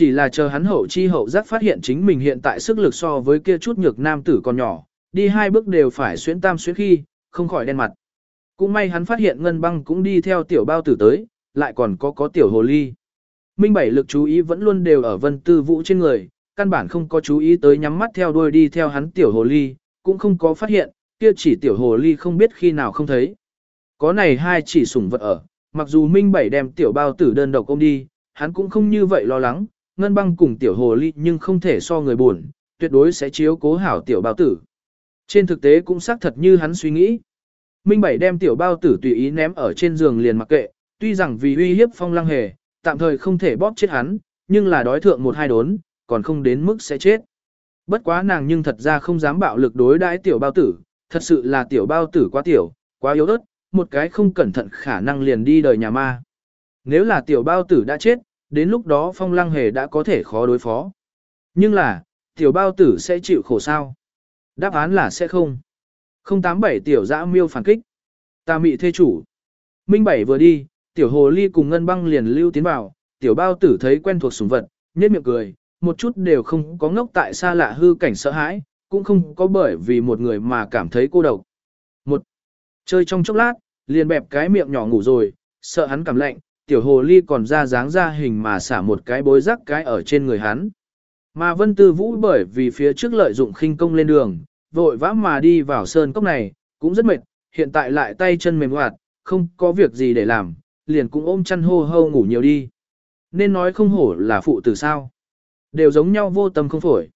Chỉ là chờ hắn hậu chi hậu giác phát hiện chính mình hiện tại sức lực so với kia chút nhược nam tử còn nhỏ, đi hai bước đều phải xuyến tam xuyến khi, không khỏi đen mặt. Cũng may hắn phát hiện ngân băng cũng đi theo tiểu bao tử tới, lại còn có có tiểu hồ ly. Minh Bảy lực chú ý vẫn luôn đều ở vân tư vũ trên người, căn bản không có chú ý tới nhắm mắt theo đuôi đi theo hắn tiểu hồ ly, cũng không có phát hiện, kia chỉ tiểu hồ ly không biết khi nào không thấy. Có này hai chỉ sủng vật ở, mặc dù Minh Bảy đem tiểu bao tử đơn độc ôm đi, hắn cũng không như vậy lo lắng, ngân băng cùng tiểu hồ ly nhưng không thể so người buồn, tuyệt đối sẽ chiếu cố hảo tiểu bao tử. Trên thực tế cũng xác thật như hắn suy nghĩ. Minh Bảy đem tiểu bao tử tùy ý ném ở trên giường liền mặc kệ, tuy rằng vì uy hiếp phong lăng hề, tạm thời không thể bóp chết hắn, nhưng là đói thượng một hai đốn, còn không đến mức sẽ chết. Bất quá nàng nhưng thật ra không dám bạo lực đối đãi tiểu bao tử, thật sự là tiểu bao tử quá tiểu, quá yếu ớt, một cái không cẩn thận khả năng liền đi đời nhà ma. Nếu là tiểu bao tử đã chết, đến lúc đó phong lăng hề đã có thể khó đối phó. Nhưng là, tiểu bao tử sẽ chịu khổ sao? Đáp án là sẽ không. 087 tiểu dã miêu phản kích. Ta mị thê chủ. Minh Bảy vừa đi, tiểu hồ ly cùng ngân băng liền lưu tiến vào, tiểu bao tử thấy quen thuộc sùng vật, nhếch miệng cười, một chút đều không có ngốc tại xa lạ hư cảnh sợ hãi, cũng không có bởi vì một người mà cảm thấy cô độc. Một, chơi trong chốc lát, liền bẹp cái miệng nhỏ ngủ rồi, sợ hắn cảm lạnh, tiểu hồ ly còn ra dáng ra hình mà xả một cái bối rắc cái ở trên người hắn. Mà vân tư vũ bởi vì phía trước lợi dụng khinh công lên đường, vội vã mà đi vào sơn cốc này, cũng rất mệt, hiện tại lại tay chân mềm hoạt, không có việc gì để làm, liền cũng ôm chăn hô hô ngủ nhiều đi. Nên nói không hổ là phụ tử sao. Đều giống nhau vô tâm không phổi.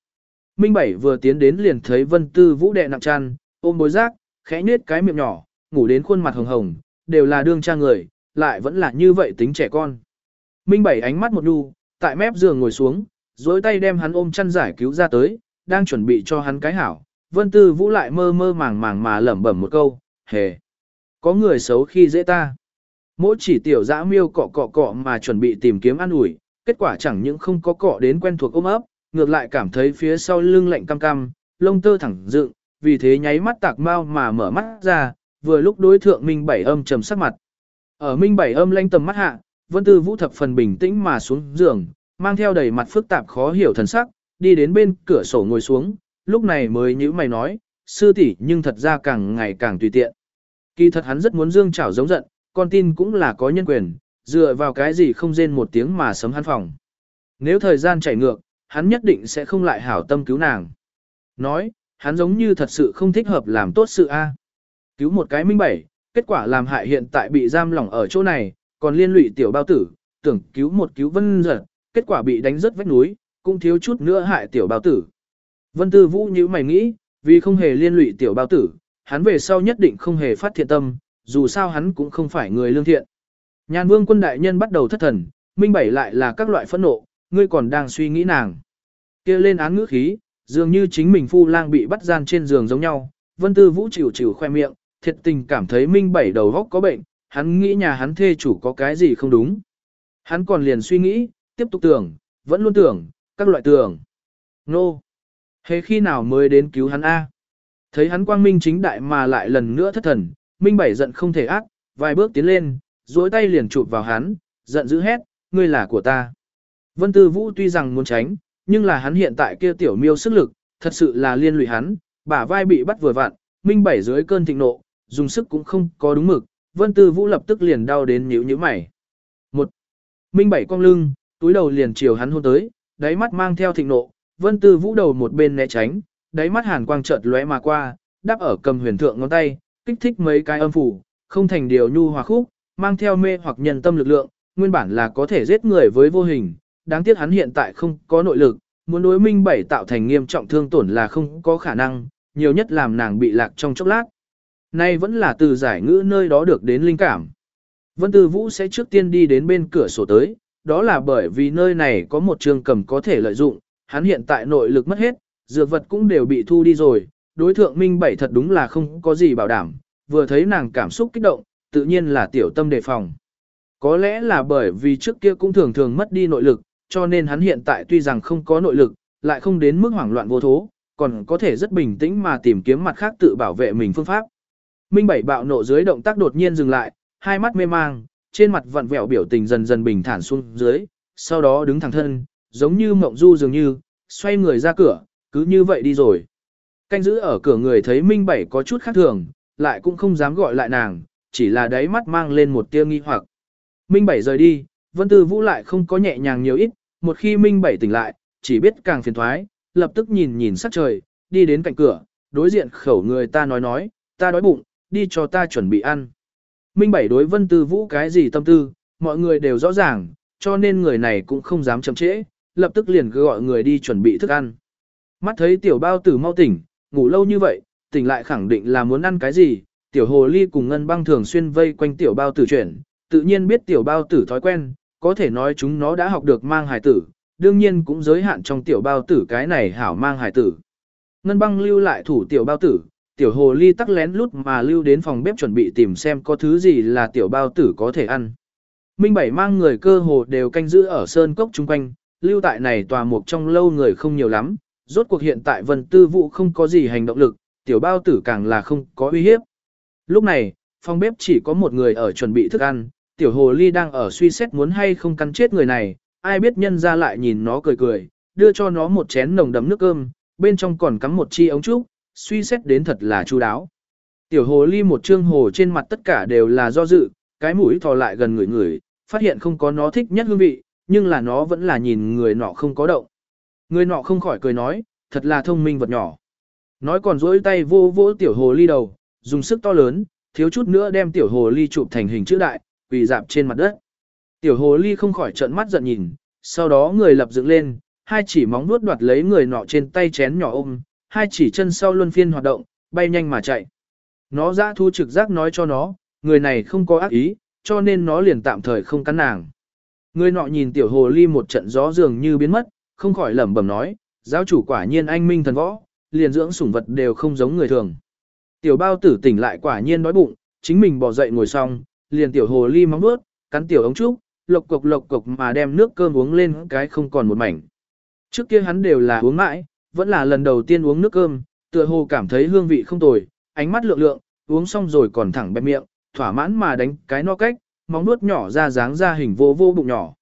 Minh Bảy vừa tiến đến liền thấy Vân Tư Vũ đệ nặng chăn, ôm bối rác, khẽ nết cái miệng nhỏ, ngủ đến khuôn mặt hồng hồng, đều là đương cha người, lại vẫn là như vậy tính trẻ con. Minh Bảy ánh mắt một đu, tại mép giường ngồi xuống, dối tay đem hắn ôm chăn giải cứu ra tới, đang chuẩn bị cho hắn cái hảo. Vân Tư Vũ lại mơ mơ màng màng mà lẩm bẩm một câu, hề. Có người xấu khi dễ ta. Mỗi chỉ tiểu dã miêu cọ cọ cọ mà chuẩn bị tìm kiếm ăn ủi, kết quả chẳng những không có cọ đến quen thuộc ôm ấp, ngược lại cảm thấy phía sau lưng lạnh cam cam, lông tơ thẳng dựng, vì thế nháy mắt tạc mau mà mở mắt ra, vừa lúc đối thượng Minh Bảy âm trầm sắc mặt. Ở Minh Bảy âm lanh tầm mắt hạ, Vân Tư Vũ thập phần bình tĩnh mà xuống giường, mang theo đầy mặt phức tạp khó hiểu thần sắc, đi đến bên cửa sổ ngồi xuống, lúc này mới nhíu mày nói, sư tỷ nhưng thật ra càng ngày càng tùy tiện. Kỳ thật hắn rất muốn dương chảo giống giận, con tin cũng là có nhân quyền, dựa vào cái gì không rên một tiếng mà sấm hắn phòng. Nếu thời gian chảy ngược, hắn nhất định sẽ không lại hảo tâm cứu nàng. Nói, hắn giống như thật sự không thích hợp làm tốt sự A. Cứu một cái minh bảy, kết quả làm hại hiện tại bị giam lỏng ở chỗ này, còn liên lụy tiểu bao tử, tưởng cứu một cứu vân giật, kết quả bị đánh rớt vách núi, cũng thiếu chút nữa hại tiểu bao tử. Vân tư vũ như mày nghĩ, vì không hề liên lụy tiểu bao tử, hắn về sau nhất định không hề phát thiện tâm, dù sao hắn cũng không phải người lương thiện. Nhàn vương quân đại nhân bắt đầu thất thần, minh bảy lại là các loại phẫn nộ, ngươi còn đang suy nghĩ nàng. kia lên án ngữ khí, dường như chính mình phu lang bị bắt gian trên giường giống nhau, vân tư vũ chịu chịu khoe miệng, thiệt tình cảm thấy minh bảy đầu góc có bệnh, hắn nghĩ nhà hắn thê chủ có cái gì không đúng. Hắn còn liền suy nghĩ, tiếp tục tưởng, vẫn luôn tưởng, các loại tưởng. Nô! No. Hề khi nào mới đến cứu hắn A? Thấy hắn quang minh chính đại mà lại lần nữa thất thần, minh bảy giận không thể ác, vài bước tiến lên, duỗi tay liền chụp vào hắn, giận dữ hét, ngươi là của ta. Vân Tư Vũ tuy rằng muốn tránh, nhưng là hắn hiện tại kia tiểu miêu sức lực, thật sự là liên lụy hắn, bả vai bị bắt vừa vặn, minh bảy dưới cơn thịnh nộ, dùng sức cũng không có đúng mực, Vân Tư Vũ lập tức liền đau đến nhíu nhíu mày. Một, minh bảy cong lưng, túi đầu liền chiều hắn hôn tới, đáy mắt mang theo thịnh nộ, Vân Tư Vũ đầu một bên né tránh, đáy mắt hàn quang chợt lóe mà qua, đáp ở cầm huyền thượng ngón tay, kích thích mấy cái âm phủ, không thành điều nhu hòa khúc, mang theo mê hoặc nhân tâm lực lượng, nguyên bản là có thể giết người với vô hình, đáng tiếc hắn hiện tại không có nội lực, muốn đối minh bảy tạo thành nghiêm trọng thương tổn là không có khả năng, nhiều nhất làm nàng bị lạc trong chốc lát. Nay vẫn là từ giải ngữ nơi đó được đến linh cảm. Vân Tư Vũ sẽ trước tiên đi đến bên cửa sổ tới, đó là bởi vì nơi này có một trường cầm có thể lợi dụng, hắn hiện tại nội lực mất hết, dược vật cũng đều bị thu đi rồi, đối thượng minh bảy thật đúng là không có gì bảo đảm, vừa thấy nàng cảm xúc kích động, tự nhiên là tiểu tâm đề phòng. Có lẽ là bởi vì trước kia cũng thường thường mất đi nội lực, cho nên hắn hiện tại tuy rằng không có nội lực, lại không đến mức hoảng loạn vô thố, còn có thể rất bình tĩnh mà tìm kiếm mặt khác tự bảo vệ mình phương pháp. Minh Bảy bạo nộ dưới động tác đột nhiên dừng lại, hai mắt mê mang, trên mặt vặn vẹo biểu tình dần dần bình thản xuống dưới, sau đó đứng thẳng thân, giống như mộng du dường như, xoay người ra cửa, cứ như vậy đi rồi. Canh giữ ở cửa người thấy Minh Bảy có chút khác thường, lại cũng không dám gọi lại nàng, chỉ là đáy mắt mang lên một tia nghi hoặc. Minh Bảy rời đi, Vân Tư Vũ lại không có nhẹ nhàng nhiều ít, một khi Minh Bảy tỉnh lại, chỉ biết càng phiền thoái, lập tức nhìn nhìn sắc trời, đi đến cạnh cửa, đối diện khẩu người ta nói nói, ta đói bụng, đi cho ta chuẩn bị ăn. Minh Bảy đối Vân Tư Vũ cái gì tâm tư, mọi người đều rõ ràng, cho nên người này cũng không dám chậm trễ, lập tức liền gọi người đi chuẩn bị thức ăn. Mắt thấy tiểu bao tử mau tỉnh, ngủ lâu như vậy, tỉnh lại khẳng định là muốn ăn cái gì, tiểu hồ ly cùng ngân băng thường xuyên vây quanh tiểu bao tử chuyển, tự nhiên biết tiểu bao tử thói quen, có thể nói chúng nó đã học được mang hài tử, đương nhiên cũng giới hạn trong tiểu bao tử cái này hảo mang hài tử. Ngân băng lưu lại thủ tiểu bao tử, tiểu hồ ly tắc lén lút mà lưu đến phòng bếp chuẩn bị tìm xem có thứ gì là tiểu bao tử có thể ăn. Minh Bảy mang người cơ hồ đều canh giữ ở sơn cốc chung quanh, lưu tại này tòa mục trong lâu người không nhiều lắm, rốt cuộc hiện tại vân tư vụ không có gì hành động lực, tiểu bao tử càng là không có uy hiếp. Lúc này, phòng bếp chỉ có một người ở chuẩn bị thức ăn, tiểu hồ ly đang ở suy xét muốn hay không cắn chết người này, ai biết nhân ra lại nhìn nó cười cười, đưa cho nó một chén nồng đấm nước cơm, bên trong còn cắm một chi ống trúc, suy xét đến thật là chu đáo. Tiểu hồ ly một trương hồ trên mặt tất cả đều là do dự, cái mũi thò lại gần người người, phát hiện không có nó thích nhất hương vị, nhưng là nó vẫn là nhìn người nọ không có động. Người nọ không khỏi cười nói, thật là thông minh vật nhỏ. Nói còn dỗi tay vô vỗ tiểu hồ ly đầu, dùng sức to lớn, thiếu chút nữa đem tiểu hồ ly chụp thành hình chữ đại, quỳ dạp trên mặt đất. Tiểu hồ ly không khỏi trợn mắt giận nhìn, sau đó người lập dựng lên, hai chỉ móng nuốt đoạt lấy người nọ trên tay chén nhỏ ôm, hai chỉ chân sau luân phiên hoạt động, bay nhanh mà chạy. Nó dã thu trực giác nói cho nó, người này không có ác ý, cho nên nó liền tạm thời không cắn nàng. Người nọ nhìn tiểu hồ ly một trận gió dường như biến mất, không khỏi lẩm bẩm nói, giáo chủ quả nhiên anh minh thần võ, liền dưỡng sủng vật đều không giống người thường. Tiểu bao tử tỉnh lại quả nhiên đói bụng, chính mình bỏ dậy ngồi xong, liền tiểu hồ ly móng bước, cắn tiểu ống trúc, lộc cục lộc cục mà đem nước cơm uống lên cái không còn một mảnh. Trước kia hắn đều là uống mãi, vẫn là lần đầu tiên uống nước cơm, tựa hồ cảm thấy hương vị không tồi, ánh mắt lượng lượng, uống xong rồi còn thẳng bẹp miệng, thỏa mãn mà đánh cái no cách, móng nuốt nhỏ ra dáng ra hình vô vô bụng nhỏ.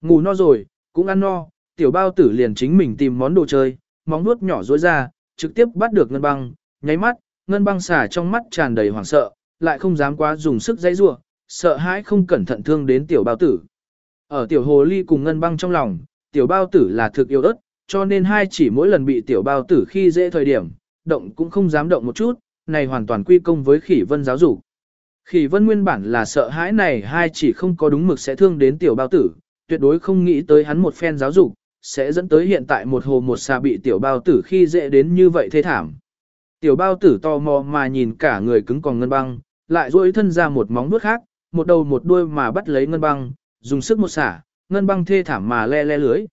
Ngủ no rồi, cũng ăn no, tiểu bao tử liền chính mình tìm món đồ chơi, móng nuốt nhỏ rối ra, trực tiếp bắt được ngân băng, nháy mắt, ngân băng xả trong mắt tràn đầy hoảng sợ, lại không dám quá dùng sức dãy rủa, sợ hãi không cẩn thận thương đến tiểu bao tử. Ở tiểu hồ ly cùng ngân băng trong lòng, tiểu bao tử là thực yêu đất, cho nên hai chỉ mỗi lần bị tiểu bao tử khi dễ thời điểm, động cũng không dám động một chút, này hoàn toàn quy công với khỉ vân giáo dục. Khỉ vân nguyên bản là sợ hãi này hai chỉ không có đúng mực sẽ thương đến tiểu bao tử, tuyệt đối không nghĩ tới hắn một phen giáo dục, sẽ dẫn tới hiện tại một hồ một xà bị tiểu bao tử khi dễ đến như vậy thế thảm. Tiểu bao tử to mò mà nhìn cả người cứng còn ngân băng, lại duỗi thân ra một móng vuốt khác, một đầu một đuôi mà bắt lấy ngân băng, dùng sức một xả, ngân băng thê thảm mà le le lưới.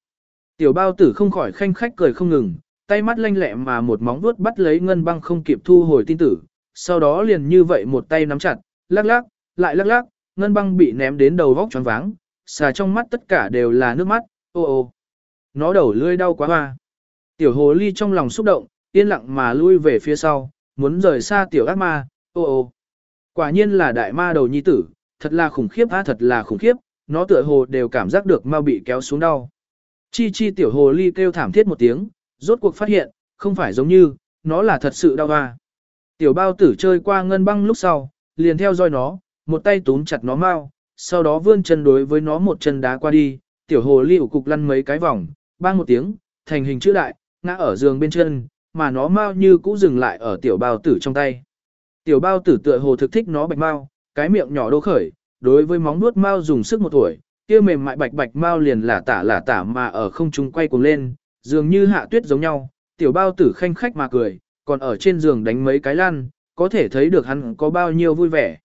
Tiểu bao tử không khỏi khanh khách cười không ngừng, tay mắt lanh lẹ mà một móng vuốt bắt lấy ngân băng không kịp thu hồi tin tử, sau đó liền như vậy một tay nắm chặt, lắc lắc, lại lắc lắc, ngân băng bị ném đến đầu vóc choáng váng, xà trong mắt tất cả đều là nước mắt, ô ô. Nó đầu lươi đau quá hoa. Tiểu hồ ly trong lòng xúc động, yên lặng mà lui về phía sau, muốn rời xa tiểu ác ma, ô ô. Quả nhiên là đại ma đầu nhi tử, thật là khủng khiếp á thật là khủng khiếp, nó tựa hồ đều cảm giác được mau bị kéo xuống đau. Chi chi tiểu hồ ly kêu thảm thiết một tiếng, rốt cuộc phát hiện, không phải giống như, nó là thật sự đau hoa. Tiểu bao tử chơi qua ngân băng lúc sau, liền theo dõi nó, một tay túm chặt nó mau, sau đó vươn chân đối với nó một chân đá qua đi, tiểu hồ ly ủ cục lăn mấy cái vòng, bang một tiếng, thành hình chữ đại, ngã ở giường bên chân, mà nó mau như cũ dừng lại ở tiểu bao tử trong tay. Tiểu bao tử tựa hồ thực thích nó bạch mau, cái miệng nhỏ đô khởi, đối với móng nuốt mau dùng sức một tuổi, kia mềm mại bạch bạch mau liền là tả là tả mà ở không trung quay cuồng lên, dường như hạ tuyết giống nhau, tiểu bao tử khanh khách mà cười, còn ở trên giường đánh mấy cái lăn, có thể thấy được hắn có bao nhiêu vui vẻ.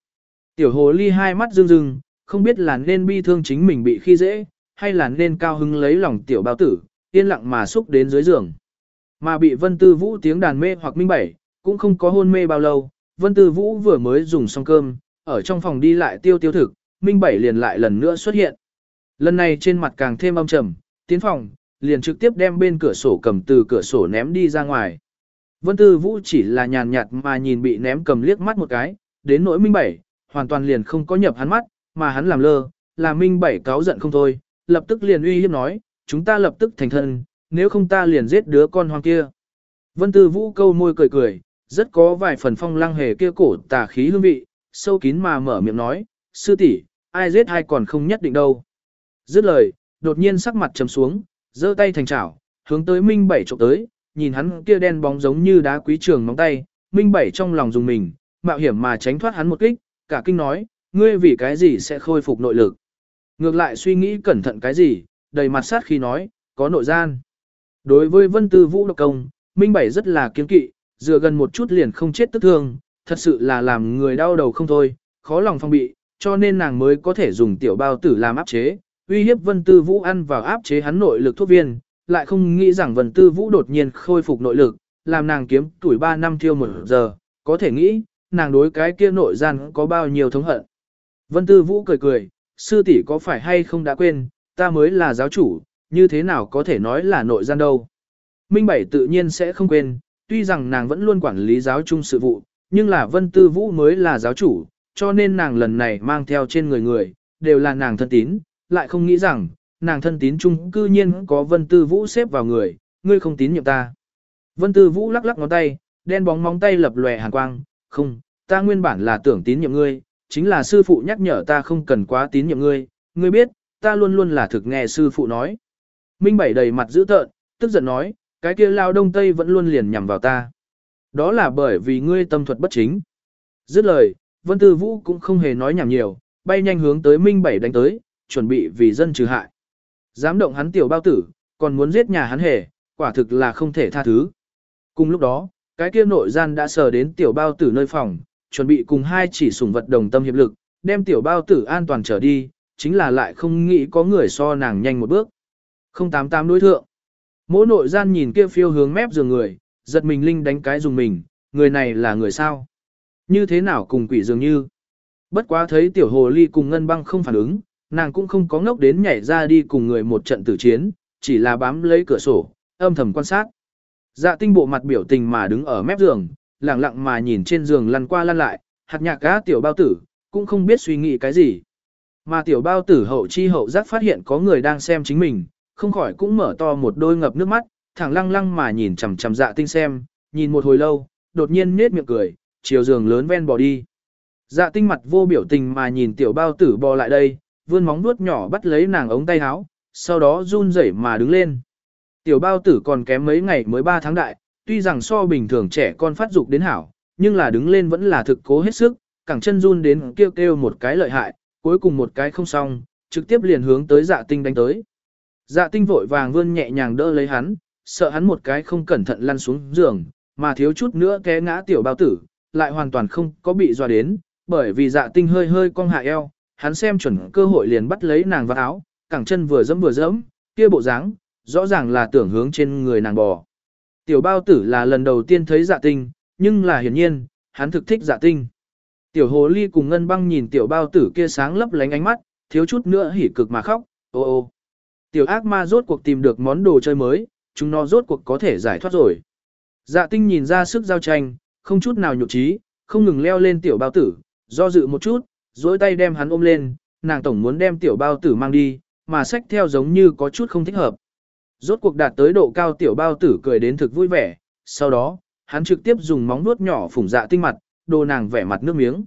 Tiểu hồ ly hai mắt rưng rưng, không biết là nên bi thương chính mình bị khi dễ, hay là nên cao hứng lấy lòng tiểu bao tử, yên lặng mà xúc đến dưới giường. Mà bị Vân Tư Vũ tiếng đàn mê hoặc minh bảy, cũng không có hôn mê bao lâu, Vân Tư Vũ vừa mới dùng xong cơm, ở trong phòng đi lại tiêu tiêu thực, minh bảy liền lại lần nữa xuất hiện. Lần này trên mặt càng thêm âm trầm, tiến phòng, liền trực tiếp đem bên cửa sổ cầm từ cửa sổ ném đi ra ngoài. Vân Tư Vũ chỉ là nhàn nhạt mà nhìn bị ném cầm liếc mắt một cái, đến nỗi minh bảy, hoàn toàn liền không có nhập hắn mắt, mà hắn làm lơ, là minh bảy cáo giận không thôi, lập tức liền uy hiếp nói, chúng ta lập tức thành thân, nếu không ta liền giết đứa con hoang kia. Vân Tư Vũ câu môi cười cười, rất có vài phần phong lăng hề kia cổ tà khí hương vị, sâu kín mà mở miệng nói, sư tỷ, ai giết ai còn không nhất định đâu. Dứt lời, đột nhiên sắc mặt trầm xuống, giơ tay thành chảo, hướng tới Minh Bảy chụp tới, nhìn hắn kia đen bóng giống như đá quý trường móng tay, Minh Bảy trong lòng dùng mình, mạo hiểm mà tránh thoát hắn một kích, cả kinh nói, ngươi vì cái gì sẽ khôi phục nội lực. Ngược lại suy nghĩ cẩn thận cái gì, đầy mặt sát khi nói, có nội gian. Đối với Vân Tư Vũ độc công, Minh Bảy rất là kiên kỵ, dựa gần một chút liền không chết tức thương, thật sự là làm người đau đầu không thôi, khó lòng phong bị, cho nên nàng mới có thể dùng tiểu bao tử làm áp chế, uy hiếp Vân Tư Vũ ăn vào áp chế hắn nội lực thuốc viên, lại không nghĩ rằng Vân Tư Vũ đột nhiên khôi phục nội lực, làm nàng kiếm tuổi 3 năm thiêu một giờ, có thể nghĩ, nàng đối cái kia nội gian có bao nhiêu thống hận. Vân Tư Vũ cười cười, sư tỷ có phải hay không đã quên, ta mới là giáo chủ, như thế nào có thể nói là nội gian đâu. Minh Bảy tự nhiên sẽ không quên, tuy rằng nàng vẫn luôn quản lý giáo trung sự vụ, nhưng là Vân Tư Vũ mới là giáo chủ, cho nên nàng lần này mang theo trên người người, đều là nàng thân tín, lại không nghĩ rằng, nàng thân tín chung cư nhiên có Vân Tư Vũ xếp vào người, ngươi không tín nhiệm ta. Vân Tư Vũ lắc lắc ngón tay, đen bóng móng tay lập lòe hàn quang, không, ta nguyên bản là tưởng tín nhiệm ngươi, chính là sư phụ nhắc nhở ta không cần quá tín nhiệm ngươi, ngươi biết, ta luôn luôn là thực nghe sư phụ nói. Minh Bảy đầy mặt dữ tợn, tức giận nói, cái kia lao đông tây vẫn luôn liền nhằm vào ta. Đó là bởi vì ngươi tâm thuật bất chính. Dứt lời, Vân Tư Vũ cũng không hề nói nhảm nhiều, bay nhanh hướng tới Minh Bảy đánh tới, chuẩn bị vì dân trừ hại. Dám động hắn tiểu bao tử, còn muốn giết nhà hắn hề, quả thực là không thể tha thứ. Cùng lúc đó, cái kia nội gian đã sờ đến tiểu bao tử nơi phòng, chuẩn bị cùng hai chỉ sủng vật đồng tâm hiệp lực, đem tiểu bao tử an toàn trở đi, chính là lại không nghĩ có người so nàng nhanh một bước. 088 đối thượng. Mỗi nội gian nhìn kia phiêu hướng mép giường người, giật mình linh đánh cái dùng mình, người này là người sao? Như thế nào cùng quỷ dường như? Bất quá thấy tiểu hồ ly cùng ngân băng không phản ứng, nàng cũng không có ngốc đến nhảy ra đi cùng người một trận tử chiến, chỉ là bám lấy cửa sổ, âm thầm quan sát. Dạ tinh bộ mặt biểu tình mà đứng ở mép giường, lặng lặng mà nhìn trên giường lăn qua lăn lại, hạt nhạc cá tiểu bao tử, cũng không biết suy nghĩ cái gì. Mà tiểu bao tử hậu chi hậu giác phát hiện có người đang xem chính mình, không khỏi cũng mở to một đôi ngập nước mắt, thẳng lăng lăng mà nhìn chằm chằm dạ tinh xem, nhìn một hồi lâu, đột nhiên nết miệng cười, chiều giường lớn ven bỏ đi. Dạ tinh mặt vô biểu tình mà nhìn tiểu bao tử bò lại đây, vươn móng vuốt nhỏ bắt lấy nàng ống tay áo, sau đó run rẩy mà đứng lên. Tiểu bao tử còn kém mấy ngày mới 3 tháng đại, tuy rằng so bình thường trẻ con phát dục đến hảo, nhưng là đứng lên vẫn là thực cố hết sức, cẳng chân run đến kêu kêu một cái lợi hại, cuối cùng một cái không xong, trực tiếp liền hướng tới dạ tinh đánh tới. Dạ tinh vội vàng vươn nhẹ nhàng đỡ lấy hắn, sợ hắn một cái không cẩn thận lăn xuống giường, mà thiếu chút nữa té ngã tiểu bao tử, lại hoàn toàn không có bị dọa đến, bởi vì dạ tinh hơi hơi cong hạ eo, hắn xem chuẩn cơ hội liền bắt lấy nàng vào áo, cẳng chân vừa dẫm vừa dẫm, kia bộ dáng, rõ ràng là tưởng hướng trên người nàng bò. Tiểu bao tử là lần đầu tiên thấy dạ tinh, nhưng là hiển nhiên, hắn thực thích dạ tinh. Tiểu hồ ly cùng ngân băng nhìn tiểu bao tử kia sáng lấp lánh ánh mắt, thiếu chút nữa hỉ cực mà khóc, ô ô. Tiểu ác ma rốt cuộc tìm được món đồ chơi mới, chúng nó rốt cuộc có thể giải thoát rồi. Dạ tinh nhìn ra sức giao tranh, không chút nào nhục trí, không ngừng leo lên tiểu bao tử, do dự một chút, dối tay đem hắn ôm lên, nàng tổng muốn đem tiểu bao tử mang đi, mà sách theo giống như có chút không thích hợp. Rốt cuộc đạt tới độ cao tiểu bao tử cười đến thực vui vẻ, sau đó, hắn trực tiếp dùng móng vuốt nhỏ phủng dạ tinh mặt, đồ nàng vẻ mặt nước miếng.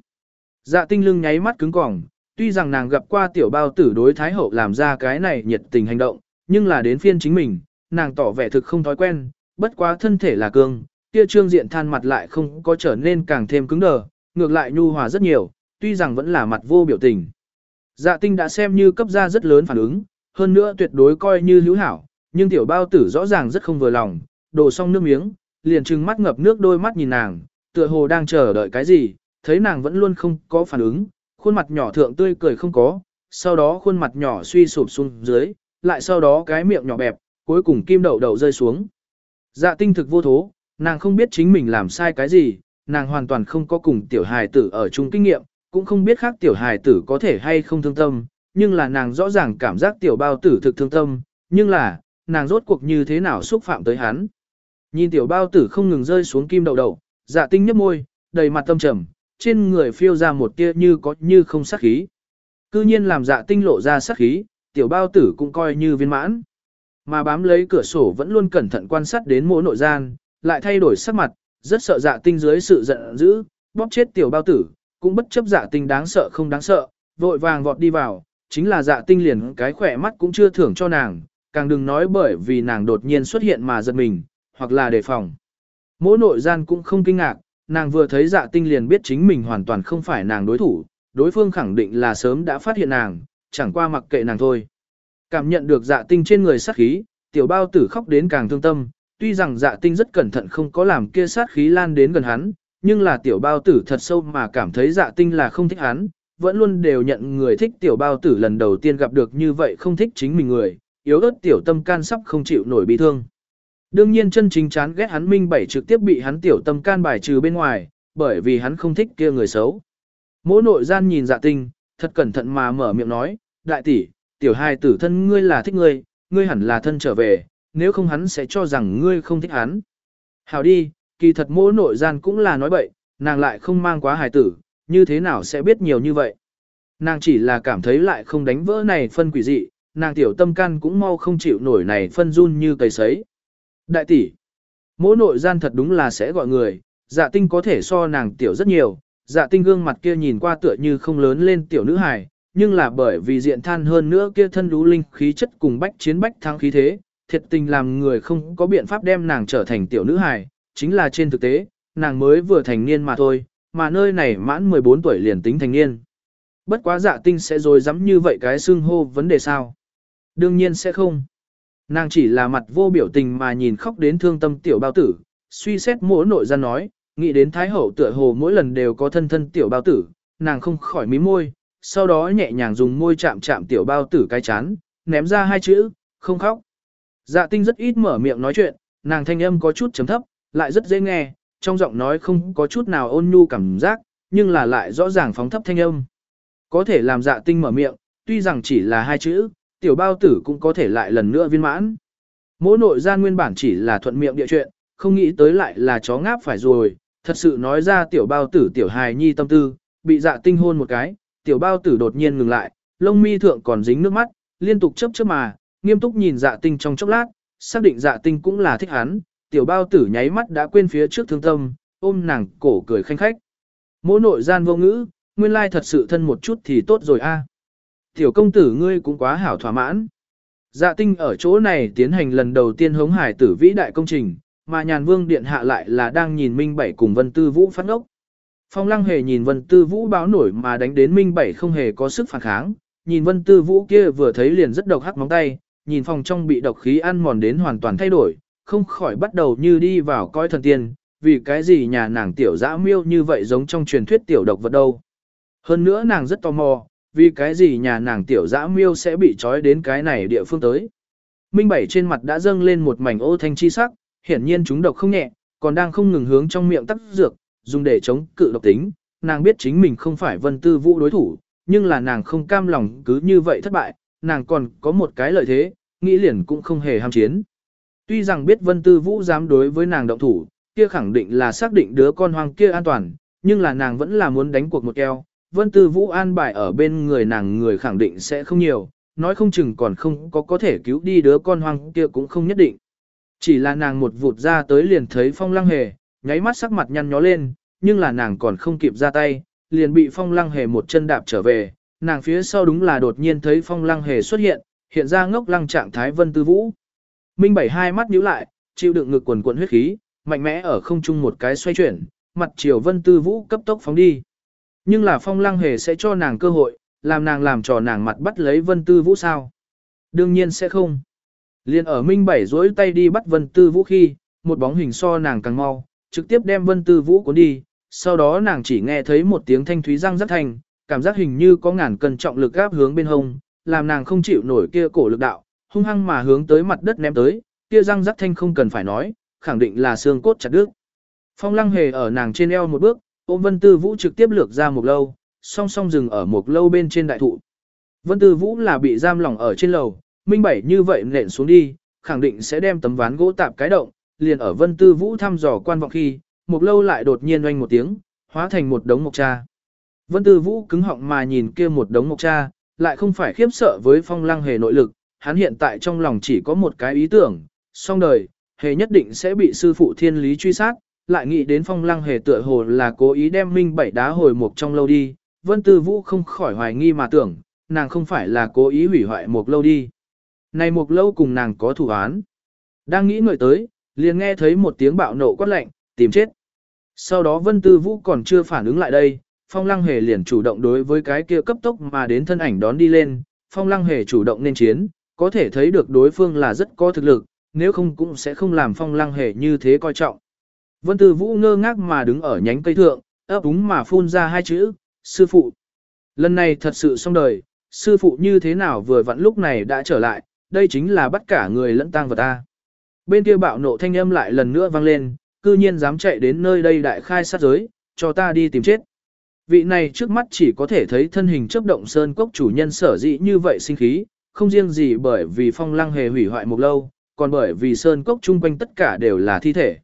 Dạ tinh lưng nháy mắt cứng cỏng, tuy rằng nàng gặp qua tiểu bao tử đối thái hậu làm ra cái này nhiệt tình hành động, nhưng là đến phiên chính mình, nàng tỏ vẻ thực không thói quen, bất quá thân thể là cương, kia trương diện than mặt lại không có trở nên càng thêm cứng đờ, ngược lại nhu hòa rất nhiều, tuy rằng vẫn là mặt vô biểu tình. Dạ tinh đã xem như cấp ra rất lớn phản ứng, hơn nữa tuyệt đối coi như hữu hảo, nhưng tiểu bao tử rõ ràng rất không vừa lòng, đổ xong nước miếng, liền trừng mắt ngập nước đôi mắt nhìn nàng, tựa hồ đang chờ đợi cái gì, thấy nàng vẫn luôn không có phản ứng, khuôn mặt nhỏ thượng tươi cười không có, sau đó khuôn mặt nhỏ suy sụp xuống dưới, lại sau đó cái miệng nhỏ bẹp, cuối cùng kim đậu đậu rơi xuống. Dạ tinh thực vô thố, nàng không biết chính mình làm sai cái gì, nàng hoàn toàn không có cùng tiểu hài tử ở chung kinh nghiệm, cũng không biết khác tiểu hài tử có thể hay không thương tâm, nhưng là nàng rõ ràng cảm giác tiểu bao tử thực thương tâm, nhưng là, nàng rốt cuộc như thế nào xúc phạm tới hắn. Nhìn tiểu bao tử không ngừng rơi xuống kim đầu đầu dạ tinh nhấp môi, đầy mặt tâm trầm, trên người phiêu ra một tia như có như không sát khí. Cư nhiên làm dạ tinh lộ ra sát khí, tiểu bao tử cũng coi như viên mãn. mà bám lấy cửa sổ vẫn luôn cẩn thận quan sát đến mỗi nội gian, lại thay đổi sắc mặt, rất sợ dạ tinh dưới sự giận dữ, bóp chết tiểu bao tử, cũng bất chấp dạ tinh đáng sợ không đáng sợ, vội vàng vọt đi vào, chính là dạ tinh liền cái khỏe mắt cũng chưa thưởng cho nàng, càng đừng nói bởi vì nàng đột nhiên xuất hiện mà giật mình, hoặc là đề phòng. Mỗi nội gian cũng không kinh ngạc, nàng vừa thấy dạ tinh liền biết chính mình hoàn toàn không phải nàng đối thủ, đối phương khẳng định là sớm đã phát hiện nàng, chẳng qua mặc kệ nàng thôi. Cảm nhận được dạ tinh trên người sát khí, tiểu bao tử khóc đến càng thương tâm, tuy rằng dạ tinh rất cẩn thận không có làm kia sát khí lan đến gần hắn, nhưng là tiểu bao tử thật sâu mà cảm thấy dạ tinh là không thích hắn, vẫn luôn đều nhận người thích tiểu bao tử lần đầu tiên gặp được như vậy không thích chính mình người, yếu ớt tiểu tâm can sắp không chịu nổi bị thương. Đương nhiên chân chính chán ghét hắn minh bảy trực tiếp bị hắn tiểu tâm can bài trừ bên ngoài, bởi vì hắn không thích kia người xấu. Mỗi nội gian nhìn dạ tinh, thật cẩn thận mà mở miệng nói, đại tỷ, tiểu hai tử thân ngươi là thích ngươi, ngươi hẳn là thân trở về, nếu không hắn sẽ cho rằng ngươi không thích hắn. Hảo đi, kỳ thật mỗi nội gian cũng là nói bậy, nàng lại không mang quá hài tử, như thế nào sẽ biết nhiều như vậy. Nàng chỉ là cảm thấy lại không đánh vỡ này phân quỷ dị, nàng tiểu tâm can cũng mau không chịu nổi này phân run như cây sấy. Đại tỷ, mỗi nội gian thật đúng là sẽ gọi người, dạ tinh có thể so nàng tiểu rất nhiều, dạ tinh gương mặt kia nhìn qua tựa như không lớn lên tiểu nữ hài, nhưng là bởi vì diện than hơn nữa kia thân đú linh khí chất cùng bách chiến bách thắng khí thế, thiệt tình làm người không có biện pháp đem nàng trở thành tiểu nữ hài, chính là trên thực tế, nàng mới vừa thành niên mà thôi, mà nơi này mãn 14 tuổi liền tính thành niên. Bất quá dạ tinh sẽ rồi dám như vậy cái xưng hô vấn đề sao? Đương nhiên sẽ không. Nàng chỉ là mặt vô biểu tình mà nhìn khóc đến thương tâm tiểu bao tử, suy xét mỗi nội gian nói, nghĩ đến Thái Hậu tựa hồ mỗi lần đều có thân thân tiểu bao tử, nàng không khỏi mí môi, sau đó nhẹ nhàng dùng môi chạm chạm tiểu bao tử cái chán, ném ra hai chữ, không khóc. Dạ tinh rất ít mở miệng nói chuyện, nàng thanh âm có chút chấm thấp, lại rất dễ nghe, trong giọng nói không có chút nào ôn nhu cảm giác, nhưng là lại rõ ràng phóng thấp thanh âm. Có thể làm dạ tinh mở miệng, tuy rằng chỉ là hai chữ, tiểu bao tử cũng có thể lại lần nữa viên mãn. Mỗi nội gian nguyên bản chỉ là thuận miệng địa chuyện, không nghĩ tới lại là chó ngáp phải rồi, thật sự nói ra tiểu bao tử tiểu hài nhi tâm tư, bị dạ tinh hôn một cái, tiểu bao tử đột nhiên ngừng lại, lông mi thượng còn dính nước mắt, liên tục chớp chớp mà, nghiêm túc nhìn dạ tinh trong chốc lát, xác định dạ tinh cũng là thích hắn, tiểu bao tử nháy mắt đã quên phía trước thương tâm, ôm nàng cổ cười khanh khách. Mỗi nội gian vô ngữ, nguyên lai thật sự thân một chút thì tốt rồi a. Tiểu công tử ngươi cũng quá hảo thỏa mãn. Dạ tinh ở chỗ này tiến hành lần đầu tiên hống hải tử vĩ đại công trình, mà nhàn vương điện hạ lại là đang nhìn Minh Bảy cùng Vân Tư Vũ phát ngốc. Phong lăng hề nhìn Vân Tư Vũ báo nổi mà đánh đến Minh Bảy không hề có sức phản kháng, nhìn Vân Tư Vũ kia vừa thấy liền rất độc hắc móng tay, nhìn phòng trong bị độc khí ăn mòn đến hoàn toàn thay đổi, không khỏi bắt đầu như đi vào coi thần tiên, vì cái gì nhà nàng tiểu dã miêu như vậy giống trong truyền thuyết tiểu độc vật đâu. Hơn nữa nàng rất tò mò, vì cái gì nhà nàng tiểu dã miêu sẽ bị trói đến cái này địa phương tới. Minh Bảy trên mặt đã dâng lên một mảnh ô thanh chi sắc, hiển nhiên chúng độc không nhẹ, còn đang không ngừng hướng trong miệng tắc dược, dùng để chống cự độc tính. Nàng biết chính mình không phải vân tư vũ đối thủ, nhưng là nàng không cam lòng cứ như vậy thất bại, nàng còn có một cái lợi thế, nghĩ liền cũng không hề ham chiến. Tuy rằng biết vân tư vũ dám đối với nàng động thủ, kia khẳng định là xác định đứa con hoang kia an toàn, nhưng là nàng vẫn là muốn đánh cuộc một keo. Vân Tư Vũ an bài ở bên người nàng người khẳng định sẽ không nhiều, nói không chừng còn không có có thể cứu đi đứa con hoang kia cũng không nhất định. Chỉ là nàng một vụt ra tới liền thấy phong lăng hề, nháy mắt sắc mặt nhăn nhó lên, nhưng là nàng còn không kịp ra tay, liền bị phong lăng hề một chân đạp trở về, nàng phía sau đúng là đột nhiên thấy phong lăng hề xuất hiện, hiện ra ngốc lăng trạng thái vân tư vũ. Minh bảy hai mắt nhíu lại, chịu đựng ngực quần quần huyết khí, mạnh mẽ ở không trung một cái xoay chuyển, mặt chiều vân tư vũ cấp tốc phóng đi. Nhưng là phong lăng hề sẽ cho nàng cơ hội, làm nàng làm trò nàng mặt bắt lấy vân tư vũ sao? Đương nhiên sẽ không. Liên ở Minh Bảy duỗi tay đi bắt Vân Tư Vũ khi, một bóng hình so nàng càng mau, trực tiếp đem Vân Tư Vũ cuốn đi, sau đó nàng chỉ nghe thấy một tiếng thanh thúy răng rất thành, cảm giác hình như có ngàn cân trọng lực gáp hướng bên hông, làm nàng không chịu nổi kia cổ lực đạo, hung hăng mà hướng tới mặt đất ném tới, kia răng rắc thanh không cần phải nói, khẳng định là xương cốt chặt đứt. Phong Lăng Hề ở nàng trên eo một bước, ôm Vân Tư Vũ trực tiếp lược ra một lâu, song song dừng ở một lâu bên trên đại thụ. Vân Tư Vũ là bị giam lỏng ở trên lầu, minh bảy như vậy nện xuống đi, khẳng định sẽ đem tấm ván gỗ tạp cái động, liền ở Vân Tư Vũ thăm dò quan vọng khi, một lâu lại đột nhiên oanh một tiếng, hóa thành một đống mộc cha. Vân Tư Vũ cứng họng mà nhìn kia một đống mộc cha, lại không phải khiếp sợ với phong lăng hề nội lực, hắn hiện tại trong lòng chỉ có một cái ý tưởng, xong đời, hề nhất định sẽ bị sư phụ thiên lý truy sát, lại nghĩ đến phong lăng hề tựa hồ là cố ý đem minh bảy đá hồi một trong lâu đi, vân tư vũ không khỏi hoài nghi mà tưởng, nàng không phải là cố ý hủy hoại một lâu đi. Này một lâu cùng nàng có thủ án. Đang nghĩ ngợi tới, liền nghe thấy một tiếng bạo nộ quát lạnh, tìm chết. Sau đó vân tư vũ còn chưa phản ứng lại đây, phong lăng hề liền chủ động đối với cái kia cấp tốc mà đến thân ảnh đón đi lên, phong lăng hề chủ động nên chiến, có thể thấy được đối phương là rất có thực lực, nếu không cũng sẽ không làm phong lăng hề như thế coi trọng. Vân Tư Vũ ngơ ngác mà đứng ở nhánh cây thượng, ấp úng mà phun ra hai chữ, sư phụ. Lần này thật sự xong đời, sư phụ như thế nào vừa vặn lúc này đã trở lại, đây chính là bắt cả người lẫn tang vật ta. Bên kia bạo nộ thanh âm lại lần nữa vang lên, cư nhiên dám chạy đến nơi đây đại khai sát giới, cho ta đi tìm chết. Vị này trước mắt chỉ có thể thấy thân hình chấp động sơn cốc chủ nhân sở dĩ như vậy sinh khí, không riêng gì bởi vì phong lăng hề hủy hoại một lâu, còn bởi vì sơn cốc chung quanh tất cả đều là thi thể.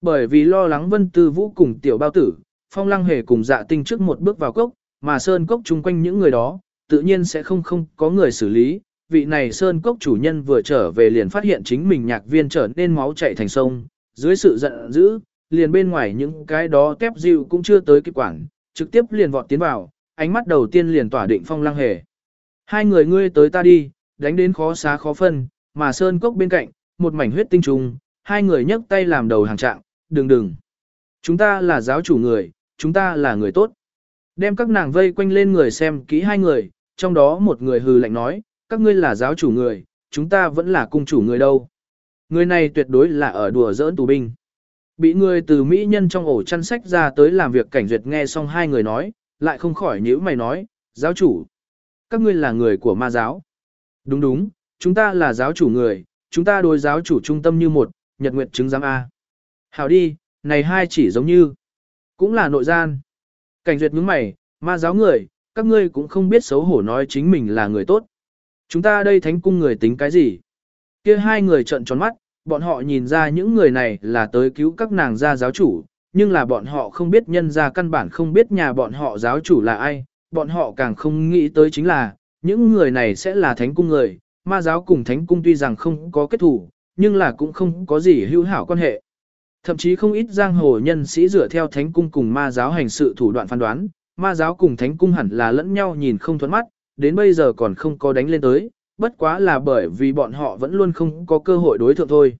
Bởi vì lo lắng vân tư vũ cùng tiểu bao tử, phong lăng hề cùng dạ tinh trước một bước vào cốc, mà sơn cốc chung quanh những người đó, tự nhiên sẽ không không có người xử lý. Vị này sơn cốc chủ nhân vừa trở về liền phát hiện chính mình nhạc viên trở nên máu chảy thành sông, dưới sự giận dữ, liền bên ngoài những cái đó tép dịu cũng chưa tới kịp quản, trực tiếp liền vọt tiến vào, ánh mắt đầu tiên liền tỏa định phong lăng hề. Hai người ngươi tới ta đi, đánh đến khó xá khó phân, mà sơn cốc bên cạnh, một mảnh huyết tinh trùng, hai người nhấc tay làm đầu hàng trạng, đừng đừng. Chúng ta là giáo chủ người, chúng ta là người tốt. Đem các nàng vây quanh lên người xem kỹ hai người, trong đó một người hừ lạnh nói, các ngươi là giáo chủ người, chúng ta vẫn là cung chủ người đâu. Người này tuyệt đối là ở đùa giỡn tù binh. Bị người từ Mỹ nhân trong ổ chăn sách ra tới làm việc cảnh duyệt nghe xong hai người nói, lại không khỏi nhíu mày nói, giáo chủ. Các ngươi là người của ma giáo. Đúng đúng, chúng ta là giáo chủ người, chúng ta đối giáo chủ trung tâm như một, nhật nguyệt chứng giám A. Hảo đi, này hai chỉ giống như, cũng là nội gian. Cảnh duyệt nhướng mày, ma giáo người, các ngươi cũng không biết xấu hổ nói chính mình là người tốt. Chúng ta đây thánh cung người tính cái gì? kia hai người trợn tròn mắt, bọn họ nhìn ra những người này là tới cứu các nàng gia giáo chủ, nhưng là bọn họ không biết nhân gia căn bản không biết nhà bọn họ giáo chủ là ai, bọn họ càng không nghĩ tới chính là, những người này sẽ là thánh cung người, ma giáo cùng thánh cung tuy rằng không có kết thủ, nhưng là cũng không có gì hữu hảo quan hệ. Thậm chí không ít giang hồ nhân sĩ dựa theo thánh cung cùng ma giáo hành sự thủ đoạn phán đoán, ma giáo cùng thánh cung hẳn là lẫn nhau nhìn không thuẫn mắt, đến bây giờ còn không có đánh lên tới, bất quá là bởi vì bọn họ vẫn luôn không có cơ hội đối thượng thôi.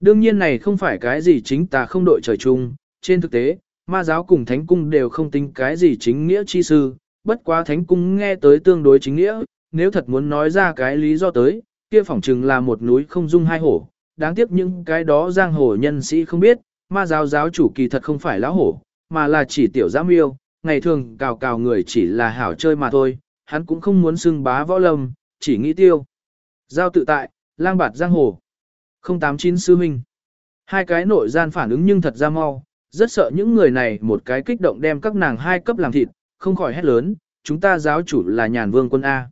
Đương nhiên này không phải cái gì chính tà không đội trời chung, trên thực tế, ma giáo cùng thánh cung đều không tính cái gì chính nghĩa chi sư, bất quá thánh cung nghe tới tương đối chính nghĩa, nếu thật muốn nói ra cái lý do tới, kia phỏng chừng là một núi không dung hai hổ, đáng tiếc những cái đó giang hồ nhân sĩ không biết, ma giáo giáo chủ kỳ thật không phải lão hổ, mà là chỉ tiểu giám yêu, ngày thường cào cào người chỉ là hảo chơi mà thôi, hắn cũng không muốn xưng bá võ lâm, chỉ nghĩ tiêu. Giao tự tại, lang bạt giang hồ. 089 sư huynh. Hai cái nội gian phản ứng nhưng thật ra mau, rất sợ những người này một cái kích động đem các nàng hai cấp làm thịt, không khỏi hét lớn, chúng ta giáo chủ là nhàn vương quân A.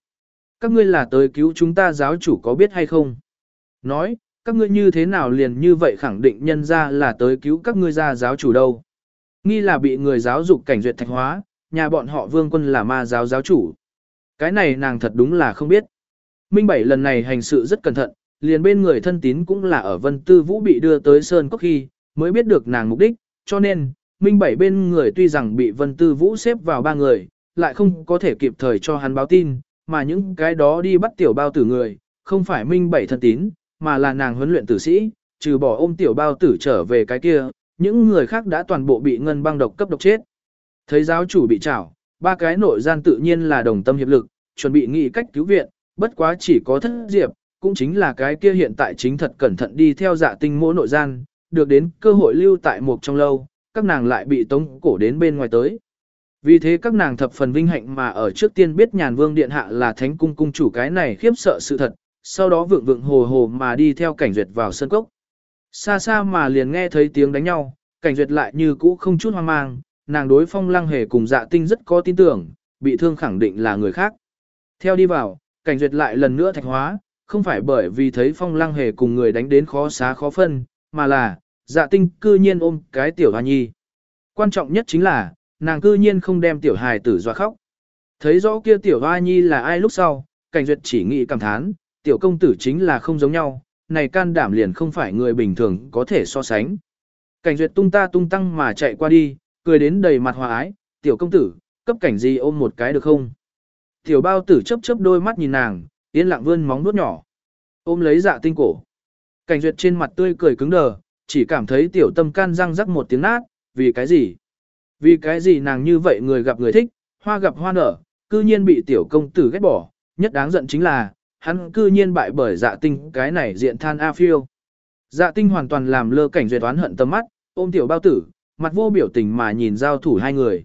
Các ngươi là tới cứu chúng ta giáo chủ có biết hay không? Nói, các ngươi như thế nào liền như vậy khẳng định nhân ra là tới cứu các ngươi ra giáo chủ đâu? Nghi là bị người giáo dục cảnh duyệt thạch hóa, nhà bọn họ vương quân là ma giáo giáo chủ. Cái này nàng thật đúng là không biết. Minh Bảy lần này hành sự rất cẩn thận, liền bên người thân tín cũng là ở Vân Tư Vũ bị đưa tới Sơn Cốc khi, mới biết được nàng mục đích, cho nên, Minh Bảy bên người tuy rằng bị Vân Tư Vũ xếp vào ba người, lại không có thể kịp thời cho hắn báo tin, mà những cái đó đi bắt tiểu bao tử người, không phải Minh Bảy thân tín, mà là nàng huấn luyện tử sĩ, trừ bỏ ôm tiểu bao tử trở về cái kia, những người khác đã toàn bộ bị ngân băng độc cấp độc chết. Thấy giáo chủ bị trảo, ba cái nội gian tự nhiên là đồng tâm hiệp lực, chuẩn bị nghị cách cứu viện, bất quá chỉ có thất diệp, cũng chính là cái kia hiện tại chính thật cẩn thận đi theo dạ tinh mỗi nội gian, được đến cơ hội lưu tại một trong lâu, các nàng lại bị tống cổ đến bên ngoài tới. Vì thế các nàng thập phần vinh hạnh mà ở trước tiên biết nhàn vương điện hạ là thánh cung cung chủ cái này khiếp sợ sự thật, sau đó vượng vượng hồ hồ mà đi theo cảnh duyệt vào sân cốc. Xa xa mà liền nghe thấy tiếng đánh nhau, cảnh duyệt lại như cũ không chút hoang mang, nàng đối phong lăng hề cùng dạ tinh rất có tin tưởng, bị thương khẳng định là người khác. Theo đi vào, cảnh duyệt lại lần nữa thạch hóa, không phải bởi vì thấy phong lăng hề cùng người đánh đến khó xá khó phân, mà là, dạ tinh cư nhiên ôm cái tiểu hoa nhi. Quan trọng nhất chính là, nàng cư nhiên không đem tiểu hài tử dọa khóc. Thấy rõ kia tiểu hoa nhi là ai lúc sau, cảnh duyệt chỉ nghĩ cảm thán, tiểu công tử chính là không giống nhau, này can đảm liền không phải người bình thường có thể so sánh. Cảnh duyệt tung ta tung tăng mà chạy qua đi, cười đến đầy mặt hòa ái, tiểu công tử, cấp cảnh gì ôm một cái được không? Tiểu bao tử chấp chấp đôi mắt nhìn nàng, yên lặng vươn móng nuốt nhỏ. Ôm lấy dạ tinh cổ. Cảnh duyệt trên mặt tươi cười cứng đờ, chỉ cảm thấy tiểu tâm can răng rắc một tiếng nát, vì cái gì? Vì cái gì nàng như vậy người gặp người thích, hoa gặp hoa nở, cư nhiên bị tiểu công tử ghét bỏ, nhất đáng giận chính là, hắn cư nhiên bại bởi dạ tinh cái này diện than A phiêu. Dạ tinh hoàn toàn làm lơ cảnh duyệt oán hận tâm mắt, ôm tiểu bao tử, mặt vô biểu tình mà nhìn giao thủ hai người.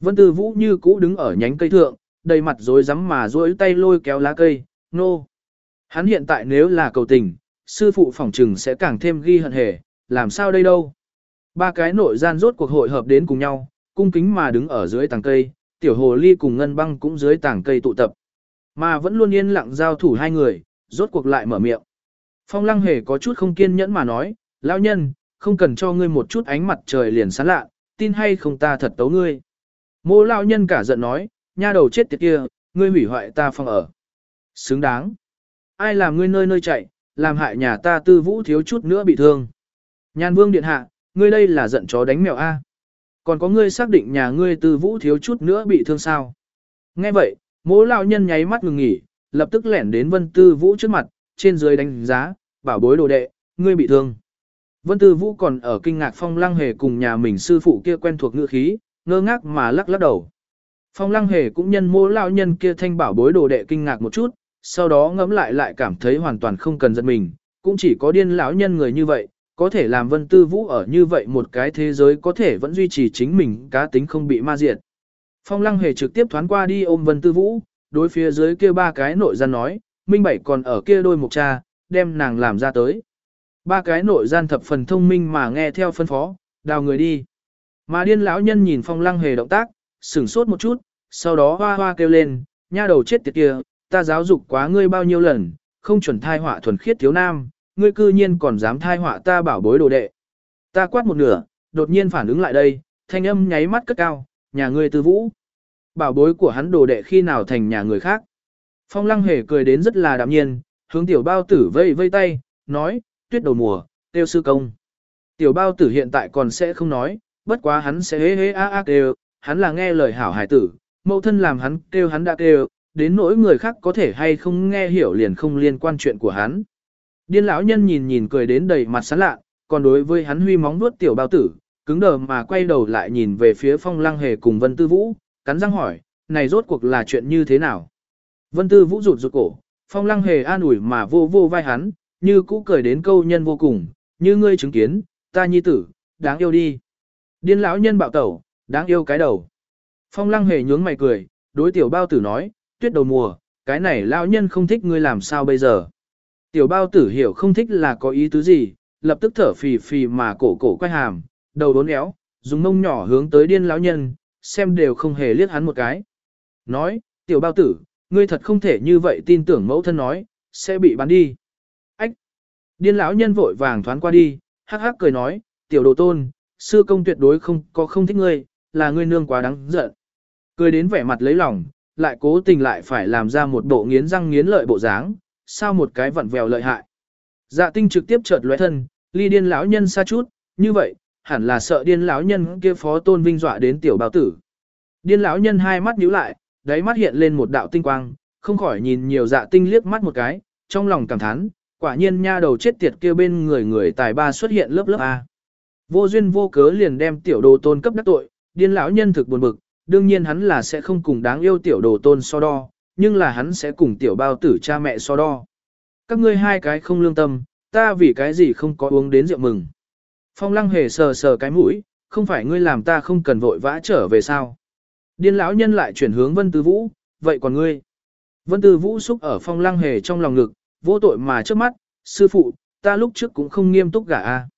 Vân Tư Vũ như cũ đứng ở nhánh cây thượng, đầy mặt rối rắm mà duỗi tay lôi kéo lá cây, nô. Hắn hiện tại nếu là cầu tình, sư phụ phỏng trừng sẽ càng thêm ghi hận hề, làm sao đây đâu. Ba cái nội gian rốt cuộc hội hợp đến cùng nhau, cung kính mà đứng ở dưới tàng cây, tiểu hồ ly cùng ngân băng cũng dưới tàng cây tụ tập. Mà vẫn luôn yên lặng giao thủ hai người, rốt cuộc lại mở miệng. Phong lăng hề có chút không kiên nhẫn mà nói, lão nhân, không cần cho ngươi một chút ánh mặt trời liền sáng lạ, tin hay không ta thật tấu ngươi. Mô lão nhân cả giận nói, nha đầu chết tiệt kia, ngươi hủy hoại ta phong ở. Xứng đáng. Ai làm ngươi nơi nơi chạy, làm hại nhà ta tư vũ thiếu chút nữa bị thương. Nhan vương điện hạ, ngươi đây là giận chó đánh mèo A. Còn có ngươi xác định nhà ngươi tư vũ thiếu chút nữa bị thương sao. Nghe vậy, mỗ lão nhân nháy mắt ngừng nghỉ, lập tức lẻn đến vân tư vũ trước mặt, trên dưới đánh giá, bảo bối đồ đệ, ngươi bị thương. Vân tư vũ còn ở kinh ngạc phong lăng hề cùng nhà mình sư phụ kia quen thuộc ngữ khí, ngơ ngác mà lắc lắc đầu. Phong lăng hề cũng nhân mỗ lão nhân kia thanh bảo bối đồ đệ kinh ngạc một chút, sau đó ngẫm lại lại cảm thấy hoàn toàn không cần giận mình, cũng chỉ có điên lão nhân người như vậy, có thể làm vân tư vũ ở như vậy một cái thế giới có thể vẫn duy trì chính mình cá tính không bị ma diệt. Phong lăng hề trực tiếp thoán qua đi ôm vân tư vũ, đối phía dưới kia ba cái nội gian nói, minh bảy còn ở kia đôi mục cha, đem nàng làm ra tới. Ba cái nội gian thập phần thông minh mà nghe theo phân phó, đào người đi. Mà điên lão nhân nhìn phong lăng hề động tác, sửng sốt một chút, sau đó hoa hoa kêu lên, nha đầu chết tiệt kia, ta giáo dục quá ngươi bao nhiêu lần, không chuẩn thai họa thuần khiết thiếu nam, ngươi cư nhiên còn dám thai họa ta bảo bối đồ đệ. Ta quát một nửa, đột nhiên phản ứng lại đây, thanh âm nháy mắt cất cao, nhà ngươi tư vũ. Bảo bối của hắn đồ đệ khi nào thành nhà người khác. Phong lăng hề cười đến rất là đạm nhiên, hướng tiểu bao tử vây vây tay, nói, tuyết đầu mùa, tiêu sư công. Tiểu bao tử hiện tại còn sẽ không nói, bất quá hắn sẽ hế hế á á kêu, hắn là nghe lời hảo hải tử, mẫu thân làm hắn kêu hắn đã kêu, đến nỗi người khác có thể hay không nghe hiểu liền không liên quan chuyện của hắn. Điên lão nhân nhìn nhìn cười đến đầy mặt sán lạ, còn đối với hắn huy móng nuốt tiểu bao tử, cứng đờ mà quay đầu lại nhìn về phía phong lăng hề cùng vân tư vũ, cắn răng hỏi, này rốt cuộc là chuyện như thế nào? Vân tư vũ rụt rụt cổ, phong lăng hề an ủi mà vô vô vai hắn, như cũ cười đến câu nhân vô cùng, như ngươi chứng kiến, ta nhi tử, đáng yêu đi. Điên lão nhân bạo tẩu, đáng yêu cái đầu. Phong lăng hề nhướng mày cười, đối tiểu bao tử nói, tuyết đầu mùa, cái này lão nhân không thích ngươi làm sao bây giờ. Tiểu bao tử hiểu không thích là có ý tứ gì, lập tức thở phì phì mà cổ cổ quay hàm, đầu đốn éo, dùng mông nhỏ hướng tới điên lão nhân, xem đều không hề liếc hắn một cái. Nói, tiểu bao tử, ngươi thật không thể như vậy tin tưởng mẫu thân nói, sẽ bị bắn đi. Ách! Điên lão nhân vội vàng thoáng qua đi, hắc hắc cười nói, tiểu đồ tôn, sư công tuyệt đối không có không thích ngươi, là ngươi nương quá đáng giận. Cười đến vẻ mặt lấy lòng, lại cố tình lại phải làm ra một bộ nghiến răng nghiến lợi bộ dáng, sao một cái vặn vẹo lợi hại. Dạ tinh trực tiếp chợt lóe thân, ly điên lão nhân xa chút, như vậy, hẳn là sợ điên lão nhân kia phó tôn vinh dọa đến tiểu bào tử. Điên lão nhân hai mắt nhíu lại, đáy mắt hiện lên một đạo tinh quang, không khỏi nhìn nhiều dạ tinh liếc mắt một cái, trong lòng cảm thán, quả nhiên nha đầu chết tiệt kia bên người người tài ba xuất hiện lớp lớp A. Vô duyên vô cớ liền đem tiểu đồ tôn cấp đắc tội, điên lão nhân thực buồn bực, đương nhiên hắn là sẽ không cùng đáng yêu tiểu đồ tôn so đo, nhưng là hắn sẽ cùng tiểu bao tử cha mẹ so đo. Các ngươi hai cái không lương tâm, ta vì cái gì không có uống đến rượu mừng. Phong lăng hề sờ sờ cái mũi, không phải ngươi làm ta không cần vội vã trở về sao. Điên lão nhân lại chuyển hướng Vân Tư Vũ, vậy còn ngươi? Vân Tư Vũ xúc ở phong lăng hề trong lòng ngực, vô tội mà trước mắt, sư phụ, ta lúc trước cũng không nghiêm túc gả a.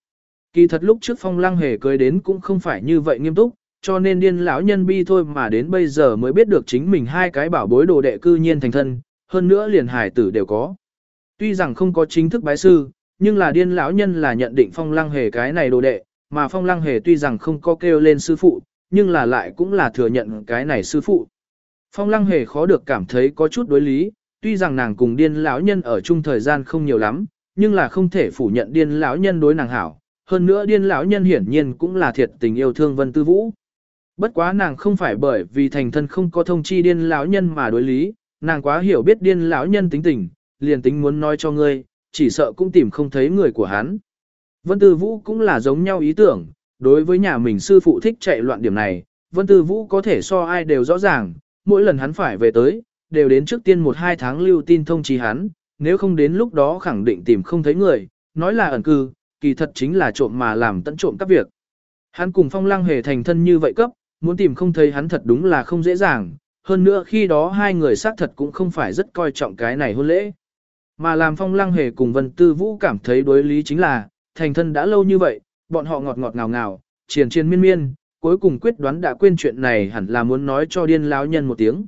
Kỳ thật lúc trước phong lăng hề cưới đến cũng không phải như vậy nghiêm túc, cho nên điên lão nhân bi thôi mà đến bây giờ mới biết được chính mình hai cái bảo bối đồ đệ cư nhiên thành thân, hơn nữa liền hải tử đều có. Tuy rằng không có chính thức bái sư, nhưng là điên lão nhân là nhận định phong lăng hề cái này đồ đệ, mà phong lăng hề tuy rằng không có kêu lên sư phụ, nhưng là lại cũng là thừa nhận cái này sư phụ. Phong lăng hề khó được cảm thấy có chút đối lý, tuy rằng nàng cùng điên lão nhân ở chung thời gian không nhiều lắm, nhưng là không thể phủ nhận điên lão nhân đối nàng hảo, hơn nữa điên lão nhân hiển nhiên cũng là thiệt tình yêu thương Vân Tư Vũ. Bất quá nàng không phải bởi vì thành thân không có thông chi điên lão nhân mà đối lý, nàng quá hiểu biết điên lão nhân tính tình, liền tính muốn nói cho ngươi, chỉ sợ cũng tìm không thấy người của hắn. Vân Tư Vũ cũng là giống nhau ý tưởng, đối với nhà mình sư phụ thích chạy loạn điểm này, Vân Tư Vũ có thể so ai đều rõ ràng, mỗi lần hắn phải về tới, đều đến trước tiên một hai tháng lưu tin thông chí hắn, nếu không đến lúc đó khẳng định tìm không thấy người, nói là ẩn cư, kỳ thật chính là trộm mà làm tận trộm các việc. Hắn cùng phong lăng hề thành thân như vậy cấp, muốn tìm không thấy hắn thật đúng là không dễ dàng, hơn nữa khi đó hai người xác thật cũng không phải rất coi trọng cái này hôn lễ. Mà làm phong lăng hề cùng Vân Tư Vũ cảm thấy đối lý chính là, thành thân đã lâu như vậy, bọn họ ngọt ngọt ngào ngào, triền triền miên miên, cuối cùng quyết đoán đã quên chuyện này hẳn là muốn nói cho điên lão nhân một tiếng.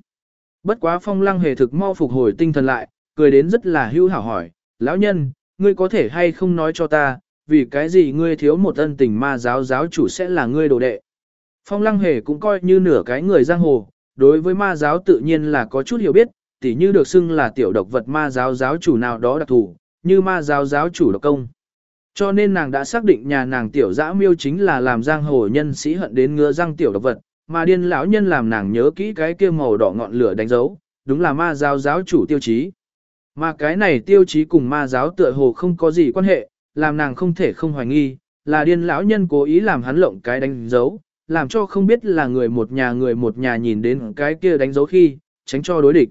Bất quá phong lăng hề thực mau phục hồi tinh thần lại, cười đến rất là hưu hảo hỏi, lão nhân, ngươi có thể hay không nói cho ta, vì cái gì ngươi thiếu một ân tình ma giáo giáo chủ sẽ là ngươi đồ đệ. Phong lăng hề cũng coi như nửa cái người giang hồ, đối với ma giáo tự nhiên là có chút hiểu biết, tỉ như được xưng là tiểu độc vật ma giáo giáo chủ nào đó đặc thù, như ma giáo giáo chủ độc công. Cho nên nàng đã xác định nhà nàng tiểu dã miêu chính là làm giang hồ nhân sĩ hận đến ngứa răng tiểu độc vật, mà điên lão nhân làm nàng nhớ kỹ cái kia màu đỏ ngọn lửa đánh dấu, đúng là ma giáo giáo chủ tiêu chí. Mà cái này tiêu chí cùng ma giáo tựa hồ không có gì quan hệ, làm nàng không thể không hoài nghi, là điên lão nhân cố ý làm hắn lộng cái đánh dấu, làm cho không biết là người một nhà người một nhà nhìn đến cái kia đánh dấu khi, tránh cho đối địch.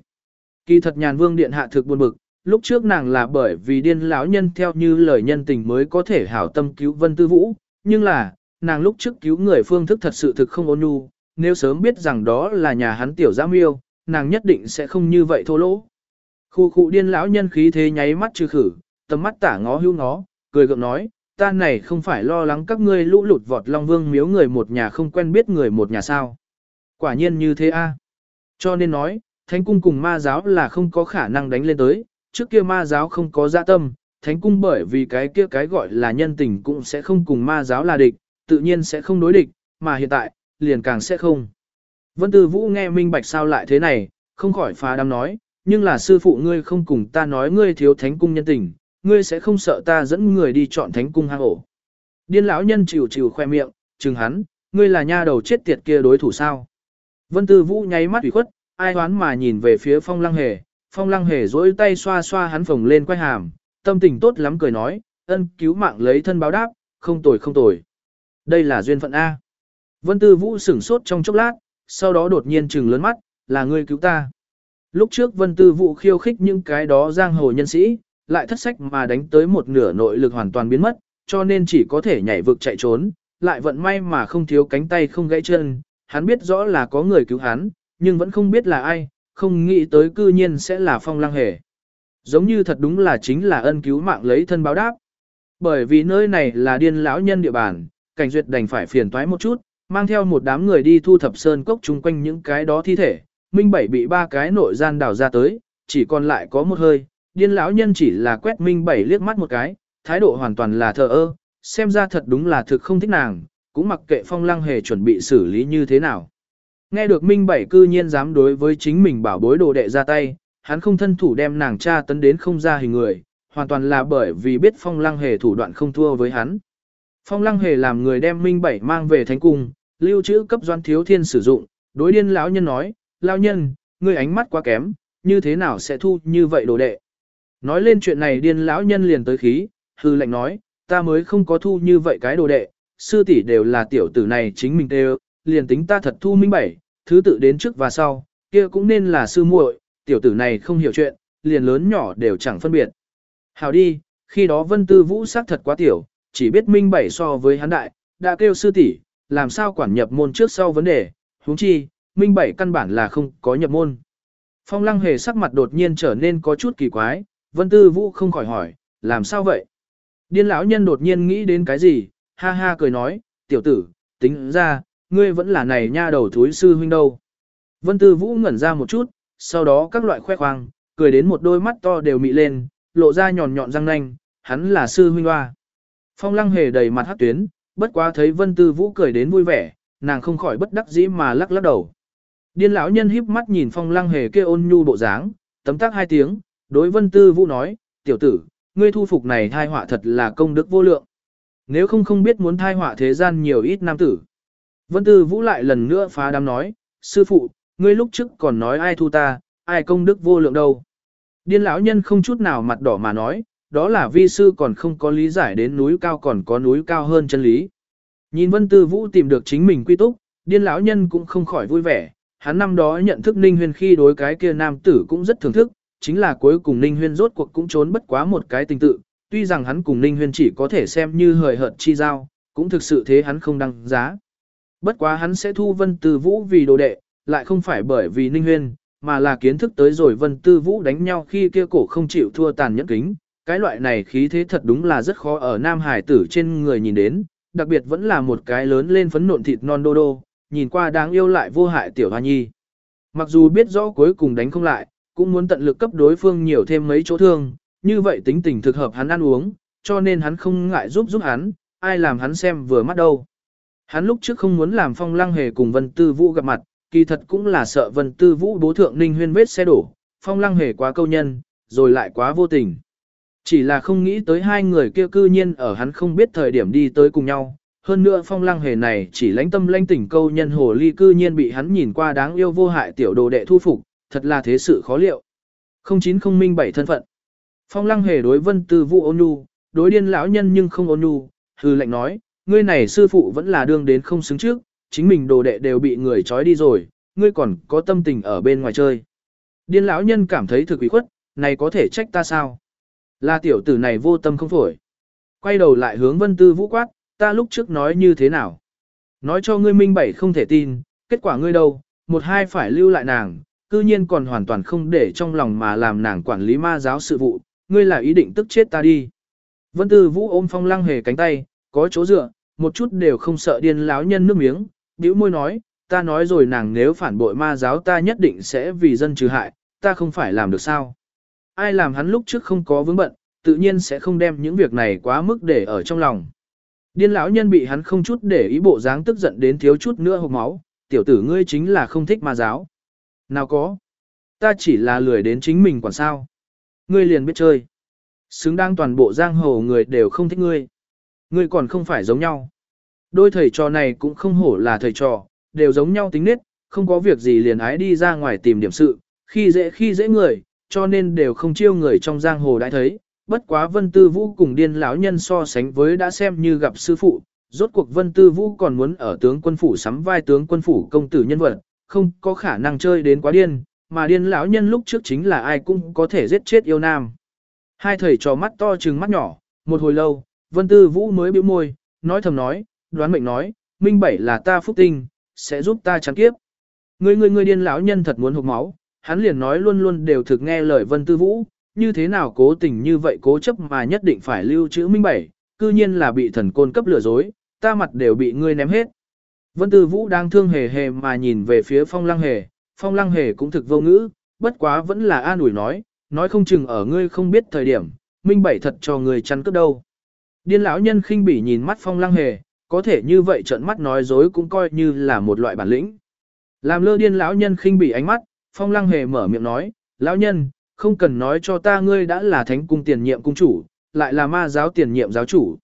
Kỳ thật nhàn vương điện hạ thực buồn bực, lúc trước nàng là bởi vì điên lão nhân theo như lời nhân tình mới có thể hảo tâm cứu vân tư vũ, nhưng là, nàng lúc trước cứu người phương thức thật sự thực không ôn nhu, nếu sớm biết rằng đó là nhà hắn tiểu giam yêu, nàng nhất định sẽ không như vậy thô lỗ. Khu khu điên lão nhân khí thế nháy mắt trừ khử, tầm mắt tả ngó hưu ngó, cười gượng nói, ta này không phải lo lắng các ngươi lũ lụt vọt long vương miếu người một nhà không quen biết người một nhà sao. Quả nhiên như thế a. Cho nên nói, thánh cung cùng ma giáo là không có khả năng đánh lên tới, trước kia ma giáo không có dạ tâm, thánh cung bởi vì cái kia cái gọi là nhân tình cũng sẽ không cùng ma giáo là địch, tự nhiên sẽ không đối địch, mà hiện tại, liền càng sẽ không. Vân Tư Vũ nghe minh bạch sao lại thế này, không khỏi phá đám nói, nhưng là sư phụ ngươi không cùng ta nói ngươi thiếu thánh cung nhân tình, ngươi sẽ không sợ ta dẫn người đi chọn thánh cung hang ổ. Điên lão nhân chịu chịu khoe miệng, chừng hắn, ngươi là nha đầu chết tiệt kia đối thủ sao. Vân Tư Vũ nháy mắt ủy khuất, ai hoán mà nhìn về phía phong lăng hề, phong lăng hề dỗi tay xoa xoa hắn phồng lên quay hàm, tâm tình tốt lắm cười nói, ân cứu mạng lấy thân báo đáp, không tồi không tồi. Đây là duyên phận A. Vân Tư Vũ sửng sốt trong chốc lát, sau đó đột nhiên trừng lớn mắt, là ngươi cứu ta. Lúc trước Vân Tư Vũ khiêu khích những cái đó giang hồ nhân sĩ, lại thất sách mà đánh tới một nửa nội lực hoàn toàn biến mất, cho nên chỉ có thể nhảy vực chạy trốn, lại vận may mà không thiếu cánh tay không gãy chân, hắn biết rõ là có người cứu hắn, nhưng vẫn không biết là ai, không nghĩ tới cư nhiên sẽ là phong lăng hề. Giống như thật đúng là chính là ân cứu mạng lấy thân báo đáp. Bởi vì nơi này là điên lão nhân địa bàn, cảnh duyệt đành phải phiền toái một chút, mang theo một đám người đi thu thập sơn cốc chung quanh những cái đó thi thể. Minh Bảy bị ba cái nội gian đào ra tới, chỉ còn lại có một hơi, điên lão nhân chỉ là quét Minh Bảy liếc mắt một cái, thái độ hoàn toàn là thờ ơ, xem ra thật đúng là thực không thích nàng, cũng mặc kệ phong lăng hề chuẩn bị xử lý như thế nào. Nghe được Minh Bảy cư nhiên dám đối với chính mình bảo bối đồ đệ ra tay, hắn không thân thủ đem nàng cha tấn đến không ra hình người, hoàn toàn là bởi vì biết phong lăng hề thủ đoạn không thua với hắn. Phong lăng hề làm người đem Minh Bảy mang về thánh cung, lưu trữ cấp doan thiếu thiên sử dụng, đối điên lão nhân nói, lão nhân, ngươi ánh mắt quá kém, như thế nào sẽ thu như vậy đồ đệ. Nói lên chuyện này điên lão nhân liền tới khí, hư lệnh nói, ta mới không có thu như vậy cái đồ đệ, sư tỷ đều là tiểu tử này chính mình đều, liền tính ta thật thu minh bảy, thứ tự đến trước và sau, kia cũng nên là sư muội, tiểu tử này không hiểu chuyện, liền lớn nhỏ đều chẳng phân biệt. Hào đi, khi đó vân tư vũ sắc thật quá tiểu, chỉ biết minh bảy so với hắn đại, đã kêu sư tỷ, làm sao quản nhập môn trước sau vấn đề, huống chi, minh bảy căn bản là không có nhập môn. Phong lăng hề sắc mặt đột nhiên trở nên có chút kỳ quái, vân tư vũ không khỏi hỏi, làm sao vậy? Điên lão nhân đột nhiên nghĩ đến cái gì, ha ha cười nói, tiểu tử, tính ra, ngươi vẫn là này nha đầu thúi sư huynh đâu. Vân tư vũ ngẩn ra một chút, sau đó các loại khoe khoang, cười đến một đôi mắt to đều mị lên, lộ ra nhọn nhọn răng nanh, hắn là sư huynh hoa. Phong lăng hề đầy mặt hát tuyến, bất quá thấy vân tư vũ cười đến vui vẻ, nàng không khỏi bất đắc dĩ mà lắc lắc đầu. Điên lão nhân híp mắt nhìn phong lăng hề kia ôn nhu bộ dáng, tấm tắc hai tiếng, đối Vân Tư Vũ nói, tiểu tử, ngươi thu phục này thai họa thật là công đức vô lượng. Nếu không không biết muốn thai họa thế gian nhiều ít nam tử. Vân Tư Vũ lại lần nữa phá đám nói, sư phụ, ngươi lúc trước còn nói ai thu ta, ai công đức vô lượng đâu. Điên lão nhân không chút nào mặt đỏ mà nói, đó là vi sư còn không có lý giải đến núi cao còn có núi cao hơn chân lý. Nhìn Vân Tư Vũ tìm được chính mình quy túc, điên lão nhân cũng không khỏi vui vẻ, hắn năm đó nhận thức Ninh huyền khi đối cái kia nam tử cũng rất thưởng thức, chính là cuối cùng Ninh Huyên rốt cuộc cũng trốn bất quá một cái tình tự, tuy rằng hắn cùng Ninh Huyên chỉ có thể xem như hời hợt chi giao, cũng thực sự thế hắn không đăng giá. Bất quá hắn sẽ thu Vân Tư Vũ vì đồ đệ, lại không phải bởi vì Ninh Huyên, mà là kiến thức tới rồi Vân Tư Vũ đánh nhau khi kia cổ không chịu thua tàn nhẫn kính. Cái loại này khí thế thật đúng là rất khó ở Nam Hải tử trên người nhìn đến, đặc biệt vẫn là một cái lớn lên phấn nộn thịt non đô đô, nhìn qua đáng yêu lại vô hại tiểu hoa nhi. Mặc dù biết rõ cuối cùng đánh không lại, cũng muốn tận lực cấp đối phương nhiều thêm mấy chỗ thương, như vậy tính tình thực hợp hắn ăn uống, cho nên hắn không ngại giúp giúp hắn, ai làm hắn xem vừa mắt đâu. Hắn lúc trước không muốn làm phong lăng hề cùng Vân Tư Vũ gặp mặt, kỳ thật cũng là sợ Vân Tư Vũ bố thượng ninh huyên vết xe đổ, phong lăng hề quá câu nhân, rồi lại quá vô tình. Chỉ là không nghĩ tới hai người kia cư nhiên ở hắn không biết thời điểm đi tới cùng nhau. Hơn nữa phong lăng hề này chỉ lãnh tâm lãnh tỉnh câu nhân hồ ly cư nhiên bị hắn nhìn qua đáng yêu vô hại tiểu đồ đệ thu phục, thật là thế sự khó liệu. Không chín không minh bảy thân phận. Phong lăng hề đối vân tư vũ ôn nhu, đối điên lão nhân nhưng không ôn nhu, hư lệnh nói, ngươi này sư phụ vẫn là đương đến không xứng trước, chính mình đồ đệ đều bị người trói đi rồi, ngươi còn có tâm tình ở bên ngoài chơi. Điên lão nhân cảm thấy thực ủy khuất, này có thể trách ta sao? Là tiểu tử này vô tâm không phổi. Quay đầu lại hướng vân tư vũ quát, ta lúc trước nói như thế nào? Nói cho ngươi minh bảy không thể tin, kết quả ngươi đâu, một hai phải lưu lại nàng, cư nhiên còn hoàn toàn không để trong lòng mà làm nàng quản lý ma giáo sự vụ, ngươi là ý định tức chết ta đi. Vân tư vũ ôm phong lăng hề cánh tay, có chỗ dựa, một chút đều không sợ điên láo nhân nước miếng, bĩu môi nói, ta nói rồi nàng nếu phản bội ma giáo ta nhất định sẽ vì dân trừ hại, ta không phải làm được sao. Ai làm hắn lúc trước không có vướng bận, tự nhiên sẽ không đem những việc này quá mức để ở trong lòng. Điên lão nhân bị hắn không chút để ý bộ dáng tức giận đến thiếu chút nữa hộc máu, tiểu tử ngươi chính là không thích ma giáo. Nào có, ta chỉ là lười đến chính mình quản sao. Ngươi liền biết chơi. Xứng đáng toàn bộ giang hồ người đều không thích ngươi. Ngươi còn không phải giống nhau. Đôi thầy trò này cũng không hổ là thầy trò, đều giống nhau tính nết, không có việc gì liền ái đi ra ngoài tìm điểm sự, khi dễ khi dễ người, cho nên đều không chiêu người trong giang hồ đã thấy. Bất quá Vân Tư Vũ cùng điên lão nhân so sánh với đã xem như gặp sư phụ, rốt cuộc Vân Tư Vũ còn muốn ở tướng quân phủ sắm vai tướng quân phủ công tử nhân vật, không có khả năng chơi đến quá điên, mà điên lão nhân lúc trước chính là ai cũng có thể giết chết yêu nam. Hai thầy trò mắt to trừng mắt nhỏ, một hồi lâu, Vân Tư Vũ mới bĩu môi, nói thầm nói, đoán mệnh nói, minh bảy là ta phúc tinh, sẽ giúp ta chắn kiếp. Người người người điên lão nhân thật muốn hụt máu, hắn liền nói luôn luôn đều thực nghe lời Vân Tư Vũ, như thế nào cố tình như vậy cố chấp mà nhất định phải lưu trữ minh bảy, cư nhiên là bị thần côn cấp lừa dối, ta mặt đều bị ngươi ném hết. Vân Tư Vũ đang thương hề hề mà nhìn về phía phong lăng hề, phong lăng hề cũng thực vô ngữ, bất quá vẫn là an ủi nói, nói không chừng ở ngươi không biết thời điểm, minh bảy thật cho ngươi chăn cướp đâu. Điên lão nhân khinh bỉ nhìn mắt phong lăng hề, có thể như vậy trợn mắt nói dối cũng coi như là một loại bản lĩnh. Làm lơ điên lão nhân khinh bỉ ánh mắt, phong lăng hề mở miệng nói, lão nhân, không cần nói cho ta ngươi đã là thánh cung tiền nhiệm cung chủ, lại là ma giáo tiền nhiệm giáo chủ.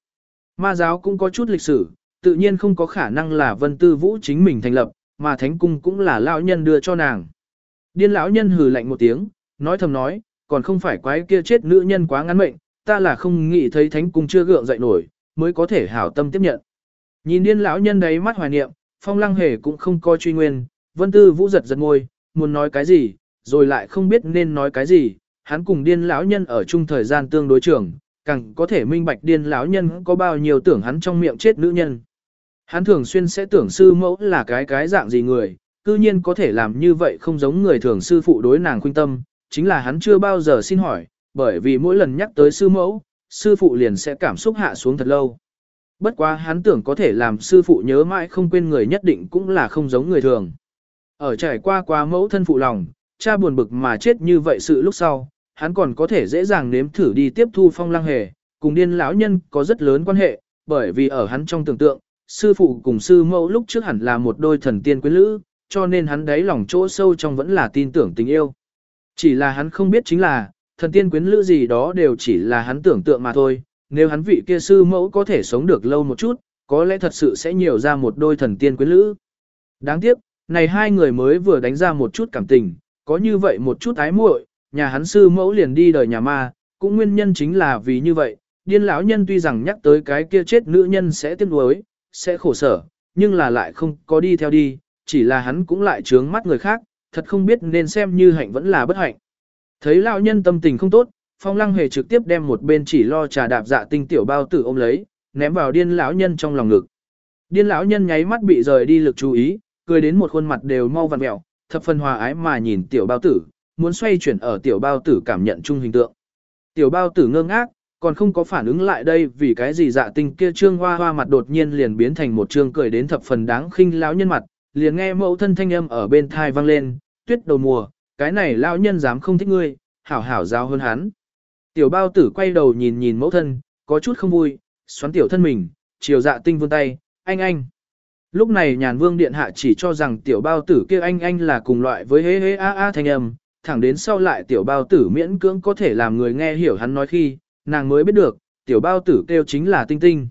Ma giáo cũng có chút lịch sử, tự nhiên không có khả năng là vân tư vũ chính mình thành lập, mà thánh cung cũng là lão nhân đưa cho nàng. Điên lão nhân hừ lạnh một tiếng, nói thầm nói, còn không phải quái kia chết nữ nhân quá ngắn mệnh, ta là không nghĩ thấy thánh cung chưa gượng dậy nổi, mới có thể hảo tâm tiếp nhận. Nhìn điên lão nhân đấy mắt hoài niệm, phong lăng hề cũng không coi truy nguyên, vân tư vũ giật giật ngôi, muốn nói cái gì, rồi lại không biết nên nói cái gì, hắn cùng điên lão nhân ở chung thời gian tương đối trường, càng có thể minh bạch điên lão nhân có bao nhiêu tưởng hắn trong miệng chết nữ nhân. Hắn thường xuyên sẽ tưởng sư mẫu là cái cái dạng gì người, cư nhiên có thể làm như vậy không giống người thường sư phụ đối nàng khuyên tâm, chính là hắn chưa bao giờ xin hỏi, bởi vì mỗi lần nhắc tới sư mẫu, sư phụ liền sẽ cảm xúc hạ xuống thật lâu. Bất quá hắn tưởng có thể làm sư phụ nhớ mãi không quên người nhất định cũng là không giống người thường. Ở trải qua quá mẫu thân phụ lòng, cha buồn bực mà chết như vậy sự lúc sau, hắn còn có thể dễ dàng nếm thử đi tiếp thu phong lăng hề, cùng điên lão nhân có rất lớn quan hệ, bởi vì ở hắn trong tưởng tượng, sư phụ cùng sư mẫu lúc trước hẳn là một đôi thần tiên quyến lữ, cho nên hắn đáy lòng chỗ sâu trong vẫn là tin tưởng tình yêu. Chỉ là hắn không biết chính là, thần tiên quyến lữ gì đó đều chỉ là hắn tưởng tượng mà thôi, nếu hắn vị kia sư mẫu có thể sống được lâu một chút, có lẽ thật sự sẽ nhiều ra một đôi thần tiên quyến lữ. Đáng tiếc, này hai người mới vừa đánh ra một chút cảm tình, có như vậy một chút ái muội, nhà hắn sư mẫu liền đi đời nhà ma, cũng nguyên nhân chính là vì như vậy, điên lão nhân tuy rằng nhắc tới cái kia chết nữ nhân sẽ tiếc nuối, sẽ khổ sở, nhưng là lại không có đi theo đi, chỉ là hắn cũng lại trướng mắt người khác, thật không biết nên xem như hạnh vẫn là bất hạnh. Thấy lão nhân tâm tình không tốt, Phong Lăng hề trực tiếp đem một bên chỉ lo trà đạp dạ tinh tiểu bao tử ôm lấy, ném vào điên lão nhân trong lòng ngực. Điên lão nhân nháy mắt bị rời đi lực chú ý, cười đến một khuôn mặt đều mau vặn mèo, thập phần hòa ái mà nhìn tiểu bao tử, muốn xoay chuyển ở tiểu bao tử cảm nhận chung hình tượng. Tiểu bao tử ngơ ngác, còn không có phản ứng lại đây vì cái gì dạ tinh kia trương hoa hoa mặt đột nhiên liền biến thành một trương cười đến thập phần đáng khinh lão nhân mặt, liền nghe mẫu thân thanh âm ở bên thai vang lên, tuyết đầu mùa, cái này lão nhân dám không thích ngươi, hảo hảo giao hơn hắn. Tiểu bao tử quay đầu nhìn nhìn mẫu thân, có chút không vui, xoắn tiểu thân mình, chiều dạ tinh vươn tay, anh anh. Lúc này nhàn vương điện hạ chỉ cho rằng tiểu bao tử kia anh anh là cùng loại với hế hế a a thanh âm, thẳng đến sau lại tiểu bao tử miễn cưỡng có thể làm người nghe hiểu hắn nói khi, nàng mới biết được, tiểu bao tử kêu chính là tinh tinh.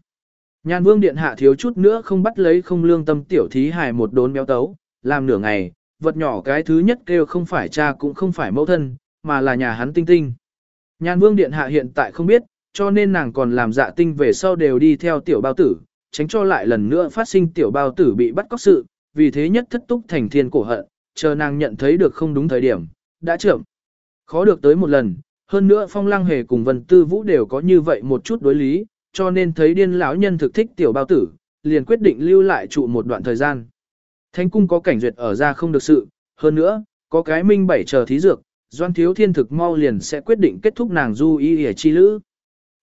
Nhàn vương điện hạ thiếu chút nữa không bắt lấy không lương tâm tiểu thí hài một đốn béo tấu, làm nửa ngày, vật nhỏ cái thứ nhất kêu không phải cha cũng không phải mẫu thân, mà là nhà hắn tinh tinh. Nhàn vương điện hạ hiện tại không biết, cho nên nàng còn làm dạ tinh về sau đều đi theo tiểu bao tử, tránh cho lại lần nữa phát sinh tiểu bao tử bị bắt cóc sự, vì thế nhất thất túc thành thiên cổ hận, chờ nàng nhận thấy được không đúng thời điểm, đã trưởng Khó được tới một lần, hơn nữa phong lăng hề cùng vân tư vũ đều có như vậy một chút đối lý, cho nên thấy điên lão nhân thực thích tiểu bao tử, liền quyết định lưu lại trụ một đoạn thời gian. Thánh cung có cảnh duyệt ở ra không được sự, hơn nữa, có cái minh bảy chờ thí dược, doan thiếu thiên thực mau liền sẽ quyết định kết thúc nàng du y hề chi lữ.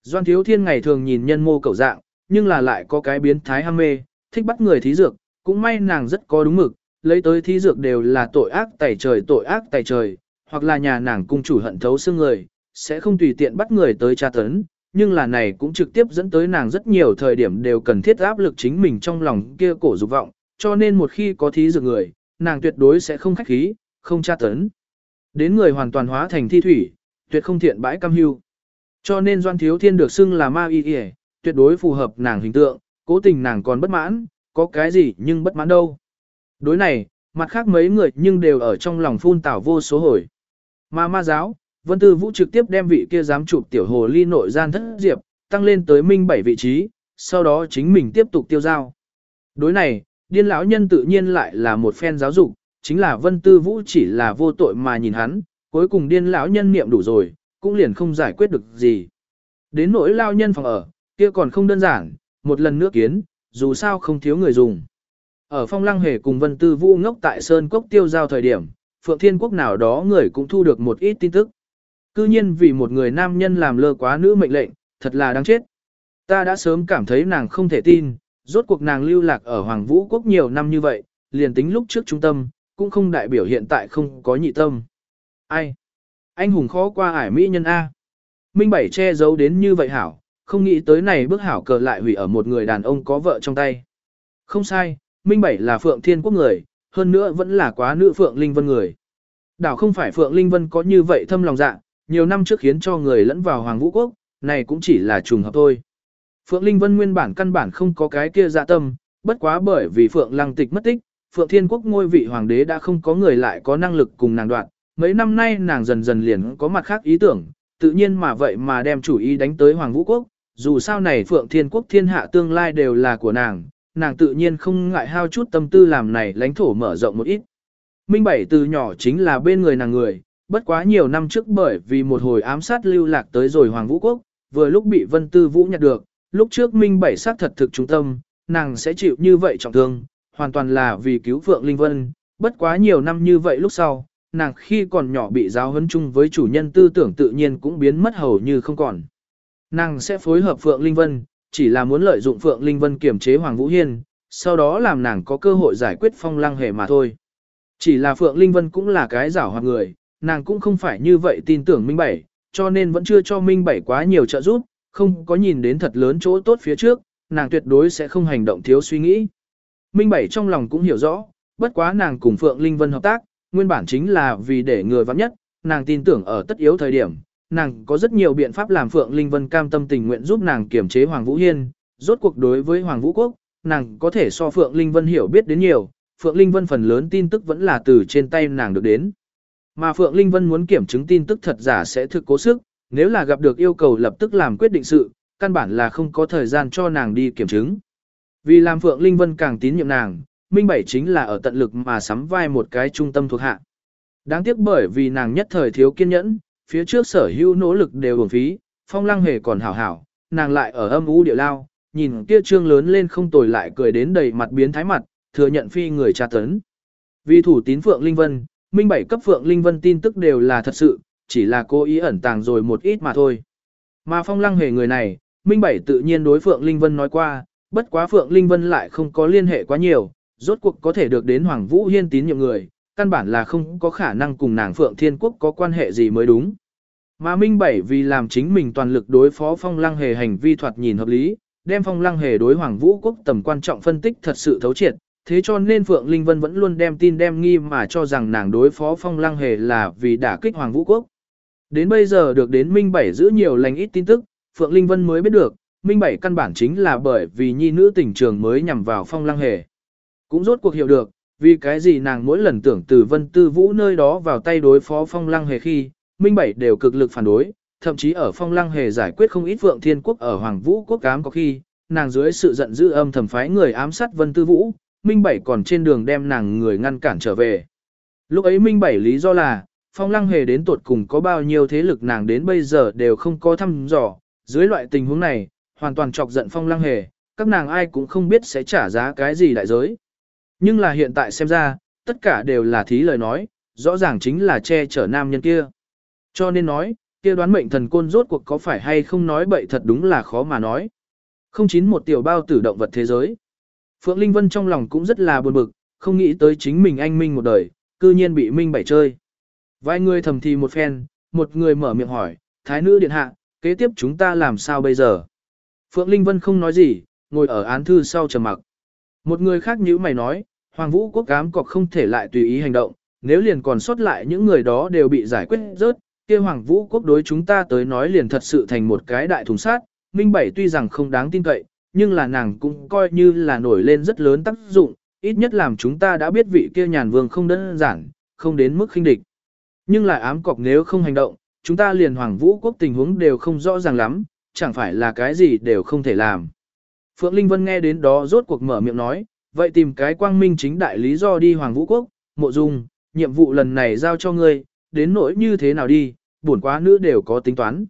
Doan thiếu thiên ngày thường nhìn nhân mô cầu dạng, nhưng là lại có cái biến thái ham mê, thích bắt người thí dược, cũng may nàng rất có đúng mực, lấy tới thí dược đều là tội ác tẩy trời tội ác tẩy trời, hoặc là nhà nàng cung chủ hận thấu xương người, sẽ không tùy tiện bắt người tới tra tấn, nhưng là này cũng trực tiếp dẫn tới nàng rất nhiều thời điểm đều cần thiết áp lực chính mình trong lòng kia cổ dục vọng, cho nên một khi có thí dược người, nàng tuyệt đối sẽ không khách khí, không tra tấn. Đến người hoàn toàn hóa thành thi thủy, tuyệt không thiện bãi cam hưu. Cho nên Doan Thiếu Thiên được xưng là ma y y, tuyệt đối phù hợp nàng hình tượng, cố tình nàng còn bất mãn, có cái gì nhưng bất mãn đâu. Đối này, mặt khác mấy người nhưng đều ở trong lòng phun tảo vô số hồi. Ma ma giáo, Vân Tư Vũ trực tiếp đem vị kia dám chụp tiểu hồ ly nội gian thất diệp, tăng lên tới minh bảy vị trí, sau đó chính mình tiếp tục tiêu giao. Đối này, điên lão nhân tự nhiên lại là một phen giáo dục, chính là Vân Tư Vũ chỉ là vô tội mà nhìn hắn, cuối cùng điên lão nhân niệm đủ rồi, cũng liền không giải quyết được gì. Đến nỗi lao nhân phòng ở, kia còn không đơn giản, một lần nữa kiến, dù sao không thiếu người dùng. Ở phong lăng hề cùng Vân Tư Vũ ngốc tại Sơn Cốc tiêu giao thời điểm, Phượng Thiên Quốc nào đó người cũng thu được một ít tin tức. Cư nhiên vì một người nam nhân làm lơ quá nữ mệnh lệnh, thật là đáng chết. Ta đã sớm cảm thấy nàng không thể tin, rốt cuộc nàng lưu lạc ở Hoàng Vũ Quốc nhiều năm như vậy, liền tính lúc trước trung tâm, cũng không đại biểu hiện tại không có nhị tâm. Ai? Anh hùng khó qua ải mỹ nhân A. Minh Bảy che giấu đến như vậy hảo, không nghĩ tới này bước hảo cờ lại hủy ở một người đàn ông có vợ trong tay. Không sai, Minh Bảy là Phượng Thiên Quốc người, hơn nữa vẫn là quá nữ Phượng Linh Vân người. Đảo không phải Phượng Linh Vân có như vậy thâm lòng dạ, nhiều năm trước khiến cho người lẫn vào Hoàng Vũ Quốc, này cũng chỉ là trùng hợp thôi. Phượng Linh Vân nguyên bản căn bản không có cái kia dạ tâm, bất quá bởi vì Phượng Lăng Tịch mất tích, Phượng Thiên Quốc ngôi vị hoàng đế đã không có người lại có năng lực cùng nàng đoạn, mấy năm nay nàng dần dần liền có mặt khác ý tưởng, tự nhiên mà vậy mà đem chủ ý đánh tới Hoàng Vũ Quốc, dù sao này Phượng Thiên Quốc thiên hạ tương lai đều là của nàng, nàng tự nhiên không ngại hao chút tâm tư làm này lãnh thổ mở rộng một ít. Minh Bảy từ nhỏ chính là bên người nàng người, bất quá nhiều năm trước bởi vì một hồi ám sát lưu lạc tới rồi Hoàng Vũ Quốc, vừa lúc bị Vân Tư Vũ nhặt được, lúc trước Minh Bảy sát thật thực trung tâm, nàng sẽ chịu như vậy trọng thương, hoàn toàn là vì cứu Phượng Linh Vân, bất quá nhiều năm như vậy lúc sau, nàng khi còn nhỏ bị giáo huấn chung với chủ nhân tư tưởng tự nhiên cũng biến mất hầu như không còn. Nàng sẽ phối hợp Phượng Linh Vân, chỉ là muốn lợi dụng Phượng Linh Vân kiểm chế Hoàng Vũ Hiên, sau đó làm nàng có cơ hội giải quyết phong lăng hề mà thôi. Chỉ là Phượng Linh Vân cũng là cái giảo hoạt người, nàng cũng không phải như vậy tin tưởng Minh Bảy, cho nên vẫn chưa cho Minh Bảy quá nhiều trợ giúp, không có nhìn đến thật lớn chỗ tốt phía trước, nàng tuyệt đối sẽ không hành động thiếu suy nghĩ. Minh Bảy trong lòng cũng hiểu rõ, bất quá nàng cùng Phượng Linh Vân hợp tác, nguyên bản chính là vì để người vắng nhất, nàng tin tưởng ở tất yếu thời điểm, nàng có rất nhiều biện pháp làm Phượng Linh Vân cam tâm tình nguyện giúp nàng kiểm chế Hoàng Vũ Hiên, rốt cuộc đối với Hoàng Vũ Quốc, nàng có thể so Phượng Linh Vân hiểu biết đến nhiều, Phượng Linh Vân phần lớn tin tức vẫn là từ trên tay nàng được đến. Mà Phượng Linh Vân muốn kiểm chứng tin tức thật giả sẽ thực cố sức, nếu là gặp được yêu cầu lập tức làm quyết định sự, căn bản là không có thời gian cho nàng đi kiểm chứng. Vì làm Phượng Linh Vân càng tín nhiệm nàng, Minh Bảy chính là ở tận lực mà sắm vai một cái trung tâm thuộc hạ. Đáng tiếc bởi vì nàng nhất thời thiếu kiên nhẫn, phía trước sở hữu nỗ lực đều uổng phí, phong lăng hề còn hảo hảo, nàng lại ở âm u địa lao, nhìn kia trương lớn lên không tồi lại cười đến đầy mặt biến thái mặt, thừa nhận phi người tra tấn. Vì thủ tín Phượng Linh Vân, Minh Bảy cấp Phượng Linh Vân tin tức đều là thật sự, chỉ là cố ý ẩn tàng rồi một ít mà thôi. Mà phong lăng hề người này, Minh Bảy tự nhiên đối Phượng Linh Vân nói qua, bất quá Phượng Linh Vân lại không có liên hệ quá nhiều, rốt cuộc có thể được đến Hoàng Vũ Hiên tín nhiệm người, căn bản là không có khả năng cùng nàng Phượng Thiên Quốc có quan hệ gì mới đúng. Mà Minh Bảy vì làm chính mình toàn lực đối phó phong lăng hề hành vi thoạt nhìn hợp lý, đem phong lăng hề đối Hoàng Vũ Quốc tầm quan trọng phân tích thật sự thấu triệt, thế cho nên Phượng Linh Vân vẫn luôn đem tin đem nghi mà cho rằng nàng đối phó phong lăng hề là vì đả kích Hoàng Vũ Quốc. Đến bây giờ được đến Minh Bảy giữ nhiều lành ít tin tức, Phượng Linh Vân mới biết được, Minh Bảy căn bản chính là bởi vì nhi nữ tình trường mới nhằm vào phong lăng hề. Cũng rốt cuộc hiểu được, vì cái gì nàng mỗi lần tưởng từ Vân Tư Vũ nơi đó vào tay đối phó phong lăng hề khi, Minh Bảy đều cực lực phản đối, thậm chí ở phong lăng hề giải quyết không ít Phượng Thiên Quốc ở Hoàng Vũ Quốc cám có khi, nàng dưới sự giận dữ âm thầm phái người ám sát Vân Tư Vũ, Minh Bảy còn trên đường đem nàng người ngăn cản trở về. Lúc ấy Minh Bảy lý do là, phong lăng hề đến tuột cùng có bao nhiêu thế lực nàng đến bây giờ đều không có thăm dò, dưới loại tình huống này, hoàn toàn chọc giận phong lăng hề, các nàng ai cũng không biết sẽ trả giá cái gì đại giới. Nhưng là hiện tại xem ra, tất cả đều là thí lời nói, rõ ràng chính là che chở nam nhân kia. Cho nên nói, kia đoán mệnh thần côn rốt cuộc có phải hay không nói bậy thật đúng là khó mà nói. Không chín một tiểu bao tử động vật thế giới. Phượng Linh Vân trong lòng cũng rất là buồn bực, không nghĩ tới chính mình anh Minh một đời, cư nhiên bị Minh bảy chơi. Vài người thầm thì một phen, một người mở miệng hỏi, Thái nữ điện hạ, kế tiếp chúng ta làm sao bây giờ? Phượng Linh Vân không nói gì, ngồi ở án thư sau trầm mặc. Một người khác như mày nói, Hoàng Vũ quốc cám cọc không thể lại tùy ý hành động, nếu liền còn sót lại những người đó đều bị giải quyết rớt, kia Hoàng Vũ quốc đối chúng ta tới nói liền thật sự thành một cái đại thùng sát, Minh Bảy tuy rằng không đáng tin cậy, nhưng là nàng cũng coi như là nổi lên rất lớn tác dụng, ít nhất làm chúng ta đã biết vị kia nhàn vương không đơn giản, không đến mức khinh địch. Nhưng lại ám cọc nếu không hành động, chúng ta liền Hoàng Vũ quốc tình huống đều không rõ ràng lắm, chẳng phải là cái gì đều không thể làm. Phượng Linh Vân nghe đến đó rốt cuộc mở miệng nói, vậy tìm cái quang minh chính đại lý do đi Hoàng Vũ Quốc, mộ dung, nhiệm vụ lần này giao cho ngươi, đến nỗi như thế nào đi, buồn quá nữ đều có tính toán.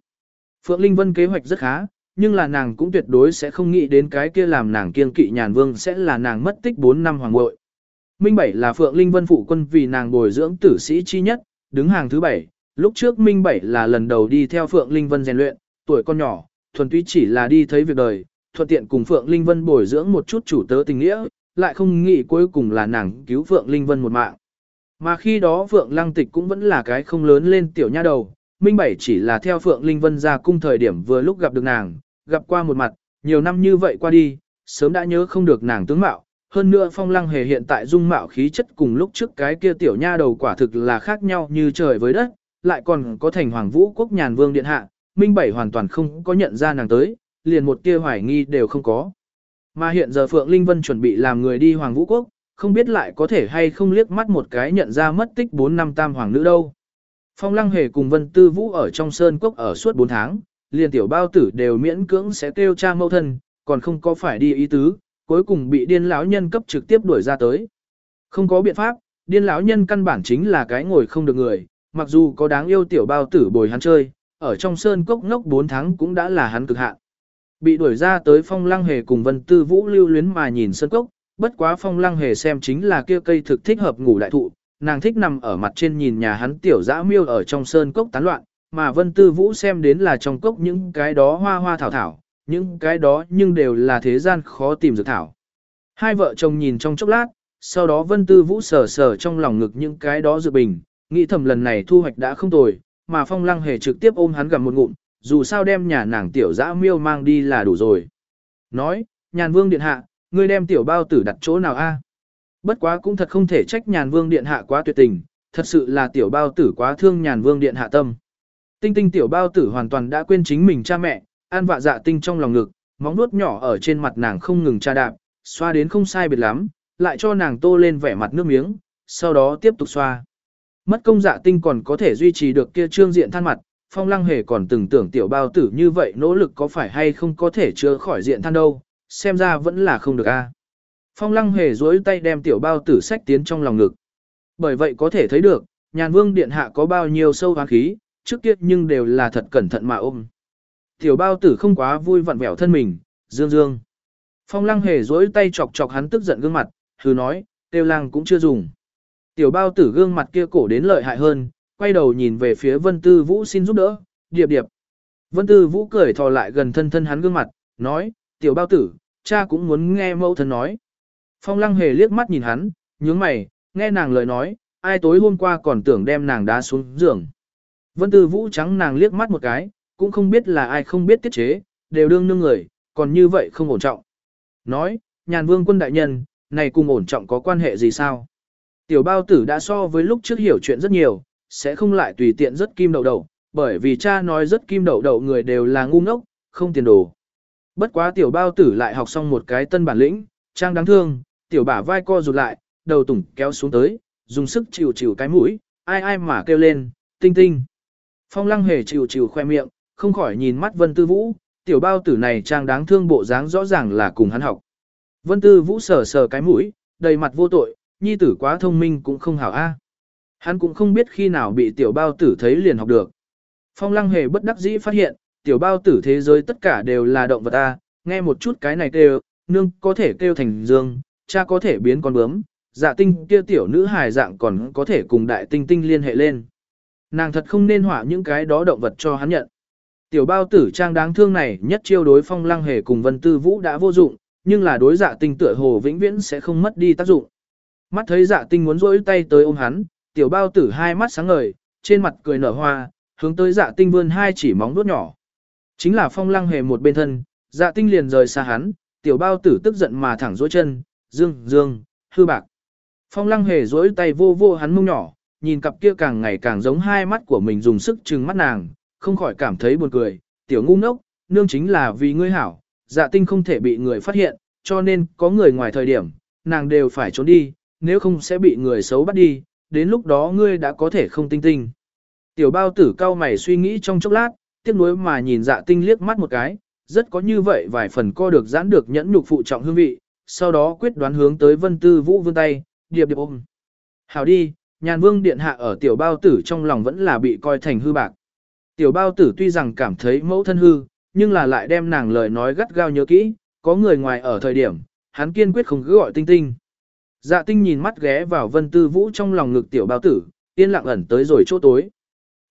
Phượng Linh Vân kế hoạch rất khá, nhưng là nàng cũng tuyệt đối sẽ không nghĩ đến cái kia làm nàng kiên kỵ nhàn vương sẽ là nàng mất tích 4 năm hoàng ngội. Minh Bảy là Phượng Linh Vân phụ quân vì nàng bồi dưỡng tử sĩ chi nhất, đứng hàng thứ bảy. Lúc trước Minh Bảy là lần đầu đi theo Phượng Linh Vân rèn luyện, tuổi con nhỏ, thuần túy chỉ là đi thấy việc đời, thuận tiện cùng Phượng Linh Vân bồi dưỡng một chút chủ tớ tình nghĩa, lại không nghĩ cuối cùng là nàng cứu Phượng Linh Vân một mạng. Mà khi đó Phượng Lăng Tịch cũng vẫn là cái không lớn lên tiểu nha đầu, Minh Bảy chỉ là theo Phượng Linh Vân ra cung thời điểm vừa lúc gặp được nàng, gặp qua một mặt, nhiều năm như vậy qua đi, sớm đã nhớ không được nàng tướng mạo. Hơn nữa Phong Lăng Hề hiện tại dung mạo khí chất cùng lúc trước cái kia tiểu nha đầu quả thực là khác nhau như trời với đất, lại còn có thành Hoàng Vũ Quốc nhàn vương điện hạ, Minh Bảy hoàn toàn không có nhận ra nàng tới, liền một tia hoài nghi đều không có. Mà hiện giờ Phượng Linh Vân chuẩn bị làm người đi Hoàng Vũ Quốc, không biết lại có thể hay không liếc mắt một cái nhận ra mất tích 4 năm tam hoàng nữ đâu. Phong Lăng Hề cùng Vân Tư Vũ ở trong sơn quốc ở suốt 4 tháng, liền tiểu bao tử đều miễn cưỡng sẽ kêu cha mẫu thân, còn không có phải đi ý tứ, cuối cùng bị điên lão nhân cấp trực tiếp đuổi ra tới. Không có biện pháp, điên lão nhân căn bản chính là cái ngồi không được người, mặc dù có đáng yêu tiểu bao tử bồi hắn chơi, ở trong sơn cốc ngốc 4 tháng cũng đã là hắn cực hạn. Bị đuổi ra tới phong lăng hề cùng vân tư vũ lưu luyến mà nhìn sơn cốc, bất quá phong lăng hề xem chính là kia cây thực thích hợp ngủ đại thụ, nàng thích nằm ở mặt trên nhìn nhà hắn tiểu dã miêu ở trong sơn cốc tán loạn, mà vân tư vũ xem đến là trong cốc những cái đó hoa hoa thảo thảo, những cái đó nhưng đều là thế gian khó tìm dược thảo. Hai vợ chồng nhìn trong chốc lát, sau đó vân tư vũ sờ sờ trong lòng ngực những cái đó dự bình, nghĩ thầm lần này thu hoạch đã không tồi, mà phong lăng hề trực tiếp ôm hắn gặm một ngụm, dù sao đem nhà nàng tiểu dã miêu mang đi là đủ rồi. Nói, nhàn vương điện hạ, ngươi đem tiểu bao tử đặt chỗ nào a? Bất quá cũng thật không thể trách nhàn vương điện hạ quá tuyệt tình, thật sự là tiểu bao tử quá thương nhàn vương điện hạ tâm. Tinh tinh tiểu bao tử hoàn toàn đã quên chính mình cha mẹ, an vạ dạ tinh trong lòng ngực, móng nuốt nhỏ ở trên mặt nàng không ngừng tra đạp, xoa đến không sai biệt lắm, lại cho nàng tô lên vẻ mặt nước miếng, sau đó tiếp tục xoa. Mất công dạ tinh còn có thể duy trì được kia trương diện than mặt, phong lăng hề còn từng tưởng tiểu bao tử như vậy nỗ lực có phải hay không có thể chữa khỏi diện than đâu, xem ra vẫn là không được a. Phong lăng hề duỗi tay đem tiểu bao tử sách tiến trong lòng ngực. Bởi vậy có thể thấy được, nhàn vương điện hạ có bao nhiêu sâu hoang khí, trước kia nhưng đều là thật cẩn thận mà ôm. Tiểu bao tử không quá vui vặn vẹo thân mình, dương dương. Phong lăng hề dối tay chọc chọc hắn tức giận gương mặt, hừ nói, tiêu lang cũng chưa dùng. Tiểu bao tử gương mặt kia cổ đến lợi hại hơn, quay đầu nhìn về phía vân tư vũ xin giúp đỡ, điệp điệp. Vân tư vũ cười thò lại gần thân thân hắn gương mặt, nói, tiểu bao tử, cha cũng muốn nghe mẫu thân nói. Phong lăng hề liếc mắt nhìn hắn, nhướng mày, nghe nàng lời nói, ai tối hôm qua còn tưởng đem nàng đá xuống giường. Vân tư vũ trắng nàng liếc mắt một cái, cũng không biết là ai không biết tiết chế, đều đương nương người, còn như vậy không ổn trọng. Nói, nhàn vương quân đại nhân, này cùng ổn trọng có quan hệ gì sao? Tiểu bao tử đã so với lúc trước hiểu chuyện rất nhiều, sẽ không lại tùy tiện rất kim đầu đầu, bởi vì cha nói rất kim đầu đầu người đều là ngu ngốc, không tiền đồ. Bất quá tiểu bao tử lại học xong một cái tân bản lĩnh, trang đáng thương, tiểu bả vai co rụt lại, đầu tủng kéo xuống tới, dùng sức chịu chịu cái mũi, ai ai mà kêu lên, tinh tinh. Phong lăng hề chịu chịu khoe miệng, không khỏi nhìn mắt vân tư vũ, tiểu bao tử này trang đáng thương bộ dáng rõ ràng là cùng hắn học. Vân tư vũ sờ sờ cái mũi, đầy mặt vô tội, nhi tử quá thông minh cũng không hảo a. Hắn cũng không biết khi nào bị tiểu bao tử thấy liền học được. Phong lăng hề bất đắc dĩ phát hiện, tiểu bao tử thế giới tất cả đều là động vật a, nghe một chút cái này kêu, nương có thể kêu thành dương, cha có thể biến con bướm, dạ tinh kia tiểu nữ hài dạng còn có thể cùng đại tinh tinh liên hệ lên. Nàng thật không nên họa những cái đó động vật cho hắn nhận. Tiểu bao tử trang đáng thương này nhất chiêu đối phong lăng hề cùng vân tư vũ đã vô dụng, nhưng là đối dạ tinh tựa hồ vĩnh viễn sẽ không mất đi tác dụng. Mắt thấy dạ tinh muốn rỗi tay tới ôm hắn, tiểu bao tử hai mắt sáng ngời, trên mặt cười nở hoa, hướng tới dạ tinh vươn hai chỉ móng vuốt nhỏ. Chính là phong lăng hề một bên thân, dạ tinh liền rời xa hắn, tiểu bao tử tức giận mà thẳng dỗi chân, dương, dương, hư bạc. Phong lăng hề dỗi tay vô vô hắn mông nhỏ, nhìn cặp kia càng ngày càng giống hai mắt của mình dùng sức trừng mắt nàng, không khỏi cảm thấy buồn cười, tiểu ngu ngốc, nương chính là vì ngươi hảo, dạ tinh không thể bị người phát hiện, cho nên có người ngoài thời điểm, nàng đều phải trốn đi, nếu không sẽ bị người xấu bắt đi, đến lúc đó ngươi đã có thể không tinh tinh. Tiểu bao tử cao mày suy nghĩ trong chốc lát, tiếc nuối mà nhìn dạ tinh liếc mắt một cái, rất có như vậy vài phần co được giãn được nhẫn nhục phụ trọng hương vị, sau đó quyết đoán hướng tới vân tư vũ vươn tay, điệp điệp ôm. Hảo đi, nhàn vương điện hạ ở tiểu bao tử trong lòng vẫn là bị coi thành hư bạc. Tiểu bao tử tuy rằng cảm thấy mẫu thân hư, nhưng là lại đem nàng lời nói gắt gao nhớ kỹ, có người ngoài ở thời điểm, hắn kiên quyết không cứ gọi tinh tinh. Dạ tinh nhìn mắt ghé vào vân tư vũ trong lòng ngực tiểu bao tử, yên lặng ẩn tới rồi chỗ tối.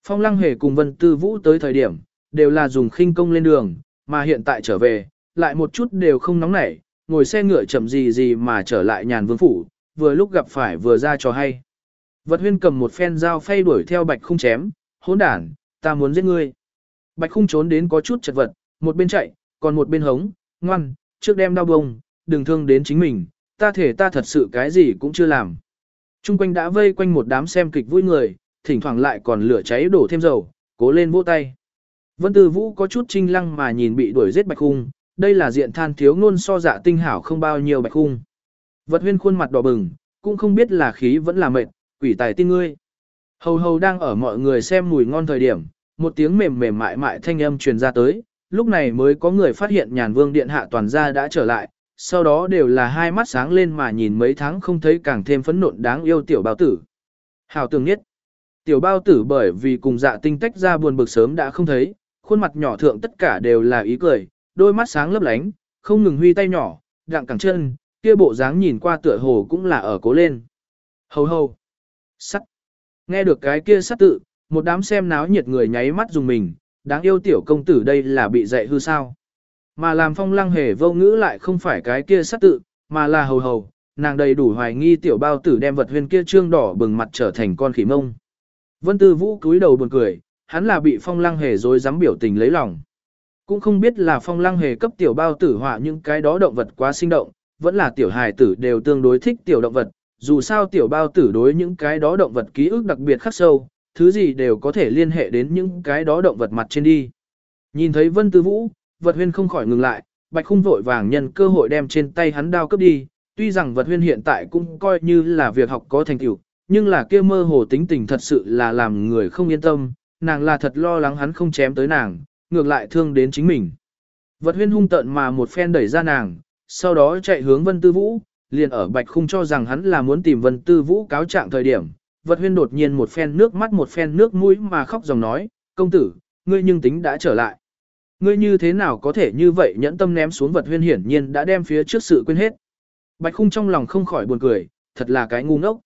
Phong lăng hề cùng vân tư vũ tới thời điểm, đều là dùng khinh công lên đường, mà hiện tại trở về, lại một chút đều không nóng nảy, ngồi xe ngựa chậm gì gì mà trở lại nhàn vương phủ, vừa lúc gặp phải vừa ra cho hay. Vật huyên cầm một phen dao phay đuổi theo bạch Khung chém, hỗn đản, ta muốn giết ngươi. Bạch khung trốn đến có chút chật vật, một bên chạy, còn một bên hống, ngoan, trước đem đau bông, đừng thương đến chính mình, ta thể ta thật sự cái gì cũng chưa làm. Trung quanh đã vây quanh một đám xem kịch vui người, thỉnh thoảng lại còn lửa cháy đổ thêm dầu, cố lên vỗ tay. Vân Tư Vũ có chút trinh lăng mà nhìn bị đuổi giết bạch khung, đây là diện than thiếu ngôn so dạ tinh hảo không bao nhiêu bạch khung. Vật huyên khuôn mặt đỏ bừng, cũng không biết là khí vẫn là mệt, quỷ tài tin ngươi. Hầu hầu đang ở mọi người xem mùi ngon thời điểm, một tiếng mềm mềm mại mại thanh âm truyền ra tới, lúc này mới có người phát hiện nhàn vương điện hạ toàn gia đã trở lại, sau đó đều là hai mắt sáng lên mà nhìn mấy tháng không thấy càng thêm phấn nộn đáng yêu tiểu bao tử. Hào tường nhất, tiểu bao tử bởi vì cùng dạ tinh tách ra buồn bực sớm đã không thấy, khuôn mặt nhỏ thượng tất cả đều là ý cười, đôi mắt sáng lấp lánh, không ngừng huy tay nhỏ, đặng cẳng chân, kia bộ dáng nhìn qua tựa hồ cũng là ở cố lên. Hầu hầu, sắt, nghe được cái kia sắt tự, một đám xem náo nhiệt người nháy mắt dùng mình, đáng yêu tiểu công tử đây là bị dạy hư sao. Mà làm phong lăng hề vô ngữ lại không phải cái kia sắt tự, mà là hầu hầu, nàng đầy đủ hoài nghi tiểu bao tử đem vật huyền kia trương đỏ bừng mặt trở thành con khỉ mông. Vân Tư Vũ cúi đầu buồn cười, hắn là bị phong lăng hề dối dám biểu tình lấy lòng. Cũng không biết là phong lăng hề cấp tiểu bao tử họa những cái đó động vật quá sinh động, vẫn là tiểu hài tử đều tương đối thích tiểu động vật, dù sao tiểu bao tử đối những cái đó động vật ký ức đặc biệt khắc sâu, thứ gì đều có thể liên hệ đến những cái đó động vật mặt trên đi. Nhìn thấy Vân Tư Vũ, vật huyên không khỏi ngừng lại, bạch khung vội vàng nhân cơ hội đem trên tay hắn đao cướp đi, tuy rằng vật huyên hiện tại cũng coi như là việc học có thành tựu, nhưng là kia mơ hồ tính tình thật sự là làm người không yên tâm, nàng là thật lo lắng hắn không chém tới nàng, ngược lại thương đến chính mình. Vật huyên hung tận mà một phen đẩy ra nàng, sau đó chạy hướng Vân Tư Vũ, liền ở bạch khung cho rằng hắn là muốn tìm Vân Tư Vũ cáo trạng thời điểm. Vật huyên đột nhiên một phen nước mắt một phen nước mũi mà khóc dòng nói, công tử, ngươi nhưng tính đã trở lại. Ngươi như thế nào có thể như vậy nhẫn tâm ném xuống vật huyên hiển nhiên đã đem phía trước sự quên hết. Bạch khung trong lòng không khỏi buồn cười, thật là cái ngu ngốc.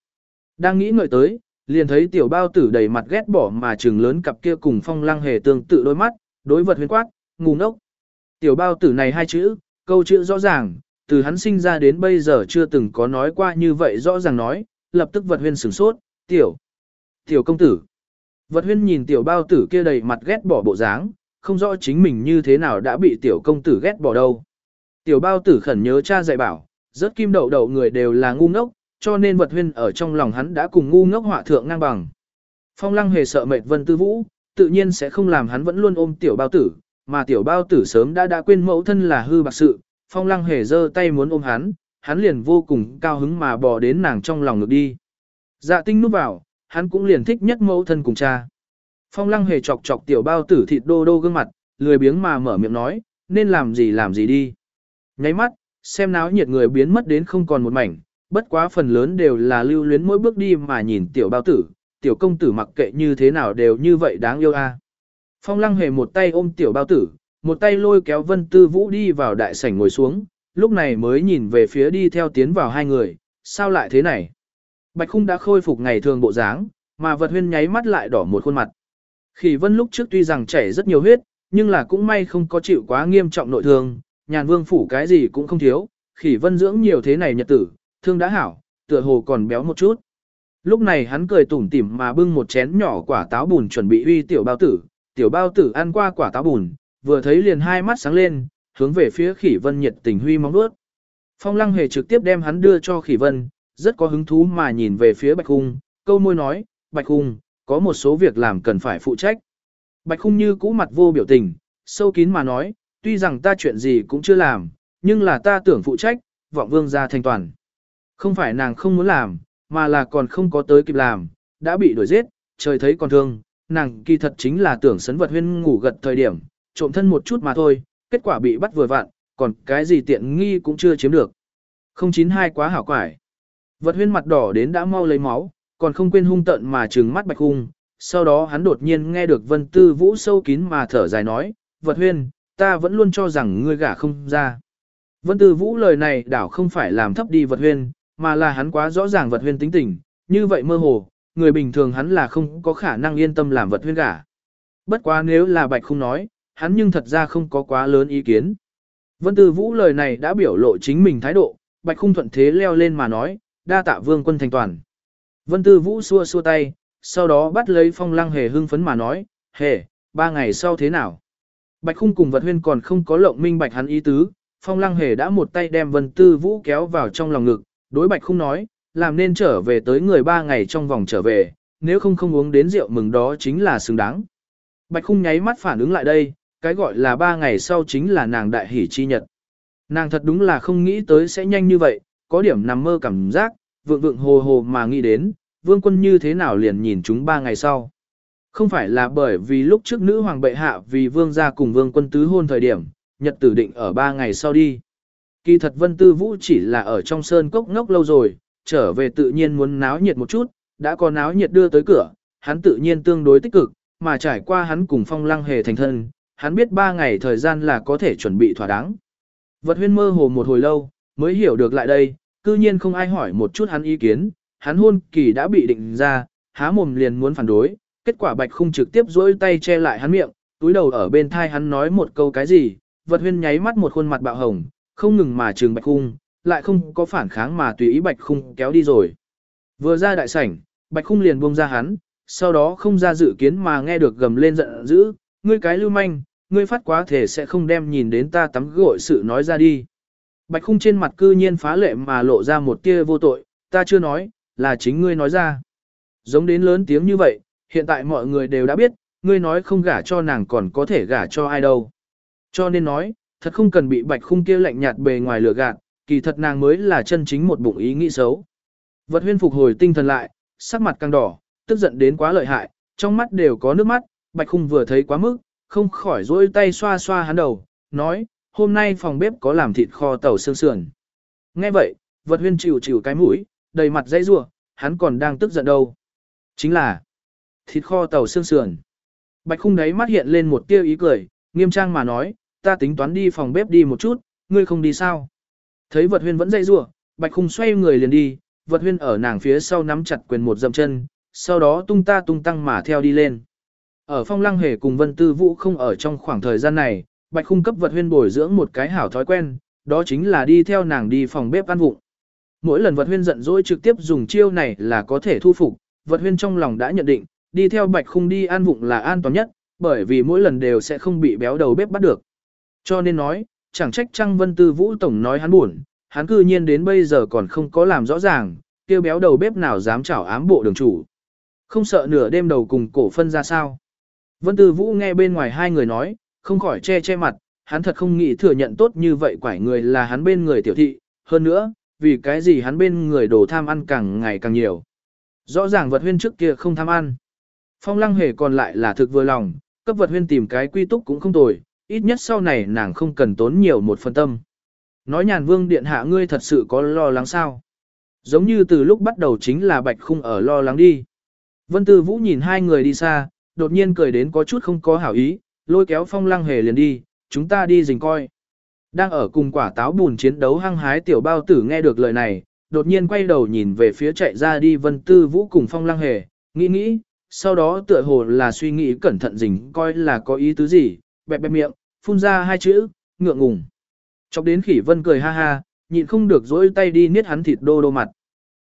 Đang nghĩ ngợi tới, liền thấy tiểu bao tử đầy mặt ghét bỏ mà trừng lớn cặp kia cùng phong lăng hề tương tự đôi mắt, đối vật huyên quát, ngu ngốc. Tiểu bao tử này hai chữ, câu chữ rõ ràng, từ hắn sinh ra đến bây giờ chưa từng có nói qua như vậy rõ ràng nói, lập tức vật huyên sửng sốt, tiểu, tiểu công tử. Vật huyên nhìn tiểu bao tử kia đầy mặt ghét bỏ bộ dáng, không rõ chính mình như thế nào đã bị tiểu công tử ghét bỏ đâu. Tiểu bao tử khẩn nhớ cha dạy bảo, rất kim đậu đậu người đều là ngu ngốc, cho nên vật huyên ở trong lòng hắn đã cùng ngu ngốc họa thượng ngang bằng. Phong lăng hề sợ mệt vân tư vũ, tự nhiên sẽ không làm hắn vẫn luôn ôm tiểu bao tử, mà tiểu bao tử sớm đã đã quên mẫu thân là hư bạc sự, phong lăng hề giơ tay muốn ôm hắn, hắn liền vô cùng cao hứng mà bò đến nàng trong lòng ngực đi. Dạ tinh núp vào, hắn cũng liền thích nhất mẫu thân cùng cha. Phong lăng hề chọc chọc tiểu bao tử thịt đô đô gương mặt, lười biếng mà mở miệng nói, nên làm gì làm gì đi. Nháy mắt, xem náo nhiệt người biến mất đến không còn một mảnh, bất quá phần lớn đều là lưu luyến mỗi bước đi mà nhìn tiểu bao tử, tiểu công tử mặc kệ như thế nào đều như vậy đáng yêu a. Phong lăng hề một tay ôm tiểu bao tử, một tay lôi kéo vân tư vũ đi vào đại sảnh ngồi xuống, lúc này mới nhìn về phía đi theo tiến vào hai người, sao lại thế này? Bạch khung đã khôi phục ngày thường bộ dáng, mà vật huyên nháy mắt lại đỏ một khuôn mặt. Khỉ vân lúc trước tuy rằng chảy rất nhiều huyết, nhưng là cũng may không có chịu quá nghiêm trọng nội thương, nhàn vương phủ cái gì cũng không thiếu, khỉ vân dưỡng nhiều thế này nhật tử, thương đã hảo, tựa hồ còn béo một chút. Lúc này hắn cười tủm tỉm mà bưng một chén nhỏ quả táo bùn chuẩn bị uy tiểu bao tử, tiểu bao tử ăn qua quả táo bùn, vừa thấy liền hai mắt sáng lên, hướng về phía khỉ vân nhiệt tình huy móng đuốt. Phong lăng hề trực tiếp đem hắn đưa cho khỉ vân, rất có hứng thú mà nhìn về phía bạch hung, câu môi nói, bạch hung, có một số việc làm cần phải phụ trách. Bạch hung như cũ mặt vô biểu tình, sâu kín mà nói, tuy rằng ta chuyện gì cũng chưa làm, nhưng là ta tưởng phụ trách, vọng vương ra thành toàn. Không phải nàng không muốn làm, mà là còn không có tới kịp làm, đã bị đuổi giết, trời thấy còn thương, nàng kỳ thật chính là tưởng sấn vật huyên ngủ gật thời điểm, trộm thân một chút mà thôi, kết quả bị bắt vừa vặn, còn cái gì tiện nghi cũng chưa chiếm được. Không chín hai quá hảo quải. Vật huyên mặt đỏ đến đã mau lấy máu, còn không quên hung tận mà trừng mắt bạch hung. Sau đó hắn đột nhiên nghe được vân tư vũ sâu kín mà thở dài nói, vật huyên, ta vẫn luôn cho rằng ngươi gả không ra. Vân tư vũ lời này đảo không phải làm thấp đi vật huyên, mà là hắn quá rõ ràng vật huyên tính tình, như vậy mơ hồ, người bình thường hắn là không có khả năng yên tâm làm vật huyên gả. Bất quá nếu là bạch không nói, hắn nhưng thật ra không có quá lớn ý kiến. Vân Tư Vũ lời này đã biểu lộ chính mình thái độ, Bạch Khung thuận thế leo lên mà nói, đa tạ vương quân thành toàn. Vân Tư Vũ xua xua tay, sau đó bắt lấy phong lăng hề hưng phấn mà nói, hề, ba ngày sau thế nào? Bạch Khung cùng vật huyên còn không có lộng minh bạch hắn ý tứ, phong lăng hề đã một tay đem Vân Tư Vũ kéo vào trong lòng ngực, đối Bạch Khung nói, làm nên trở về tới người ba ngày trong vòng trở về, nếu không không uống đến rượu mừng đó chính là xứng đáng. Bạch Khung nháy mắt phản ứng lại đây, cái gọi là ba ngày sau chính là nàng đại hỷ chi nhật. Nàng thật đúng là không nghĩ tới sẽ nhanh như vậy, có điểm nằm mơ cảm giác, vượng vượng hồ hồ mà nghĩ đến, vương quân như thế nào liền nhìn chúng ba ngày sau. Không phải là bởi vì lúc trước nữ hoàng bệ hạ vì vương gia cùng vương quân tứ hôn thời điểm, nhật tử định ở ba ngày sau đi. Kỳ thật vân tư vũ chỉ là ở trong sơn cốc ngốc lâu rồi, trở về tự nhiên muốn náo nhiệt một chút, đã có náo nhiệt đưa tới cửa, hắn tự nhiên tương đối tích cực, mà trải qua hắn cùng phong lăng hề thành thân, hắn biết ba ngày thời gian là có thể chuẩn bị thỏa đáng. Vật huyên mơ hồ một hồi lâu, mới hiểu được lại đây, cư nhiên không ai hỏi một chút hắn ý kiến, hắn hôn kỳ đã bị định ra, há mồm liền muốn phản đối, kết quả bạch không trực tiếp dỗi tay che lại hắn miệng, túi đầu ở bên thai hắn nói một câu cái gì, vật huyên nháy mắt một khuôn mặt bạo hồng, không ngừng mà trường bạch khung, lại không có phản kháng mà tùy ý bạch khung kéo đi rồi. Vừa ra đại sảnh, bạch khung liền buông ra hắn, sau đó không ra dự kiến mà nghe được gầm lên giận dữ, ngươi cái lưu manh, ngươi phát quá thể sẽ không đem nhìn đến ta tắm gội sự nói ra đi. Bạch khung trên mặt cư nhiên phá lệ mà lộ ra một tia vô tội, ta chưa nói, là chính ngươi nói ra. Giống đến lớn tiếng như vậy, hiện tại mọi người đều đã biết, ngươi nói không gả cho nàng còn có thể gả cho ai đâu. Cho nên nói, thật không cần bị bạch khung kia lạnh nhạt bề ngoài lửa gạt, kỳ thật nàng mới là chân chính một bụng ý nghĩ xấu. Vật huyên phục hồi tinh thần lại, sắc mặt càng đỏ, tức giận đến quá lợi hại, trong mắt đều có nước mắt, bạch khung vừa thấy quá mức, không khỏi rỗi tay xoa xoa hắn đầu, nói, hôm nay phòng bếp có làm thịt kho tàu xương sườn. Nghe vậy, vật huyên chịu chịu cái mũi, đầy mặt dãy rủa, hắn còn đang tức giận đâu. Chính là thịt kho tàu xương sườn. Bạch khung đấy mắt hiện lên một tia ý cười, nghiêm trang mà nói, ta tính toán đi phòng bếp đi một chút, ngươi không đi sao. Thấy vật huyên vẫn dãy rủa, bạch khung xoay người liền đi, vật huyên ở nàng phía sau nắm chặt quyền một dầm chân, sau đó tung ta tung tăng mà theo đi lên. Ở phong lăng hề cùng vân tư vũ không ở trong khoảng thời gian này, bạch khung cấp vật huyên bồi dưỡng một cái hảo thói quen, đó chính là đi theo nàng đi phòng bếp ăn vụng. Mỗi lần vật huyên giận dỗi trực tiếp dùng chiêu này là có thể thu phục, vật huyên trong lòng đã nhận định, đi theo bạch khung đi ăn vụng là an toàn nhất, bởi vì mỗi lần đều sẽ không bị béo đầu bếp bắt được. Cho nên nói, chẳng trách Trăng Vân Tư Vũ Tổng nói hắn buồn, hắn cư nhiên đến bây giờ còn không có làm rõ ràng, kêu béo đầu bếp nào dám chảo ám bộ đường chủ. Không sợ nửa đêm đầu cùng cổ phân ra sao. Vân Tư Vũ nghe bên ngoài hai người nói, không khỏi che che mặt, hắn thật không nghĩ thừa nhận tốt như vậy quải người là hắn bên người tiểu thị, hơn nữa, vì cái gì hắn bên người đồ tham ăn càng ngày càng nhiều. Rõ ràng vật huyên trước kia không tham ăn. Phong lăng hề còn lại là thực vừa lòng, cấp vật huyên tìm cái quy túc cũng không tồi, ít nhất sau này nàng không cần tốn nhiều một phần tâm. Nói nhàn vương điện hạ ngươi thật sự có lo lắng sao? Giống như từ lúc bắt đầu chính là bạch khung ở lo lắng đi. Vân Tư Vũ nhìn hai người đi xa, đột nhiên cười đến có chút không có hảo ý, lôi kéo phong lăng hề liền đi, chúng ta đi dình coi. Đang ở cùng quả táo bùn chiến đấu hăng hái tiểu bao tử nghe được lời này, đột nhiên quay đầu nhìn về phía chạy ra đi Vân Tư Vũ cùng phong lăng hề, nghĩ nghĩ, sau đó tựa hồ là suy nghĩ cẩn thận dình coi là có ý tứ gì, bẹp bẹp miệng, phun ra hai chữ, ngượng ngùng. Chọc đến khỉ vân cười ha ha, nhịn không được dỗi tay đi niết hắn thịt đô đô mặt.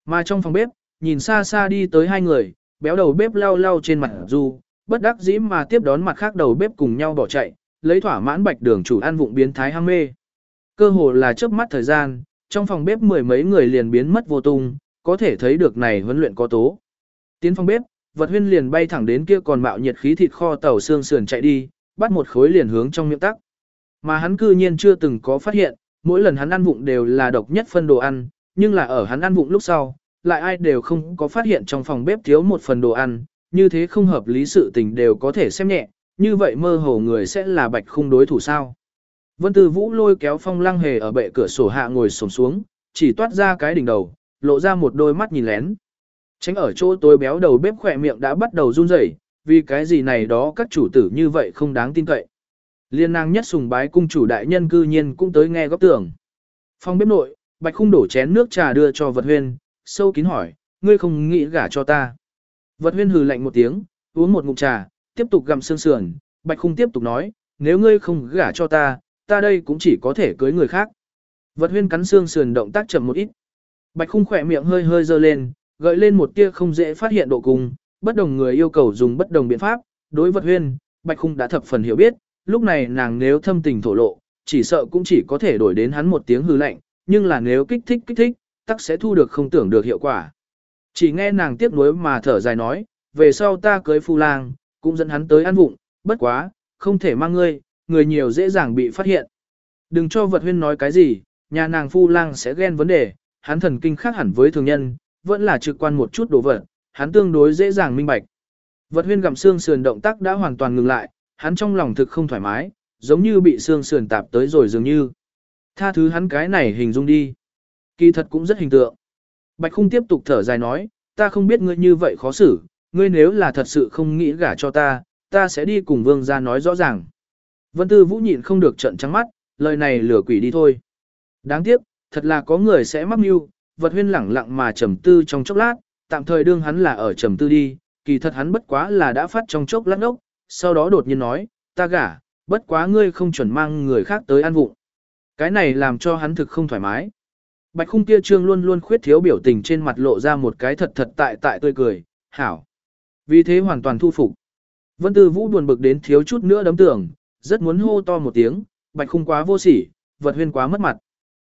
Mà trong phòng bếp, nhìn xa xa đi tới hai người, béo đầu bếp lau lau trên mặt du, bất đắc dĩ mà tiếp đón mặt khác đầu bếp cùng nhau bỏ chạy, lấy thỏa mãn bạch đường chủ ăn vụng biến thái ham mê. Cơ hồ là chớp mắt thời gian, trong phòng bếp mười mấy người liền biến mất vô tung, có thể thấy được này huấn luyện có tố. Tiến phòng bếp, vật huyên liền bay thẳng đến kia còn mạo nhiệt khí thịt kho tàu xương sườn chạy đi, bắt một khối liền hướng trong miệng tắc. Mà hắn cư nhiên chưa từng có phát hiện, mỗi lần hắn ăn vụng đều là độc nhất phân đồ ăn, nhưng là ở hắn ăn vụng lúc sau, lại ai đều không có phát hiện trong phòng bếp thiếu một phần đồ ăn, như thế không hợp lý sự tình đều có thể xem nhẹ, như vậy mơ hồ người sẽ là bạch khung đối thủ sao. Vân Tư Vũ lôi kéo phong lăng hề ở bệ cửa sổ hạ ngồi sổng xuống, chỉ toát ra cái đỉnh đầu, lộ ra một đôi mắt nhìn lén. Tránh ở chỗ tôi béo đầu bếp khỏe miệng đã bắt đầu run rẩy, vì cái gì này đó các chủ tử như vậy không đáng tin cậy. Liên nàng nhất sùng bái cung chủ đại nhân cư nhiên cũng tới nghe góp tưởng. Phong bếp nội, bạch khung đổ chén nước trà đưa cho vật huyên, sâu kín hỏi, ngươi không nghĩ gả cho ta. Vật huyên hừ lạnh một tiếng, uống một ngụm trà, tiếp tục gặm xương sườn, bạch khung tiếp tục nói, nếu ngươi không gả cho ta, ta đây cũng chỉ có thể cưới người khác. Vật huyên cắn xương sườn động tác chậm một ít. Bạch khung khỏe miệng hơi hơi dơ lên, gợi lên một tia không dễ phát hiện độ cùng, bất đồng người yêu cầu dùng bất đồng biện pháp, đối vật huyên, Bạch Khung đã thập phần hiểu biết, lúc này nàng nếu thâm tình thổ lộ, chỉ sợ cũng chỉ có thể đổi đến hắn một tiếng hư lạnh, nhưng là nếu kích thích kích thích, tắc sẽ thu được không tưởng được hiệu quả. Chỉ nghe nàng tiếp nối mà thở dài nói, về sau ta cưới phu lang, cũng dẫn hắn tới ăn vụng, bất quá, không thể mang ngươi, người nhiều dễ dàng bị phát hiện. Đừng cho vật huyên nói cái gì, nhà nàng phu lang sẽ ghen vấn đề, hắn thần kinh khác hẳn với thường nhân, vẫn là trực quan một chút đồ vật, hắn tương đối dễ dàng minh bạch. Vật huyên gặm xương sườn động tác đã hoàn toàn ngừng lại, hắn trong lòng thực không thoải mái, giống như bị xương sườn tạp tới rồi dường như. Tha thứ hắn cái này hình dung đi. Kỳ thật cũng rất hình tượng. Bạch khung tiếp tục thở dài nói, ta không biết ngươi như vậy khó xử, ngươi nếu là thật sự không nghĩ gả cho ta, ta sẽ đi cùng vương ra nói rõ ràng. Vân Tư Vũ nhịn không được trận trắng mắt, lời này lừa quỷ đi thôi. Đáng tiếc, thật là có người sẽ mắc mưu, vật huyên lẳng lặng mà trầm tư trong chốc lát, tạm thời đương hắn là ở trầm tư đi, kỳ thật hắn bất quá là đã phát trong chốc lát ốc, sau đó đột nhiên nói, ta gả, bất quá ngươi không chuẩn mang người khác tới ăn vụng. Cái này làm cho hắn thực không thoải mái. Bạch khung kia trương luôn luôn khuyết thiếu biểu tình trên mặt lộ ra một cái thật thật tại tại tươi cười, hảo. Vì thế hoàn toàn thu phục. Vân Tư Vũ buồn bực đến thiếu chút nữa đấm tưởng, rất muốn hô to một tiếng, bạch khung quá vô sỉ, vật huyên quá mất mặt.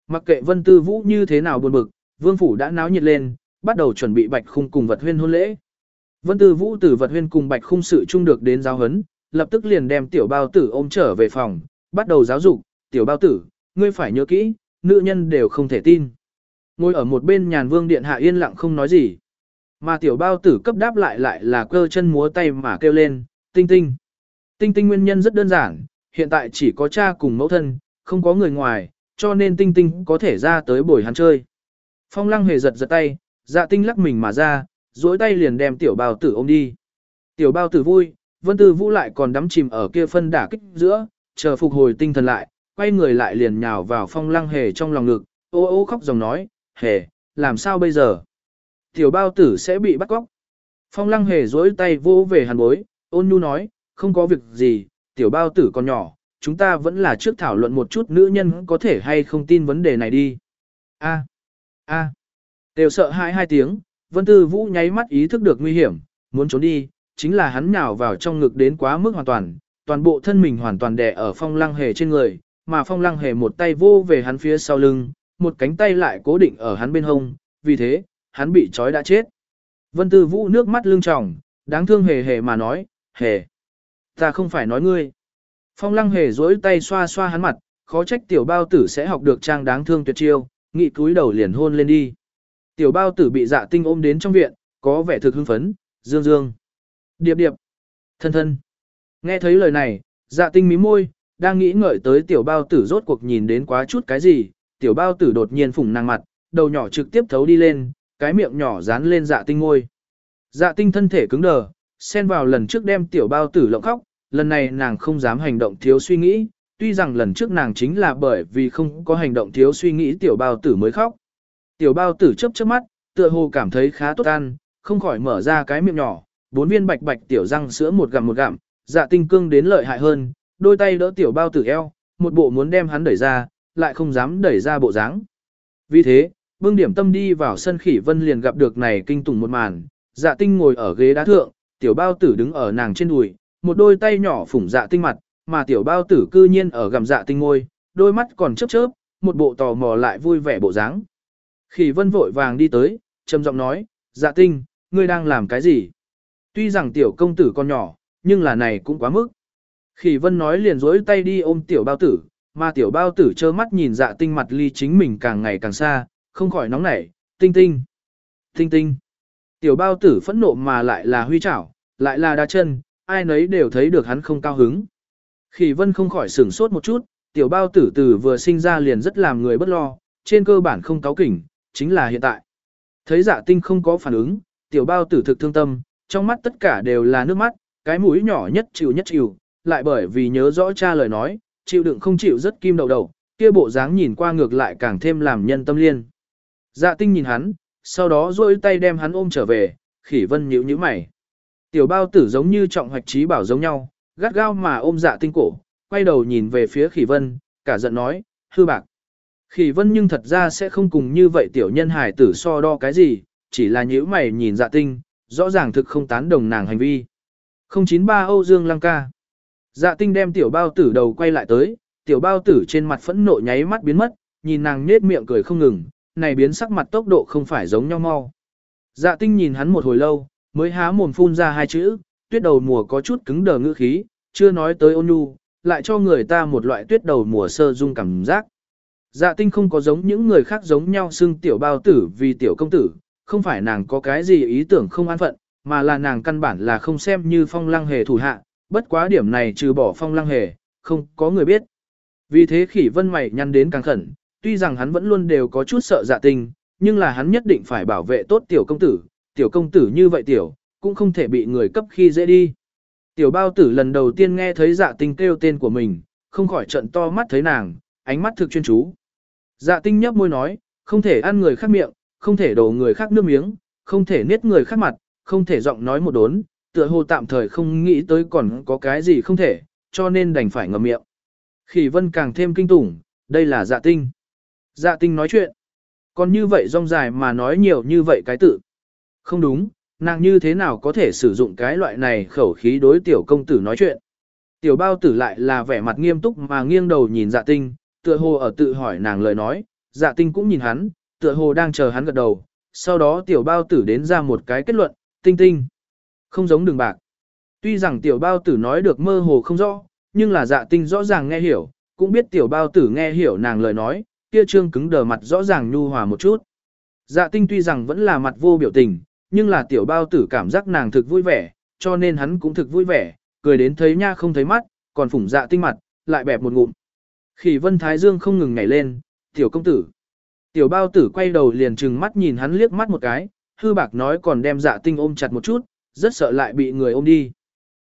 Mặc kệ Vân Tư Vũ như thế nào buồn bực, vương phủ đã náo nhiệt lên, bắt đầu chuẩn bị bạch khung cùng vật huyên hôn lễ. Vân Tư Vũ từ vật huyên cùng bạch khung sự chung được đến giáo huấn, lập tức liền đem tiểu bao tử ôm trở về phòng, bắt đầu giáo dục, tiểu bao tử, ngươi phải nhớ kỹ, nữ nhân đều không thể tin. Ngồi ở một bên nhàn vương điện hạ yên lặng không nói gì. Mà tiểu bao tử cấp đáp lại lại là cơ chân múa tay mà kêu lên, tinh tinh. Tinh tinh nguyên nhân rất đơn giản, hiện tại chỉ có cha cùng mẫu thân, không có người ngoài, cho nên tinh tinh có thể ra tới bồi hắn chơi. Phong lăng hề giật giật tay, dạ tinh lắc mình mà ra, duỗi tay liền đem tiểu bao tử ôm đi. Tiểu bao tử vui, vân tư vũ lại còn đắm chìm ở kia phân đả kích giữa, chờ phục hồi tinh thần lại, quay người lại liền nhào vào phong lăng hề trong lòng ngực, ô ô khóc dòng nói, hề, làm sao bây giờ? Tiểu bao tử sẽ bị bắt cóc. Phong lăng hề dối tay vô về hàn bối, ôn nhu nói, không có việc gì, tiểu bao tử còn nhỏ, chúng ta vẫn là trước thảo luận một chút nữ nhân có thể hay không tin vấn đề này đi. A, a, đều sợ hãi hai tiếng, Vân Tư Vũ nháy mắt ý thức được nguy hiểm, muốn trốn đi, chính là hắn nhào vào trong ngực đến quá mức hoàn toàn, toàn bộ thân mình hoàn toàn đè ở phong lăng hề trên người, mà phong lăng hề một tay vô về hắn phía sau lưng, một cánh tay lại cố định ở hắn bên hông, vì thế, hắn bị trói đã chết. Vân Tư Vũ nước mắt lưng tròng, đáng thương hề hề mà nói, hề, ta không phải nói ngươi. Phong lăng hề duỗi tay xoa xoa hắn mặt, khó trách tiểu bao tử sẽ học được trang đáng thương tuyệt chiêu, nghị cúi đầu liền hôn lên đi. Tiểu bao tử bị dạ tinh ôm đến trong viện, có vẻ thực hưng phấn, dương dương. Điệp điệp, thân thân. Nghe thấy lời này, dạ tinh mí môi, đang nghĩ ngợi tới tiểu bao tử rốt cuộc nhìn đến quá chút cái gì, tiểu bao tử đột nhiên phủng nàng mặt, đầu nhỏ trực tiếp thấu đi lên, cái miệng nhỏ dán lên dạ tinh ngôi. Dạ tinh thân thể cứng đờ, xen vào lần trước đem tiểu bao tử lộng khóc, lần này nàng không dám hành động thiếu suy nghĩ, tuy rằng lần trước nàng chính là bởi vì không có hành động thiếu suy nghĩ tiểu bao tử mới khóc. Tiểu bao tử chớp chớp mắt, tựa hồ cảm thấy khá tốt ăn, không khỏi mở ra cái miệng nhỏ, bốn viên bạch bạch tiểu răng sữa một gặm một gặm, dạ tinh cương đến lợi hại hơn, đôi tay đỡ tiểu bao tử eo, một bộ muốn đem hắn đẩy ra, lại không dám đẩy ra bộ dáng. Vì thế, bưng điểm tâm đi vào sân khỉ vân liền gặp được này kinh tủng một màn, dạ tinh ngồi ở ghế đá thượng, tiểu bao tử đứng ở nàng trên đùi, một đôi tay nhỏ phủng dạ tinh mặt, mà tiểu bao tử cư nhiên ở gầm dạ tinh ngôi, đôi mắt còn chớp chớp, một bộ tò mò lại vui vẻ bộ dáng. Khỉ vân vội vàng đi tới, trầm giọng nói, dạ tinh, ngươi đang làm cái gì? Tuy rằng tiểu công tử còn nhỏ, nhưng là này cũng quá mức. Khỉ vân nói liền dối tay đi ôm tiểu bao tử, mà tiểu bao tử trơ mắt nhìn dạ tinh mặt ly chính mình càng ngày càng xa, không khỏi nóng nảy, tinh tinh, tinh tinh. Tiểu bao tử phẫn nộ mà lại là huy chảo, lại là đa chân, ai nấy đều thấy được hắn không cao hứng. Khỉ vân không khỏi sửng sốt một chút, tiểu bao tử tử vừa sinh ra liền rất làm người bất lo, trên cơ bản không cáo kỉnh, chính là hiện tại. Thấy dạ tinh không có phản ứng, tiểu bao tử thực thương tâm, trong mắt tất cả đều là nước mắt, cái mũi nhỏ nhất chịu nhất chịu, lại bởi vì nhớ rõ cha lời nói, chịu đựng không chịu rất kim đầu đầu, kia bộ dáng nhìn qua ngược lại càng thêm làm nhân tâm liên. Dạ tinh nhìn hắn, sau đó duỗi tay đem hắn ôm trở về, khỉ vân nhíu nhíu mày. Tiểu bao tử giống như trọng hoạch trí bảo giống nhau, gắt gao mà ôm dạ tinh cổ, quay đầu nhìn về phía khỉ vân, cả giận nói, hư bạc. Khỉ vân nhưng thật ra sẽ không cùng như vậy tiểu nhân hải tử so đo cái gì, chỉ là nhíu mày nhìn dạ tinh, rõ ràng thực không tán đồng nàng hành vi. 093 Âu Dương Lăng ca. Dạ tinh đem tiểu bao tử đầu quay lại tới, tiểu bao tử trên mặt phẫn nộ nháy mắt biến mất, nhìn nàng nết miệng cười không ngừng, này biến sắc mặt tốc độ không phải giống nhau mau. Dạ tinh nhìn hắn một hồi lâu, mới há mồm phun ra hai chữ, tuyết đầu mùa có chút cứng đờ ngữ khí, chưa nói tới ôn nhu, lại cho người ta một loại tuyết đầu mùa sơ dung cảm giác. Dạ tinh không có giống những người khác giống nhau xưng tiểu bao tử vì tiểu công tử, không phải nàng có cái gì ý tưởng không an phận, mà là nàng căn bản là không xem như phong lăng hề thủ hạ, bất quá điểm này trừ bỏ phong lăng hề, không có người biết. Vì thế khỉ vân mày nhăn đến càng khẩn, tuy rằng hắn vẫn luôn đều có chút sợ dạ tinh, nhưng là hắn nhất định phải bảo vệ tốt tiểu công tử, tiểu công tử như vậy tiểu, cũng không thể bị người cấp khi dễ đi. Tiểu bao tử lần đầu tiên nghe thấy dạ tinh kêu tên của mình, không khỏi trận to mắt thấy nàng, ánh mắt thực chuyên chú. Dạ tinh nhấp môi nói, không thể ăn người khác miệng, không thể đổ người khác nước miếng, không thể niết người khác mặt, không thể giọng nói một đốn, tựa hồ tạm thời không nghĩ tới còn có cái gì không thể, cho nên đành phải ngậm miệng. Khỉ vân càng thêm kinh tủng, đây là dạ tinh. Dạ tinh nói chuyện. Còn như vậy rong dài mà nói nhiều như vậy cái tự. Không đúng, nàng như thế nào có thể sử dụng cái loại này khẩu khí đối tiểu công tử nói chuyện. Tiểu bao tử lại là vẻ mặt nghiêm túc mà nghiêng đầu nhìn dạ tinh, tựa hồ ở tự hỏi nàng lời nói, dạ tinh cũng nhìn hắn, tựa hồ đang chờ hắn gật đầu, sau đó tiểu bao tử đến ra một cái kết luận, tinh tinh. Không giống đường bạc. Tuy rằng tiểu bao tử nói được mơ hồ không rõ, nhưng là dạ tinh rõ ràng nghe hiểu, cũng biết tiểu bao tử nghe hiểu nàng lời nói, kia trương cứng đờ mặt rõ ràng nhu hòa một chút. Dạ tinh tuy rằng vẫn là mặt vô biểu tình, nhưng là tiểu bao tử cảm giác nàng thực vui vẻ, cho nên hắn cũng thực vui vẻ, cười đến thấy nha không thấy mắt, còn phủng dạ tinh mặt, lại bẹp một ngụm. Khỉ vân thái dương không ngừng nhảy lên, tiểu công tử. Tiểu bao tử quay đầu liền trừng mắt nhìn hắn liếc mắt một cái, hư bạc nói còn đem dạ tinh ôm chặt một chút, rất sợ lại bị người ôm đi.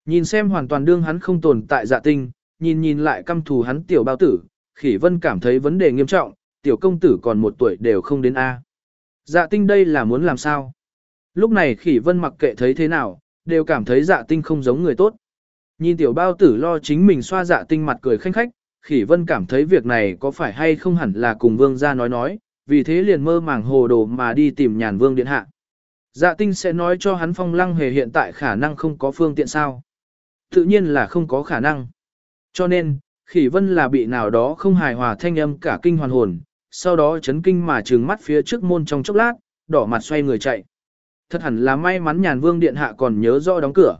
Nhìn xem hoàn toàn đương hắn không tồn tại dạ tinh, nhìn nhìn lại căm thù hắn tiểu bao tử, khỉ vân cảm thấy vấn đề nghiêm trọng, tiểu công tử còn một tuổi đều không đến A. Dạ tinh đây là muốn làm sao? Lúc này khỉ vân mặc kệ thấy thế nào, đều cảm thấy dạ tinh không giống người tốt. Nhìn tiểu bao tử lo chính mình xoa dạ tinh mặt cười khanh khách, khỉ vân cảm thấy việc này có phải hay không hẳn là cùng vương gia nói nói, vì thế liền mơ màng hồ đồ mà đi tìm nhàn vương điện hạ. Dạ tinh sẽ nói cho hắn phong lăng hề hiện tại khả năng không có phương tiện sao. Tự nhiên là không có khả năng. Cho nên, khỉ vân là bị nào đó không hài hòa thanh âm cả kinh hoàn hồn, sau đó chấn kinh mà trừng mắt phía trước môn trong chốc lát, đỏ mặt xoay người chạy. Thật hẳn là may mắn nhàn vương điện hạ còn nhớ rõ đóng cửa.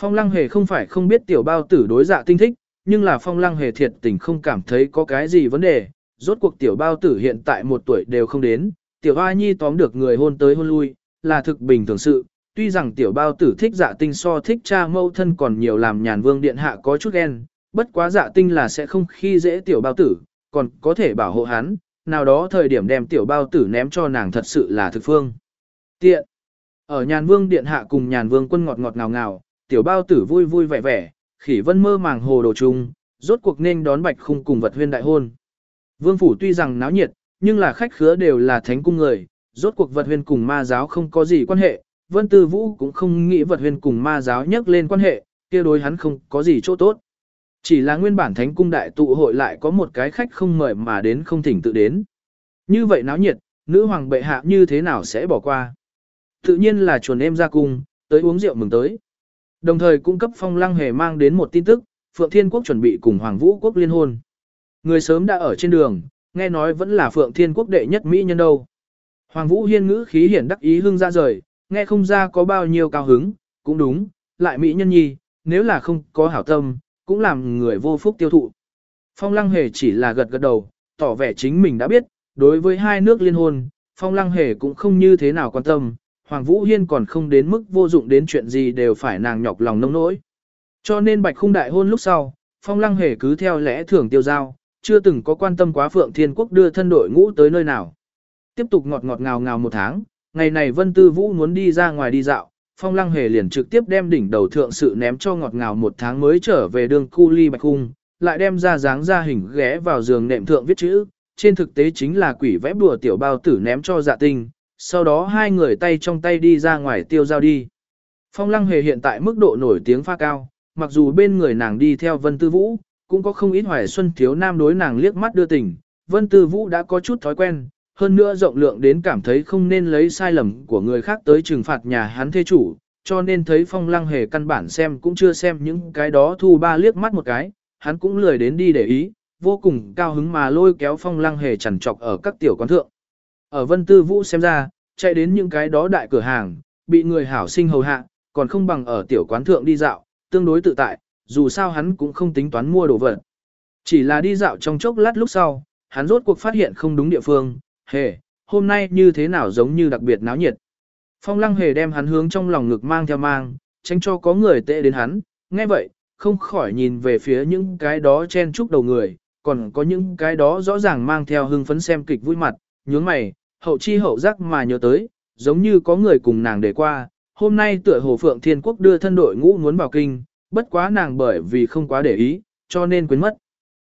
Phong lăng hề không phải không biết tiểu bao tử đối dạ tinh thích, nhưng là phong lăng hề thiệt tình không cảm thấy có cái gì vấn đề. Rốt cuộc tiểu bao tử hiện tại một tuổi đều không đến, tiểu hoa nhi tóm được người hôn tới hôn lui, là thực bình thường sự. Tuy rằng tiểu bao tử thích dạ tinh so thích cha mâu thân còn nhiều làm nhàn vương điện hạ có chút ghen, bất quá dạ tinh là sẽ không khi dễ tiểu bao tử, còn có thể bảo hộ hắn, nào đó thời điểm đem tiểu bao tử ném cho nàng thật sự là thực phương. Tiện. Ở nhàn vương điện hạ cùng nhàn vương quân ngọt ngọt ngào ngào, tiểu bao tử vui vui vẻ vẻ, khỉ vân mơ màng hồ đồ chung, rốt cuộc nên đón bạch khung cùng vật huyên đại hôn. Vương phủ tuy rằng náo nhiệt, nhưng là khách khứa đều là thánh cung người, rốt cuộc vật huyền cùng ma giáo không có gì quan hệ, vân tư vũ cũng không nghĩ vật huyền cùng ma giáo nhắc lên quan hệ, kia đối hắn không có gì chỗ tốt. Chỉ là nguyên bản thánh cung đại tụ hội lại có một cái khách không mời mà đến không thỉnh tự đến. Như vậy náo nhiệt, nữ hoàng bệ hạ như thế nào sẽ bỏ qua? Tự nhiên là chuồn em ra cung, tới uống rượu mừng tới. Đồng thời cung cấp phong lăng hề mang đến một tin tức, Phượng Thiên Quốc chuẩn bị cùng Hoàng Vũ Quốc liên hôn. Người sớm đã ở trên đường, nghe nói vẫn là Phượng Thiên Quốc đệ nhất Mỹ nhân đâu. Hoàng Vũ hiên ngữ khí hiển đắc ý hương ra rời, nghe không ra có bao nhiêu cao hứng, cũng đúng, lại Mỹ nhân nhi, nếu là không có hảo tâm, cũng làm người vô phúc tiêu thụ. Phong lăng hề chỉ là gật gật đầu, tỏ vẻ chính mình đã biết, đối với hai nước liên hôn, phong lăng hề cũng không như thế nào quan tâm, Hoàng Vũ Hiên còn không đến mức vô dụng đến chuyện gì đều phải nàng nhọc lòng nông nỗi. Cho nên bạch khung đại hôn lúc sau, phong lăng hề cứ theo lẽ thường tiêu giao, chưa từng có quan tâm quá Phượng Thiên Quốc đưa thân đội ngũ tới nơi nào. Tiếp tục ngọt ngọt ngào ngào một tháng, ngày này Vân Tư Vũ muốn đi ra ngoài đi dạo, phong lăng hề liền trực tiếp đem đỉnh đầu thượng sự ném cho ngọt ngào một tháng mới trở về đường cu ly bạch Cung, lại đem ra dáng ra hình ghé vào giường nệm thượng viết chữ, trên thực tế chính là quỷ vẽ bùa tiểu bao tử ném cho dạ tinh, sau đó hai người tay trong tay đi ra ngoài tiêu giao đi. Phong lăng hề hiện tại mức độ nổi tiếng pha cao, mặc dù bên người nàng đi theo Vân Tư Vũ, cũng có không ít hoài xuân thiếu nam đối nàng liếc mắt đưa tình, Vân Tư Vũ đã có chút thói quen, hơn nữa rộng lượng đến cảm thấy không nên lấy sai lầm của người khác tới trừng phạt nhà hắn thê chủ, cho nên thấy phong lăng hề căn bản xem cũng chưa xem những cái đó thu ba liếc mắt một cái, hắn cũng lười đến đi để ý, vô cùng cao hứng mà lôi kéo phong lăng hề chằn trọc ở các tiểu quán thượng. Ở Vân Tư Vũ xem ra, chạy đến những cái đó đại cửa hàng, bị người hảo sinh hầu hạ, còn không bằng ở tiểu quán thượng đi dạo, tương đối tự tại, dù sao hắn cũng không tính toán mua đồ vật. Chỉ là đi dạo trong chốc lát lúc sau, hắn rốt cuộc phát hiện không đúng địa phương, hề, hôm nay như thế nào giống như đặc biệt náo nhiệt. Phong lăng hề đem hắn hướng trong lòng ngực mang theo mang, tránh cho có người tệ đến hắn, nghe vậy, không khỏi nhìn về phía những cái đó chen chúc đầu người, còn có những cái đó rõ ràng mang theo hưng phấn xem kịch vui mặt, nhướng mày, hậu chi hậu giác mà nhớ tới, giống như có người cùng nàng để qua, hôm nay tựa hồ Phượng Thiên Quốc đưa thân đội ngũ muốn vào kinh, bất quá nàng bởi vì không quá để ý, cho nên quên mất.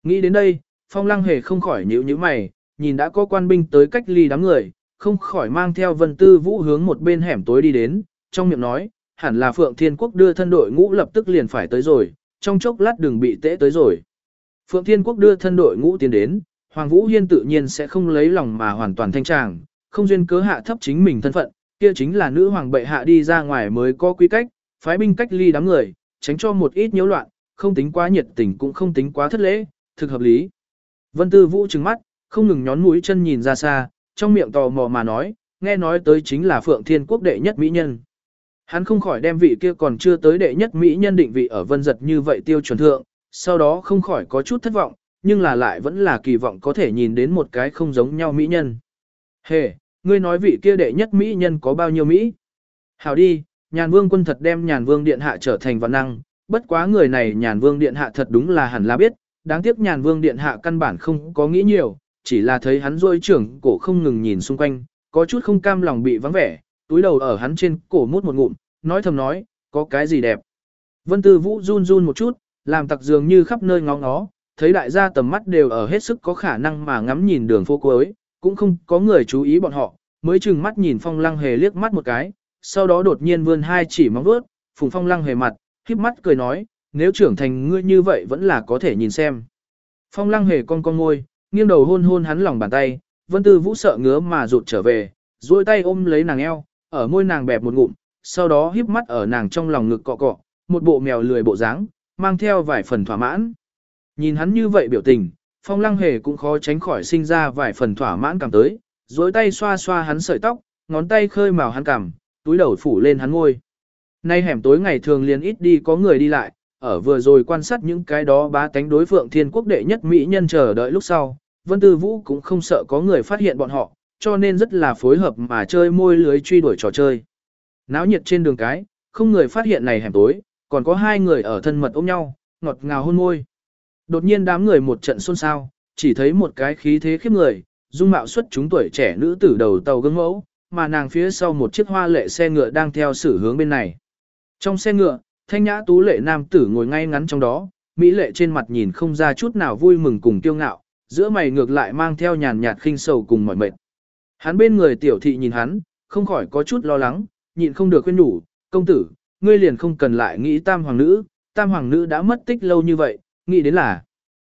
Nghĩ đến đây, Phong Lăng Hề không khỏi nhíu nhíu mày, nhìn đã có quan binh tới cách ly đám người, không khỏi mang theo Vân Tư Vũ hướng một bên hẻm tối đi đến, trong miệng nói, hẳn là Phượng Thiên Quốc đưa thân đội ngũ lập tức liền phải tới rồi, trong chốc lát đừng bị tễ tới rồi. Phượng Thiên Quốc đưa thân đội ngũ tiến đến, Hoàng Vũ Hiên tự nhiên sẽ không lấy lòng mà hoàn toàn thanh tràng, không duyên cớ hạ thấp chính mình thân phận, kia chính là nữ hoàng bệ hạ đi ra ngoài mới có quy cách, phái binh cách ly đám người, tránh cho một ít nhiễu loạn, không tính quá nhiệt tình cũng không tính quá thất lễ, thực hợp lý. Vân Tư Vũ trừng mắt, không ngừng nhón mũi chân nhìn ra xa, trong miệng tò mò mà nói, nghe nói tới chính là Phượng Thiên Quốc đệ nhất mỹ nhân. Hắn không khỏi đem vị kia còn chưa tới đệ nhất mỹ nhân định vị ở vân giật như vậy tiêu chuẩn thượng, sau đó không khỏi có chút thất vọng, nhưng là lại vẫn là kỳ vọng có thể nhìn đến một cái không giống nhau mỹ nhân. Hề, hey, ngươi nói vị kia đệ nhất mỹ nhân có bao nhiêu mỹ? Hảo đi, nhàn vương quân thật đem nhàn vương điện hạ trở thành văn năng, bất quá người này nhàn vương điện hạ thật đúng là hẳn là biết, đáng tiếc nhàn vương điện hạ căn bản không có nghĩ nhiều, chỉ là thấy hắn rôi trưởng cổ không ngừng nhìn xung quanh, có chút không cam lòng bị vắng vẻ, túi đầu ở hắn trên cổ mút một ngụm, nói thầm nói, có cái gì đẹp. Vân Tư Vũ run run một chút, làm tặc dường như khắp nơi ngó ngó, thấy đại gia tầm mắt đều ở hết sức có khả năng mà ngắm nhìn đường phố cuối, cũng không có người chú ý bọn họ, mới chừng mắt nhìn phong lăng hề liếc mắt một cái, sau đó đột nhiên vươn hai chỉ móng vuốt, phùng phong lăng hề mặt, khiếp mắt cười nói, nếu trưởng thành ngươi như vậy vẫn là có thể nhìn xem. Phong lăng hề con con ngôi, nghiêng đầu hôn hôn hắn lòng bàn tay, vân tư vũ sợ ngứa mà rụt trở về, duỗi tay ôm lấy nàng eo, ở môi nàng bẹp một ngụm, sau đó híp mắt ở nàng trong lòng ngực cọ cọ, một bộ mèo lười bộ dáng, mang theo vài phần thỏa mãn. Nhìn hắn như vậy biểu tình, phong lăng hề cũng khó tránh khỏi sinh ra vài phần thỏa mãn cảm tới, duỗi tay xoa xoa hắn sợi tóc, ngón tay khơi màu hắn cằm, túi đầu phủ lên hắn ngôi. Nay hẻm tối ngày thường liền ít đi có người đi lại, ở vừa rồi quan sát những cái đó bá tánh đối phượng thiên quốc đệ nhất mỹ nhân chờ đợi lúc sau, Vân Tư Vũ cũng không sợ có người phát hiện bọn họ, cho nên rất là phối hợp mà chơi môi lưới truy đuổi trò chơi. Náo nhiệt trên đường cái, không người phát hiện này hẻm tối, còn có hai người ở thân mật ôm nhau, ngọt ngào hôn môi. Đột nhiên đám người một trận xôn xao, chỉ thấy một cái khí thế khiếp người, dung mạo xuất chúng tuổi trẻ nữ tử đầu tàu gương mẫu, mà nàng phía sau một chiếc hoa lệ xe ngựa đang theo xử hướng bên này. Trong xe ngựa, thanh nhã tú lệ nam tử ngồi ngay ngắn trong đó, mỹ lệ trên mặt nhìn không ra chút nào vui mừng cùng kiêu ngạo, giữa mày ngược lại mang theo nhàn nhạt khinh sầu cùng mỏi mệt. Hắn bên người tiểu thị nhìn hắn, không khỏi có chút lo lắng, nhịn không được khuyên nhủ, công tử, ngươi liền không cần lại nghĩ tam hoàng nữ, tam hoàng nữ đã mất tích lâu như vậy, nghĩ đến là.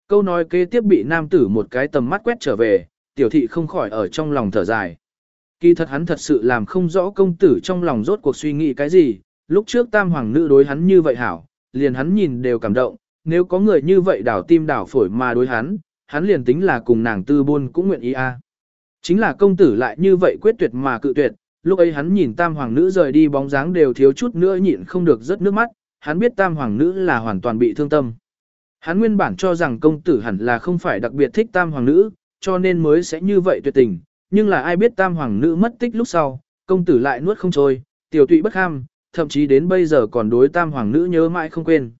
Câu nói kế tiếp bị nam tử một cái tầm mắt quét trở về, tiểu thị không khỏi ở trong lòng thở dài. Kỳ thật hắn thật sự làm không rõ công tử trong lòng rốt cuộc suy nghĩ cái gì, lúc trước tam hoàng nữ đối hắn như vậy hảo, liền hắn nhìn đều cảm động, nếu có người như vậy đảo tim đảo phổi mà đối hắn, hắn liền tính là cùng nàng tư buôn cũng nguyện ý a. Chính là công tử lại như vậy quyết tuyệt mà cự tuyệt, lúc ấy hắn nhìn tam hoàng nữ rời đi bóng dáng đều thiếu chút nữa nhịn không được rớt nước mắt, hắn biết tam hoàng nữ là hoàn toàn bị thương tâm. Hắn nguyên bản cho rằng công tử hẳn là không phải đặc biệt thích tam hoàng nữ, cho nên mới sẽ như vậy tuyệt tình, nhưng là ai biết tam hoàng nữ mất tích lúc sau, công tử lại nuốt không trôi, tiểu tụy bất ham, thậm chí đến bây giờ còn đối tam hoàng nữ nhớ mãi không quên.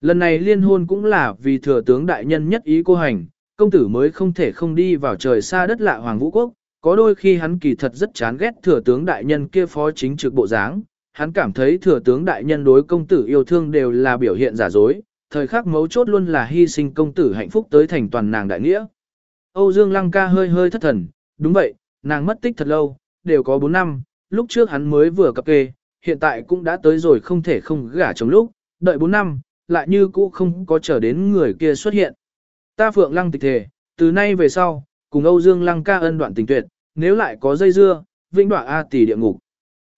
Lần này liên hôn cũng là vì thừa tướng đại nhân nhất ý cô hành, công tử mới không thể không đi vào trời xa đất lạ Hoàng Vũ Quốc, có đôi khi hắn kỳ thật rất chán ghét thừa tướng đại nhân kia phó chính trực bộ dáng, hắn cảm thấy thừa tướng đại nhân đối công tử yêu thương đều là biểu hiện giả dối, thời khắc mấu chốt luôn là hy sinh công tử hạnh phúc tới thành toàn nàng đại nghĩa. Âu Dương Lăng ca hơi hơi thất thần, đúng vậy, nàng mất tích thật lâu, đều có 4 năm, lúc trước hắn mới vừa cập kê, hiện tại cũng đã tới rồi không thể không gả chồng lúc, đợi 4 năm, lại như cũ không có chờ đến người kia xuất hiện. Ta Phượng Lăng tịch thể, từ nay về sau, cùng Âu Dương Lăng ca ân đoạn tình tuyệt, nếu lại có dây dưa, vĩnh đoạn A tỷ địa ngục.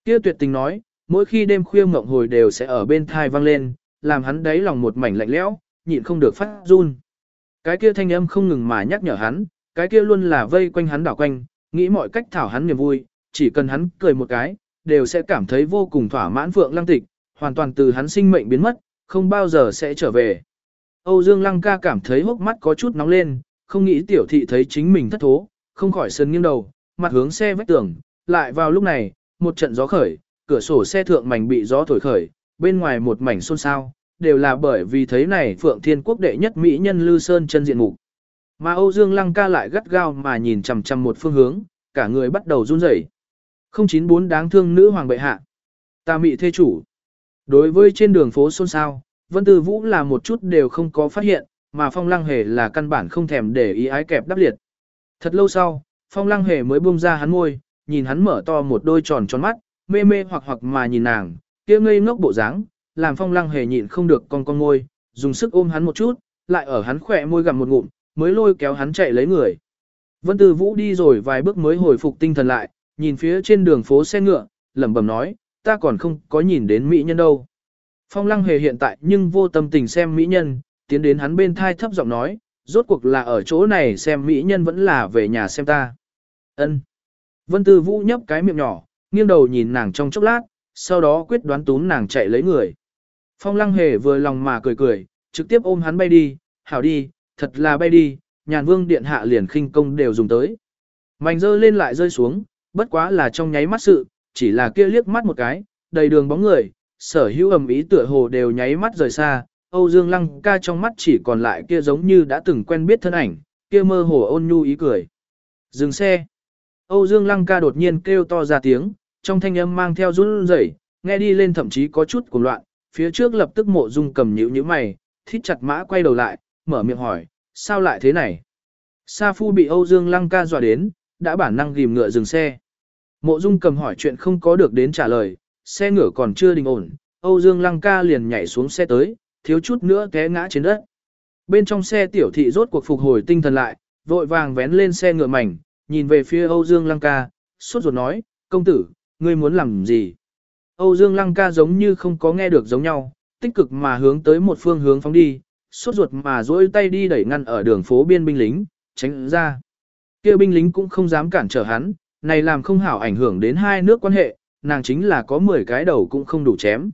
Kia tuyệt tình nói, mỗi khi đêm khuya mộng hồi đều sẽ ở bên thai vang lên, làm hắn đáy lòng một mảnh lạnh lẽo, nhịn không được phát run. Cái kia thanh âm không ngừng mà nhắc nhở hắn, cái kia luôn là vây quanh hắn đảo quanh, nghĩ mọi cách thảo hắn niềm vui, chỉ cần hắn cười một cái, đều sẽ cảm thấy vô cùng thỏa mãn Phượng Lăng tịch, hoàn toàn từ hắn sinh mệnh biến mất, không bao giờ sẽ trở về. Âu Dương Lăng ca cảm thấy hốc mắt có chút nóng lên, không nghĩ tiểu thị thấy chính mình thất thố, không khỏi sơn nghiêng đầu, mặt hướng xe vách tường, lại vào lúc này, một trận gió khởi, cửa sổ xe thượng mảnh bị gió thổi khởi, bên ngoài một mảnh xôn xao, đều là bởi vì thấy này Phượng Thiên Quốc đệ nhất mỹ nhân Lư Sơn chân diện mục. Mà Âu Dương Lăng ca lại gắt gao mà nhìn chằm chằm một phương hướng, cả người bắt đầu run rẩy. 094 đáng thương nữ hoàng bệ hạ. Ta mị thê chủ. Đối với trên đường phố xôn xao, Vân Tư Vũ là một chút đều không có phát hiện, mà Phong Lăng Hề là căn bản không thèm để ý ái kẹp đắp liệt. Thật lâu sau, Phong Lăng Hề mới buông ra hắn môi, nhìn hắn mở to một đôi tròn tròn mắt, mê mê hoặc hoặc mà nhìn nàng, kia ngây ngốc bộ dáng, làm Phong Lăng Hề nhịn không được con con môi, dùng sức ôm hắn một chút, lại ở hắn khỏe môi gặm một ngụm, mới lôi kéo hắn chạy lấy người. Vân Tư Vũ đi rồi vài bước mới hồi phục tinh thần lại, nhìn phía trên đường phố xe ngựa, lẩm bẩm nói, ta còn không có nhìn đến mỹ nhân đâu. Phong lăng hề hiện tại nhưng vô tâm tình xem mỹ nhân, tiến đến hắn bên thai thấp giọng nói, rốt cuộc là ở chỗ này xem mỹ nhân vẫn là về nhà xem ta. Ân. Vân Tư Vũ nhấp cái miệng nhỏ, nghiêng đầu nhìn nàng trong chốc lát, sau đó quyết đoán túm nàng chạy lấy người. Phong Lăng Hề vừa lòng mà cười cười, trực tiếp ôm hắn bay đi, hảo đi, thật là bay đi, nhàn vương điện hạ liền khinh công đều dùng tới. Mảnh rơi lên lại rơi xuống, bất quá là trong nháy mắt sự, chỉ là kia liếc mắt một cái, đầy đường bóng người, sở hữu ầm ý tựa hồ đều nháy mắt rời xa, Âu Dương Lăng ca trong mắt chỉ còn lại kia giống như đã từng quen biết thân ảnh, kia mơ hồ ôn nhu ý cười. Dừng xe. Âu Dương Lăng ca đột nhiên kêu to ra tiếng, trong thanh âm mang theo run rẩy, nghe đi lên thậm chí có chút cuồng loạn, phía trước lập tức mộ dung cầm nhíu nhíu mày, thít chặt mã quay đầu lại, mở miệng hỏi, sao lại thế này? Sa Phu bị Âu Dương Lăng ca dọa đến, đã bản năng ghim ngựa dừng xe. Mộ Dung cầm hỏi chuyện không có được đến trả lời, xe ngựa còn chưa đình ổn, Âu Dương Lăng ca liền nhảy xuống xe tới, thiếu chút nữa té ngã trên đất. Bên trong xe tiểu thị rốt cuộc phục hồi tinh thần lại, vội vàng vén lên xe ngựa mảnh, nhìn về phía Âu Dương Lăng ca, sốt ruột nói, công tử, ngươi muốn làm gì? Âu Dương Lăng ca giống như không có nghe được giống nhau, tích cực mà hướng tới một phương hướng phóng đi, sốt ruột mà duỗi tay đi đẩy ngăn ở đường phố biên binh lính, tránh ra. Kêu binh lính cũng không dám cản trở hắn, này làm không hảo ảnh hưởng đến hai nước quan hệ, nàng chính là có 10 cái đầu cũng không đủ chém.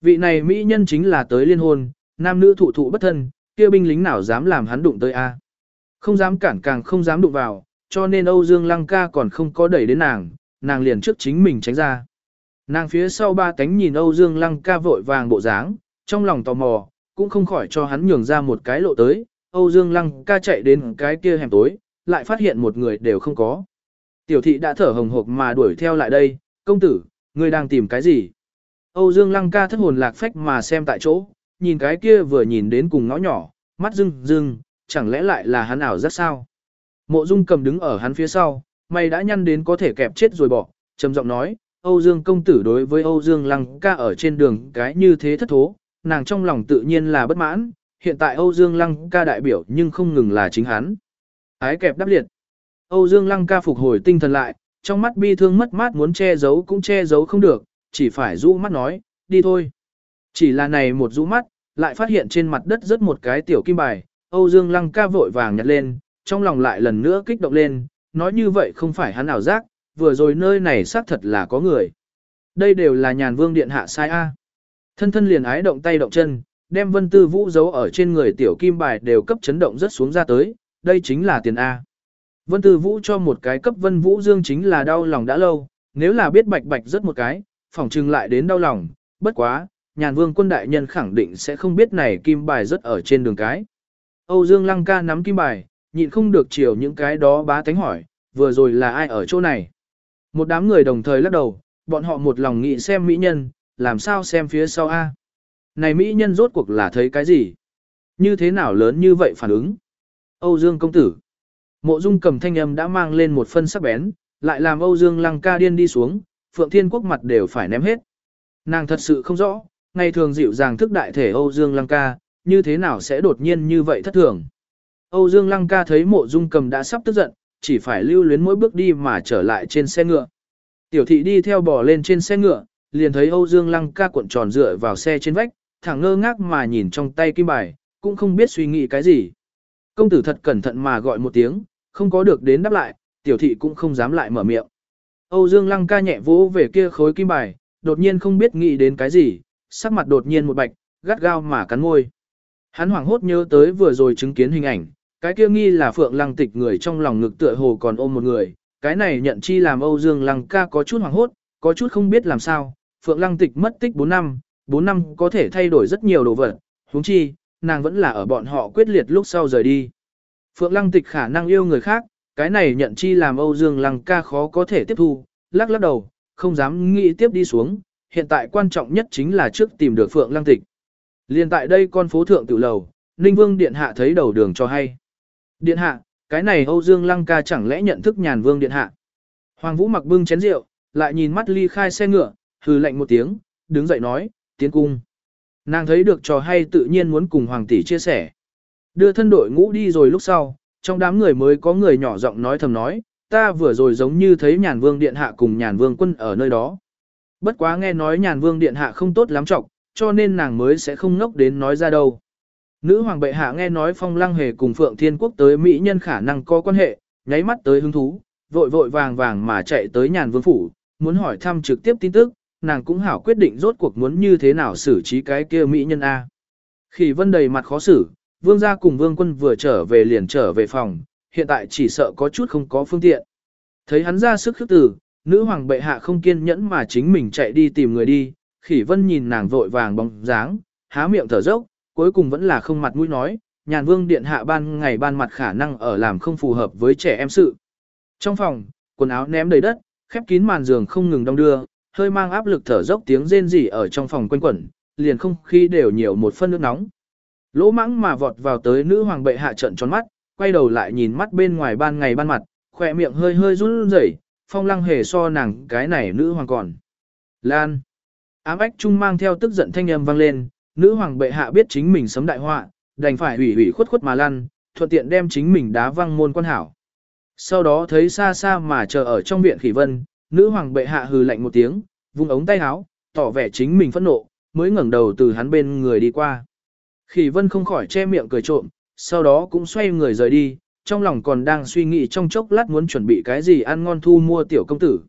Vị này mỹ nhân chính là tới liên hôn, nam nữ thụ thụ bất thân, kia binh lính nào dám làm hắn đụng tới a? Không dám cản càng không dám đụng vào, cho nên Âu Dương Lăng ca còn không có đẩy đến nàng, nàng liền trước chính mình tránh ra. Nàng phía sau ba cánh nhìn Âu Dương Lăng ca vội vàng bộ dáng, trong lòng tò mò, cũng không khỏi cho hắn nhường ra một cái lộ tới, Âu Dương Lăng ca chạy đến cái kia hẻm tối, lại phát hiện một người đều không có. Tiểu thị đã thở hồng hộc mà đuổi theo lại đây, công tử, ngươi đang tìm cái gì? Âu Dương Lăng ca thất hồn lạc phách mà xem tại chỗ, nhìn cái kia vừa nhìn đến cùng ngõ nhỏ, mắt rưng rưng, chẳng lẽ lại là hắn ảo rất sao? Mộ Dung cầm đứng ở hắn phía sau, mày đã nhăn đến có thể kẹp chết rồi bỏ, trầm giọng nói, Âu Dương công tử đối với Âu Dương Lăng ca ở trên đường cái như thế thất thố, nàng trong lòng tự nhiên là bất mãn, hiện tại Âu Dương Lăng ca đại biểu nhưng không ngừng là chính hắn. Ái kẹp đáp liệt. Âu Dương Lăng ca phục hồi tinh thần lại, trong mắt bi thương mất mát muốn che giấu cũng che giấu không được, chỉ phải rũ mắt nói, đi thôi. Chỉ là này một rũ mắt, lại phát hiện trên mặt đất rất một cái tiểu kim bài, Âu Dương Lăng ca vội vàng nhặt lên, trong lòng lại lần nữa kích động lên, nói như vậy không phải hắn ảo giác, vừa rồi nơi này xác thật là có người. Đây đều là nhàn vương điện hạ sai A. Thân thân liền ái động tay động chân, đem vân tư vũ giấu ở trên người tiểu kim bài đều cấp chấn động rất xuống ra tới, đây chính là tiền A. Vân tư vũ cho một cái cấp vân vũ dương chính là đau lòng đã lâu, nếu là biết bạch bạch rất một cái, phỏng trừng lại đến đau lòng, bất quá, nhàn vương quân đại nhân khẳng định sẽ không biết này kim bài rất ở trên đường cái. Âu Dương Lăng ca nắm kim bài, nhịn không được chiều những cái đó bá tánh hỏi, vừa rồi là ai ở chỗ này. Một đám người đồng thời lắc đầu, bọn họ một lòng nghĩ xem mỹ nhân, làm sao xem phía sau A. Này mỹ nhân rốt cuộc là thấy cái gì? Như thế nào lớn như vậy phản ứng? Âu Dương công tử. Mộ dung cầm thanh âm đã mang lên một phân sắc bén, lại làm Âu Dương lăng ca điên đi xuống, Phượng Thiên Quốc mặt đều phải ném hết. Nàng thật sự không rõ, ngày thường dịu dàng thức đại thể Âu Dương lăng ca, như thế nào sẽ đột nhiên như vậy thất thường. Âu Dương lăng ca thấy mộ dung cầm đã sắp tức giận, chỉ phải lưu luyến mỗi bước đi mà trở lại trên xe ngựa. Tiểu thị đi theo bò lên trên xe ngựa, liền thấy Âu Dương Lăng ca cuộn tròn dựa vào xe trên vách, thẳng ngơ ngác mà nhìn trong tay kim bài, cũng không biết suy nghĩ cái gì. Công tử thật cẩn thận mà gọi một tiếng, không có được đến đáp lại, tiểu thị cũng không dám lại mở miệng. Âu Dương Lăng ca nhẹ vỗ về kia khối kim bài, đột nhiên không biết nghĩ đến cái gì, sắc mặt đột nhiên một bạch, gắt gao mà cắn môi. Hắn hoảng hốt nhớ tới vừa rồi chứng kiến hình ảnh, cái kia nghi là Phượng Lăng Tịch người trong lòng ngực tựa hồ còn ôm một người, cái này nhận chi làm Âu Dương Lăng ca có chút hoảng hốt, có chút không biết làm sao, Phượng Lăng Tịch mất tích 4 năm, 4 năm có thể thay đổi rất nhiều đồ vật, huống chi, nàng vẫn là ở bọn họ quyết liệt lúc sau rời đi. Phượng Lăng Tịch khả năng yêu người khác, cái này nhận chi làm Âu Dương Lăng ca khó có thể tiếp thu, lắc lắc đầu, không dám nghĩ tiếp đi xuống, hiện tại quan trọng nhất chính là trước tìm được Phượng Lăng Tịch. Liên tại đây con phố thượng tiểu lầu, Ninh Vương Điện Hạ thấy đầu đường cho hay. Điện Hạ, cái này Âu Dương Lăng ca chẳng lẽ nhận thức nhàn Vương Điện Hạ. Hoàng Vũ mặc bưng chén rượu, lại nhìn mắt ly khai xe ngựa, hừ lạnh một tiếng, đứng dậy nói, tiến cung. Nàng thấy được trò hay tự nhiên muốn cùng Hoàng tỷ chia sẻ. Đưa thân đội ngũ đi rồi lúc sau, trong đám người mới có người nhỏ giọng nói thầm nói, ta vừa rồi giống như thấy nhàn vương điện hạ cùng nhàn vương quân ở nơi đó. Bất quá nghe nói nhàn vương điện hạ không tốt lắm trọng, cho nên nàng mới sẽ không ngốc đến nói ra đâu. Nữ hoàng bệ hạ nghe nói phong lăng hề cùng Phượng Thiên Quốc tới Mỹ nhân khả năng có quan hệ, nháy mắt tới hứng thú, vội vội vàng vàng mà chạy tới nhàn vương phủ, muốn hỏi thăm trực tiếp tin tức, nàng cũng hảo quyết định rốt cuộc muốn như thế nào xử trí cái kia mỹ nhân A. Khỉ vân đầy mặt khó xử, vương gia cùng vương quân vừa trở về liền trở về phòng, hiện tại chỉ sợ có chút không có phương tiện. Thấy hắn ra sức khước từ, nữ hoàng bệ hạ không kiên nhẫn mà chính mình chạy đi tìm người đi, khỉ vân nhìn nàng vội vàng bóng dáng, há miệng thở dốc, cuối cùng vẫn là không mặt mũi nói, nhàn vương điện hạ ban ngày ban mặt khả năng ở làm không phù hợp với trẻ em sự. Trong phòng, quần áo ném đầy đất, khép kín màn giường không ngừng đong đưa, hơi mang áp lực thở dốc tiếng rên rỉ ở trong phòng quanh quẩn, liền không khí đều nhiều một phân nước nóng. Lỗ mãng mà vọt vào tới nữ hoàng bệ hạ trận tròn mắt, quay đầu lại nhìn mắt bên ngoài ban ngày ban mặt, khỏe miệng hơi hơi run rẩy, phong lăng hề so nàng cái này nữ hoàng còn. Lan. Ám ách trung mang theo tức giận thanh âm vang lên, nữ hoàng bệ hạ biết chính mình sấm đại họa, đành phải hủy hủy khuất khuất mà lăn, thuận tiện đem chính mình đá văng môn quan hảo. Sau đó thấy xa xa mà chờ ở trong viện khỉ vân, nữ hoàng bệ hạ hừ lạnh một tiếng, vung ống tay áo, tỏ vẻ chính mình phẫn nộ, mới ngẩng đầu từ hắn bên người đi qua. Khỉ vân không khỏi che miệng cười trộm, sau đó cũng xoay người rời đi, trong lòng còn đang suy nghĩ trong chốc lát muốn chuẩn bị cái gì ăn ngon thu mua tiểu công tử.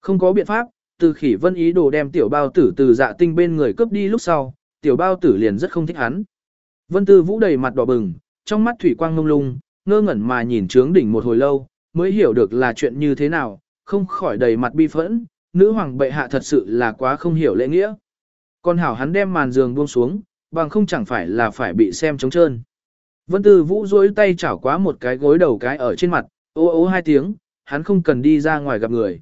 Không có biện pháp, từ khỉ vân ý đồ đem tiểu bao tử từ dạ tinh bên người cướp đi lúc sau, tiểu bao tử liền rất không thích hắn. Vân tư vũ đầy mặt đỏ bừng, trong mắt thủy quang ngông lung, ngơ ngẩn mà nhìn trướng đỉnh một hồi lâu, mới hiểu được là chuyện như thế nào, không khỏi đầy mặt bi phẫn, nữ hoàng bệ hạ thật sự là quá không hiểu lễ nghĩa. Còn hảo hắn đem màn giường buông xuống, bằng không chẳng phải là phải bị xem trống trơn. Vân Tư Vũ duỗi tay chảo quá một cái gối đầu cái ở trên mặt, ô ô hai tiếng, hắn không cần đi ra ngoài gặp người.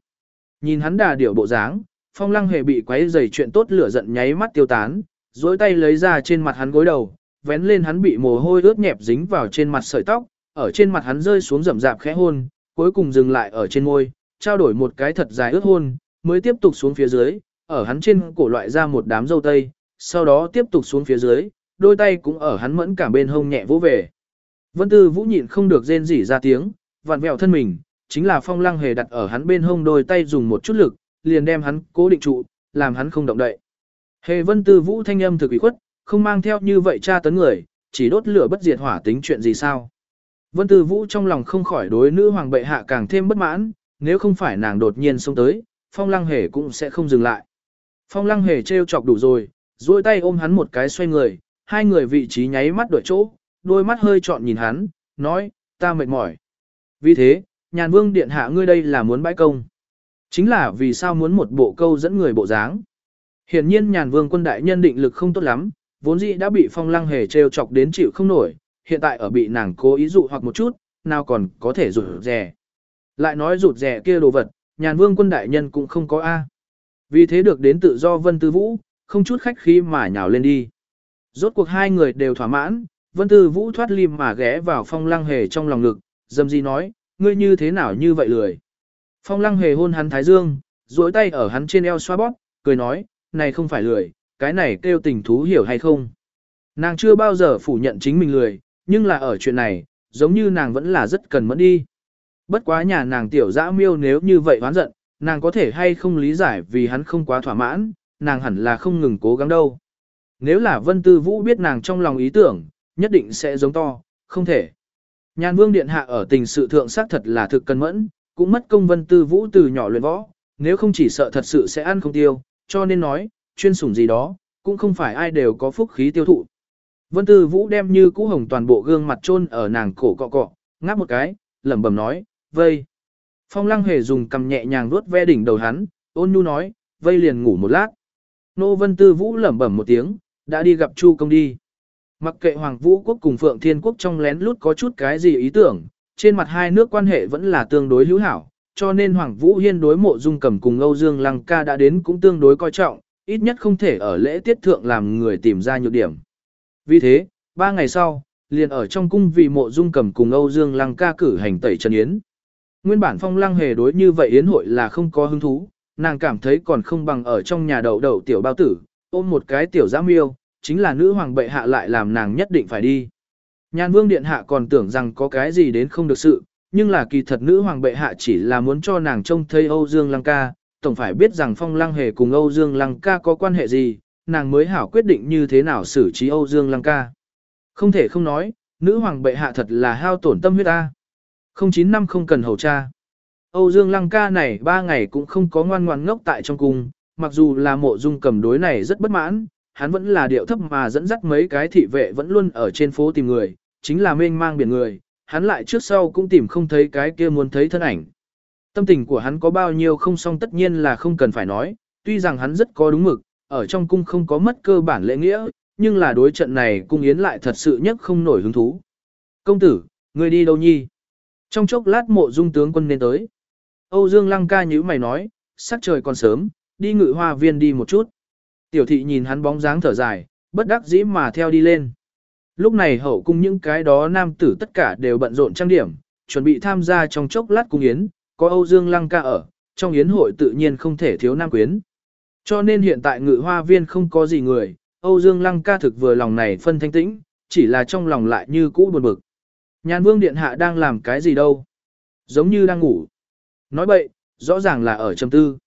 Nhìn hắn đà điệu bộ dáng, phong lăng hề bị quấy rầy chuyện tốt lửa giận nháy mắt tiêu tán, duỗi tay lấy ra trên mặt hắn gối đầu, vén lên hắn bị mồ hôi ướt nhẹp dính vào trên mặt sợi tóc, ở trên mặt hắn rơi xuống rậm rạp khẽ hôn, cuối cùng dừng lại ở trên môi, trao đổi một cái thật dài ướt hôn, mới tiếp tục xuống phía dưới, ở hắn trên cổ loại ra một đám dâu tây, sau đó tiếp tục xuống phía dưới, đôi tay cũng ở hắn mẫn cảm bên hông nhẹ vỗ về. Vân Tư Vũ nhịn không được rên rỉ ra tiếng, vặn vẹo thân mình, chính là phong lăng hề đặt ở hắn bên hông đôi tay dùng một chút lực, liền đem hắn cố định trụ, làm hắn không động đậy. Hề Vân Tư Vũ thanh âm thực ủy khuất, không mang theo như vậy tra tấn người, chỉ đốt lửa bất diệt hỏa tính chuyện gì sao. Vân Tư Vũ trong lòng không khỏi đối nữ hoàng bệ hạ càng thêm bất mãn, nếu không phải nàng đột nhiên xông tới, phong lăng hề cũng sẽ không dừng lại. Phong lăng hề trêu chọc đủ rồi, duỗi tay ôm hắn một cái xoay người, hai người vị trí nháy mắt đổi chỗ, đôi mắt hơi trọn nhìn hắn, nói, ta mệt mỏi. Vì thế, nhàn vương điện hạ ngươi đây là muốn bãi công. Chính là vì sao muốn một bộ câu dẫn người bộ dáng. Hiển nhiên nhàn vương quân đại nhân định lực không tốt lắm, vốn dĩ đã bị phong lăng hề trêu chọc đến chịu không nổi, hiện tại ở bị nàng cố ý dụ hoặc một chút, nào còn có thể rụt rè. Lại nói rụt rè kia đồ vật, nhàn vương quân đại nhân cũng không có A. Vì thế được đến tự do vân tư vũ, không chút khách khí mà nhào lên đi. Rốt cuộc hai người đều thỏa mãn, vân tư vũ thoát lim mà ghé vào phong lăng hề trong lòng ngực, dâm di nói, ngươi như thế nào như vậy lười. Phong lăng hề hôn hắn thái dương, duỗi tay ở hắn trên eo xoa bóp, cười nói, này không phải lười, cái này kêu tình thú hiểu hay không. Nàng chưa bao giờ phủ nhận chính mình lười, nhưng là ở chuyện này, giống như nàng vẫn là rất cần mẫn đi. Bất quá nhà nàng tiểu dã miêu nếu như vậy hoán giận, nàng có thể hay không lý giải vì hắn không quá thỏa mãn, nàng hẳn là không ngừng cố gắng đâu. Nếu là Vân Tư Vũ biết nàng trong lòng ý tưởng, nhất định sẽ giống to, không thể. Nhàn Vương Điện Hạ ở tình sự thượng xác thật là thực cân mẫn, cũng mất công Vân Tư Vũ từ nhỏ luyện võ, nếu không chỉ sợ thật sự sẽ ăn không tiêu, cho nên nói, chuyên sủng gì đó, cũng không phải ai đều có phúc khí tiêu thụ. Vân Tư Vũ đem như cũ hồng toàn bộ gương mặt chôn ở nàng cổ cọ cọ, ngáp một cái, lẩm bẩm nói, vây. Phong lăng hề dùng cầm nhẹ nhàng vuốt ve đỉnh đầu hắn, ôn nhu nói, vây liền ngủ một lát. Nô Vân Tư Vũ lẩm bẩm một tiếng, đã đi gặp Chu công đi. Mặc kệ Hoàng Vũ Quốc cùng Phượng Thiên Quốc trong lén lút có chút cái gì ý tưởng, trên mặt hai nước quan hệ vẫn là tương đối hữu hảo, cho nên Hoàng Vũ Hiên đối mộ dung cầm cùng Âu Dương Lăng ca đã đến cũng tương đối coi trọng, ít nhất không thể ở lễ tiết thượng làm người tìm ra nhược điểm. Vì thế, ba ngày sau, liền ở trong cung vì mộ dung cầm cùng Âu Dương Lăng ca cử hành tẩy trần yến. Nguyên bản phong lăng hề đối như vậy yến hội là không có hứng thú, nàng cảm thấy còn không bằng ở trong nhà đậu đậu tiểu bao tử, ôm một cái tiểu giã miêu, chính là nữ hoàng bệ hạ lại làm nàng nhất định phải đi. Nhan vương điện hạ còn tưởng rằng có cái gì đến không được sự, nhưng là kỳ thật nữ hoàng bệ hạ chỉ là muốn cho nàng trông thấy Âu Dương Lăng ca, tổng phải biết rằng phong lăng hề cùng Âu Dương Lăng ca có quan hệ gì, nàng mới hảo quyết định như thế nào xử trí Âu Dương Lăng ca. Không thể không nói, nữ hoàng bệ hạ thật là hao tổn tâm huyết ta. 09 năm không cần hầu cha. Âu Dương Lăng ca này ba ngày cũng không có ngoan ngoan ngốc tại trong cung, mặc dù là mộ dung cầm đối này rất bất mãn, hắn vẫn là điệu thấp mà dẫn dắt mấy cái thị vệ vẫn luôn ở trên phố tìm người, chính là mênh mang biển người, hắn lại trước sau cũng tìm không thấy cái kia muốn thấy thân ảnh. Tâm tình của hắn có bao nhiêu không xong tất nhiên là không cần phải nói, tuy rằng hắn rất có đúng mực, ở trong cung không có mất cơ bản lễ nghĩa, nhưng là đối trận này cung yến lại thật sự nhất không nổi hứng thú. Công tử, người đi đâu nhi? Trong chốc lát mộ dung tướng quân nên tới. Âu Dương Lăng ca nhíu mày nói, sắc trời còn sớm, đi ngự hoa viên đi một chút. Tiểu thị nhìn hắn bóng dáng thở dài, bất đắc dĩ mà theo đi lên. Lúc này hậu cung những cái đó nam tử tất cả đều bận rộn trang điểm, chuẩn bị tham gia trong chốc lát cung yến, có Âu Dương Lăng ca ở, trong yến hội tự nhiên không thể thiếu nam quyến. Cho nên hiện tại ngự hoa viên không có gì người, Âu Dương Lăng ca thực vừa lòng này phân thanh tĩnh, chỉ là trong lòng lại như cũ buồn bực. Nhàn vương điện hạ đang làm cái gì đâu? Giống như đang ngủ. Nói bậy, rõ ràng là ở trầm tư.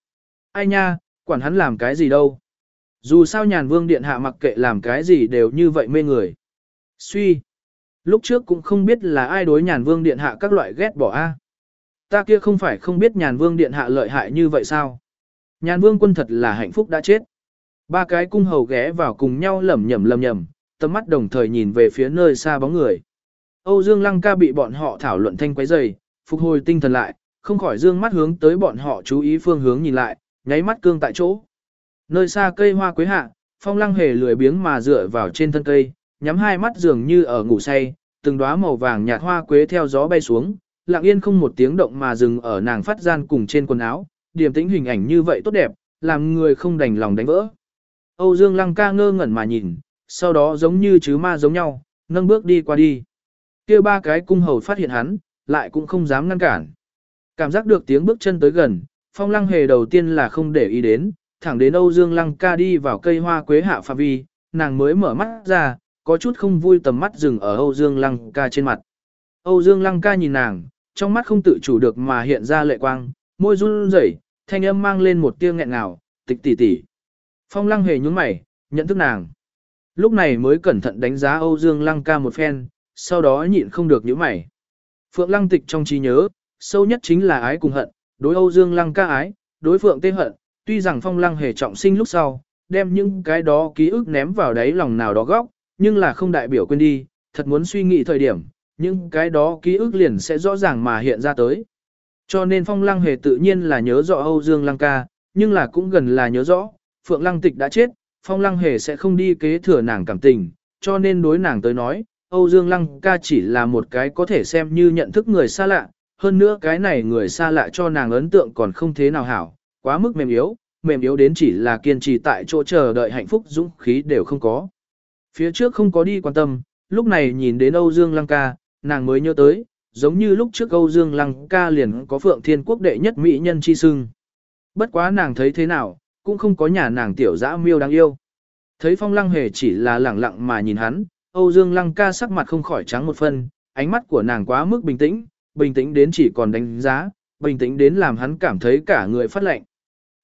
Ai nha, quản hắn làm cái gì đâu? Dù sao nhàn vương điện hạ mặc kệ làm cái gì đều như vậy mê người. Suy. Lúc trước cũng không biết là ai đối nhàn vương điện hạ các loại ghét bỏ a. Ta kia không phải không biết nhàn vương điện hạ lợi hại như vậy sao? Nhàn vương quân thật là hạnh phúc đã chết. Ba cái cung hầu ghé vào cùng nhau lẩm nhẩm lẩm nhẩm, tầm mắt đồng thời nhìn về phía nơi xa bóng người. Âu Dương Lăng ca bị bọn họ thảo luận thanh quấy dày, phục hồi tinh thần lại, không khỏi dương mắt hướng tới bọn họ chú ý phương hướng nhìn lại, nháy mắt cương tại chỗ. Nơi xa cây hoa quế hạ, phong lăng hề lười biếng mà dựa vào trên thân cây, nhắm hai mắt dường như ở ngủ say, từng đóa màu vàng nhạt hoa quế theo gió bay xuống, lặng yên không một tiếng động mà dừng ở nàng phát gian cùng trên quần áo, điểm tĩnh hình ảnh như vậy tốt đẹp, làm người không đành lòng đánh vỡ. Âu Dương Lăng ca ngơ ngẩn mà nhìn, sau đó giống như chứ ma giống nhau, nâng bước đi qua đi. kia ba cái cung hầu phát hiện hắn, lại cũng không dám ngăn cản. Cảm giác được tiếng bước chân tới gần, phong lăng hề đầu tiên là không để ý đến, thẳng đến Âu Dương Lăng ca đi vào cây hoa quế hạ phạm vi, nàng mới mở mắt ra, có chút không vui tầm mắt dừng ở Âu Dương Lăng ca trên mặt. Âu Dương Lăng ca nhìn nàng, trong mắt không tự chủ được mà hiện ra lệ quang, môi run rẩy, thanh âm mang lên một tia nghẹn ngào, tịch tỉ tỉ. Phong lăng hề nhúng mày, nhận thức nàng. Lúc này mới cẩn thận đánh giá Âu Dương Lăng ca một phen, sau đó nhịn không được nhíu mày. Phượng lăng tịch trong trí nhớ, sâu nhất chính là ái cùng hận, đối Âu Dương Lăng ca ái, đối Phượng tê hận, tuy rằng phong lăng hề trọng sinh lúc sau, đem những cái đó ký ức ném vào đáy lòng nào đó góc, nhưng là không đại biểu quên đi, thật muốn suy nghĩ thời điểm, những cái đó ký ức liền sẽ rõ ràng mà hiện ra tới. Cho nên phong lăng hề tự nhiên là nhớ rõ Âu Dương Lăng ca, nhưng là cũng gần là nhớ rõ, Phượng Lăng Tịch đã chết, Phong Lăng Hề sẽ không đi kế thừa nàng cảm tình, cho nên đối nàng tới nói, Âu Dương Lăng ca chỉ là một cái có thể xem như nhận thức người xa lạ, hơn nữa cái này người xa lạ cho nàng ấn tượng còn không thế nào hảo, quá mức mềm yếu, mềm yếu đến chỉ là kiên trì tại chỗ chờ đợi hạnh phúc dũng khí đều không có. Phía trước không có đi quan tâm, lúc này nhìn đến Âu Dương Lăng ca, nàng mới nhớ tới, giống như lúc trước Âu Dương Lăng ca liền có Phượng Thiên Quốc đệ nhất mỹ nhân chi sưng. Bất quá nàng thấy thế nào, cũng không có nhà nàng tiểu dã miêu đáng yêu. Thấy phong lăng hề chỉ là lẳng lặng mà nhìn hắn, Âu Dương lăng ca sắc mặt không khỏi trắng một phân, ánh mắt của nàng quá mức bình tĩnh, bình tĩnh đến chỉ còn đánh giá, bình tĩnh đến làm hắn cảm thấy cả người phát lạnh.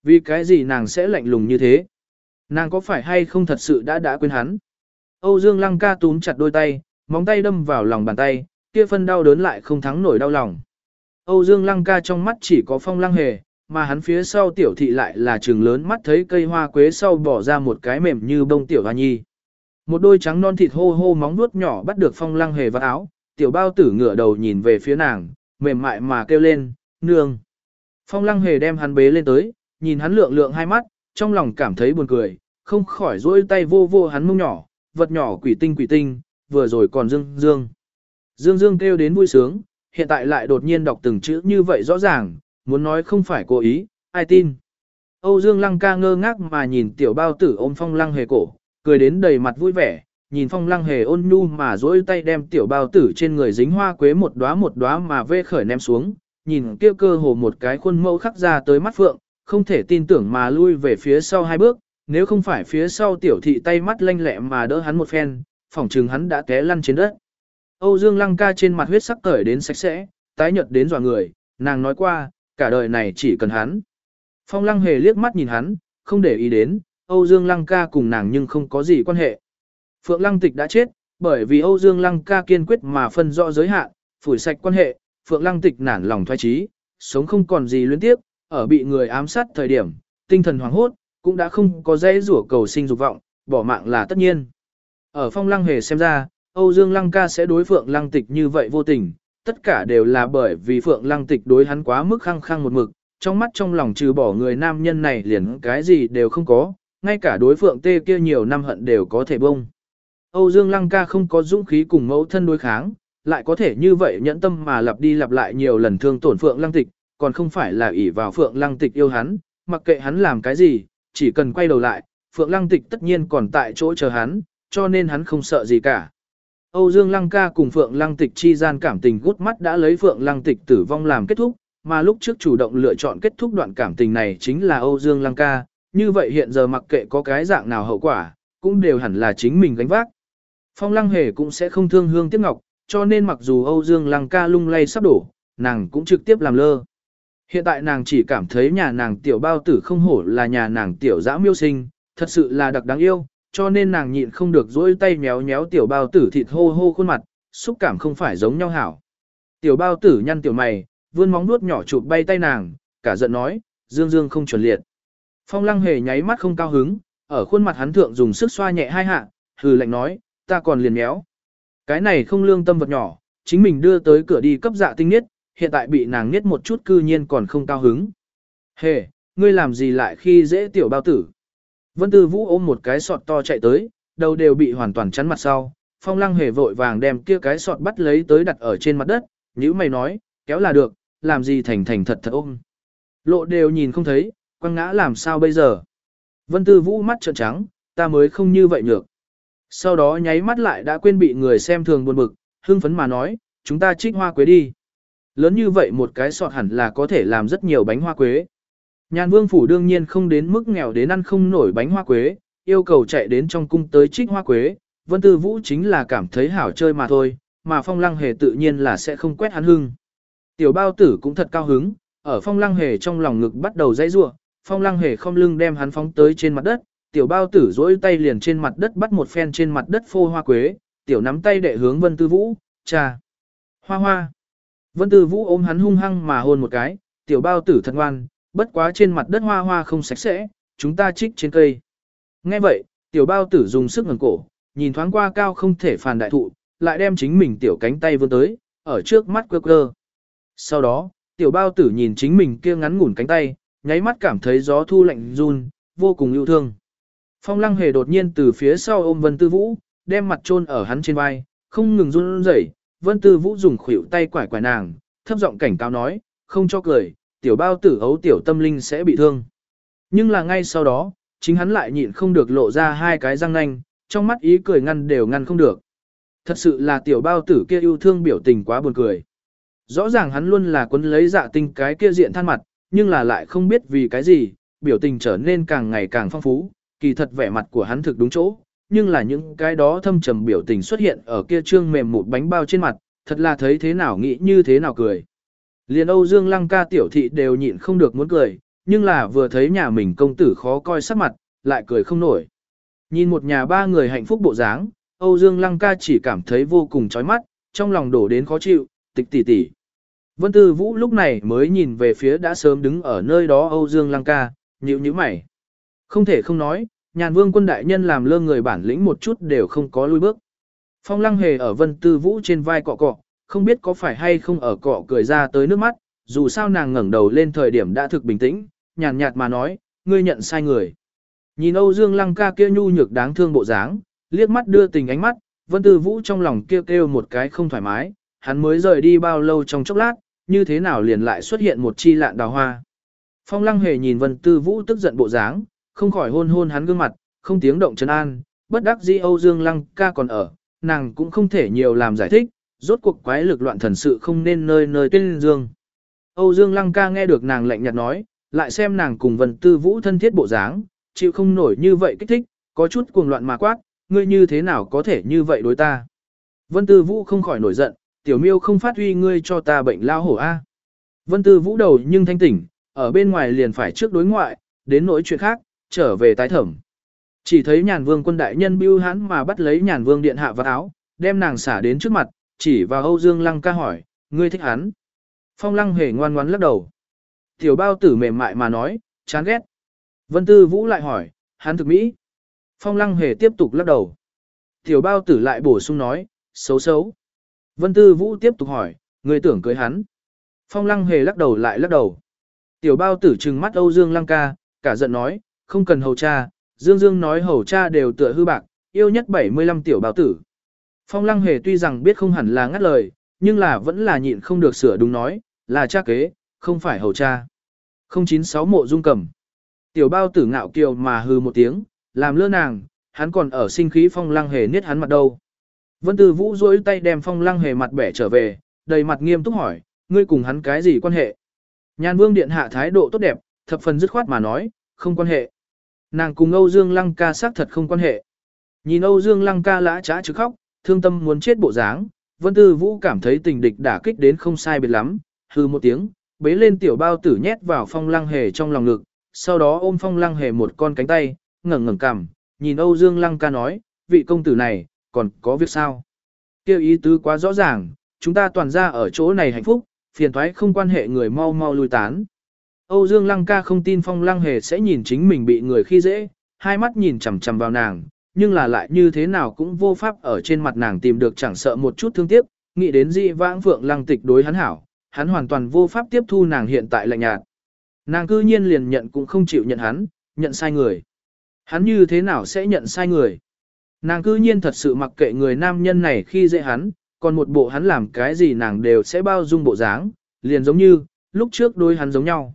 Vì cái gì nàng sẽ lạnh lùng như thế? Nàng có phải hay không thật sự đã đã quên hắn? Âu Dương lăng ca túm chặt đôi tay, móng tay đâm vào lòng bàn tay, kia phân đau đớn lại không thắng nổi đau lòng. Âu Dương lăng ca trong mắt chỉ có phong lăng hề, mà hắn phía sau tiểu thị lại là trường lớn mắt thấy cây hoa quế sau bỏ ra một cái mềm như bông tiểu hoa nhi. Một đôi trắng non thịt hô hô móng nuốt nhỏ bắt được phong lăng hề vào áo, tiểu bao tử ngửa đầu nhìn về phía nàng, mềm mại mà kêu lên, nương. Phong lăng hề đem hắn bế lên tới, nhìn hắn lượng lượng hai mắt, trong lòng cảm thấy buồn cười, không khỏi rỗi tay vô vô hắn mông nhỏ, vật nhỏ quỷ tinh quỷ tinh, vừa rồi còn dương dương. Dương dương kêu đến vui sướng, hiện tại lại đột nhiên đọc từng chữ như vậy rõ ràng, muốn nói không phải cố ý, ai tin. Âu Dương Lăng ca ngơ ngác mà nhìn tiểu bao tử ôm phong lăng hề cổ, cười đến đầy mặt vui vẻ, nhìn phong lăng hề ôn nhu mà dỗi tay đem tiểu bao tử trên người dính hoa quế một đóa một đóa mà vê khởi ném xuống, nhìn kia cơ hồ một cái khuôn mẫu khắc ra tới mắt phượng, không thể tin tưởng mà lui về phía sau hai bước, nếu không phải phía sau tiểu thị tay mắt lanh lẹ mà đỡ hắn một phen, phỏng chừng hắn đã té lăn trên đất. Âu Dương Lăng ca trên mặt huyết sắc cởi đến sạch sẽ, tái nhợt đến dọa người, nàng nói qua, cả đời này chỉ cần hắn. Phong lăng hề liếc mắt nhìn hắn, không để ý đến, Âu Dương lăng ca cùng nàng nhưng không có gì quan hệ. Phượng lăng tịch đã chết, bởi vì Âu Dương lăng ca kiên quyết mà phân rõ giới hạn, phủi sạch quan hệ, Phượng lăng tịch nản lòng thoái trí, sống không còn gì luyến tiếp, ở bị người ám sát thời điểm, tinh thần hoảng hốt, cũng đã không có dễ rủa cầu sinh dục vọng, bỏ mạng là tất nhiên. Ở phong lăng hề xem ra, Âu Dương Lăng ca sẽ đối Phượng Lăng Tịch như vậy vô tình, tất cả đều là bởi vì Phượng Lăng Tịch đối hắn quá mức khăng khăng một mực, trong mắt trong lòng trừ bỏ người nam nhân này liền cái gì đều không có, ngay cả đối Phượng Tê kia nhiều năm hận đều có thể bông. Âu Dương Lăng ca không có dũng khí cùng mẫu thân đối kháng, lại có thể như vậy nhẫn tâm mà lặp đi lặp lại nhiều lần thương tổn Phượng Lăng Tịch, còn không phải là ỷ vào Phượng Lăng Tịch yêu hắn, mặc kệ hắn làm cái gì, chỉ cần quay đầu lại, Phượng Lăng Tịch tất nhiên còn tại chỗ chờ hắn, cho nên hắn không sợ gì cả. Âu Dương Lăng ca cùng Phượng Lăng Tịch chi gian cảm tình gút mắt đã lấy Phượng Lăng Tịch tử vong làm kết thúc, mà lúc trước chủ động lựa chọn kết thúc đoạn cảm tình này chính là Âu Dương Lăng ca, như vậy hiện giờ mặc kệ có cái dạng nào hậu quả, cũng đều hẳn là chính mình gánh vác. Phong Lăng Hề cũng sẽ không thương hương tiếc ngọc, cho nên mặc dù Âu Dương Lăng ca lung lay sắp đổ, nàng cũng trực tiếp làm lơ. Hiện tại nàng chỉ cảm thấy nhà nàng tiểu bao tử không hổ là nhà nàng tiểu dã miêu sinh, thật sự là đặc đáng yêu, cho nên nàng nhịn không được dỗi tay méo méo tiểu bao tử thịt hô hô khuôn mặt, xúc cảm không phải giống nhau hảo. Tiểu bao tử nhăn tiểu mày, vươn móng nuốt nhỏ chụp bay tay nàng, cả giận nói, dương dương không chuẩn liệt. Phong lăng hề nháy mắt không cao hứng, ở khuôn mặt hắn thượng dùng sức xoa nhẹ hai hạ, hừ lạnh nói, ta còn liền méo. Cái này không lương tâm vật nhỏ, chính mình đưa tới cửa đi cấp dạ tinh nhất, hiện tại bị nàng niết một chút cư nhiên còn không cao hứng. Hề, ngươi làm gì lại khi dễ tiểu bao tử? Vân Tư Vũ ôm một cái sọt to chạy tới, đầu đều bị hoàn toàn chắn mặt sau. Phong Lăng hề vội vàng đem kia cái sọt bắt lấy tới đặt ở trên mặt đất, nhữ mày nói, kéo là được, làm gì thành thành thật thật ôm. Lộ đều nhìn không thấy, quăng ngã làm sao bây giờ. Vân Tư Vũ mắt trợn trắng, ta mới không như vậy nhược. Sau đó nháy mắt lại đã quên bị người xem thường buồn bực, hưng phấn mà nói, chúng ta trích hoa quế đi. Lớn như vậy một cái sọt hẳn là có thể làm rất nhiều bánh hoa quế. Nhàn vương phủ đương nhiên không đến mức nghèo đến ăn không nổi bánh hoa quế, yêu cầu chạy đến trong cung tới trích hoa quế, vân tư vũ chính là cảm thấy hảo chơi mà thôi, mà phong lăng hề tự nhiên là sẽ không quét hắn hưng. Tiểu bao tử cũng thật cao hứng, ở phong lăng hề trong lòng ngực bắt đầu dãy rua, phong lăng hề không lưng đem hắn phóng tới trên mặt đất, tiểu bao tử dỗi tay liền trên mặt đất bắt một phen trên mặt đất phô hoa quế, tiểu nắm tay đệ hướng vân tư vũ, cha, hoa hoa. Vân tư vũ ôm hắn hung hăng mà hôn một cái, tiểu bao tử thật ngoan, bất quá trên mặt đất hoa hoa không sạch sẽ, chúng ta trích trên cây. Nghe vậy, tiểu bao tử dùng sức ngẩng cổ, nhìn thoáng qua cao không thể phản đại thụ, lại đem chính mình tiểu cánh tay vươn tới, ở trước mắt quơ quơ. Sau đó, tiểu bao tử nhìn chính mình kia ngắn ngủn cánh tay, nháy mắt cảm thấy gió thu lạnh run, vô cùng yêu thương. Phong lăng hề đột nhiên từ phía sau ôm Vân Tư Vũ, đem mặt chôn ở hắn trên vai, không ngừng run rẩy. Vân Tư Vũ dùng khuỷu tay quải quải nàng, thấp giọng cảnh cáo nói, không cho cười, tiểu bao tử ấu tiểu tâm linh sẽ bị thương. Nhưng là ngay sau đó, chính hắn lại nhịn không được lộ ra hai cái răng nanh, trong mắt ý cười ngăn đều ngăn không được. Thật sự là tiểu bao tử kia yêu thương biểu tình quá buồn cười. Rõ ràng hắn luôn là quấn lấy dạ tinh cái kia diện than mặt, nhưng là lại không biết vì cái gì, biểu tình trở nên càng ngày càng phong phú, kỳ thật vẻ mặt của hắn thực đúng chỗ, nhưng là những cái đó thâm trầm biểu tình xuất hiện ở kia trương mềm một bánh bao trên mặt, thật là thấy thế nào nghĩ như thế nào cười. Liền Âu Dương Lăng ca tiểu thị đều nhịn không được muốn cười, nhưng là vừa thấy nhà mình công tử khó coi sắc mặt, lại cười không nổi. Nhìn một nhà ba người hạnh phúc bộ dáng, Âu Dương Lăng ca chỉ cảm thấy vô cùng chói mắt, trong lòng đổ đến khó chịu, tịch tỉ tỉ. Vân Tư Vũ lúc này mới nhìn về phía đã sớm đứng ở nơi đó Âu Dương Lăng ca, nhíu nhíu mày. Không thể không nói, nhàn vương quân đại nhân làm lơ người bản lĩnh một chút đều không có lui bước. Phong Lăng hề ở Vân Tư Vũ trên vai cọ cọ, không biết có phải hay không ở cọ cười ra tới nước mắt, dù sao nàng ngẩng đầu lên thời điểm đã thực bình tĩnh, nhàn nhạt mà nói, ngươi nhận sai người. Nhìn Âu Dương Lăng ca kia nhu nhược đáng thương bộ dáng, liếc mắt đưa tình ánh mắt, Vân Tư Vũ trong lòng kêu kêu một cái không thoải mái, hắn mới rời đi bao lâu trong chốc lát, như thế nào liền lại xuất hiện một chi lạn đào hoa. Phong Lăng hề nhìn Vân Tư Vũ tức giận bộ dáng, không khỏi hôn hôn hắn gương mặt, không tiếng động trấn an, bất đắc dĩ Âu Dương Lăng ca còn ở, nàng cũng không thể nhiều làm giải thích, rốt cuộc quái lực loạn thần sự không nên nơi nơi tuyên dương. Âu Dương Lăng ca nghe được nàng lạnh nhạt nói, lại xem nàng cùng Vân Tư Vũ thân thiết bộ dáng, chịu không nổi như vậy kích thích, có chút cuồng loạn mà quát, ngươi như thế nào có thể như vậy đối ta. Vân Tư Vũ không khỏi nổi giận, tiểu miêu không phát huy ngươi cho ta bệnh lao hổ a. Vân Tư Vũ đầu nhưng thanh tỉnh, ở bên ngoài liền phải trước đối ngoại, đến nỗi chuyện khác, trở về tái thẩm. Chỉ thấy nhàn vương quân đại nhân bưu hắn mà bắt lấy nhàn vương điện hạ vào áo, đem nàng xả đến trước mặt, chỉ vào Âu Dương Lăng ca hỏi, ngươi thích hắn. Phong lăng hề ngoan ngoãn lắc đầu. Tiểu bao tử mềm mại mà nói, chán ghét. Vân Tư Vũ lại hỏi, hắn thực mỹ. Phong lăng hề tiếp tục lắc đầu. Tiểu bao tử lại bổ sung nói, xấu xấu. Vân Tư Vũ tiếp tục hỏi, ngươi tưởng cưới hắn. Phong lăng hề lắc đầu lại lắc đầu. Tiểu bao tử trừng mắt Âu Dương lăng ca, cả giận nói, không cần hầu cha, Dương Dương nói hầu cha đều tựa hư bạc, yêu nhất 75 tiểu bảo tử. Phong lăng hề tuy rằng biết không hẳn là ngắt lời, nhưng là vẫn là nhịn không được sửa đúng nói, là cha kế, không phải hầu cha. 096 mộ dung cầm. Tiểu bao tử ngạo kiều mà hư một tiếng, làm lơ nàng, hắn còn ở sinh khí phong lăng hề niết hắn mặt đâu. Vân Tư Vũ duỗi tay đem phong lăng hề mặt bẻ trở về, đầy mặt nghiêm túc hỏi, ngươi cùng hắn cái gì quan hệ? Nhan Vương Điện hạ thái độ tốt đẹp, thập phần dứt khoát mà nói, không quan hệ. Nàng cùng Âu Dương Lăng ca xác thật không quan hệ. Nhìn Âu Dương Lăng ca lã trá chứ khóc, thương tâm muốn chết bộ dáng, Vân Tư Vũ cảm thấy tình địch đả kích đến không sai biệt lắm, hư một tiếng, bế lên tiểu bao tử nhét vào phong lăng hề trong lòng ngực, sau đó ôm phong lăng hề một con cánh tay, ngẩng ngẩng cằm, nhìn Âu Dương Lăng ca nói, vị công tử này, còn có việc sao? Kêu ý tứ quá rõ ràng, chúng ta toàn ra ở chỗ này hạnh phúc, phiền thoái không quan hệ người mau mau lui tán. Âu Dương Lăng ca không tin phong lăng hề sẽ nhìn chính mình bị người khi dễ, hai mắt nhìn chằm chằm vào nàng, nhưng là lại như thế nào cũng vô pháp ở trên mặt nàng tìm được chẳng sợ một chút thương tiếc, nghĩ đến dị vãng phượng lăng tịch đối hắn hảo, hắn hoàn toàn vô pháp tiếp thu nàng hiện tại lạnh nhạt. Nàng cư nhiên liền nhận cũng không chịu nhận hắn, nhận sai người. Hắn như thế nào sẽ nhận sai người? Nàng cư nhiên thật sự mặc kệ người nam nhân này khi dễ hắn, còn một bộ hắn làm cái gì nàng đều sẽ bao dung bộ dáng, liền giống như, lúc trước đôi hắn giống nhau.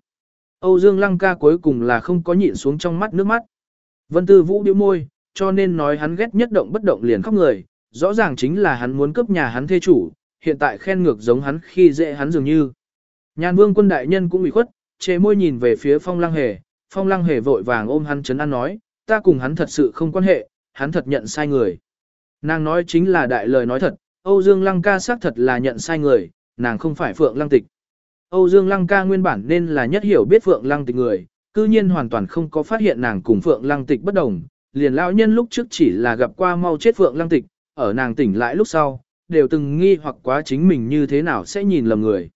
Âu Dương Lăng ca cuối cùng là không có nhịn xuống trong mắt nước mắt. Vân Tư Vũ điếu môi, cho nên nói hắn ghét nhất động bất động liền khóc người, rõ ràng chính là hắn muốn cướp nhà hắn thê chủ, hiện tại khen ngược giống hắn khi dễ hắn dường như. Nhàn vương quân đại nhân cũng bị khuất, chê môi nhìn về phía phong lăng hề, phong lăng hề vội vàng ôm hắn chấn an nói, ta cùng hắn thật sự không quan hệ, hắn thật nhận sai người. Nàng nói chính là đại lời nói thật, Âu Dương Lăng ca xác thật là nhận sai người, nàng không phải Phượng Lăng Tịch. Âu Dương Lăng ca nguyên bản nên là nhất hiểu biết Phượng Lăng Tịch người, cư nhiên hoàn toàn không có phát hiện nàng cùng Phượng Lăng Tịch bất đồng, liền lão nhân lúc trước chỉ là gặp qua mau chết Phượng Lăng Tịch, ở nàng tỉnh lại lúc sau, đều từng nghi hoặc quá chính mình như thế nào sẽ nhìn lầm người.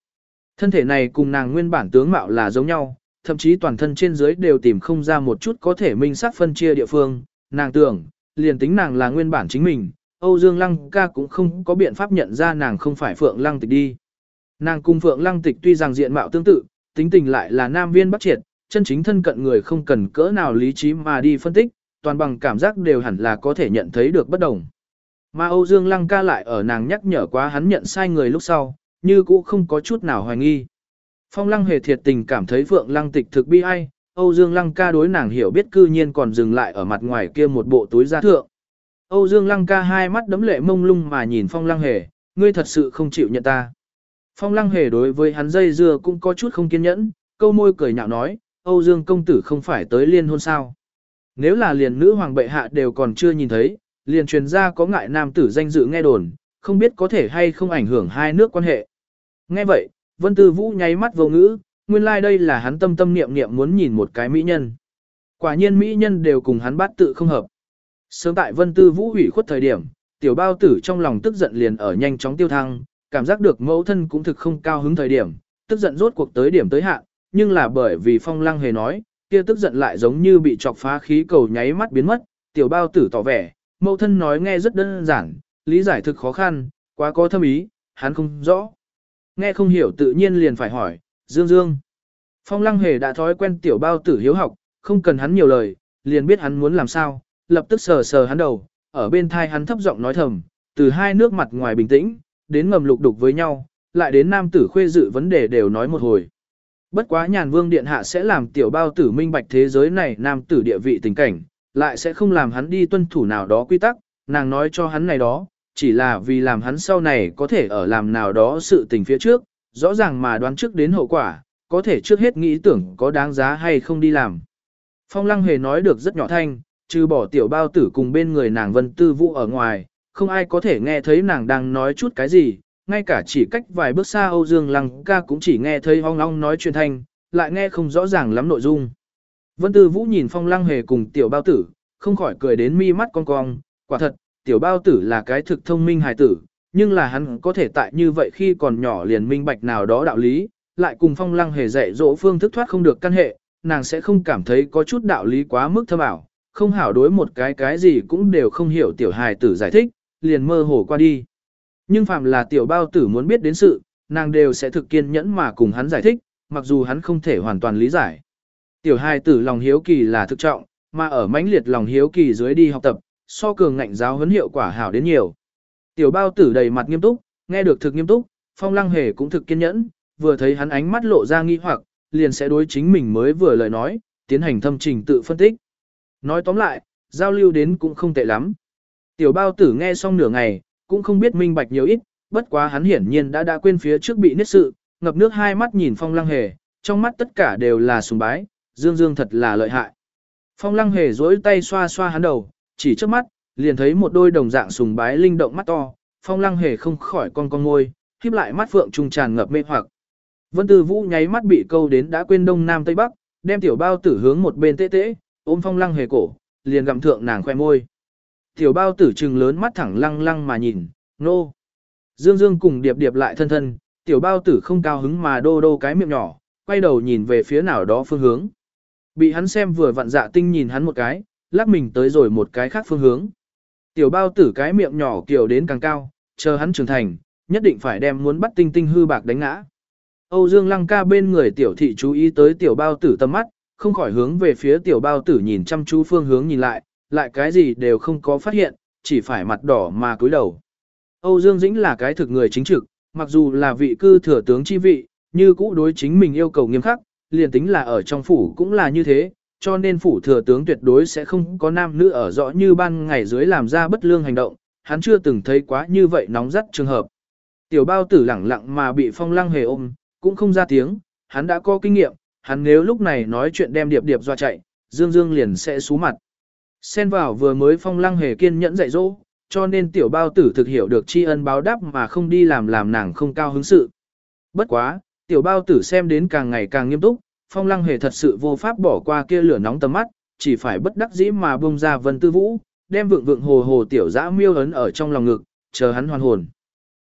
Thân thể này cùng nàng nguyên bản tướng mạo là giống nhau, thậm chí toàn thân trên dưới đều tìm không ra một chút có thể minh xác phân chia địa phương, nàng tưởng, liền tính nàng là nguyên bản chính mình, Âu Dương Lăng ca cũng không có biện pháp nhận ra nàng không phải Phượng Lăng Tịch đi. Nàng cùng Phượng Lăng Tịch tuy rằng diện mạo tương tự, tính tình lại là nam viên bắc triệt, chân chính thân cận người không cần cỡ nào lý trí mà đi phân tích, toàn bằng cảm giác đều hẳn là có thể nhận thấy được bất đồng. Mà Âu Dương Lăng ca lại ở nàng nhắc nhở quá hắn nhận sai người lúc sau, như cũ không có chút nào hoài nghi. Phong Lăng hề thiệt tình cảm thấy Phượng Lăng tịch thực bi ai, Âu Dương Lăng ca đối nàng hiểu biết cư nhiên còn dừng lại ở mặt ngoài kia một bộ túi da thượng. Âu Dương Lăng ca hai mắt đấm lệ mông lung mà nhìn Phong Lăng hề, ngươi thật sự không chịu nhận ta. Phong Lăng hề đối với hắn dây dưa cũng có chút không kiên nhẫn, câu môi cười nhạo nói, Âu Dương công tử không phải tới liên hôn sao. Nếu là liền nữ hoàng bệ hạ đều còn chưa nhìn thấy, liền truyền ra có ngại nam tử danh dự nghe đồn, không biết có thể hay không ảnh hưởng hai nước quan hệ. Nghe vậy, Vân Tư Vũ nháy mắt vô ngữ, nguyên lai like đây là hắn tâm tâm niệm niệm muốn nhìn một cái mỹ nhân. Quả nhiên mỹ nhân đều cùng hắn bát tự không hợp. Sớm tại Vân Tư Vũ hủy khuất thời điểm, tiểu bao tử trong lòng tức giận liền ở nhanh chóng tiêu thăng, cảm giác được mẫu thân cũng thực không cao hứng thời điểm, tức giận rốt cuộc tới điểm tới hạn, nhưng là bởi vì phong lăng hề nói, kia tức giận lại giống như bị chọc phá khí cầu nháy mắt biến mất, tiểu bao tử tỏ vẻ, mẫu thân nói nghe rất đơn giản, lý giải thực khó khăn, quá có thâm ý, hắn không rõ. Nghe không hiểu tự nhiên liền phải hỏi, Dương Dương. Phong lăng hề đã thói quen tiểu bao tử hiếu học, không cần hắn nhiều lời, liền biết hắn muốn làm sao, lập tức sờ sờ hắn đầu, ở bên thai hắn thấp giọng nói thầm, từ hai nước mặt ngoài bình tĩnh, đến ngầm lục đục với nhau, lại đến nam tử khuê dự vấn đề đều nói một hồi. Bất quá nhàn vương điện hạ sẽ làm tiểu bao tử minh bạch thế giới này nam tử địa vị tình cảnh, lại sẽ không làm hắn đi tuân thủ nào đó quy tắc, nàng nói cho hắn này đó, chỉ là vì làm hắn sau này có thể ở làm nào đó sự tình phía trước, rõ ràng mà đoán trước đến hậu quả, có thể trước hết nghĩ tưởng có đáng giá hay không đi làm. Phong lăng hề nói được rất nhỏ thanh, trừ bỏ tiểu bao tử cùng bên người nàng vân tư vũ ở ngoài, không ai có thể nghe thấy nàng đang nói chút cái gì, ngay cả chỉ cách vài bước xa Âu Dương Lăng ca cũng chỉ nghe thấy ong ong nói chuyện thanh, lại nghe không rõ ràng lắm nội dung. Vân Tư Vũ nhìn Phong Lăng Hề cùng tiểu bao tử, không khỏi cười đến mi mắt cong cong, quả thật, tiểu bao tử là cái thực thông minh hài tử, nhưng là hắn có thể tại như vậy khi còn nhỏ liền minh bạch nào đó đạo lý, lại cùng phong lăng hề dạy dỗ phương thức thoát không được căn hệ, nàng sẽ không cảm thấy có chút đạo lý quá mức thâm ảo, không hảo đối một cái cái gì cũng đều không hiểu tiểu hài tử giải thích, liền mơ hồ qua đi. Nhưng phạm là tiểu bao tử muốn biết đến sự, nàng đều sẽ thực kiên nhẫn mà cùng hắn giải thích, mặc dù hắn không thể hoàn toàn lý giải. Tiểu hài tử lòng hiếu kỳ là thực trọng, mà ở mãnh liệt lòng hiếu kỳ dưới đi học tập, so cường ngạnh giáo huấn hiệu quả hảo đến nhiều. Tiểu bao tử đầy mặt nghiêm túc, nghe được thực nghiêm túc, phong lăng hề cũng thực kiên nhẫn, vừa thấy hắn ánh mắt lộ ra nghi hoặc, liền sẽ đối chính mình mới vừa lời nói, tiến hành thâm trình tự phân tích. Nói tóm lại, giao lưu đến cũng không tệ lắm. Tiểu bao tử nghe xong nửa ngày, cũng không biết minh bạch nhiều ít, bất quá hắn hiển nhiên đã đã quên phía trước bị niết sự, ngập nước hai mắt nhìn phong lăng hề, trong mắt tất cả đều là sùng bái, dương dương thật là lợi hại. Phong lăng hề duỗi tay xoa xoa hắn đầu, chỉ trước mắt, liền thấy một đôi đồng dạng sùng bái linh động mắt to, phong lăng hề không khỏi con con ngôi, khiếp lại mắt phượng trung tràn ngập mê hoặc. Vân Tư Vũ nháy mắt bị câu đến đã quên đông nam tây bắc, đem tiểu bao tử hướng một bên tê tê, ôm phong lăng hề cổ, liền gặm thượng nàng khoe môi. Tiểu bao tử trừng lớn mắt thẳng lăng lăng mà nhìn, nô. Dương Dương cùng điệp điệp lại thân thân, tiểu bao tử không cao hứng mà đô đô cái miệng nhỏ, quay đầu nhìn về phía nào đó phương hướng. Bị hắn xem vừa vặn dạ tinh nhìn hắn một cái, lắc mình tới rồi một cái khác phương hướng. Tiểu bao tử cái miệng nhỏ kiểu đến càng cao, chờ hắn trưởng thành, nhất định phải đem muốn bắt tinh tinh hư bạc đánh ngã. Âu Dương Lăng ca bên người tiểu thị chú ý tới tiểu bao tử tầm mắt, không khỏi hướng về phía tiểu bao tử nhìn chăm chú phương hướng nhìn lại, lại cái gì đều không có phát hiện, chỉ phải mặt đỏ mà cúi đầu. Âu Dương Dĩnh là cái thực người chính trực, mặc dù là vị cư thừa tướng chi vị, như cũ đối chính mình yêu cầu nghiêm khắc, liền tính là ở trong phủ cũng là như thế, cho nên phủ thừa tướng tuyệt đối sẽ không có nam nữ ở rõ như ban ngày dưới làm ra bất lương hành động, hắn chưa từng thấy quá như vậy nóng rất trường hợp. Tiểu bao tử lẳng lặng mà bị phong lăng hề ôm, cũng không ra tiếng, hắn đã có kinh nghiệm, hắn nếu lúc này nói chuyện đem điệp điệp doa chạy, Dương Dương liền sẽ xú mặt. Xen vào vừa mới phong lăng hề kiên nhẫn dạy dỗ, cho nên tiểu bao tử thực hiểu được tri ân báo đáp mà không đi làm làm nàng không cao hứng sự. Bất quá, tiểu bao tử xem đến càng ngày càng nghiêm túc, phong lăng hề thật sự vô pháp bỏ qua kia lửa nóng tầm mắt, chỉ phải bất đắc dĩ mà bông ra vân tư vũ, đem vượng vượng hồ hồ tiểu dã miêu ấn ở trong lòng ngực, chờ hắn hoàn hồn.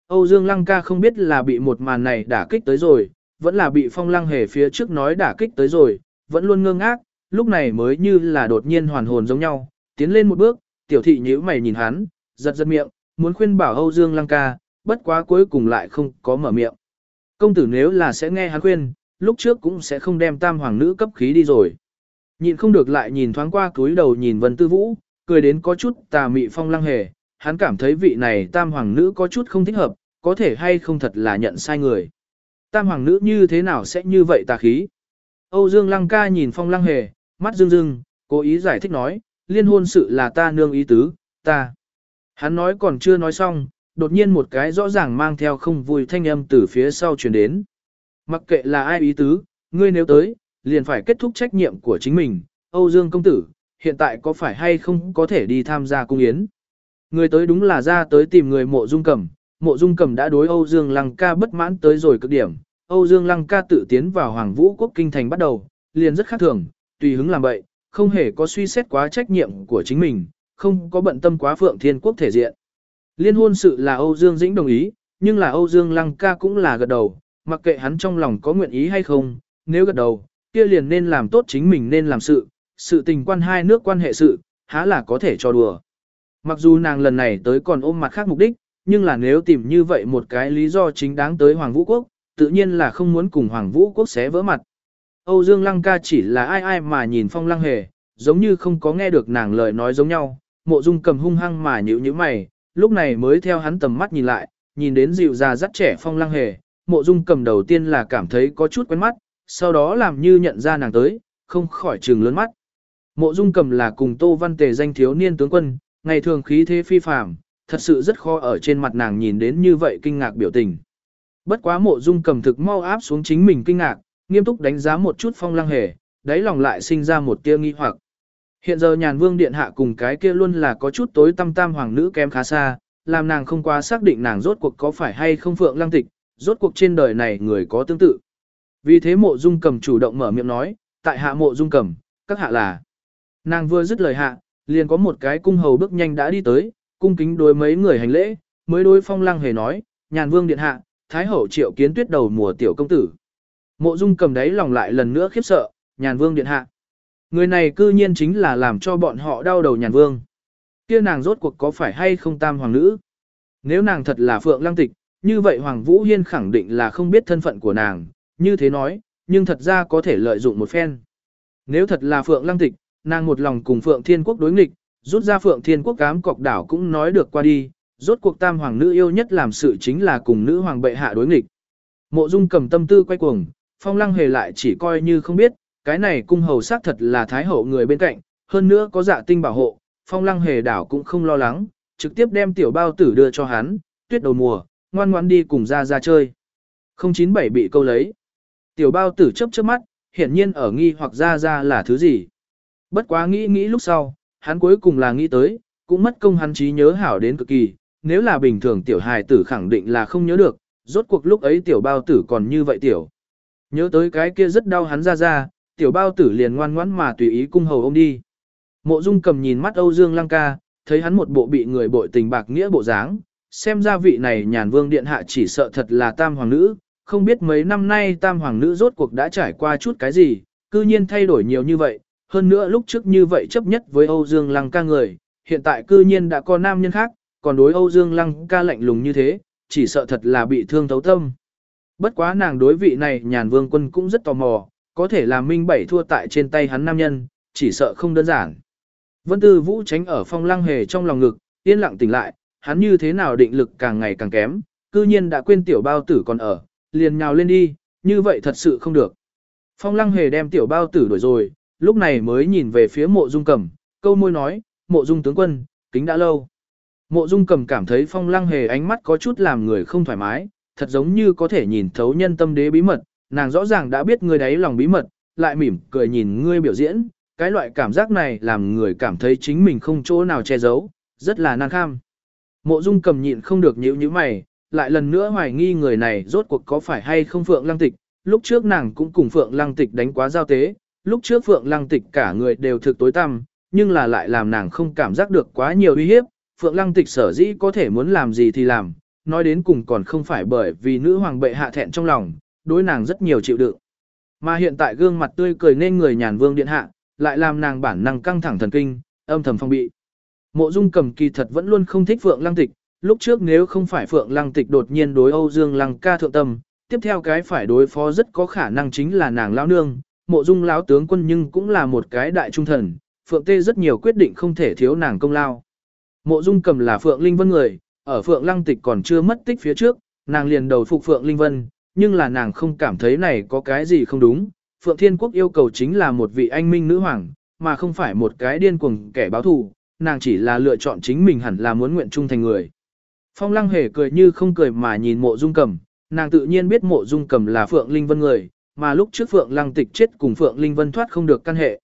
Âu Dương Lăng ca không biết là bị một màn này đả kích tới rồi, vẫn là bị phong lăng hề phía trước nói đả kích tới rồi, vẫn luôn ngơ ngác, lúc này mới như là đột nhiên hoàn hồn giống nhau, tiến lên một bước, tiểu thị nhíu mày nhìn hắn, giật giật miệng, muốn khuyên bảo Âu Dương Lăng ca, bất quá cuối cùng lại không có mở miệng. Công tử nếu là sẽ nghe hắn khuyên, lúc trước cũng sẽ không đem tam hoàng nữ cấp khí đi rồi. Nhìn không được lại nhìn thoáng qua cúi đầu nhìn Vân Tư Vũ, cười đến có chút tà mị phong lăng hề, hắn cảm thấy vị này tam hoàng nữ có chút không thích hợp, có thể hay không thật là nhận sai người. Tam hoàng nữ như thế nào sẽ như vậy tà khí? Âu Dương Lăng ca nhìn phong lăng hề, mắt rưng rưng, cố ý giải thích nói, liên hôn sự là ta nương ý tứ, ta. Hắn nói còn chưa nói xong, đột nhiên một cái rõ ràng mang theo không vui thanh âm từ phía sau truyền đến. Mặc kệ là ai ý tứ, ngươi nếu tới, liền phải kết thúc trách nhiệm của chính mình, Âu Dương công tử, hiện tại có phải hay không có thể đi tham gia cung yến. Người tới đúng là ra tới tìm người mộ dung cầm, mộ dung cầm đã đối Âu Dương Lăng ca bất mãn tới rồi cực điểm, Âu Dương Lăng ca tự tiến vào Hoàng Vũ Quốc Kinh Thành bắt đầu, liền rất khác thường, tùy hứng làm vậy, không hề có suy xét quá trách nhiệm của chính mình, không có bận tâm quá Phượng Thiên Quốc thể diện. Liên hôn sự là Âu Dương Dĩnh đồng ý, nhưng là Âu Dương Lăng ca cũng là gật đầu, mặc kệ hắn trong lòng có nguyện ý hay không, nếu gật đầu, kia liền nên làm tốt chính mình nên làm sự, sự tình quan hai nước quan hệ sự, há là có thể cho đùa. Mặc dù nàng lần này tới còn ôm mặt khác mục đích, nhưng là nếu tìm như vậy một cái lý do chính đáng tới Hoàng Vũ Quốc, tự nhiên là không muốn cùng Hoàng Vũ Quốc xé vỡ mặt. Âu Dương Lăng ca chỉ là ai ai mà nhìn phong lăng hề, giống như không có nghe được nàng lời nói giống nhau, mộ dung cầm hung hăng mà nhữ nhíu mày, lúc này mới theo hắn tầm mắt nhìn lại, nhìn đến dịu già dắt trẻ phong lăng hề, mộ dung cầm đầu tiên là cảm thấy có chút quen mắt, sau đó làm như nhận ra nàng tới, không khỏi trừng lớn mắt. Mộ dung cầm là cùng Tô Văn Tề danh thiếu niên tướng quân, ngày thường khí thế phi phàm, thật sự rất khó ở trên mặt nàng nhìn đến như vậy kinh ngạc biểu tình. Bất quá mộ dung cầm thực mau áp xuống chính mình kinh ngạc, nghiêm túc đánh giá một chút phong lăng hề, đáy lòng lại sinh ra một tia nghi hoặc. Hiện giờ nhàn vương điện hạ cùng cái kia luôn là có chút tối tâm tam hoàng nữ kém khá xa, làm nàng không quá xác định nàng rốt cuộc có phải hay không phượng lăng tịch, rốt cuộc trên đời này người có tương tự. Vì thế mộ dung cầm chủ động mở miệng nói, tại hạ mộ dung cầm, các hạ là. Nàng vừa dứt lời hạ, liền có một cái cung hầu bước nhanh đã đi tới, cung kính đối mấy người hành lễ, mới đối phong lăng hề nói, nhàn vương điện hạ, thái hậu triệu kiến tuyết đầu mùa tiểu công tử. Mộ dung cầm đấy lòng lại lần nữa khiếp sợ, nhàn vương điện hạ. Người này cư nhiên chính là làm cho bọn họ đau đầu nhàn vương. Kia nàng rốt cuộc có phải hay không tam hoàng nữ? Nếu nàng thật là Phượng Lăng Tịch, như vậy Hoàng Vũ Hiên khẳng định là không biết thân phận của nàng, như thế nói, nhưng thật ra có thể lợi dụng một phen. Nếu thật là Phượng Lăng Tịch, nàng một lòng cùng Phượng Thiên Quốc đối nghịch, rút ra Phượng Thiên Quốc cám cọc đảo cũng nói được qua đi, rốt cuộc tam hoàng nữ yêu nhất làm sự chính là cùng nữ hoàng bệ hạ đối nghịch. Mộ Dung cầm tâm tư quay cuồng, Phong Lăng hề lại chỉ coi như không biết, cái này cung hầu xác thật là thái hậu người bên cạnh, hơn nữa có dạ tinh bảo hộ, Phong Lăng hề đảo cũng không lo lắng, trực tiếp đem tiểu bao tử đưa cho hắn, tuyết đầu mùa, ngoan ngoan đi cùng ra ra chơi. 097 bị câu lấy. Tiểu bao tử chấp chớp mắt, hiển nhiên ở nghi hoặc ra ra là thứ gì. Bất quá nghĩ nghĩ lúc sau, hắn cuối cùng là nghĩ tới, cũng mất công hắn trí nhớ hảo đến cực kỳ, nếu là bình thường tiểu hài tử khẳng định là không nhớ được, rốt cuộc lúc ấy tiểu bao tử còn như vậy tiểu. Nhớ tới cái kia rất đau hắn ra ra, tiểu bao tử liền ngoan ngoãn mà tùy ý cung hầu ông đi. Mộ Dung cầm nhìn mắt Âu Dương Lăng ca, thấy hắn một bộ bị người bội tình bạc nghĩa bộ dáng, xem ra vị này nhàn vương điện hạ chỉ sợ thật là tam hoàng nữ, không biết mấy năm nay tam hoàng nữ rốt cuộc đã trải qua chút cái gì, cư nhiên thay đổi nhiều như vậy, hơn nữa lúc trước như vậy chấp nhất với Âu Dương Lăng ca người, hiện tại cư nhiên đã có nam nhân khác, còn đối Âu Dương Lăng ca lạnh lùng như thế, chỉ sợ thật là bị thương thấu tâm. Bất quá nàng đối vị này nhàn vương quân cũng rất tò mò, có thể làm minh bảy thua tại trên tay hắn nam nhân, chỉ sợ không đơn giản. Vân Tư Vũ tránh ở phong lăng hề trong lòng ngực, yên lặng tỉnh lại, hắn như thế nào định lực càng ngày càng kém, cư nhiên đã quên tiểu bao tử còn ở, liền nhào lên đi, như vậy thật sự không được. Phong lăng hề đem tiểu bao tử đuổi rồi, lúc này mới nhìn về phía mộ dung cầm, câu môi nói, mộ dung tướng quân, kính đã lâu. Mộ dung cầm cảm thấy phong lăng hề ánh mắt có chút làm người không thoải mái, thật giống như có thể nhìn thấu nhân tâm đế bí mật, nàng rõ ràng đã biết người đấy lòng bí mật, lại mỉm cười nhìn ngươi biểu diễn, cái loại cảm giác này làm người cảm thấy chính mình không chỗ nào che giấu, rất là nan kham. Mộ dung cầm nhịn không được nhíu như mày, lại lần nữa hoài nghi người này rốt cuộc có phải hay không Phượng Lăng Tịch, lúc trước nàng cũng cùng Phượng Lăng Tịch đánh quá giao tế, lúc trước Phượng Lăng Tịch cả người đều thực tối tăm, nhưng là lại làm nàng không cảm giác được quá nhiều uy hiếp, Phượng Lăng Tịch sở dĩ có thể muốn làm gì thì làm, nói đến cùng còn không phải bởi vì nữ hoàng bệ hạ thẹn trong lòng, đối nàng rất nhiều chịu đựng. Mà hiện tại gương mặt tươi cười nên người nhàn vương điện hạ, lại làm nàng bản năng căng thẳng thần kinh, âm thầm phong bị. Mộ Dung Cầm kỳ thật vẫn luôn không thích Phượng Lăng Tịch, lúc trước nếu không phải Phượng Lăng Tịch đột nhiên đối Âu Dương Lăng ca thượng tâm, tiếp theo cái phải đối phó rất có khả năng chính là nàng lão nương, Mộ Dung lão tướng quân nhưng cũng là một cái đại trung thần, Phượng Tê rất nhiều quyết định không thể thiếu nàng công lao. Mộ Dung Cầm là Phượng Linh Vân người, ở Phượng Lăng Tịch còn chưa mất tích phía trước, nàng liền đầu phục Phượng Linh Vân, nhưng là nàng không cảm thấy này có cái gì không đúng. Phượng Thiên Quốc yêu cầu chính là một vị anh minh nữ hoàng, mà không phải một cái điên cuồng kẻ báo thù, nàng chỉ là lựa chọn chính mình hẳn là muốn nguyện trung thành người. Phong Lăng hề cười như không cười mà nhìn mộ dung cầm, nàng tự nhiên biết mộ dung cầm là Phượng Linh Vân người, mà lúc trước Phượng Lăng tịch chết cùng Phượng Linh Vân thoát không được căn hệ.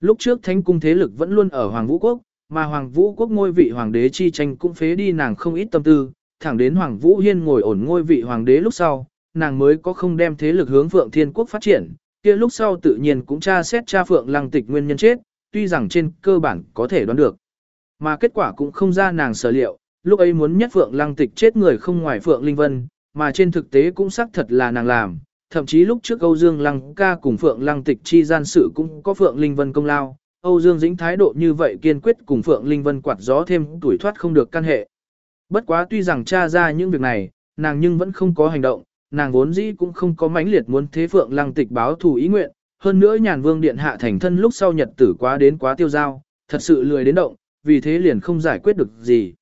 Lúc trước thánh cung thế lực vẫn luôn ở Hoàng Vũ Quốc, mà Hoàng Vũ Quốc ngôi vị Hoàng đế chi tranh cũng phế đi nàng không ít tâm tư, thẳng đến Hoàng Vũ Hiên ngồi ổn ngôi vị Hoàng đế lúc sau, nàng mới có không đem thế lực hướng Phượng Thiên Quốc phát triển, kia lúc sau tự nhiên cũng tra xét tra Phượng Lăng tịch nguyên nhân chết, tuy rằng trên cơ bản có thể đoán được. Mà kết quả cũng không ra nàng sở liệu, lúc ấy muốn nhất Phượng Lăng Tịch chết người không ngoài Phượng Linh Vân, mà trên thực tế cũng xác thật là nàng làm, thậm chí lúc trước Âu Dương Lăng ca cùng Phượng Lăng Tịch chi gian sự cũng có Phượng Linh Vân công lao, Âu Dương Dĩnh thái độ như vậy kiên quyết cùng Phượng Linh Vân quạt gió thêm tuổi thoát không được căn hệ. Bất quá tuy rằng tra ra những việc này, nàng nhưng vẫn không có hành động, nàng vốn dĩ cũng không có mãnh liệt muốn thế Phượng Lăng Tịch báo thù ý nguyện, hơn nữa nhàn vương điện hạ thành thân lúc sau nhật tử quá đến quá tiêu giao, thật sự lười đến động, vì thế liền không giải quyết được gì.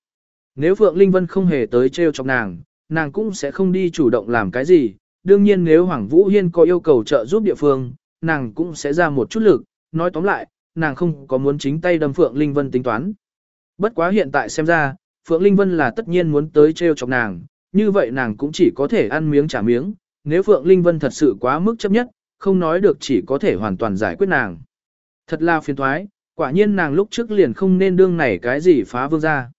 Nếu Phượng Linh Vân không hề tới treo chọc nàng, nàng cũng sẽ không đi chủ động làm cái gì. Đương nhiên nếu Hoàng Vũ Hiên có yêu cầu trợ giúp địa phương, nàng cũng sẽ ra một chút lực. Nói tóm lại, nàng không có muốn chính tay đâm Phượng Linh Vân tính toán. Bất quá hiện tại xem ra, Phượng Linh Vân là tất nhiên muốn tới treo chọc nàng, như vậy nàng cũng chỉ có thể ăn miếng trả miếng. Nếu Phượng Linh Vân thật sự quá mức chấp nhất, không nói được chỉ có thể hoàn toàn giải quyết nàng. Thật là phiền thoái, quả nhiên nàng lúc trước liền không nên đương này cái gì phá vương ra.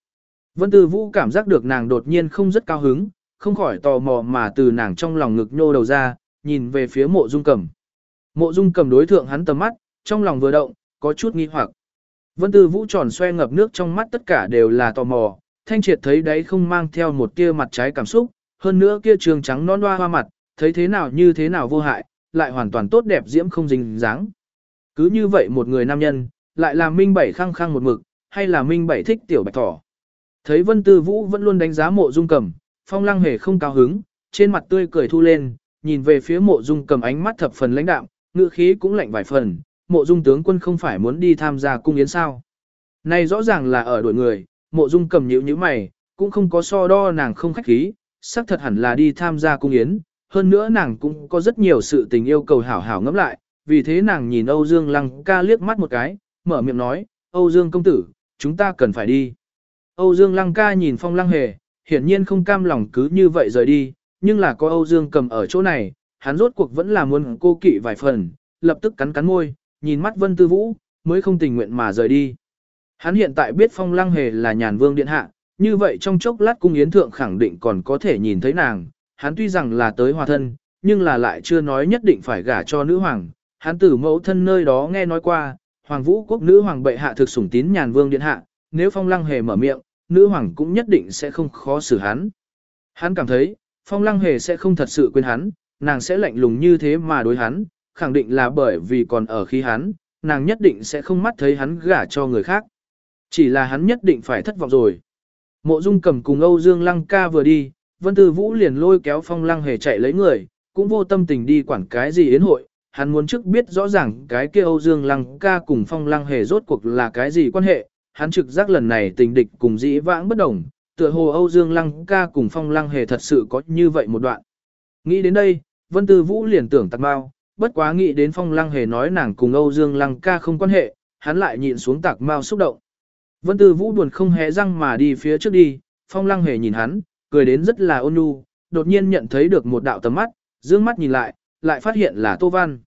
Vân Tư Vũ cảm giác được nàng đột nhiên không rất cao hứng, không khỏi tò mò mà từ nàng trong lòng ngực nhô đầu ra, nhìn về phía mộ dung cầm. Mộ dung cầm đối thượng hắn tầm mắt, trong lòng vừa động, có chút nghi hoặc. Vân Tư Vũ tròn xoe ngập nước trong mắt tất cả đều là tò mò, thanh triệt thấy đấy không mang theo một tia mặt trái cảm xúc, hơn nữa kia trường trắng non hoa hoa mặt, thấy thế nào như thế nào vô hại, lại hoàn toàn tốt đẹp diễm không dính dáng. Cứ như vậy một người nam nhân, lại là minh bảy khăng khăng một mực, hay là minh bảy thích tiểu bạch thỏ. Thấy Vân Tư Vũ vẫn luôn đánh giá mộ dung cầm, phong lăng hề không cao hứng, trên mặt tươi cười thu lên, nhìn về phía mộ dung cầm ánh mắt thập phần lãnh đạm, ngựa khí cũng lạnh vài phần, mộ dung tướng quân không phải muốn đi tham gia cung yến sao. Này rõ ràng là ở đuổi người, mộ dung cầm nhữ như mày, cũng không có so đo nàng không khách khí, xác thật hẳn là đi tham gia cung yến, hơn nữa nàng cũng có rất nhiều sự tình yêu cầu hảo hảo ngẫm lại, vì thế nàng nhìn Âu Dương Lăng ca liếc mắt một cái, mở miệng nói, Âu Dương công tử, chúng ta cần phải đi. Âu Dương Lăng ca nhìn phong lăng hề, hiển nhiên không cam lòng cứ như vậy rời đi, nhưng là có Âu Dương cầm ở chỗ này, hắn rốt cuộc vẫn là muốn cô kỵ vài phần, lập tức cắn cắn môi, nhìn mắt Vân Tư Vũ, mới không tình nguyện mà rời đi. Hắn hiện tại biết phong lăng hề là nhàn vương điện hạ, như vậy trong chốc lát cung yến thượng khẳng định còn có thể nhìn thấy nàng, hắn tuy rằng là tới hòa thân, nhưng là lại chưa nói nhất định phải gả cho nữ hoàng, hắn từ mẫu thân nơi đó nghe nói qua, hoàng vũ quốc nữ hoàng bệ hạ thực sủng tín nhàn vương điện hạ, nếu phong lăng hề mở miệng, nữ hoàng cũng nhất định sẽ không khó xử hắn. Hắn cảm thấy, phong lăng hề sẽ không thật sự quên hắn, nàng sẽ lạnh lùng như thế mà đối hắn, khẳng định là bởi vì còn ở khi hắn, nàng nhất định sẽ không mắt thấy hắn gả cho người khác. Chỉ là hắn nhất định phải thất vọng rồi. Mộ Dung cầm cùng Âu Dương Lăng ca vừa đi, Vân Tư Vũ liền lôi kéo Phong Lăng hề chạy lấy người, cũng vô tâm tình đi quản cái gì yến hội, hắn muốn trước biết rõ ràng cái kia Âu Dương Lăng ca cùng Phong Lăng hề rốt cuộc là cái gì quan hệ, hắn trực giác lần này tình địch cùng dĩ vãng bất đồng, tựa hồ Âu Dương Lăng ca cùng Phong Lăng hề thật sự có như vậy một đoạn. Nghĩ đến đây, Vân Tư Vũ liền tưởng tạc bao, bất quá nghĩ đến Phong Lăng hề nói nàng cùng Âu Dương Lăng ca không quan hệ, hắn lại nhịn xuống tạc mau xúc động. Vân Tư Vũ buồn không hé răng mà đi phía trước đi, Phong Lăng hề nhìn hắn, cười đến rất là ôn nhu, đột nhiên nhận thấy được một đạo tầm mắt, dương mắt nhìn lại, lại phát hiện là Tô Văn.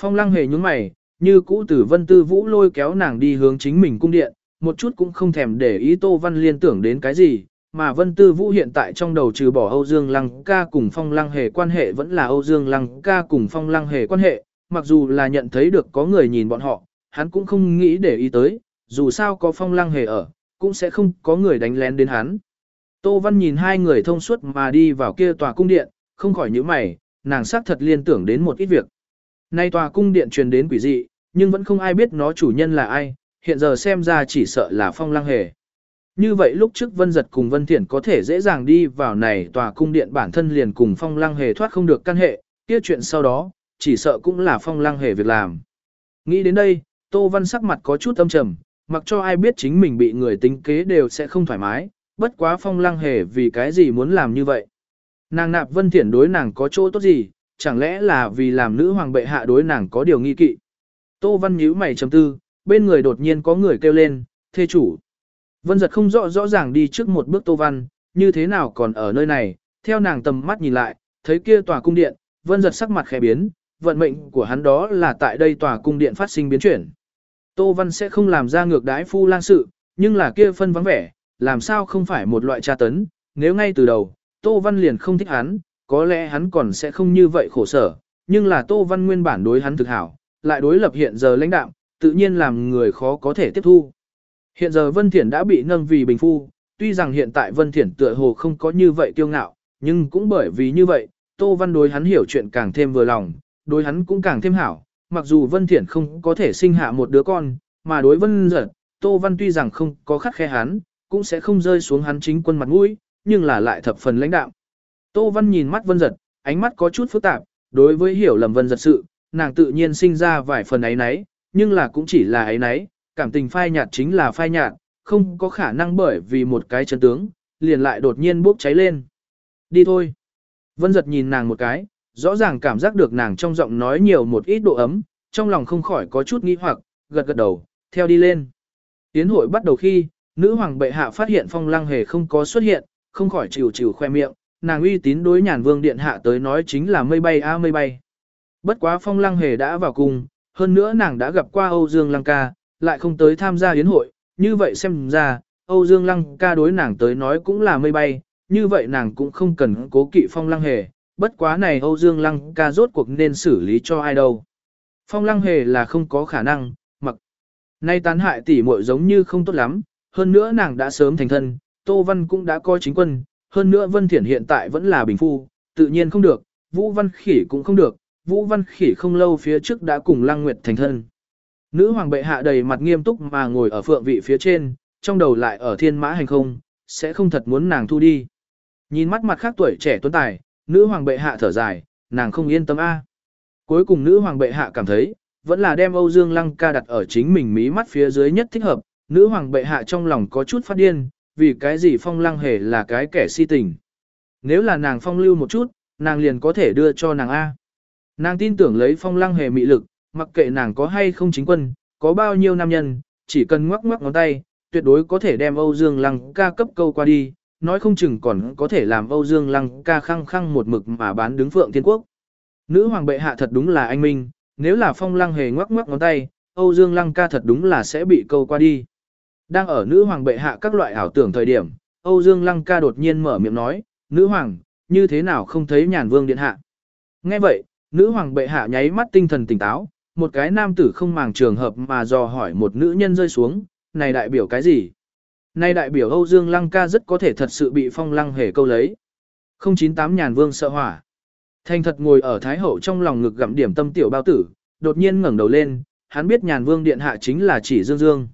Phong Lăng hề nhúng mày, như cũ tử Vân Tư Vũ lôi kéo nàng đi hướng chính mình cung điện, một chút cũng không thèm để ý Tô Văn liên tưởng đến cái gì, mà Vân Tư Vũ hiện tại trong đầu trừ bỏ Âu Dương Lăng ca cùng Phong Lăng hề quan hệ vẫn là Âu Dương Lăng ca cùng Phong Lăng hề quan hệ, mặc dù là nhận thấy được có người nhìn bọn họ, hắn cũng không nghĩ để ý tới, dù sao có Phong Lăng hề ở, cũng sẽ không có người đánh lén đến hắn. Tô Văn nhìn hai người thông suốt mà đi vào kia tòa cung điện, không khỏi nhíu mày, nàng xác thật liên tưởng đến một ít việc. Nay tòa cung điện truyền đến quỷ dị, nhưng vẫn không ai biết nó chủ nhân là ai, hiện giờ xem ra chỉ sợ là phong lăng hề. Như vậy lúc trước Vân Giật cùng Vân Thiển có thể dễ dàng đi vào này tòa cung điện bản thân liền cùng phong lăng hề thoát không được căn hệ, kia chuyện sau đó, chỉ sợ cũng là phong lăng hề việc làm. Nghĩ đến đây, Tô Văn sắc mặt có chút âm trầm, mặc cho ai biết chính mình bị người tính kế đều sẽ không thoải mái, bất quá phong lăng hề vì cái gì muốn làm như vậy. Nàng nạp Vân Thiển đối nàng có chỗ tốt gì, chẳng lẽ là vì làm nữ hoàng bệ hạ đối nàng có điều nghi kỵ. Tô Văn nhíu mày chấm tư, bên người đột nhiên có người kêu lên, thê chủ. Vân giật không rõ rõ ràng đi trước một bước Tô Văn, như thế nào còn ở nơi này, theo nàng tầm mắt nhìn lại, thấy kia tòa cung điện, vân giật sắc mặt khẽ biến, vận mệnh của hắn đó là tại đây tòa cung điện phát sinh biến chuyển. Tô Văn sẽ không làm ra ngược đái phu lang sự, nhưng là kia phân vắng vẻ, làm sao không phải một loại tra tấn, nếu ngay từ đầu, Tô Văn liền không thích hắn, có lẽ hắn còn sẽ không như vậy khổ sở, nhưng là Tô Văn nguyên bản đối hắn thực hảo, lại đối lập hiện giờ lãnh đạo, tự nhiên làm người khó có thể tiếp thu. Hiện giờ Vân Thiển đã bị nâng vì bình phu, tuy rằng hiện tại Vân Thiển tựa hồ không có như vậy kiêu ngạo, nhưng cũng bởi vì như vậy, Tô Văn đối hắn hiểu chuyện càng thêm vừa lòng, đối hắn cũng càng thêm hảo, mặc dù Vân Thiển không có thể sinh hạ một đứa con, mà đối Vân Giật, Tô Văn tuy rằng không có khắc khe hắn, cũng sẽ không rơi xuống hắn chính quân mặt mũi, nhưng là lại thập phần lãnh đạo. Tô Văn nhìn mắt Vân Giật, ánh mắt có chút phức tạp, đối với hiểu lầm Vân Giật sự, nàng tự nhiên sinh ra vài phần ấy nấy, nhưng là cũng chỉ là ấy nấy, cảm tình phai nhạt chính là phai nhạt, không có khả năng bởi vì một cái chân tướng, liền lại đột nhiên bốc cháy lên. Đi thôi. Vân giật nhìn nàng một cái, rõ ràng cảm giác được nàng trong giọng nói nhiều một ít độ ấm, trong lòng không khỏi có chút nghi hoặc, gật gật đầu, theo đi lên. Tiến hội bắt đầu khi, nữ hoàng bệ hạ phát hiện phong lăng hề không có xuất hiện, không khỏi chịu chịu khoe miệng, nàng uy tín đối nhàn vương điện hạ tới nói chính là mây bay a mây bay. Bất quá phong lăng hề đã vào cùng, hơn nữa nàng đã gặp qua Âu Dương Lăng ca, lại không tới tham gia yến hội, như vậy xem ra, Âu Dương Lăng ca đối nàng tới nói cũng là mây bay, như vậy nàng cũng không cần cố kỵ phong lăng hề, bất quá này Âu Dương Lăng ca rốt cuộc nên xử lý cho ai đâu. Phong lăng hề là không có khả năng, mặc. Nay tán hại tỷ muội giống như không tốt lắm, hơn nữa nàng đã sớm thành thân, Tô Văn cũng đã coi chính quân, hơn nữa Vân Thiển hiện tại vẫn là bình phu, tự nhiên không được, Vũ Văn Khỉ cũng không được, Vũ Văn Khỉ không lâu phía trước đã cùng Lăng Nguyệt thành thân. Nữ hoàng bệ hạ đầy mặt nghiêm túc mà ngồi ở phượng vị phía trên, trong đầu lại ở thiên mã hành không, sẽ không thật muốn nàng thu đi. Nhìn mắt mặt khác tuổi trẻ tuấn tài, nữ hoàng bệ hạ thở dài, nàng không yên tâm a. Cuối cùng nữ hoàng bệ hạ cảm thấy, vẫn là đem Âu Dương Lăng ca đặt ở chính mình mí mắt phía dưới nhất thích hợp, nữ hoàng bệ hạ trong lòng có chút phát điên, vì cái gì phong lăng hề là cái kẻ si tình. Nếu là nàng phong lưu một chút, nàng liền có thể đưa cho nàng A. Nàng tin tưởng lấy phong lăng hề mị lực, mặc kệ nàng có hay không chính quân, có bao nhiêu nam nhân, chỉ cần ngoắc ngoắc ngón tay, tuyệt đối có thể đem Âu Dương Lăng ca cấp câu qua đi, nói không chừng còn có thể làm Âu Dương Lăng ca khăng khăng một mực mà bán đứng phượng thiên quốc. Nữ hoàng bệ hạ thật đúng là anh minh, nếu là phong lăng hề ngoắc ngoắc ngón tay, Âu Dương Lăng ca thật đúng là sẽ bị câu qua đi. Đang ở nữ hoàng bệ hạ các loại ảo tưởng thời điểm, Âu Dương Lăng ca đột nhiên mở miệng nói, nữ hoàng, như thế nào không thấy nhàn vương điện hạ. Nghe vậy, nữ hoàng bệ hạ nháy mắt tinh thần tỉnh táo, một cái nam tử không màng trường hợp mà dò hỏi một nữ nhân rơi xuống, này đại biểu cái gì? Này đại biểu Âu Dương Lăng ca rất có thể thật sự bị phong lăng hề câu lấy. 098 nhàn vương sợ hỏa. Thành thật ngồi ở Thái Hậu trong lòng ngực gặm điểm tâm tiểu bao tử, đột nhiên ngẩng đầu lên, hắn biết nhàn vương điện hạ chính là chỉ Dương Dương.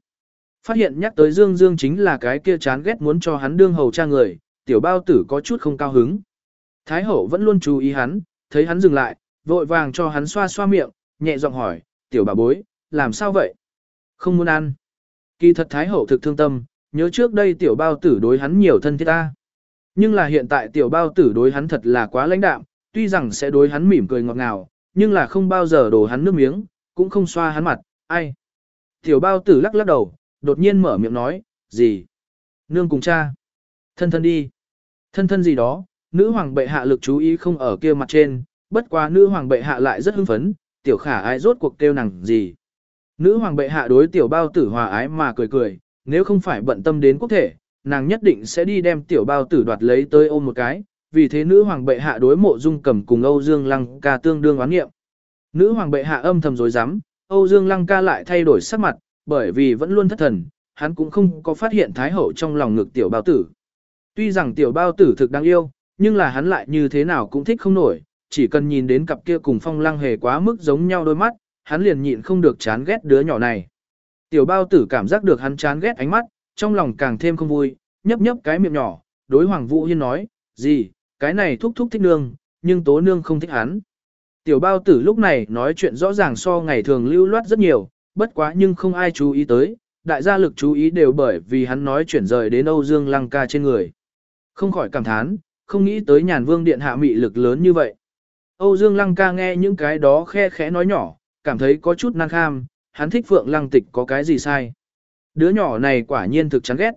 Phát hiện nhắc tới Dương Dương chính là cái kia chán ghét muốn cho hắn đương hầu cha người, tiểu bao tử có chút không cao hứng. Thái Hậu vẫn luôn chú ý hắn, thấy hắn dừng lại, vội vàng cho hắn xoa xoa miệng, nhẹ giọng hỏi, tiểu bà bối, làm sao vậy? Không muốn ăn. Kỳ thật Thái Hậu thực thương tâm, nhớ trước đây tiểu bao tử đối hắn nhiều thân thiết ta. Nhưng là hiện tại tiểu bao tử đối hắn thật là quá lãnh đạm, tuy rằng sẽ đối hắn mỉm cười ngọt ngào, nhưng là không bao giờ đổ hắn nước miếng, cũng không xoa hắn mặt, ai. Tiểu bao tử lắc lắc đầu, đột nhiên mở miệng nói, gì? Nương cùng cha. Thân thân đi. Thân thân gì đó, nữ hoàng bệ hạ lực chú ý không ở kia mặt trên, bất quá nữ hoàng bệ hạ lại rất hưng phấn, tiểu khả ai rốt cuộc kêu nàng gì. Nữ hoàng bệ hạ đối tiểu bao tử hòa ái mà cười cười, nếu không phải bận tâm đến quốc thể, nàng nhất định sẽ đi đem tiểu bao tử đoạt lấy tới ôm một cái, vì thế nữ hoàng bệ hạ đối mộ dung cầm cùng Âu Dương Lăng ca tương đương oán nghiệm. Nữ hoàng bệ hạ âm thầm dối rắm Âu Dương Lăng ca lại thay đổi sắc mặt, bởi vì vẫn luôn thất thần, hắn cũng không có phát hiện thái hậu trong lòng ngực tiểu bao tử. Tuy rằng tiểu bao tử thực đáng yêu, nhưng là hắn lại như thế nào cũng thích không nổi, chỉ cần nhìn đến cặp kia cùng phong lăng hề quá mức giống nhau đôi mắt, hắn liền nhịn không được chán ghét đứa nhỏ này. Tiểu bao tử cảm giác được hắn chán ghét ánh mắt, trong lòng càng thêm không vui, nhấp nhấp cái miệng nhỏ, đối Hoàng Vũ Hiên nói, gì, cái này thúc thúc thích nương, nhưng tố nương không thích hắn. Tiểu bao tử lúc này nói chuyện rõ ràng so ngày thường lưu loát rất nhiều, bất quá nhưng không ai chú ý tới, đại gia lực chú ý đều bởi vì hắn nói chuyển rời đến Âu Dương Lăng ca trên người. Không khỏi cảm thán, không nghĩ tới nhàn vương điện hạ mị lực lớn như vậy. Âu Dương Lăng ca nghe những cái đó khe khẽ nói nhỏ, cảm thấy có chút năng kham, hắn thích Phượng Lăng Tịch có cái gì sai. Đứa nhỏ này quả nhiên thực chán ghét.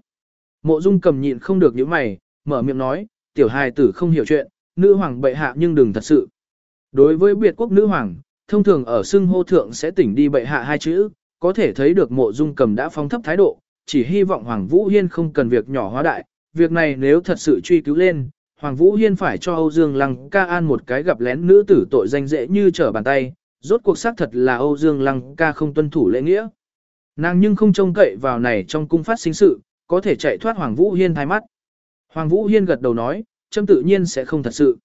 Mộ Dung cầm nhịn không được những mày, mở miệng nói, tiểu hài tử không hiểu chuyện, nữ hoàng bệ hạ nhưng đừng thật sự. Đối với biệt quốc nữ hoàng, thông thường ở xưng hô thượng sẽ tỉnh đi bệ hạ hai chữ, có thể thấy được mộ dung cầm đã phóng thấp thái độ, chỉ hy vọng Hoàng Vũ Hiên không cần việc nhỏ hóa đại, việc này nếu thật sự truy cứu lên, Hoàng Vũ Hiên phải cho Âu Dương Lăng ca an một cái gặp lén nữ tử tội danh dễ như trở bàn tay, rốt cuộc xác thật là Âu Dương Lăng ca không tuân thủ lễ nghĩa. Nàng nhưng không trông cậy vào này trong cung phát sinh sự, có thể chạy thoát Hoàng Vũ Hiên thay mắt. Hoàng Vũ Hiên gật đầu nói, châm tự nhiên sẽ không thật sự.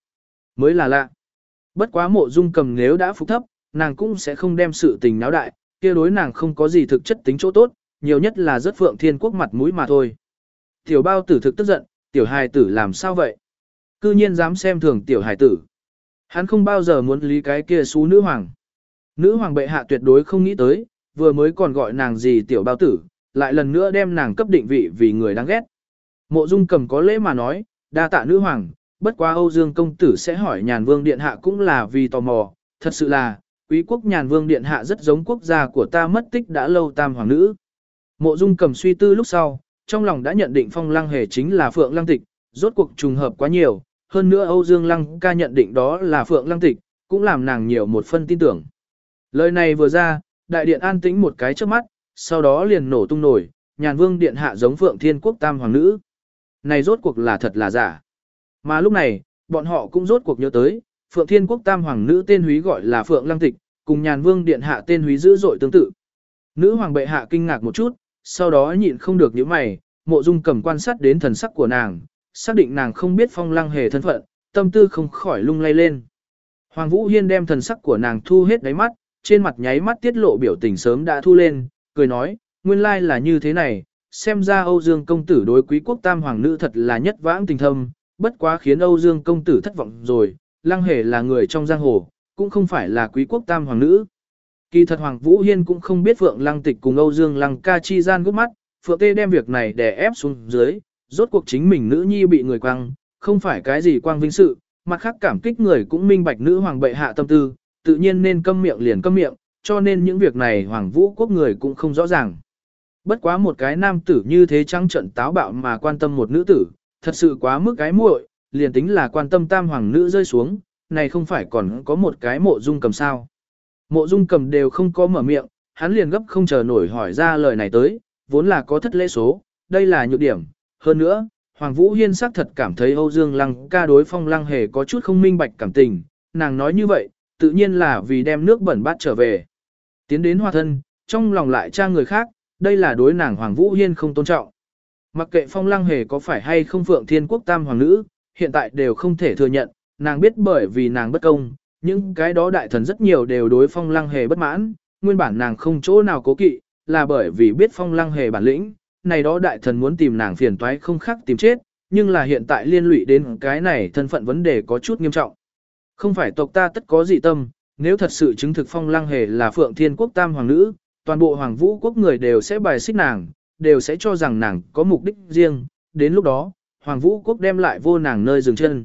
Mới là lạ. Bất quá mộ dung cầm nếu đã phục thấp, nàng cũng sẽ không đem sự tình náo đại, kia đối nàng không có gì thực chất tính chỗ tốt, nhiều nhất là rất phượng thiên quốc mặt mũi mà thôi. Tiểu bao tử thực tức giận, tiểu hài tử làm sao vậy? Cư nhiên dám xem thường tiểu Hải tử. Hắn không bao giờ muốn lý cái kia xú nữ hoàng. Nữ hoàng bệ hạ tuyệt đối không nghĩ tới, vừa mới còn gọi nàng gì tiểu bao tử, lại lần nữa đem nàng cấp định vị vì người đáng ghét. Mộ dung cầm có lễ mà nói, đa tạ nữ hoàng, bất quá Âu Dương công tử sẽ hỏi nhàn vương điện hạ cũng là vì tò mò, thật sự là, quý quốc nhàn vương điện hạ rất giống quốc gia của ta mất tích đã lâu tam hoàng nữ. Mộ dung cầm suy tư lúc sau, trong lòng đã nhận định phong lăng hề chính là phượng lăng tịch, rốt cuộc trùng hợp quá nhiều, hơn nữa Âu Dương lăng ca nhận định đó là phượng lăng tịch, cũng làm nàng nhiều một phân tin tưởng. Lời này vừa ra, đại điện an tĩnh một cái trước mắt, sau đó liền nổ tung nổi, nhàn vương điện hạ giống phượng thiên quốc tam hoàng nữ. Này rốt cuộc là thật là giả. Mà lúc này, bọn họ cũng rốt cuộc nhớ tới, Phượng Thiên Quốc Tam Hoàng nữ tên húy gọi là Phượng Lăng Tịch, cùng nhàn vương điện hạ tên húy dữ dội tương tự. Nữ hoàng bệ hạ kinh ngạc một chút, sau đó nhịn không được những mày, mộ dung cầm quan sát đến thần sắc của nàng, xác định nàng không biết phong lăng hề thân phận, tâm tư không khỏi lung lay lên. Hoàng Vũ Hiên đem thần sắc của nàng thu hết đáy mắt, trên mặt nháy mắt tiết lộ biểu tình sớm đã thu lên, cười nói, nguyên lai là như thế này, xem ra Âu Dương công tử đối quý quốc tam hoàng nữ thật là nhất vãng tình thâm, bất quá khiến Âu Dương công tử thất vọng rồi, lăng hề là người trong giang hồ, cũng không phải là quý quốc tam hoàng nữ. Kỳ thật Hoàng Vũ Hiên cũng không biết Phượng Lăng Tịch cùng Âu Dương Lăng ca chi gian gốc mắt, Phượng Tê đem việc này để ép xuống dưới, rốt cuộc chính mình nữ nhi bị người quăng, không phải cái gì quang vinh sự, mặt khác cảm kích người cũng minh bạch nữ hoàng bệ hạ tâm tư, tự nhiên nên câm miệng liền câm miệng, cho nên những việc này Hoàng Vũ quốc người cũng không rõ ràng. Bất quá một cái nam tử như thế trắng trận táo bạo mà quan tâm một nữ tử, thật sự quá mức cái muội, liền tính là quan tâm tam hoàng nữ rơi xuống, này không phải còn có một cái mộ dung cầm sao. Mộ dung cầm đều không có mở miệng, hắn liền gấp không chờ nổi hỏi ra lời này tới, vốn là có thất lễ số, đây là nhược điểm. Hơn nữa, Hoàng Vũ Hiên xác thật cảm thấy Âu Dương Lăng ca đối phong lăng hề có chút không minh bạch cảm tình, nàng nói như vậy, tự nhiên là vì đem nước bẩn bát trở về. Tiến đến hoa thân, trong lòng lại tra người khác, đây là đối nàng Hoàng Vũ Hiên không tôn trọng. Mặc kệ phong lăng hề có phải hay không phượng thiên quốc tam hoàng nữ, hiện tại đều không thể thừa nhận, nàng biết bởi vì nàng bất công, những cái đó đại thần rất nhiều đều đối phong lăng hề bất mãn, nguyên bản nàng không chỗ nào cố kỵ, là bởi vì biết phong lăng hề bản lĩnh, này đó đại thần muốn tìm nàng phiền toái không khác tìm chết, nhưng là hiện tại liên lụy đến cái này thân phận vấn đề có chút nghiêm trọng. Không phải tộc ta tất có dị tâm, nếu thật sự chứng thực phong lăng hề là phượng thiên quốc tam hoàng nữ, toàn bộ hoàng vũ quốc người đều sẽ bài xích nàng, đều sẽ cho rằng nàng có mục đích riêng, đến lúc đó, hoàng vũ quốc đem lại vô nàng nơi dừng chân.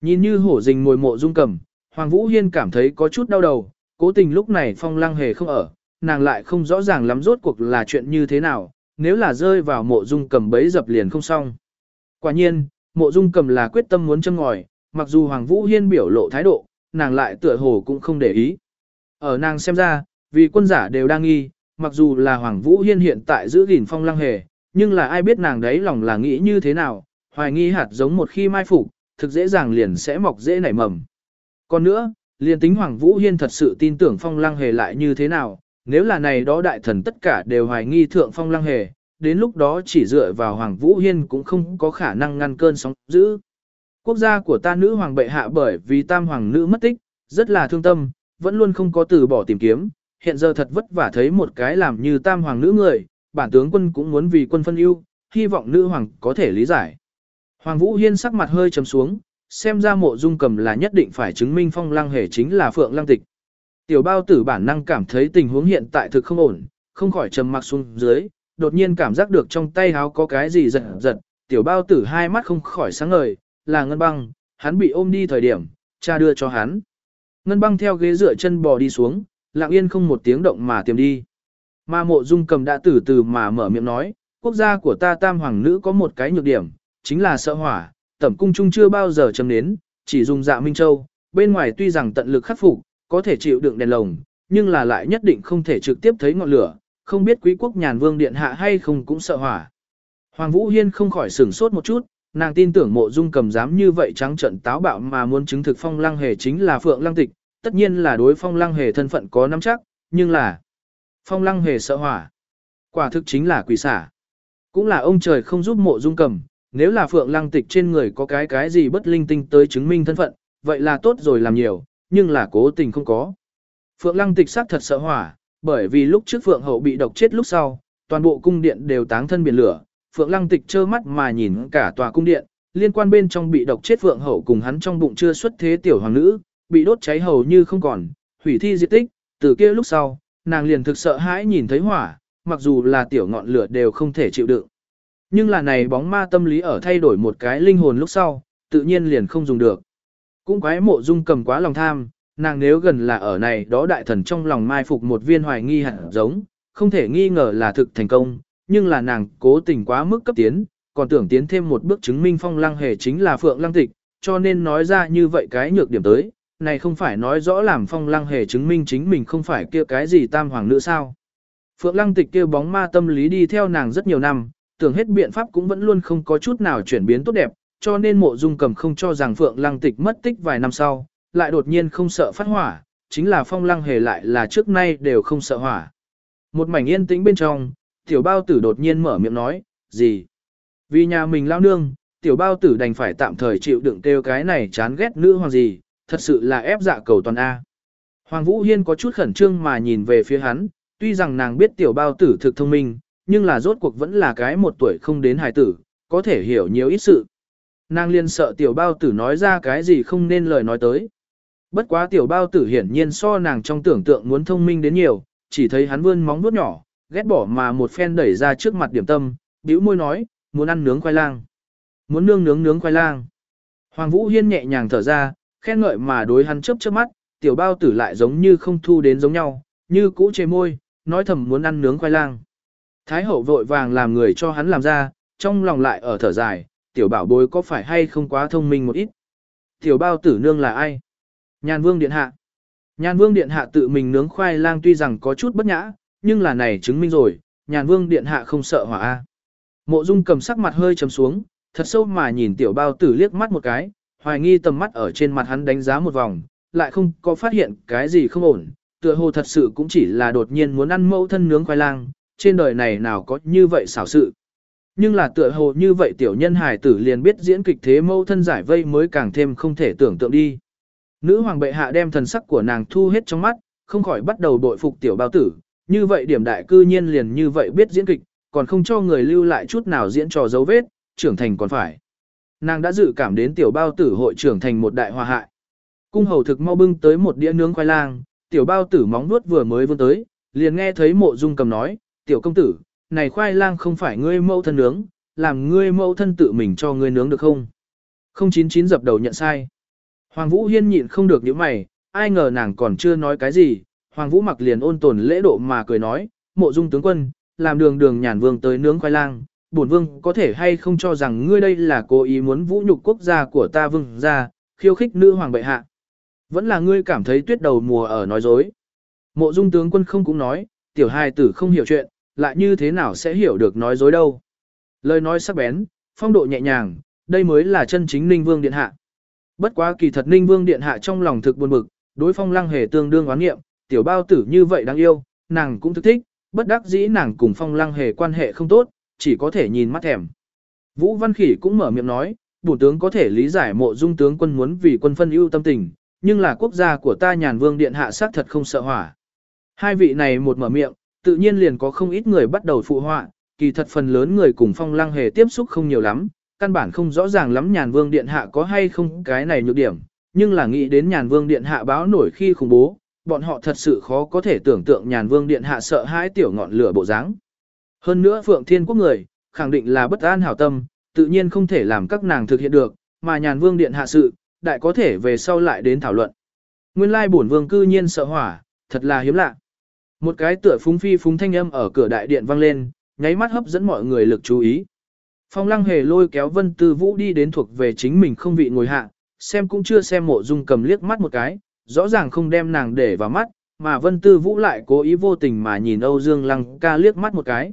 Nhìn như hổ rình ngồi mộ dung cầm, Hoàng Vũ Hiên cảm thấy có chút đau đầu, cố tình lúc này phong lăng hề không ở, nàng lại không rõ ràng lắm rốt cuộc là chuyện như thế nào, nếu là rơi vào mộ dung cầm bấy dập liền không xong. Quả nhiên, mộ dung cầm là quyết tâm muốn châm ngòi, mặc dù Hoàng Vũ Hiên biểu lộ thái độ, nàng lại tựa hồ cũng không để ý. Ở nàng xem ra, vì quân giả đều đang nghi, mặc dù là Hoàng Vũ Hiên hiện tại giữ gìn phong lăng hề, nhưng là ai biết nàng đấy lòng là nghĩ như thế nào, hoài nghi hạt giống một khi mai phục, thực dễ dàng liền sẽ mọc dễ nảy mầm. Còn nữa, liền tính Hoàng Vũ Hiên thật sự tin tưởng phong lăng hề lại như thế nào, nếu là này đó đại thần tất cả đều hoài nghi thượng phong lăng hề, đến lúc đó chỉ dựa vào Hoàng Vũ Hiên cũng không có khả năng ngăn cơn sóng dữ. Quốc gia của ta nữ hoàng bệ hạ bởi vì tam hoàng nữ mất tích, rất là thương tâm, vẫn luôn không có từ bỏ tìm kiếm, hiện giờ thật vất vả thấy một cái làm như tam hoàng nữ người, bản tướng quân cũng muốn vì quân phân ưu, hy vọng nữ hoàng có thể lý giải. Hoàng Vũ Hiên sắc mặt hơi trầm xuống, xem ra mộ dung cầm là nhất định phải chứng minh phong lăng hề chính là phượng lăng tịch. Tiểu bao tử bản năng cảm thấy tình huống hiện tại thực không ổn, không khỏi trầm mặc xuống dưới, đột nhiên cảm giác được trong tay háo có cái gì giật giật, tiểu bao tử hai mắt không khỏi sáng ngời, là ngân băng, hắn bị ôm đi thời điểm, cha đưa cho hắn. Ngân băng theo ghế dựa chân bò đi xuống, lặng yên không một tiếng động mà tìm đi. Mà mộ dung cầm đã từ từ mà mở miệng nói, quốc gia của ta tam hoàng nữ có một cái nhược điểm, chính là sợ hỏa, tẩm cung trung chưa bao giờ chấm nến, chỉ dùng dạ Minh Châu, bên ngoài tuy rằng tận lực khắc phục, có thể chịu đựng đèn lồng, nhưng là lại nhất định không thể trực tiếp thấy ngọn lửa, không biết quý quốc nhàn vương điện hạ hay không cũng sợ hỏa. Hoàng Vũ Hiên không khỏi sửng sốt một chút, nàng tin tưởng mộ dung cầm dám như vậy trắng trận táo bạo mà muốn chứng thực phong lăng hề chính là phượng lăng tịch, tất nhiên là đối phong lăng hề thân phận có nắm chắc, nhưng là phong lăng hề sợ hỏa. Quả thực chính là quỷ xả. Cũng là ông trời không giúp mộ dung cầm, nếu là phượng lăng tịch trên người có cái cái gì bất linh tinh tới chứng minh thân phận, vậy là tốt rồi làm nhiều, nhưng là cố tình không có. Phượng lăng tịch xác thật sợ hỏa, bởi vì lúc trước phượng hậu bị độc chết lúc sau, toàn bộ cung điện đều táng thân biển lửa, phượng lăng tịch trơ mắt mà nhìn cả tòa cung điện, liên quan bên trong bị độc chết phượng hậu cùng hắn trong bụng chưa xuất thế tiểu hoàng nữ, bị đốt cháy hầu như không còn, hủy thi diệt tích, từ kia lúc sau, nàng liền thực sợ hãi nhìn thấy hỏa, mặc dù là tiểu ngọn lửa đều không thể chịu đựng. Nhưng là này bóng ma tâm lý ở thay đổi một cái linh hồn lúc sau, tự nhiên liền không dùng được. Cũng quái mộ dung cầm quá lòng tham, nàng nếu gần là ở này đó đại thần trong lòng mai phục một viên hoài nghi hẳn giống, không thể nghi ngờ là thực thành công, nhưng là nàng cố tình quá mức cấp tiến, còn tưởng tiến thêm một bước chứng minh phong lăng hề chính là phượng lăng tịch, cho nên nói ra như vậy cái nhược điểm tới, này không phải nói rõ làm phong lăng hề chứng minh chính mình không phải kia cái gì tam hoàng nữ sao. Phượng lăng tịch kia bóng ma tâm lý đi theo nàng rất nhiều năm, tưởng hết biện pháp cũng vẫn luôn không có chút nào chuyển biến tốt đẹp, cho nên mộ dung cầm không cho rằng Phượng Lăng Tịch mất tích vài năm sau, lại đột nhiên không sợ phát hỏa, chính là phong lăng hề lại là trước nay đều không sợ hỏa. Một mảnh yên tĩnh bên trong, tiểu bao tử đột nhiên mở miệng nói, gì? Vì nhà mình lao nương, tiểu bao tử đành phải tạm thời chịu đựng kêu cái này chán ghét nữ hoàng gì, thật sự là ép dạ cầu toàn A. Hoàng Vũ Hiên có chút khẩn trương mà nhìn về phía hắn, tuy rằng nàng biết tiểu bao tử thực thông minh, nhưng là rốt cuộc vẫn là cái một tuổi không đến hài tử, có thể hiểu nhiều ít sự. Nàng liên sợ tiểu bao tử nói ra cái gì không nên lời nói tới. Bất quá tiểu bao tử hiển nhiên so nàng trong tưởng tượng muốn thông minh đến nhiều, chỉ thấy hắn vươn móng vuốt nhỏ, ghét bỏ mà một phen đẩy ra trước mặt điểm tâm, bĩu môi nói, muốn ăn nướng khoai lang. Muốn nương nướng nướng khoai lang. Hoàng Vũ Hiên nhẹ nhàng thở ra, khen ngợi mà đối hắn chớp chớp mắt, tiểu bao tử lại giống như không thu đến giống nhau, như cũ chê môi, nói thầm muốn ăn nướng khoai lang. Thái hậu vội vàng làm người cho hắn làm ra, trong lòng lại ở thở dài, tiểu bảo bối có phải hay không quá thông minh một ít. Tiểu bao tử nương là ai? Nhàn vương điện hạ. Nhàn vương điện hạ tự mình nướng khoai lang tuy rằng có chút bất nhã, nhưng là này chứng minh rồi, nhàn vương điện hạ không sợ hỏa A. Mộ dung cầm sắc mặt hơi trầm xuống, thật sâu mà nhìn tiểu bao tử liếc mắt một cái, hoài nghi tầm mắt ở trên mặt hắn đánh giá một vòng, lại không có phát hiện cái gì không ổn, tựa hồ thật sự cũng chỉ là đột nhiên muốn ăn mẫu thân nướng khoai lang, trên đời này nào có như vậy xảo sự. Nhưng là tựa hồ như vậy tiểu nhân hài tử liền biết diễn kịch thế mâu thân giải vây mới càng thêm không thể tưởng tượng đi. Nữ hoàng bệ hạ đem thần sắc của nàng thu hết trong mắt, không khỏi bắt đầu bội phục tiểu bao tử, như vậy điểm đại cư nhiên liền như vậy biết diễn kịch, còn không cho người lưu lại chút nào diễn trò dấu vết, trưởng thành còn phải. Nàng đã dự cảm đến tiểu bao tử hội trưởng thành một đại hòa hại. Cung hầu thực mau bưng tới một đĩa nướng khoai lang, tiểu bao tử móng nuốt vừa mới vươn tới, liền nghe thấy mộ dung cầm nói, tiểu công tử, này khoai lang không phải ngươi mẫu thân nướng, làm ngươi mẫu thân tự mình cho ngươi nướng được không? 099 dập đầu nhận sai. Hoàng Vũ Hiên nhịn không được những mày, ai ngờ nàng còn chưa nói cái gì, Hoàng Vũ mặc liền ôn tồn lễ độ mà cười nói, mộ dung tướng quân, làm đường đường nhàn vương tới nướng khoai lang, bổn vương có thể hay không cho rằng ngươi đây là cố ý muốn vũ nhục quốc gia của ta vương gia, khiêu khích nữ hoàng bệ hạ. Vẫn là ngươi cảm thấy tuyết đầu mùa ở nói dối. Mộ dung tướng quân không cũng nói, tiểu hài tử không hiểu chuyện, lại như thế nào sẽ hiểu được nói dối đâu. Lời nói sắc bén, phong độ nhẹ nhàng, đây mới là chân chính ninh vương điện hạ. Bất quá kỳ thật ninh vương điện hạ trong lòng thực buồn bực, đối phong lăng hề tương đương oán nghiệm, tiểu bao tử như vậy đáng yêu, nàng cũng thức thích, bất đắc dĩ nàng cùng phong lăng hề quan hệ không tốt, chỉ có thể nhìn mắt thèm. Vũ Văn Khỉ cũng mở miệng nói, bổ tướng có thể lý giải mộ dung tướng quân muốn vì quân phân ưu tâm tình, nhưng là quốc gia của ta nhàn vương điện hạ sát thật không sợ hỏa. Hai vị này một mở miệng, tự nhiên liền có không ít người bắt đầu phụ họa, kỳ thật phần lớn người cùng phong lăng hề tiếp xúc không nhiều lắm, căn bản không rõ ràng lắm nhàn vương điện hạ có hay không cái này nhược điểm, nhưng là nghĩ đến nhàn vương điện hạ báo nổi khi khủng bố, bọn họ thật sự khó có thể tưởng tượng nhàn vương điện hạ sợ hãi tiểu ngọn lửa bộ dáng. Hơn nữa Phượng Thiên Quốc người, khẳng định là bất an hảo tâm, tự nhiên không thể làm các nàng thực hiện được, mà nhàn vương điện hạ sự, đại có thể về sau lại đến thảo luận. Nguyên lai bổn vương cư nhiên sợ hỏa, thật là hiếm lạ. Một cái tựa phúng phi phúng thanh âm ở cửa đại điện vang lên, nháy mắt hấp dẫn mọi người lực chú ý. Phong lăng hề lôi kéo vân tư vũ đi đến thuộc về chính mình không vị ngồi hạ, xem cũng chưa xem mộ dung cầm liếc mắt một cái, rõ ràng không đem nàng để vào mắt, mà vân tư vũ lại cố ý vô tình mà nhìn Âu Dương lăng ca liếc mắt một cái.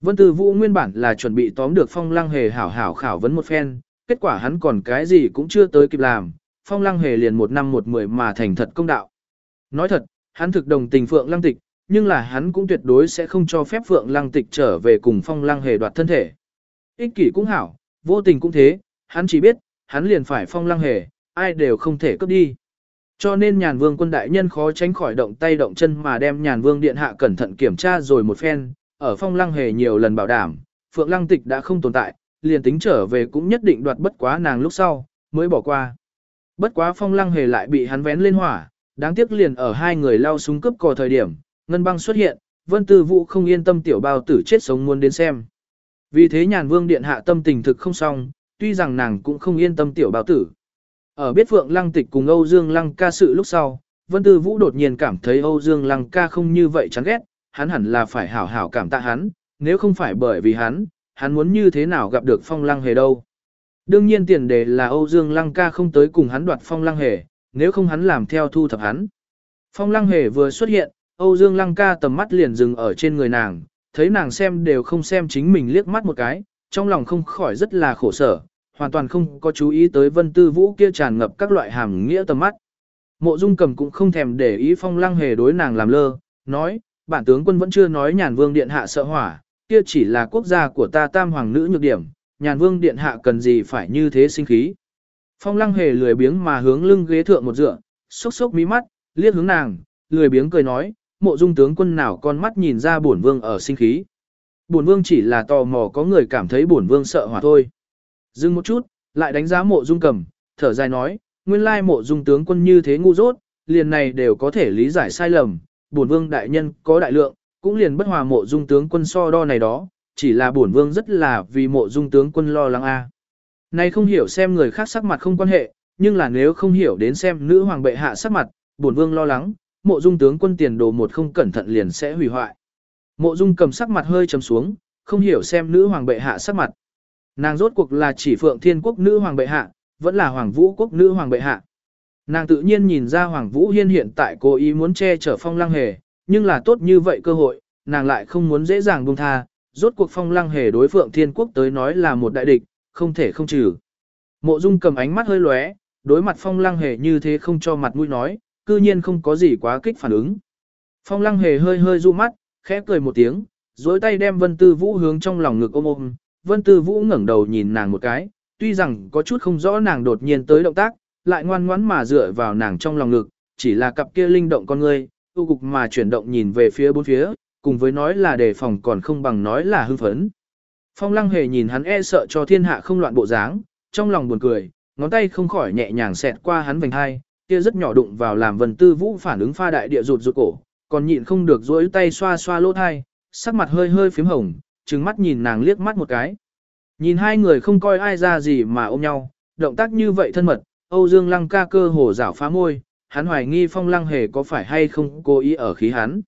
Vân tư vũ nguyên bản là chuẩn bị tóm được phong lăng hề hảo hảo khảo vấn một phen, kết quả hắn còn cái gì cũng chưa tới kịp làm, phong lăng hề liền một năm một mười mà thành thật công đạo. Nói thật, hắn thực đồng tình phượng lăng tịch, nhưng là hắn cũng tuyệt đối sẽ không cho phép Phượng Lăng Tịch trở về cùng Phong Lăng Hề đoạt thân thể. Ích kỷ cũng hảo, vô tình cũng thế, hắn chỉ biết, hắn liền phải Phong Lăng Hề, ai đều không thể cướp đi. Cho nên nhàn vương quân đại nhân khó tránh khỏi động tay động chân mà đem nhàn vương điện hạ cẩn thận kiểm tra rồi một phen, ở Phong Lăng Hề nhiều lần bảo đảm, Phượng Lăng Tịch đã không tồn tại, liền tính trở về cũng nhất định đoạt bất quá nàng lúc sau, mới bỏ qua. Bất quá Phong Lăng Hề lại bị hắn vén lên hỏa, đáng tiếc liền ở hai người lao súng cướp cò thời điểm, ngân băng xuất hiện, vân tư vũ không yên tâm tiểu bao tử chết sống muốn đến xem. Vì thế nhàn vương điện hạ tâm tình thực không xong, tuy rằng nàng cũng không yên tâm tiểu bao tử. Ở biết Phượng Lăng Tịch cùng Âu Dương Lăng ca sự lúc sau, Vân Tư Vũ đột nhiên cảm thấy Âu Dương Lăng ca không như vậy chán ghét, hắn hẳn là phải hảo hảo cảm tạ hắn, nếu không phải bởi vì hắn, hắn muốn như thế nào gặp được Phong Lăng Hề đâu. Đương nhiên tiền đề là Âu Dương Lăng ca không tới cùng hắn đoạt Phong Lăng Hề, nếu không hắn làm theo thu thập hắn. Phong Lăng Hề vừa xuất hiện, Âu Dương Lăng ca tầm mắt liền dừng ở trên người nàng, thấy nàng xem đều không xem chính mình liếc mắt một cái, trong lòng không khỏi rất là khổ sở, hoàn toàn không có chú ý tới vân tư vũ kia tràn ngập các loại hàm nghĩa tầm mắt. Mộ Dung cầm cũng không thèm để ý phong lăng hề đối nàng làm lơ, nói, bản tướng quân vẫn chưa nói nhàn vương điện hạ sợ hỏa, kia chỉ là quốc gia của ta tam hoàng nữ nhược điểm, nhàn vương điện hạ cần gì phải như thế sinh khí. Phong lăng hề lười biếng mà hướng lưng ghế thượng một dựa, sốc sốc mí mắt, liếc hướng nàng, lười biếng cười nói, mộ dung tướng quân nào con mắt nhìn ra bổn vương ở sinh khí. Bổn vương chỉ là tò mò có người cảm thấy bổn vương sợ hỏa thôi. Dừng một chút, lại đánh giá mộ dung cầm, thở dài nói, nguyên lai mộ dung tướng quân như thế ngu dốt, liền này đều có thể lý giải sai lầm, bổn vương đại nhân có đại lượng, cũng liền bất hòa mộ dung tướng quân so đo này đó, chỉ là bổn vương rất là vì mộ dung tướng quân lo lắng a. Này không hiểu xem người khác sắc mặt không quan hệ, nhưng là nếu không hiểu đến xem nữ hoàng bệ hạ sắc mặt, bổn vương lo lắng, mộ dung tướng quân tiền đồ một không cẩn thận liền sẽ hủy hoại. Mộ dung cầm sắc mặt hơi trầm xuống, không hiểu xem nữ hoàng bệ hạ sắc mặt. Nàng rốt cuộc là chỉ phượng thiên quốc nữ hoàng bệ hạ, vẫn là hoàng vũ quốc nữ hoàng bệ hạ. Nàng tự nhiên nhìn ra hoàng vũ hiên hiện tại cố ý muốn che chở phong lăng hề, nhưng là tốt như vậy cơ hội, nàng lại không muốn dễ dàng buông tha, rốt cuộc phong lăng hề đối phượng thiên quốc tới nói là một đại địch, không thể không trừ. Mộ dung cầm ánh mắt hơi lóe, đối mặt phong lăng hề như thế không cho mặt mũi nói, cư nhiên không có gì quá kích phản ứng. Phong lăng hề hơi hơi du mắt, khẽ cười một tiếng, dối tay đem vân tư vũ hướng trong lòng ngực ôm ôm, vân tư vũ ngẩng đầu nhìn nàng một cái, tuy rằng có chút không rõ nàng đột nhiên tới động tác, lại ngoan ngoãn mà dựa vào nàng trong lòng ngực, chỉ là cặp kia linh động con ngươi, tu cục mà chuyển động nhìn về phía bốn phía, cùng với nói là đề phòng còn không bằng nói là hưng phấn. Phong lăng hề nhìn hắn e sợ cho thiên hạ không loạn bộ dáng, trong lòng buồn cười, ngón tay không khỏi nhẹ nhàng xẹt qua hắn vành hai, kia rất nhỏ đụng vào làm vần tư vũ phản ứng pha đại địa rụt rụt cổ, còn nhịn không được duỗi tay xoa xoa lỗ thai, sắc mặt hơi hơi phím hồng, trừng mắt nhìn nàng liếc mắt một cái. Nhìn hai người không coi ai ra gì mà ôm nhau, động tác như vậy thân mật, Âu Dương Lăng ca cơ hồ rảo phá môi, hắn hoài nghi phong lăng hề có phải hay không cố ý ở khí hắn.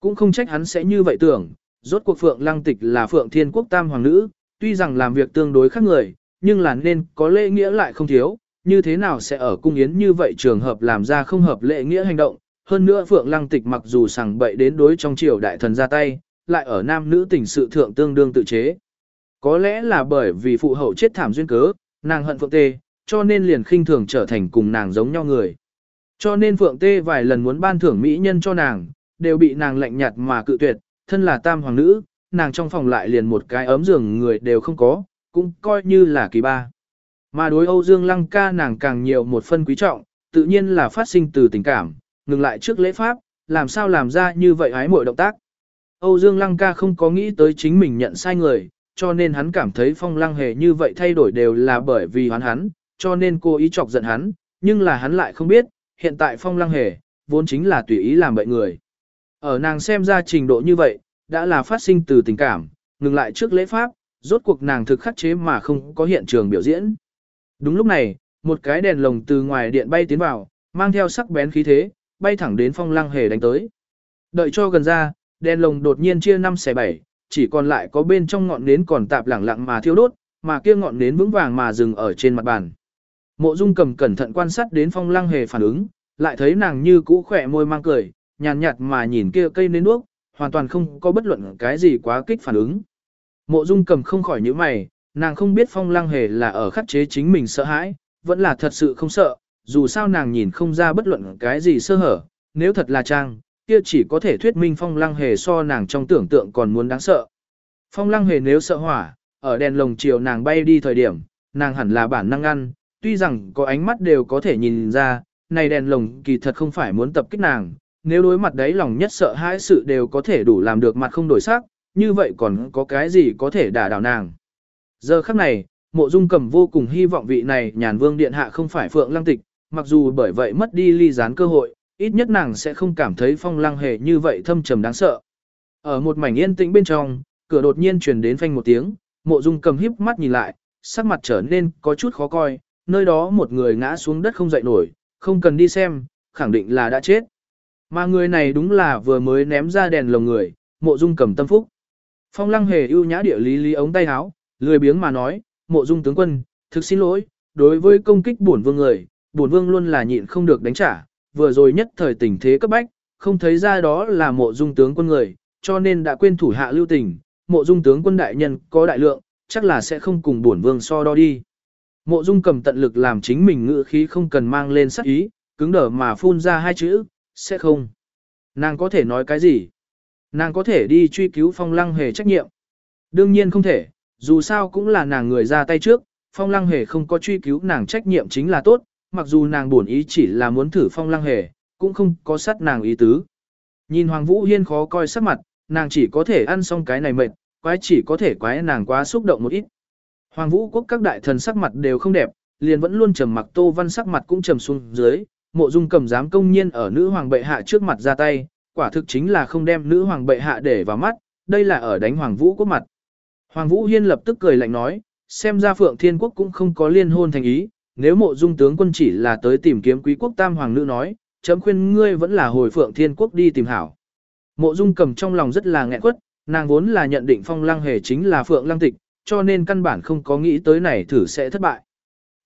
Cũng không trách hắn sẽ như vậy tưởng, rốt cuộc Phượng Lăng Tịch là Phượng Thiên Quốc Tam Hoàng Nữ, tuy rằng làm việc tương đối khác người, nhưng là nên có lễ nghĩa lại không thiếu, như thế nào sẽ ở cung yến như vậy trường hợp làm ra không hợp lệ nghĩa hành động. Hơn nữa Phượng Lăng Tịch mặc dù sằng bậy đến đối trong triều đại thần ra tay, lại ở nam nữ tình sự thượng tương đương tự chế. Có lẽ là bởi vì phụ hậu chết thảm duyên cớ, nàng hận Phượng Tê, cho nên liền khinh thường trở thành cùng nàng giống nhau người. Cho nên Phượng Tê vài lần muốn ban thưởng mỹ nhân cho nàng, đều bị nàng lạnh nhạt mà cự tuyệt, thân là tam hoàng nữ, nàng trong phòng lại liền một cái ấm giường người đều không có, cũng coi như là kỳ ba. Mà đối Âu Dương Lăng ca nàng càng nhiều một phân quý trọng, tự nhiên là phát sinh từ tình cảm, ngừng lại trước lễ pháp, làm sao làm ra như vậy hái mọi động tác. Âu Dương Lăng ca không có nghĩ tới chính mình nhận sai người, cho nên hắn cảm thấy phong lăng hề như vậy thay đổi đều là bởi vì hắn hắn, cho nên cô ý chọc giận hắn, nhưng là hắn lại không biết, hiện tại phong lăng hề, vốn chính là tùy ý làm bậy người. Ở nàng xem ra trình độ như vậy, đã là phát sinh từ tình cảm, ngừng lại trước lễ pháp, rốt cuộc nàng thực khắc chế mà không có hiện trường biểu diễn. Đúng lúc này, một cái đèn lồng từ ngoài điện bay tiến vào, mang theo sắc bén khí thế, bay thẳng đến phong lăng hề đánh tới. Đợi cho gần ra, đèn lồng đột nhiên chia 5 xẻ 7, chỉ còn lại có bên trong ngọn nến còn tạp lẳng lặng mà thiêu đốt, mà kia ngọn nến vững vàng mà dừng ở trên mặt bàn. Mộ Dung cầm cẩn thận quan sát đến phong lăng hề phản ứng, lại thấy nàng như cũ khỏe môi mang cười, nhàn nhạt mà nhìn kia cây nến đuốc, hoàn toàn không có bất luận cái gì quá kích phản ứng. Mộ Dung cầm không khỏi nhíu mày, nàng không biết phong lăng hề là ở khắc chế chính mình sợ hãi, vẫn là thật sự không sợ, dù sao nàng nhìn không ra bất luận cái gì sơ hở, nếu thật là trang, kia chỉ có thể thuyết minh phong lăng hề so nàng trong tưởng tượng còn muốn đáng sợ. Phong lăng hề nếu sợ hỏa, ở đèn lồng chiều nàng bay đi thời điểm, nàng hẳn là bản năng ăn, tuy rằng có ánh mắt đều có thể nhìn ra, này đèn lồng kỳ thật không phải muốn tập kích nàng, nếu đối mặt đấy lòng nhất sợ hãi sự đều có thể đủ làm được mặt không đổi sắc, như vậy còn có cái gì có thể đả đảo nàng. Giờ khắc này, mộ dung cầm vô cùng hy vọng vị này nhàn vương điện hạ không phải phượng lăng tịch, mặc dù bởi vậy mất đi ly gián cơ hội, ít nhất nàng sẽ không cảm thấy phong lăng hề như vậy thâm trầm đáng sợ. Ở một mảnh yên tĩnh bên trong, cửa đột nhiên truyền đến phanh một tiếng, mộ dung cầm híp mắt nhìn lại, sắc mặt trở nên có chút khó coi, nơi đó một người ngã xuống đất không dậy nổi, không cần đi xem, khẳng định là đã chết. Mà người này đúng là vừa mới ném ra đèn lồng người, mộ dung cầm tâm phúc. Phong lăng hề ưu nhã địa lý lý ống tay áo, lười biếng mà nói, mộ dung tướng quân, thực xin lỗi, đối với công kích bổn vương người, bổn vương luôn là nhịn không được đánh trả, vừa rồi nhất thời tình thế cấp bách, không thấy ra đó là mộ dung tướng quân người, cho nên đã quên thủ hạ lưu tình, mộ dung tướng quân đại nhân có đại lượng, chắc là sẽ không cùng bổn vương so đo đi. Mộ dung cầm tận lực làm chính mình ngự khí không cần mang lên sắc ý, cứng đờ mà phun ra hai chữ, sẽ không. Nàng có thể nói cái gì? Nàng có thể đi truy cứu phong lăng hề trách nhiệm. Đương nhiên không thể, dù sao cũng là nàng người ra tay trước, phong lăng hề không có truy cứu nàng trách nhiệm chính là tốt, mặc dù nàng buồn ý chỉ là muốn thử phong lăng hề, cũng không có sát nàng ý tứ. Nhìn Hoàng Vũ Hiên khó coi sắc mặt, nàng chỉ có thể ăn xong cái này mệt, quái chỉ có thể quái nàng quá xúc động một ít. Hoàng Vũ Quốc các đại thần sắc mặt đều không đẹp, liền vẫn luôn trầm mặc Tô Văn sắc mặt cũng trầm xuống dưới, Mộ Dung cầm dám công nhiên ở nữ hoàng bệ hạ trước mặt ra tay, quả thực chính là không đem nữ hoàng bệ hạ để vào mắt, đây là ở đánh Hoàng Vũ Quốc mặt. Hoàng Vũ Hiên lập tức cười lạnh nói, xem ra Phượng Thiên Quốc cũng không có liên hôn thành ý, nếu Mộ Dung tướng quân chỉ là tới tìm kiếm quý quốc tam hoàng nữ nói, chấm khuyên ngươi vẫn là hồi Phượng Thiên Quốc đi tìm hảo. Mộ Dung cầm trong lòng rất là nghẹn quất, nàng vốn là nhận định Phong Lăng Hề chính là Phượng Lăng Tịch, cho nên căn bản không có nghĩ tới này thử sẽ thất bại.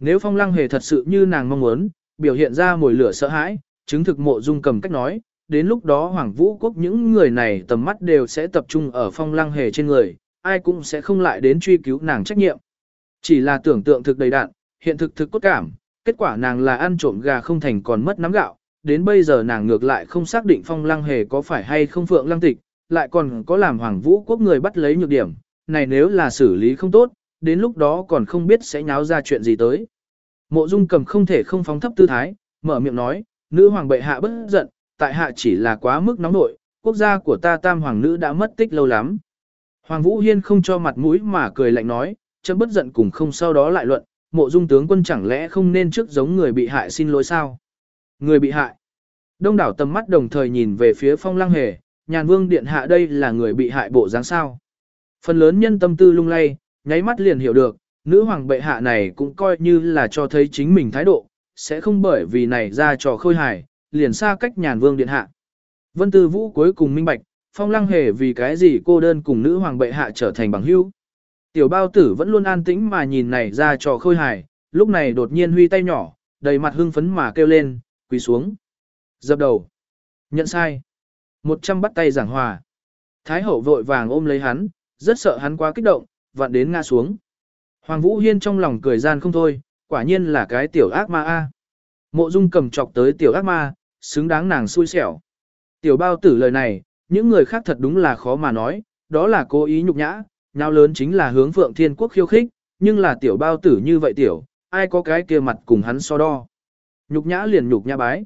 Nếu Phong Lăng Hề thật sự như nàng mong muốn, biểu hiện ra mùi lửa sợ hãi, chứng thực Mộ Dung cầm cách nói, đến lúc đó Hoàng Vũ Quốc những người này tầm mắt đều sẽ tập trung ở Phong Lăng Hề trên người, ai cũng sẽ không lại đến truy cứu nàng trách nhiệm. Chỉ là tưởng tượng thực đầy đạn, hiện thực thực cốt cảm, kết quả nàng là ăn trộm gà không thành còn mất nắm gạo, đến bây giờ nàng ngược lại không xác định phong lăng hề có phải hay không phượng lăng tịch, lại còn có làm hoàng vũ quốc người bắt lấy nhược điểm, này nếu là xử lý không tốt, đến lúc đó còn không biết sẽ nháo ra chuyện gì tới. Mộ dung cầm không thể không phóng thấp tư thái, mở miệng nói, nữ hoàng bệ hạ bất giận, tại hạ chỉ là quá mức nóng nội, quốc gia của ta tam hoàng nữ đã mất tích lâu lắm. Hoàng Vũ Hiên không cho mặt mũi mà cười lạnh nói, chấm bất giận cùng không sau đó lại luận, mộ dung tướng quân chẳng lẽ không nên trước giống người bị hại xin lỗi sao? Người bị hại. Đông đảo tầm mắt đồng thời nhìn về phía phong lăng hề, nhàn vương điện hạ đây là người bị hại bộ dáng sao. Phần lớn nhân tâm tư lung lay, nháy mắt liền hiểu được, nữ hoàng bệ hạ này cũng coi như là cho thấy chính mình thái độ, sẽ không bởi vì này ra trò khôi hài, liền xa cách nhàn vương điện hạ. Vân Tư Vũ cuối cùng minh bạch, phong lăng hề vì cái gì cô đơn cùng nữ hoàng bệ hạ trở thành bằng hữu. Tiểu bao tử vẫn luôn an tĩnh mà nhìn này ra trò khôi hài, lúc này đột nhiên huy tay nhỏ, đầy mặt hưng phấn mà kêu lên, quỳ xuống. Dập đầu. Nhận sai. Một trăm bắt tay giảng hòa. Thái hậu vội vàng ôm lấy hắn, rất sợ hắn quá kích động, vặn đến ngã xuống. Hoàng Vũ Hiên trong lòng cười gian không thôi, quả nhiên là cái tiểu ác ma a. Mộ Dung cầm chọc tới tiểu ác ma, xứng đáng nàng xui xẻo. Tiểu bao tử lời này, những người khác thật đúng là khó mà nói, đó là cố ý nhục nhã, nhau lớn chính là hướng Phượng Thiên Quốc khiêu khích, nhưng là tiểu bao tử như vậy tiểu, ai có cái kia mặt cùng hắn so đo. Nhục nhã liền nhục nhã bái.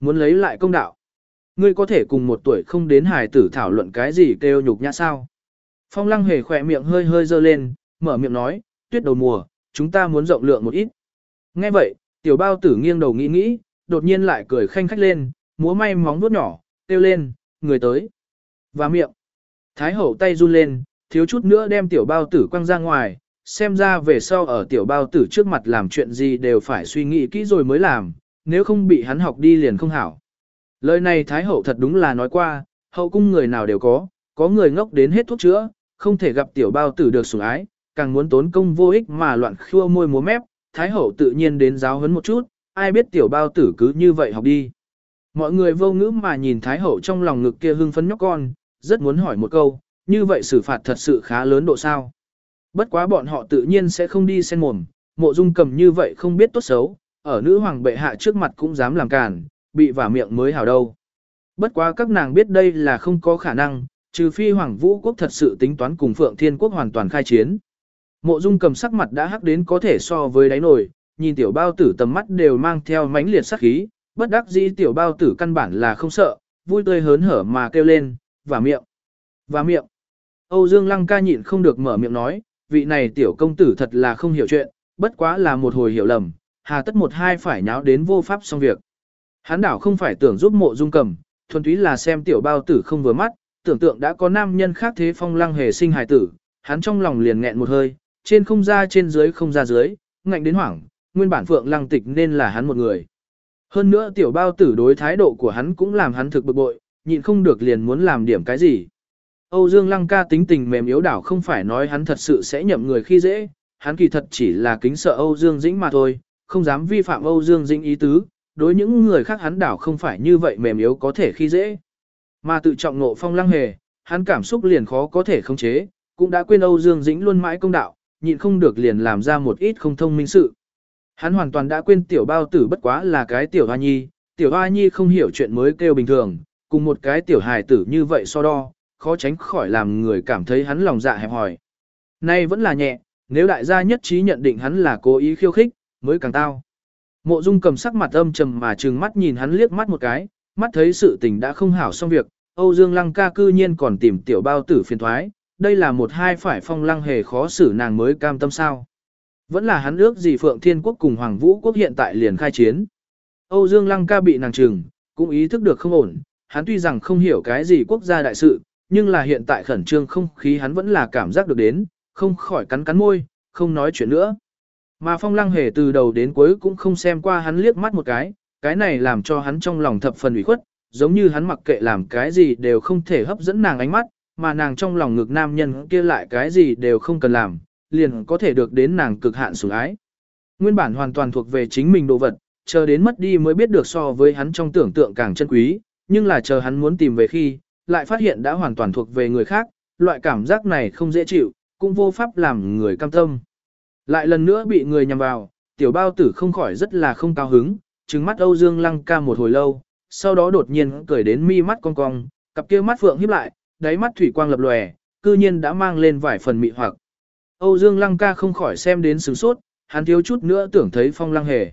Muốn lấy lại công đạo. Ngươi có thể cùng một tuổi không đến hài tử thảo luận cái gì kêu nhục nhã sao. Phong lăng hề khỏe miệng hơi hơi dơ lên, mở miệng nói, tuyết đầu mùa, chúng ta muốn rộng lượng một ít. Nghe vậy, tiểu bao tử nghiêng đầu nghĩ nghĩ, đột nhiên lại cười khanh khách lên, múa may móng vuốt nhỏ, kêu lên, người tới. Và miệng. Thái hậu tay run lên, thiếu chút nữa đem tiểu bao tử quăng ra ngoài, xem ra về sau ở tiểu bao tử trước mặt làm chuyện gì đều phải suy nghĩ kỹ rồi mới làm, nếu không bị hắn học đi liền không hảo. Lời này Thái Hậu thật đúng là nói qua, hậu cung người nào đều có, có người ngốc đến hết thuốc chữa, không thể gặp tiểu bao tử được sủng ái, càng muốn tốn công vô ích mà loạn khua môi múa mép, Thái Hậu tự nhiên đến giáo huấn một chút, ai biết tiểu bao tử cứ như vậy học đi. Mọi người vô ngữ mà nhìn Thái Hậu trong lòng ngực kia hưng phấn nhóc con, rất muốn hỏi một câu, như vậy xử phạt thật sự khá lớn độ sao. Bất quá bọn họ tự nhiên sẽ không đi xen mồm, mộ dung cầm như vậy không biết tốt xấu, ở nữ hoàng bệ hạ trước mặt cũng dám làm càn, bị vả miệng mới hảo đâu. Bất quá các nàng biết đây là không có khả năng, trừ phi hoàng vũ quốc thật sự tính toán cùng phượng thiên quốc hoàn toàn khai chiến. Mộ dung cầm sắc mặt đã hắc đến có thể so với đáy nổi nhìn tiểu bao tử tầm mắt đều mang theo mãnh liệt sắc khí, bất đắc dĩ tiểu bao tử căn bản là không sợ, vui tươi hớn hở mà kêu lên, và miệng, và miệng. Âu Dương Lăng ca nhịn không được mở miệng nói, vị này tiểu công tử thật là không hiểu chuyện, bất quá là một hồi hiểu lầm, hà tất một hai phải nháo đến vô pháp xong việc. Hắn đảo không phải tưởng giúp mộ dung cầm, thuần túy là xem tiểu bao tử không vừa mắt, tưởng tượng đã có nam nhân khác thế phong lăng hề sinh hài tử, hắn trong lòng liền nghẹn một hơi, trên không ra trên dưới không ra dưới, ngạnh đến hoảng, nguyên bản phượng lăng tịch nên là hắn một người. Hơn nữa tiểu bao tử đối thái độ của hắn cũng làm hắn thực bực bội, nhịn không được liền muốn làm điểm cái gì. Âu Dương Lăng ca tính tình mềm yếu đảo không phải nói hắn thật sự sẽ nhậm người khi dễ, hắn kỳ thật chỉ là kính sợ Âu Dương Dĩnh mà thôi, không dám vi phạm Âu Dương Dĩnh ý tứ, đối những người khác hắn đảo không phải như vậy mềm yếu có thể khi dễ. Mà tự trọng nộ phong lăng hề, hắn cảm xúc liền khó có thể khống chế, cũng đã quên Âu Dương Dĩnh luôn mãi công đạo, nhịn không được liền làm ra một ít không thông minh sự. Hắn hoàn toàn đã quên tiểu bao tử bất quá là cái tiểu hoa nhi, tiểu hoa nhi không hiểu chuyện mới kêu bình thường, cùng một cái tiểu hài tử như vậy so đo, khó tránh khỏi làm người cảm thấy hắn lòng dạ hẹp hòi. Nay vẫn là nhẹ, nếu đại gia nhất trí nhận định hắn là cố ý khiêu khích, mới càng tao. Mộ Dung cầm sắc mặt âm trầm mà trừng mắt nhìn hắn liếc mắt một cái, mắt thấy sự tình đã không hảo xong việc, Âu Dương Lăng ca cư nhiên còn tìm tiểu bao tử phiền thoái, đây là một hai phải phong lăng hề khó xử nàng mới cam tâm sao. Vẫn là hắn ước gì Phượng Thiên Quốc cùng Hoàng Vũ Quốc hiện tại liền khai chiến. Âu Dương Lăng ca bị nàng trừng, cũng ý thức được không ổn, hắn tuy rằng không hiểu cái gì quốc gia đại sự, nhưng là hiện tại khẩn trương không khí hắn vẫn là cảm giác được đến, không khỏi cắn cắn môi, không nói chuyện nữa. Mà phong lăng hề từ đầu đến cuối cũng không xem qua hắn liếc mắt một cái, cái này làm cho hắn trong lòng thập phần ủy khuất, giống như hắn mặc kệ làm cái gì đều không thể hấp dẫn nàng ánh mắt, mà nàng trong lòng ngực nam nhân kia lại cái gì đều không cần làm, liền có thể được đến nàng cực hạn sủng ái. Nguyên bản hoàn toàn thuộc về chính mình đồ vật, chờ đến mất đi mới biết được so với hắn trong tưởng tượng càng chân quý, nhưng là chờ hắn muốn tìm về khi, lại phát hiện đã hoàn toàn thuộc về người khác, loại cảm giác này không dễ chịu, cũng vô pháp làm người cam tâm. Lại lần nữa bị người nhằm vào, tiểu bao tử không khỏi rất là không cao hứng, trừng mắt Âu Dương Lăng ca một hồi lâu, sau đó đột nhiên cười đến mi mắt cong cong, cặp kia mắt phượng híp lại, đáy mắt thủy quang lập lòe, cư nhiên đã mang lên vài phần mị hoặc. Âu Dương Lăng ca không khỏi xem đến sửng sốt, hắn thiếu chút nữa tưởng thấy phong lăng hề.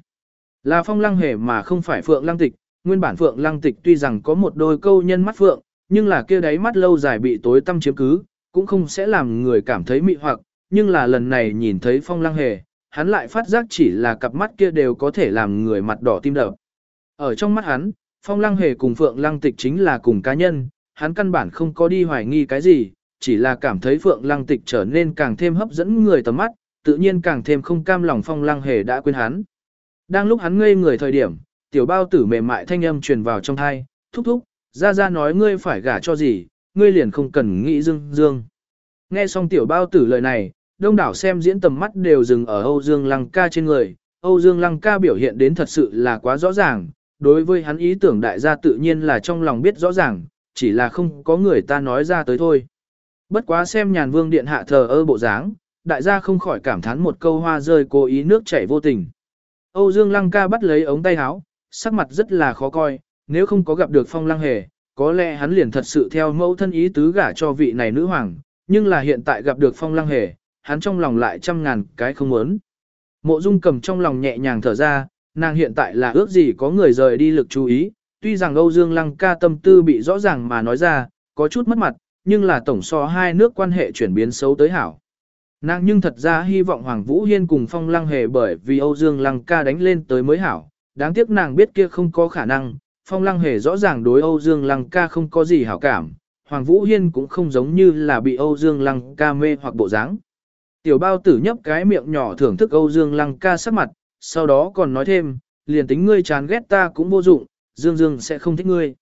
Là phong lăng hề mà không phải phượng lăng tịch, nguyên bản phượng lăng tịch tuy rằng có một đôi câu nhân mắt phượng, nhưng là kia đáy mắt lâu dài bị tối tăm chiếm cứ, cũng không sẽ làm người cảm thấy mị hoặc, nhưng là lần này nhìn thấy phong lăng hề, hắn lại phát giác chỉ là cặp mắt kia đều có thể làm người mặt đỏ tim đập. Ở trong mắt hắn, phong lăng hề cùng phượng lăng tịch chính là cùng cá nhân, hắn căn bản không có đi hoài nghi cái gì, chỉ là cảm thấy phượng lăng tịch trở nên càng thêm hấp dẫn người tầm mắt, tự nhiên càng thêm không cam lòng phong lăng hề đã quên hắn. Đang lúc hắn ngây người thời điểm, tiểu bao tử mềm mại thanh âm truyền vào trong thai, thúc thúc, ra ra nói ngươi phải gả cho gì, ngươi liền không cần nghĩ dương dương. Nghe xong tiểu bao tử lời này, đông đảo xem diễn tầm mắt đều dừng ở Âu Dương Lăng ca trên người. Âu Dương Lăng ca biểu hiện đến thật sự là quá rõ ràng, đối với hắn ý tưởng đại gia tự nhiên là trong lòng biết rõ ràng, chỉ là không có người ta nói ra tới thôi. Bất quá xem nhàn vương điện hạ thờ ơ bộ dáng, đại gia không khỏi cảm thán một câu hoa rơi cố ý nước chảy vô tình. Âu Dương Lăng ca bắt lấy ống tay áo, sắc mặt rất là khó coi, nếu không có gặp được phong lăng hề, có lẽ hắn liền thật sự theo mẫu thân ý tứ gả cho vị này nữ hoàng, nhưng là hiện tại gặp được phong lăng hề, hắn trong lòng lại trăm ngàn cái không muốn. Mộ Dung cầm trong lòng nhẹ nhàng thở ra, nàng hiện tại là ước gì có người rời đi lực chú ý, tuy rằng Âu Dương Lăng ca tâm tư bị rõ ràng mà nói ra, có chút mất mặt, nhưng là tổng so hai nước quan hệ chuyển biến xấu tới hảo. Nàng nhưng thật ra hy vọng Hoàng Vũ Hiên cùng Phong Lăng hề bởi vì Âu Dương Lăng ca đánh lên tới mới hảo, đáng tiếc nàng biết kia không có khả năng, Phong Lăng hề rõ ràng đối Âu Dương Lăng ca không có gì hảo cảm, Hoàng Vũ Hiên cũng không giống như là bị Âu Dương Lăng ca mê hoặc bộ dáng. Tiểu bao tử nhấp cái miệng nhỏ thưởng thức Âu Dương Lăng ca sắc mặt, sau đó còn nói thêm, liền tính ngươi chán ghét ta cũng vô dụng, Dương Dương sẽ không thích ngươi.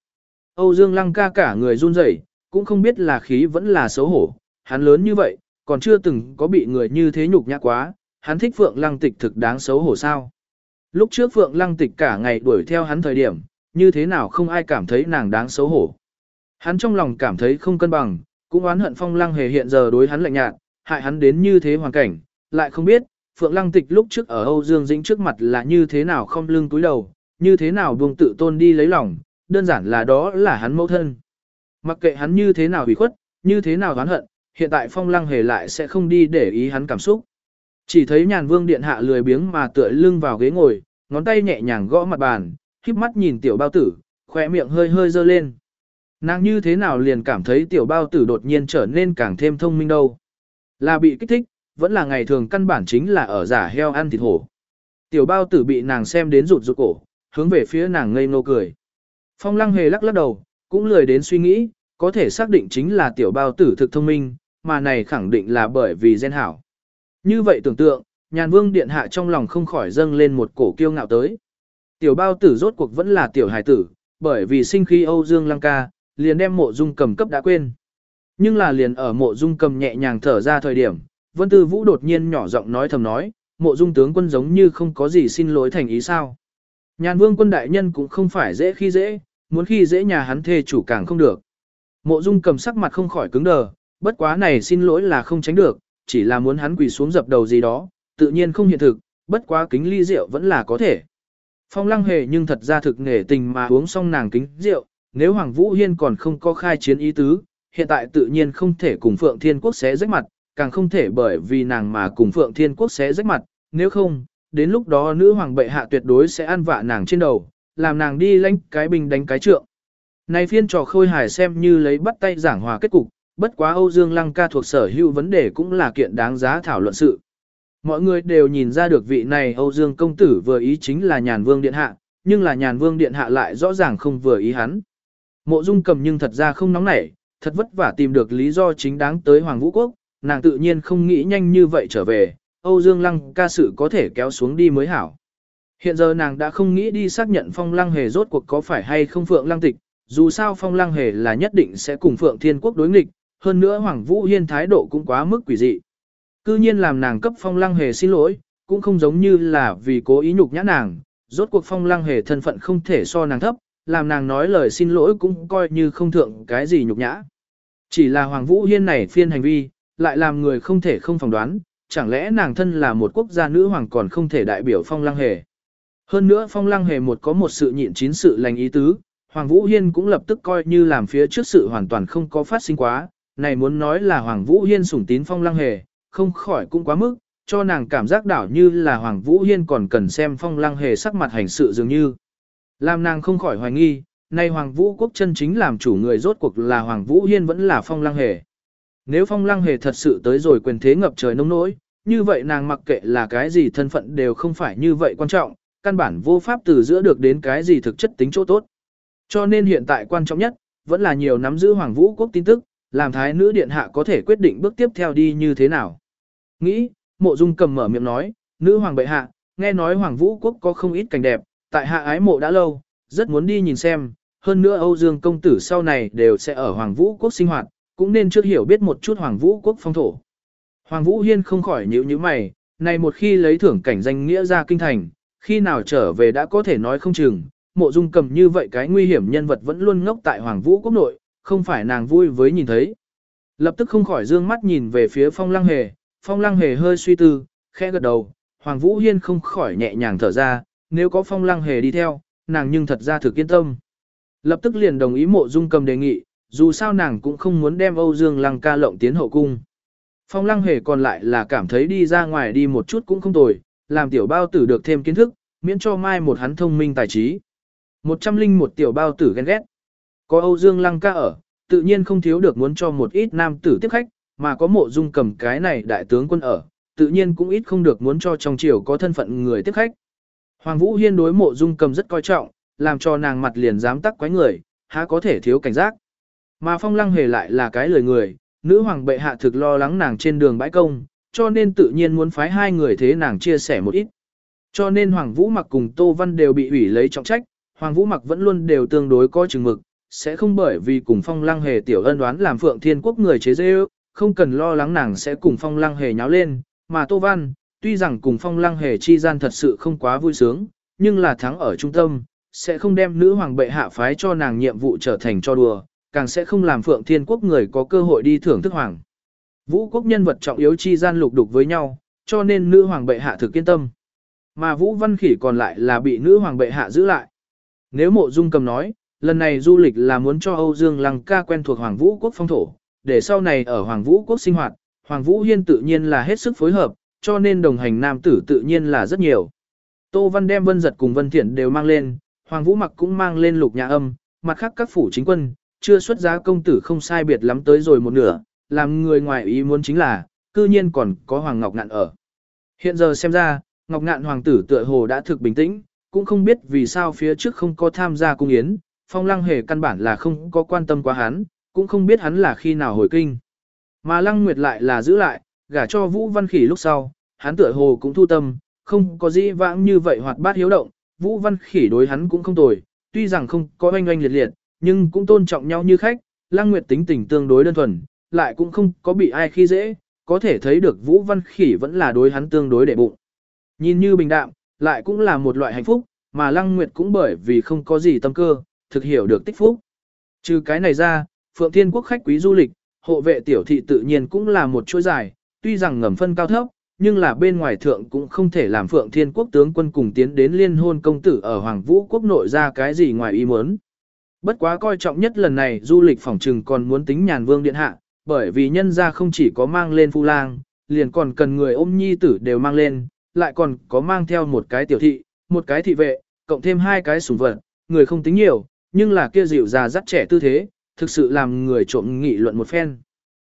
Âu Dương Lăng ca cả người run rẩy, cũng không biết là khí vẫn là xấu hổ, hắn lớn như vậy, còn chưa từng có bị người như thế nhục nhã quá, hắn thích Phượng Lăng Tịch thực đáng xấu hổ sao. Lúc trước Phượng Lăng Tịch cả ngày đuổi theo hắn thời điểm, như thế nào không ai cảm thấy nàng đáng xấu hổ. Hắn trong lòng cảm thấy không cân bằng, cũng oán hận Phong Lăng hề hiện giờ đối hắn lạnh nhạt, hại hắn đến như thế hoàn cảnh, lại không biết, Phượng Lăng Tịch lúc trước ở Âu Dương Dĩnh trước mặt là như thế nào không lưng túi đầu, như thế nào buông tự tôn đi lấy lòng, đơn giản là đó là hắn mẫu thân. Mặc kệ hắn như thế nào bị khuất, như thế nào oán hận, hiện tại Phong Lăng hề lại sẽ không đi để ý hắn cảm xúc. Chỉ thấy nhàn vương điện hạ lười biếng mà tựa lưng vào ghế ngồi, ngón tay nhẹ nhàng gõ mặt bàn, híp mắt nhìn tiểu bao tử, khỏe miệng hơi hơi dơ lên. Nàng như thế nào liền cảm thấy tiểu bao tử đột nhiên trở nên càng thêm thông minh đâu. Là bị kích thích, vẫn là ngày thường căn bản chính là ở giả heo ăn thịt hổ. Tiểu bao tử bị nàng xem đến rụt rụt cổ, hướng về phía nàng ngây ngô cười. Phong lăng hề lắc lắc đầu, cũng lười đến suy nghĩ, có thể xác định chính là tiểu bao tử thực thông minh, mà này khẳng định là bởi vì gen hảo. Như vậy tưởng tượng, nhàn vương điện hạ trong lòng không khỏi dâng lên một cổ kiêu ngạo tới. Tiểu bao tử rốt cuộc vẫn là tiểu hài tử, bởi vì sinh khí Âu Dương Lăng ca, liền đem mộ dung cầm cấp đã quên. Nhưng là liền ở mộ dung cầm nhẹ nhàng thở ra thời điểm, Vân Tư Vũ đột nhiên nhỏ giọng nói thầm nói, mộ dung tướng quân giống như không có gì xin lỗi thành ý sao. Nhàn vương quân đại nhân cũng không phải dễ khi dễ, muốn khi dễ nhà hắn thê chủ càng không được. Mộ dung cầm sắc mặt không khỏi cứng đờ, bất quá này xin lỗi là không tránh được, chỉ là muốn hắn quỳ xuống dập đầu gì đó, tự nhiên không hiện thực, bất quá kính ly rượu vẫn là có thể. Phong lăng hề nhưng thật ra thực nghề tình mà uống xong nàng kính rượu, nếu Hoàng Vũ Hiên còn không có khai chiến ý tứ, hiện tại tự nhiên không thể cùng Phượng Thiên Quốc xé rách mặt, càng không thể bởi vì nàng mà cùng Phượng Thiên Quốc sẽ rách mặt, nếu không, đến lúc đó nữ hoàng bệ hạ tuyệt đối sẽ ăn vạ nàng trên đầu, làm nàng đi lãnh cái bình đánh cái trượng. Này phiên trò khôi hài xem như lấy bắt tay giảng hòa kết cục, bất quá Âu Dương Lăng ca thuộc sở hữu vấn đề cũng là kiện đáng giá thảo luận sự. Mọi người đều nhìn ra được vị này Âu Dương công tử vừa ý chính là nhàn vương điện hạ, nhưng là nhàn vương điện hạ lại rõ ràng không vừa ý hắn. Mộ dung cầm nhưng thật ra không nóng nảy, thật vất vả tìm được lý do chính đáng tới Hoàng Vũ Quốc, nàng tự nhiên không nghĩ nhanh như vậy trở về, Âu Dương Lăng ca sự có thể kéo xuống đi mới hảo. Hiện giờ nàng đã không nghĩ đi xác nhận phong lăng hề rốt cuộc có phải hay không phượng lăng tịch, dù sao phong lăng hề là nhất định sẽ cùng phượng thiên quốc đối nghịch, hơn nữa Hoàng Vũ Hiên thái độ cũng quá mức quỷ dị. Cư nhiên làm nàng cấp phong lăng hề xin lỗi, cũng không giống như là vì cố ý nhục nhã nàng, rốt cuộc phong lăng hề thân phận không thể so nàng thấp, làm nàng nói lời xin lỗi cũng coi như không thượng cái gì nhục nhã. Chỉ là Hoàng Vũ Hiên này phiên hành vi, lại làm người không thể không phỏng đoán, chẳng lẽ nàng thân là một quốc gia nữ hoàng còn không thể đại biểu phong lăng hề. Hơn nữa phong lăng hề một có một sự nhịn chín sự lành ý tứ, Hoàng Vũ Hiên cũng lập tức coi như làm phía trước sự hoàn toàn không có phát sinh quá, này muốn nói là Hoàng Vũ Hiên sủng tín phong lăng hề, không khỏi cũng quá mức, cho nàng cảm giác đảo như là Hoàng Vũ Hiên còn cần xem phong lăng hề sắc mặt hành sự dường như. Làm nàng không khỏi hoài nghi, nay Hoàng Vũ Quốc chân chính làm chủ người rốt cuộc là Hoàng Vũ Hiên vẫn là phong lăng hề. Nếu phong lăng hề thật sự tới rồi quyền thế ngập trời nông nỗi, như vậy nàng mặc kệ là cái gì thân phận đều không phải như vậy quan trọng, căn bản vô pháp từ giữa được đến cái gì thực chất tính chỗ tốt. Cho nên hiện tại quan trọng nhất, vẫn là nhiều nắm giữ Hoàng Vũ Quốc tin tức, làm thái nữ điện hạ có thể quyết định bước tiếp theo đi như thế nào. Nghĩ, mộ dung cầm mở miệng nói, nữ hoàng bệ hạ, nghe nói Hoàng Vũ Quốc có không ít cảnh đẹp, tại hạ ái mộ đã lâu, rất muốn đi nhìn xem, hơn nữa Âu Dương công tử sau này đều sẽ ở Hoàng Vũ Quốc sinh hoạt, cũng nên trước hiểu biết một chút Hoàng Vũ Quốc phong thổ. Hoàng Vũ Hiên không khỏi nhíu như mày, này một khi lấy thưởng cảnh danh nghĩa ra kinh thành, khi nào trở về đã có thể nói không chừng, mộ dung cầm như vậy cái nguy hiểm nhân vật vẫn luôn ngốc tại Hoàng Vũ Quốc nội, không phải nàng vui với nhìn thấy. Lập tức không khỏi dương mắt nhìn về phía phong lăng hề, phong lăng hề hơi suy tư, khẽ gật đầu, Hoàng Vũ Hiên không khỏi nhẹ nhàng thở ra, nếu có phong lăng hề đi theo, nàng nhưng thật ra thực yên tâm. Lập tức liền đồng ý mộ dung cầm đề nghị, dù sao nàng cũng không muốn đem Âu Dương Lăng ca lộng tiến hậu cung. Phong lăng hề còn lại là cảm thấy đi ra ngoài đi một chút cũng không tồi, làm tiểu bao tử được thêm kiến thức, miễn cho mai một hắn thông minh tài trí. Một trăm linh một tiểu bao tử ghen ghét. Có Âu Dương Lăng ca ở, tự nhiên không thiếu được muốn cho một ít nam tử tiếp khách, mà có mộ dung cầm cái này đại tướng quân ở, tự nhiên cũng ít không được muốn cho trong triều có thân phận người tiếp khách. Hoàng Vũ Hiên đối mộ dung cầm rất coi trọng, làm cho nàng mặt liền dám tắc quái người, há có thể thiếu cảnh giác. Mà phong lăng hề lại là cái lời người, nữ hoàng bệ hạ thực lo lắng nàng trên đường bãi công, cho nên tự nhiên muốn phái hai người thế nàng chia sẻ một ít. Cho nên Hoàng Vũ Mặc cùng Tô Văn đều bị ủy lấy trọng trách, Hoàng Vũ Mặc vẫn luôn đều tương đối có chừng mực, sẽ không bởi vì cùng phong lăng hề tiểu ân đoán làm phượng thiên quốc người chế dê không cần lo lắng nàng sẽ cùng phong lăng hề nháo lên, mà Tô Văn, tuy rằng cùng phong lăng hề chi gian thật sự không quá vui sướng, nhưng là thắng ở trung tâm, sẽ không đem nữ hoàng bệ hạ phái cho nàng nhiệm vụ trở thành cho đùa, càng sẽ không làm phượng thiên quốc người có cơ hội đi thưởng thức hoàng. Vũ quốc nhân vật trọng yếu chi gian lục đục với nhau, cho nên nữ hoàng bệ hạ thực kiên tâm. Mà Vũ Văn Khỉ còn lại là bị nữ hoàng bệ hạ giữ lại. Nếu mộ dung cầm nói, lần này du lịch là muốn cho Âu Dương Lăng ca quen thuộc Hoàng Vũ quốc phong thổ, để sau này ở Hoàng Vũ quốc sinh hoạt, Hoàng Vũ Hiên tự nhiên là hết sức phối hợp, cho nên đồng hành nam tử tự nhiên là rất nhiều. Tô Văn đem Vân Giật cùng Vân Thiện đều mang lên, Hoàng Vũ Mặc cũng mang lên lục nhà âm, mặt khác các phủ chính quân, chưa xuất giá công tử không sai biệt lắm tới rồi một nửa, làm người ngoài ý muốn chính là, cư nhiên còn có Hoàng Ngọc Ngạn ở. Hiện giờ xem ra, Ngọc Ngạn Hoàng tử tựa hồ đã thực bình tĩnh, cũng không biết vì sao phía trước không có tham gia cung yến, phong lăng hề căn bản là không có quan tâm quá hắn, cũng không biết hắn là khi nào hồi kinh. Mà lăng nguyệt lại là giữ lại, gả cho Vũ Văn Khỉ lúc sau, hắn tựa hồ cũng thu tâm, không có gì vãng như vậy hoạt bát hiếu động, Vũ Văn Khỉ đối hắn cũng không tồi, tuy rằng không có oanh oanh liệt liệt, nhưng cũng tôn trọng nhau như khách, lăng nguyệt tính tình tương đối đơn thuần, lại cũng không có bị ai khi dễ, có thể thấy được Vũ Văn Khỉ vẫn là đối hắn tương đối để bụng. Nhìn như bình đạm, lại cũng là một loại hạnh phúc, mà Lăng Nguyệt cũng bởi vì không có gì tâm cơ, thực hiểu được tích phúc. Trừ cái này ra, Phượng Thiên Quốc khách quý du lịch, hộ vệ tiểu thị tự nhiên cũng là một chuỗi dài, tuy rằng ngầm phân cao thấp, nhưng là bên ngoài thượng cũng không thể làm Phượng Thiên Quốc tướng quân cùng tiến đến liên hôn công tử ở Hoàng Vũ Quốc nội ra cái gì ngoài ý muốn. Bất quá coi trọng nhất lần này du lịch phỏng trừng còn muốn tính nhàn vương điện hạ, bởi vì nhân ra không chỉ có mang lên phu lang, liền còn cần người ôm nhi tử đều mang lên, lại còn có mang theo một cái tiểu thị, một cái thị vệ, cộng thêm hai cái sủng vật, người không tính nhiều, nhưng là kia dịu già dắt trẻ tư thế, thực sự làm người trộm nghị luận một phen.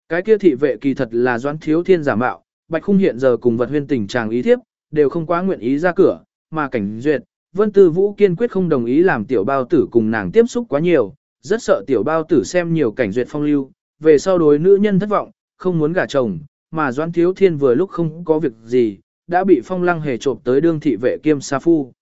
Cái kia thị vệ kỳ thật là doãn thiếu thiên giả mạo, bạch khung hiện giờ cùng vật huyên tình chàng ý thiếp, đều không quá nguyện ý ra cửa, mà cảnh duyệt, vân tư vũ kiên quyết không đồng ý làm tiểu bao tử cùng nàng tiếp xúc quá nhiều, rất sợ tiểu bao tử xem nhiều cảnh duyệt phong lưu, về sau đối nữ nhân thất vọng, không muốn gả chồng, mà doãn thiếu thiên vừa lúc không có việc gì, đã bị phong lăng hề trộm tới đương thị vệ kiêm sa phu.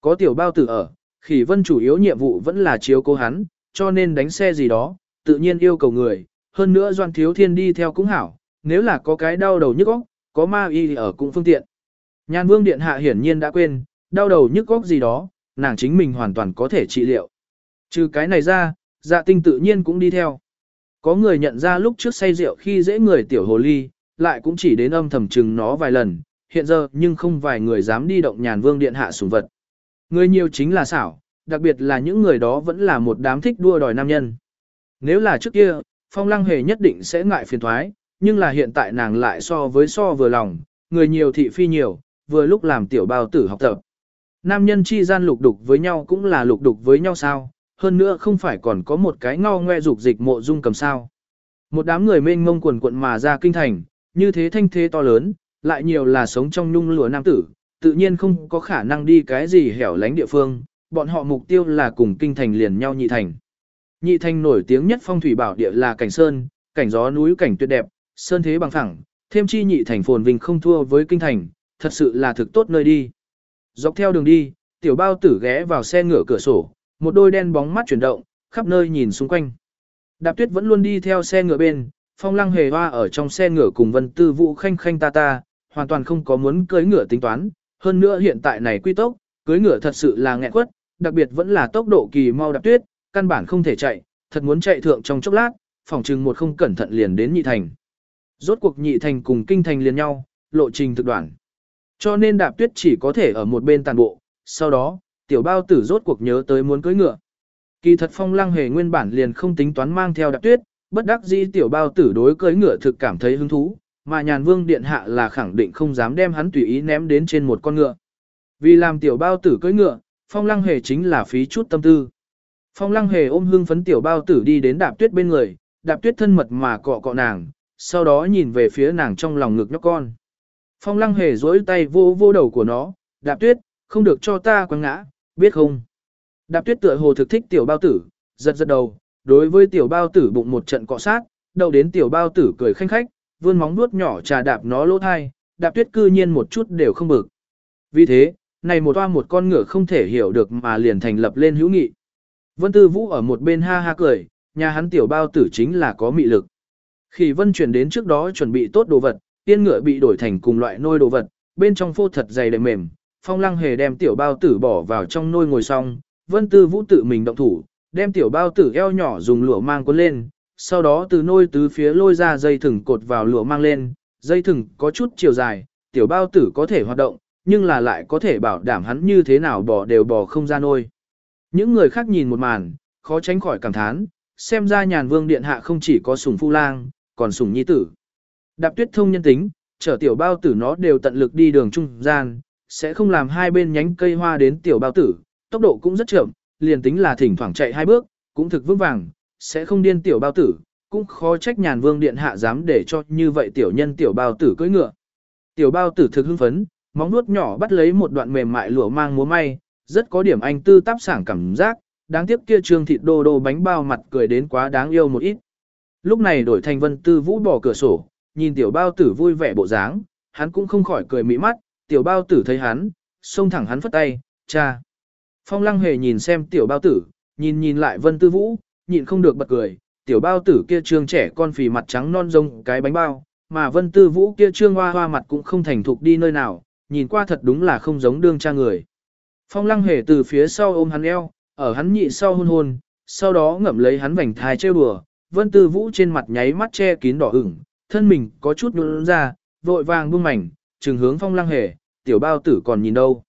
Có tiểu bao tử ở, khỉ vân chủ yếu nhiệm vụ vẫn là chiếu cố hắn, cho nên đánh xe gì đó, tự nhiên yêu cầu người, hơn nữa doan thiếu thiên đi theo cũng hảo, nếu là có cái đau đầu nhức óc, có ma y ở cũng phương tiện. Nhan vương điện hạ hiển nhiên đã quên, đau đầu nhức óc gì đó, nàng chính mình hoàn toàn có thể trị liệu. Trừ cái này ra, dạ tinh tự nhiên cũng đi theo. Có người nhận ra lúc trước say rượu khi dễ người tiểu hồ ly, lại cũng chỉ đến âm thầm chừng nó vài lần, hiện giờ nhưng không vài người dám đi động nhàn vương điện hạ sủng vật. Người nhiều chính là xảo, đặc biệt là những người đó vẫn là một đám thích đua đòi nam nhân. Nếu là trước kia, Phong Lăng Hề nhất định sẽ ngại phiền thoái, nhưng là hiện tại nàng lại so với so vừa lòng, người nhiều thị phi nhiều, vừa lúc làm tiểu bao tử học tập. Nam nhân chi gian lục đục với nhau cũng là lục đục với nhau sao, hơn nữa không phải còn có một cái ngao ngoe dục dịch mộ dung cầm sao. Một đám người mênh mông quần quận mà ra kinh thành, như thế thanh thế to lớn, lại nhiều là sống trong nhung lụa nam tử, tự nhiên không có khả năng đi cái gì hẻo lánh địa phương, bọn họ mục tiêu là cùng kinh thành liền nhau nhị thành. Nhị thành nổi tiếng nhất phong thủy bảo địa là cảnh sơn, cảnh gió núi cảnh tuyệt đẹp, sơn thế bằng phẳng, thêm chi nhị thành phồn vinh không thua với kinh thành, thật sự là thực tốt nơi đi. Dọc theo đường đi, tiểu bao tử ghé vào xe ngựa cửa sổ, một đôi đen bóng mắt chuyển động, khắp nơi nhìn xung quanh. Đạp tuyết vẫn luôn đi theo xe ngựa bên, phong lăng hề hoa ở trong xe ngựa cùng vân tư vũ khanh khanh ta ta, hoàn toàn không có muốn cưới ngựa tính toán, hơn nữa hiện tại này quy tốc, cưới ngựa thật sự là nghẹn quất, đặc biệt vẫn là tốc độ kỳ mau đạp tuyết, căn bản không thể chạy, thật muốn chạy thượng trong chốc lát, phòng chừng một không cẩn thận liền đến nhị thành. Rốt cuộc nhị thành cùng kinh thành liền nhau, lộ trình thực đoạn. Cho nên đạp tuyết chỉ có thể ở một bên tàn bộ, sau đó, tiểu bao tử rốt cuộc nhớ tới muốn cưỡi ngựa. Kỳ thật phong lăng hề nguyên bản liền không tính toán mang theo đạp tuyết, bất đắc dĩ tiểu bao tử đối cưỡi ngựa thực cảm thấy hứng thú, mà nhàn vương điện hạ là khẳng định không dám đem hắn tùy ý ném đến trên một con ngựa. Vì làm tiểu bao tử cưỡi ngựa, phong lăng hề chính là phí chút tâm tư. Phong lăng hề ôm hương phấn tiểu bao tử đi đến đạp tuyết bên người, đạp tuyết thân mật mà cọ cọ nàng, sau đó nhìn về phía nàng trong lòng ngực nhóc con. Phong lăng hề duỗi tay vô vô đầu của nó, đạp tuyết, không được cho ta quăng ngã, biết không? Đạp tuyết tựa hồ thực thích tiểu bao tử, giật giật đầu, đối với tiểu bao tử bụng một trận cọ sát, đầu đến tiểu bao tử cười khanh khách, vươn móng nuốt nhỏ trà đạp nó lỗ thai, đạp tuyết cư nhiên một chút đều không bực. Vì thế, này một toa một con ngựa không thể hiểu được mà liền thành lập lên hữu nghị. Vân Tư Vũ ở một bên ha ha cười, nhà hắn tiểu bao tử chính là có mị lực. Khi Vân chuyển đến trước đó chuẩn bị tốt đồ vật, tiên ngựa bị đổi thành cùng loại nôi đồ vật, bên trong phô thật dày đệm mềm, phong lăng hề đem tiểu bao tử bỏ vào trong nôi ngồi xong, Vân Tư Vũ tự mình động thủ, đem tiểu bao tử eo nhỏ dùng lụa mang cuốn lên, sau đó từ nôi tứ phía lôi ra dây thừng cột vào lụa mang lên, dây thừng có chút chiều dài, tiểu bao tử có thể hoạt động, nhưng là lại có thể bảo đảm hắn như thế nào bỏ đều bỏ không ra nôi. Những người khác nhìn một màn, khó tránh khỏi cảm thán, xem ra nhàn vương điện hạ không chỉ có sủng phu lang, còn sủng nhi tử. Đạp tuyết thông nhân tính, chở tiểu bao tử nó đều tận lực đi đường trung gian, sẽ không làm hai bên nhánh cây hoa đến tiểu bao tử, tốc độ cũng rất chậm, liền tính là thỉnh thoảng chạy hai bước, cũng thực vững vàng, sẽ không điên tiểu bao tử, cũng khó trách nhàn vương điện hạ dám để cho như vậy tiểu nhân tiểu bao tử cưỡi ngựa. Tiểu bao tử thực hưng phấn, móng nuốt nhỏ bắt lấy một đoạn mềm mại lụa mang múa may, rất có điểm anh tư táp sảng cảm giác, đáng tiếc kia trương thịt đô đô bánh bao mặt cười đến quá đáng yêu một ít. Lúc này đổi thành vân tư vũ bỏ cửa sổ, nhìn tiểu bao tử vui vẻ bộ dáng, hắn cũng không khỏi cười mỹ mắt, tiểu bao tử thấy hắn, xông thẳng hắn phất tay, cha. Phong lăng hề nhìn xem tiểu bao tử, nhìn nhìn lại vân tư vũ, nhịn không được bật cười, tiểu bao tử kia trương trẻ con phì mặt trắng non rông cái bánh bao, mà vân tư vũ kia trương hoa hoa mặt cũng không thành thục đi nơi nào, nhìn qua thật đúng là không giống đương cha người. Phong lăng hề từ phía sau ôm hắn eo, ở hắn nhị sau hôn hôn, sau đó ngậm lấy hắn vành thai trêu đùa, vân tư vũ trên mặt nháy mắt che kín đỏ ửng, thân mình có chút nhún ra, vội vàng buông mảnh, trừng hướng phong lăng hề, tiểu bao tử còn nhìn đâu.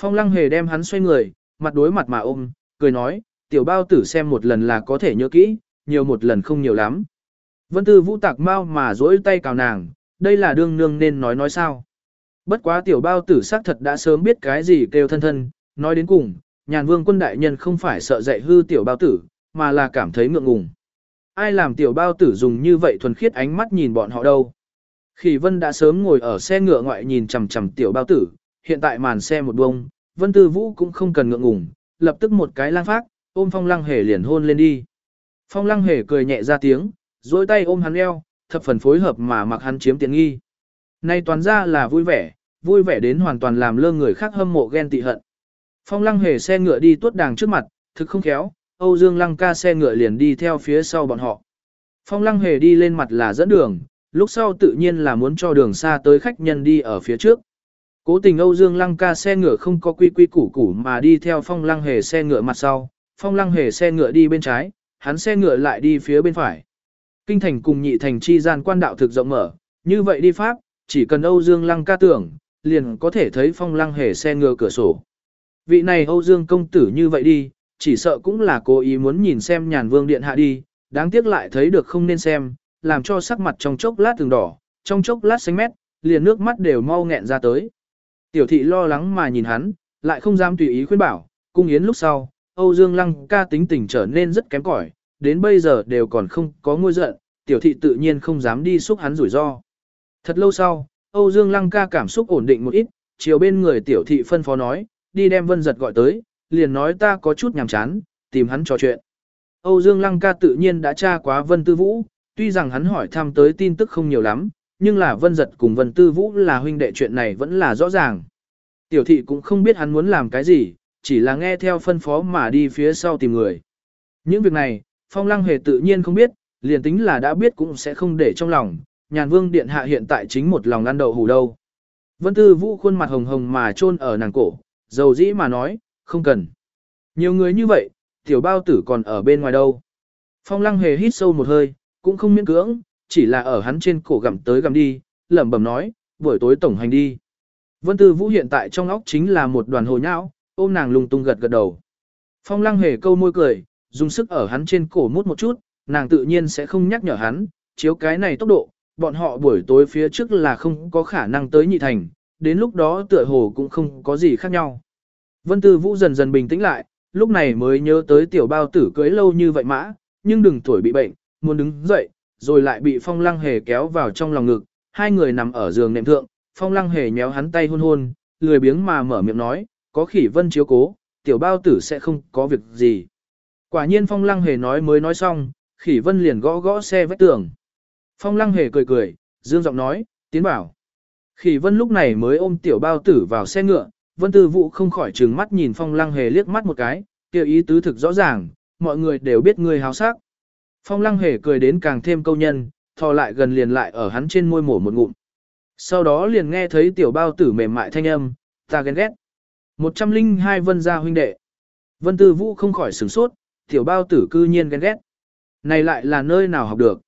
Phong lăng hề đem hắn xoay người, mặt đối mặt mà ôm, cười nói, tiểu bao tử xem một lần là có thể nhớ kỹ, nhiều một lần không nhiều lắm. Vân Tư Vũ tạc mau mà dỗi tay cào nàng, đây là đương nương nên nói nói sao. Bất quá tiểu bao tử xác thật đã sớm biết cái gì kêu thân thân, nói đến cùng, nhàn vương quân đại nhân không phải sợ dạy hư tiểu bao tử, mà là cảm thấy ngượng ngùng. Ai làm tiểu bao tử dùng như vậy thuần khiết ánh mắt nhìn bọn họ đâu. Khỉ vân đã sớm ngồi ở xe ngựa ngoại nhìn chằm chằm tiểu bao tử, hiện tại màn xe một bông, vân tư vũ cũng không cần ngượng ngùng, lập tức một cái lang phát, ôm phong lăng hề liền hôn lên đi. Phong lăng hề cười nhẹ ra tiếng, duỗi tay ôm hắn eo, thập phần phối hợp mà mặc hắn chiếm tiện nghi. Nay toàn ra là vui vẻ, vui vẻ đến hoàn toàn làm lơ người khác hâm mộ ghen tị hận. Phong lăng hề xe ngựa đi tuốt đàng trước mặt, thực không khéo, Âu Dương lăng ca xe ngựa liền đi theo phía sau bọn họ. Phong lăng hề đi lên mặt là dẫn đường, lúc sau tự nhiên là muốn cho đường xa tới khách nhân đi ở phía trước. Cố tình Âu Dương lăng ca xe ngựa không có quy quy củ củ mà đi theo phong lăng hề xe ngựa mặt sau, phong lăng hề xe ngựa đi bên trái, hắn xe ngựa lại đi phía bên phải. Kinh thành cùng nhị thành chi gian quan đạo thực rộng mở, như vậy đi Pháp, chỉ cần Âu Dương lăng ca tưởng, liền có thể thấy phong lăng hề xe ngựa cửa sổ. Vị này Âu Dương công tử như vậy đi, chỉ sợ cũng là cố ý muốn nhìn xem nhàn vương điện hạ đi, đáng tiếc lại thấy được không nên xem, làm cho sắc mặt trong chốc lát từng đỏ, trong chốc lát xanh mét, liền nước mắt đều mau nghẹn ra tới. Tiểu thị lo lắng mà nhìn hắn, lại không dám tùy ý khuyên bảo, cung yến lúc sau, Âu Dương Lăng ca tính tình trở nên rất kém cỏi, đến bây giờ đều còn không có ngôi giận, tiểu thị tự nhiên không dám đi xúc hắn rủi ro. Thật lâu sau, Âu Dương Lăng ca cảm xúc ổn định một ít, chiều bên người tiểu thị phân phó nói, đi đem vân giật gọi tới, liền nói ta có chút nhàm chán, tìm hắn trò chuyện. Âu Dương Lăng ca tự nhiên đã tra quá vân tư vũ, tuy rằng hắn hỏi thăm tới tin tức không nhiều lắm, nhưng là vân giật cùng vân tư vũ là huynh đệ chuyện này vẫn là rõ ràng. Tiểu thị cũng không biết hắn muốn làm cái gì, chỉ là nghe theo phân phó mà đi phía sau tìm người. Những việc này, Phong Lăng hề tự nhiên không biết, liền tính là đã biết cũng sẽ không để trong lòng, nhàn vương điện hạ hiện tại chính một lòng ăn đậu hủ đâu. Vân Tư Vũ khuôn mặt hồng hồng mà chôn ở nàng cổ, dầu dĩ mà nói, không cần. Nhiều người như vậy, tiểu bao tử còn ở bên ngoài đâu. Phong lăng hề hít sâu một hơi, cũng không miễn cưỡng, chỉ là ở hắn trên cổ gặm tới gặm đi, lẩm bẩm nói, buổi tối tổng hành đi. Vân Tư Vũ hiện tại trong óc chính là một đoàn hồ nhão, ôm nàng lung tung gật gật đầu. Phong lăng hề câu môi cười, dùng sức ở hắn trên cổ mút một chút, nàng tự nhiên sẽ không nhắc nhở hắn, chiếu cái này tốc độ, bọn họ buổi tối phía trước là không có khả năng tới nhị thành, đến lúc đó tựa hồ cũng không có gì khác nhau. Vân Tư Vũ dần dần bình tĩnh lại, lúc này mới nhớ tới tiểu bao tử cưới lâu như vậy mã, nhưng đừng tuổi bị bệnh, muốn đứng dậy, rồi lại bị phong lăng hề kéo vào trong lòng ngực, hai người nằm ở giường nệm thượng, phong lăng hề nhéo hắn tay hôn hôn, lười biếng mà mở miệng nói, có khỉ vân chiếu cố, tiểu bao tử sẽ không có việc gì. Quả nhiên phong lăng hề nói mới nói xong, khỉ vân liền gõ gõ xe vách tường. Phong lăng hề cười cười, dương giọng nói, tiến bảo. Khỉ vân lúc này mới ôm tiểu bao tử vào xe ngựa, vân tư vụ không khỏi trừng mắt nhìn phong lăng hề liếc mắt một cái, kêu ý tứ thực rõ ràng, mọi người đều biết người háo sắc. Phong lăng hề cười đến càng thêm câu nhân, thò lại gần liền lại ở hắn trên môi mổ một ngụm. Sau đó liền nghe thấy tiểu bao tử mềm mại thanh âm, ta ghen ghét. 102 vân gia huynh đệ. Vân tư vũ không khỏi sửng sốt, tiểu bao tử cư nhiên ghen ghét. Này lại là nơi nào học được.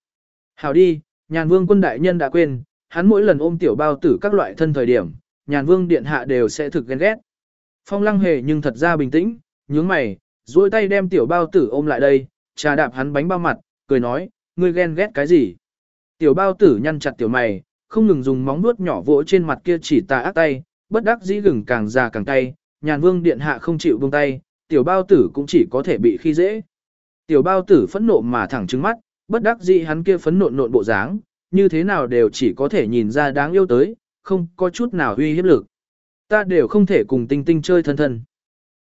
Hảo đi, nhàn vương quân đại nhân đã quên, hắn mỗi lần ôm tiểu bao tử các loại thân thời điểm, nhàn vương điện hạ đều sẽ thực ghen ghét. Phong lăng hề nhưng thật ra bình tĩnh, nhướng mày, duỗi tay đem tiểu bao tử ôm lại đây, trà đạp hắn bánh bao mặt, cười nói, ngươi ghen ghét cái gì? Tiểu bao tử nhăn chặt tiểu mày, không ngừng dùng móng vuốt nhỏ vỗ trên mặt kia chỉ tà ác tay, bất đắc dĩ gừng càng già càng tay, nhàn vương điện hạ không chịu buông tay, tiểu bao tử cũng chỉ có thể bị khi dễ. Tiểu bao tử phẫn nộ mà thẳng trừng mắt, bất đắc dĩ hắn kia phẫn nộn nộn bộ dáng, như thế nào đều chỉ có thể nhìn ra đáng yêu tới, không có chút nào uy hiếp lực. Ta đều không thể cùng tinh tinh chơi thân thân.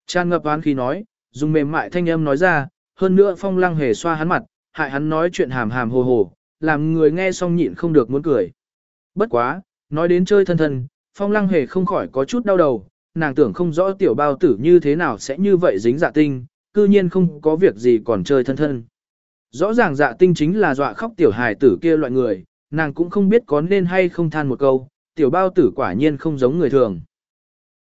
Tràn ngập oán khi nói, dùng mềm mại thanh âm nói ra, hơn nữa phong lăng hề xoa hắn mặt, hại hắn nói chuyện hàm hàm hồ hồ, làm người nghe xong nhịn không được muốn cười. Bất quá, nói đến chơi thân thân, phong lăng hề không khỏi có chút đau đầu, nàng tưởng không rõ tiểu bao tử như thế nào sẽ như vậy dính dạ tinh, cư nhiên không có việc gì còn chơi thân thân. Rõ ràng dạ tinh chính là dọa khóc tiểu hài tử kia loại người, nàng cũng không biết có nên hay không than một câu, tiểu bao tử quả nhiên không giống người thường.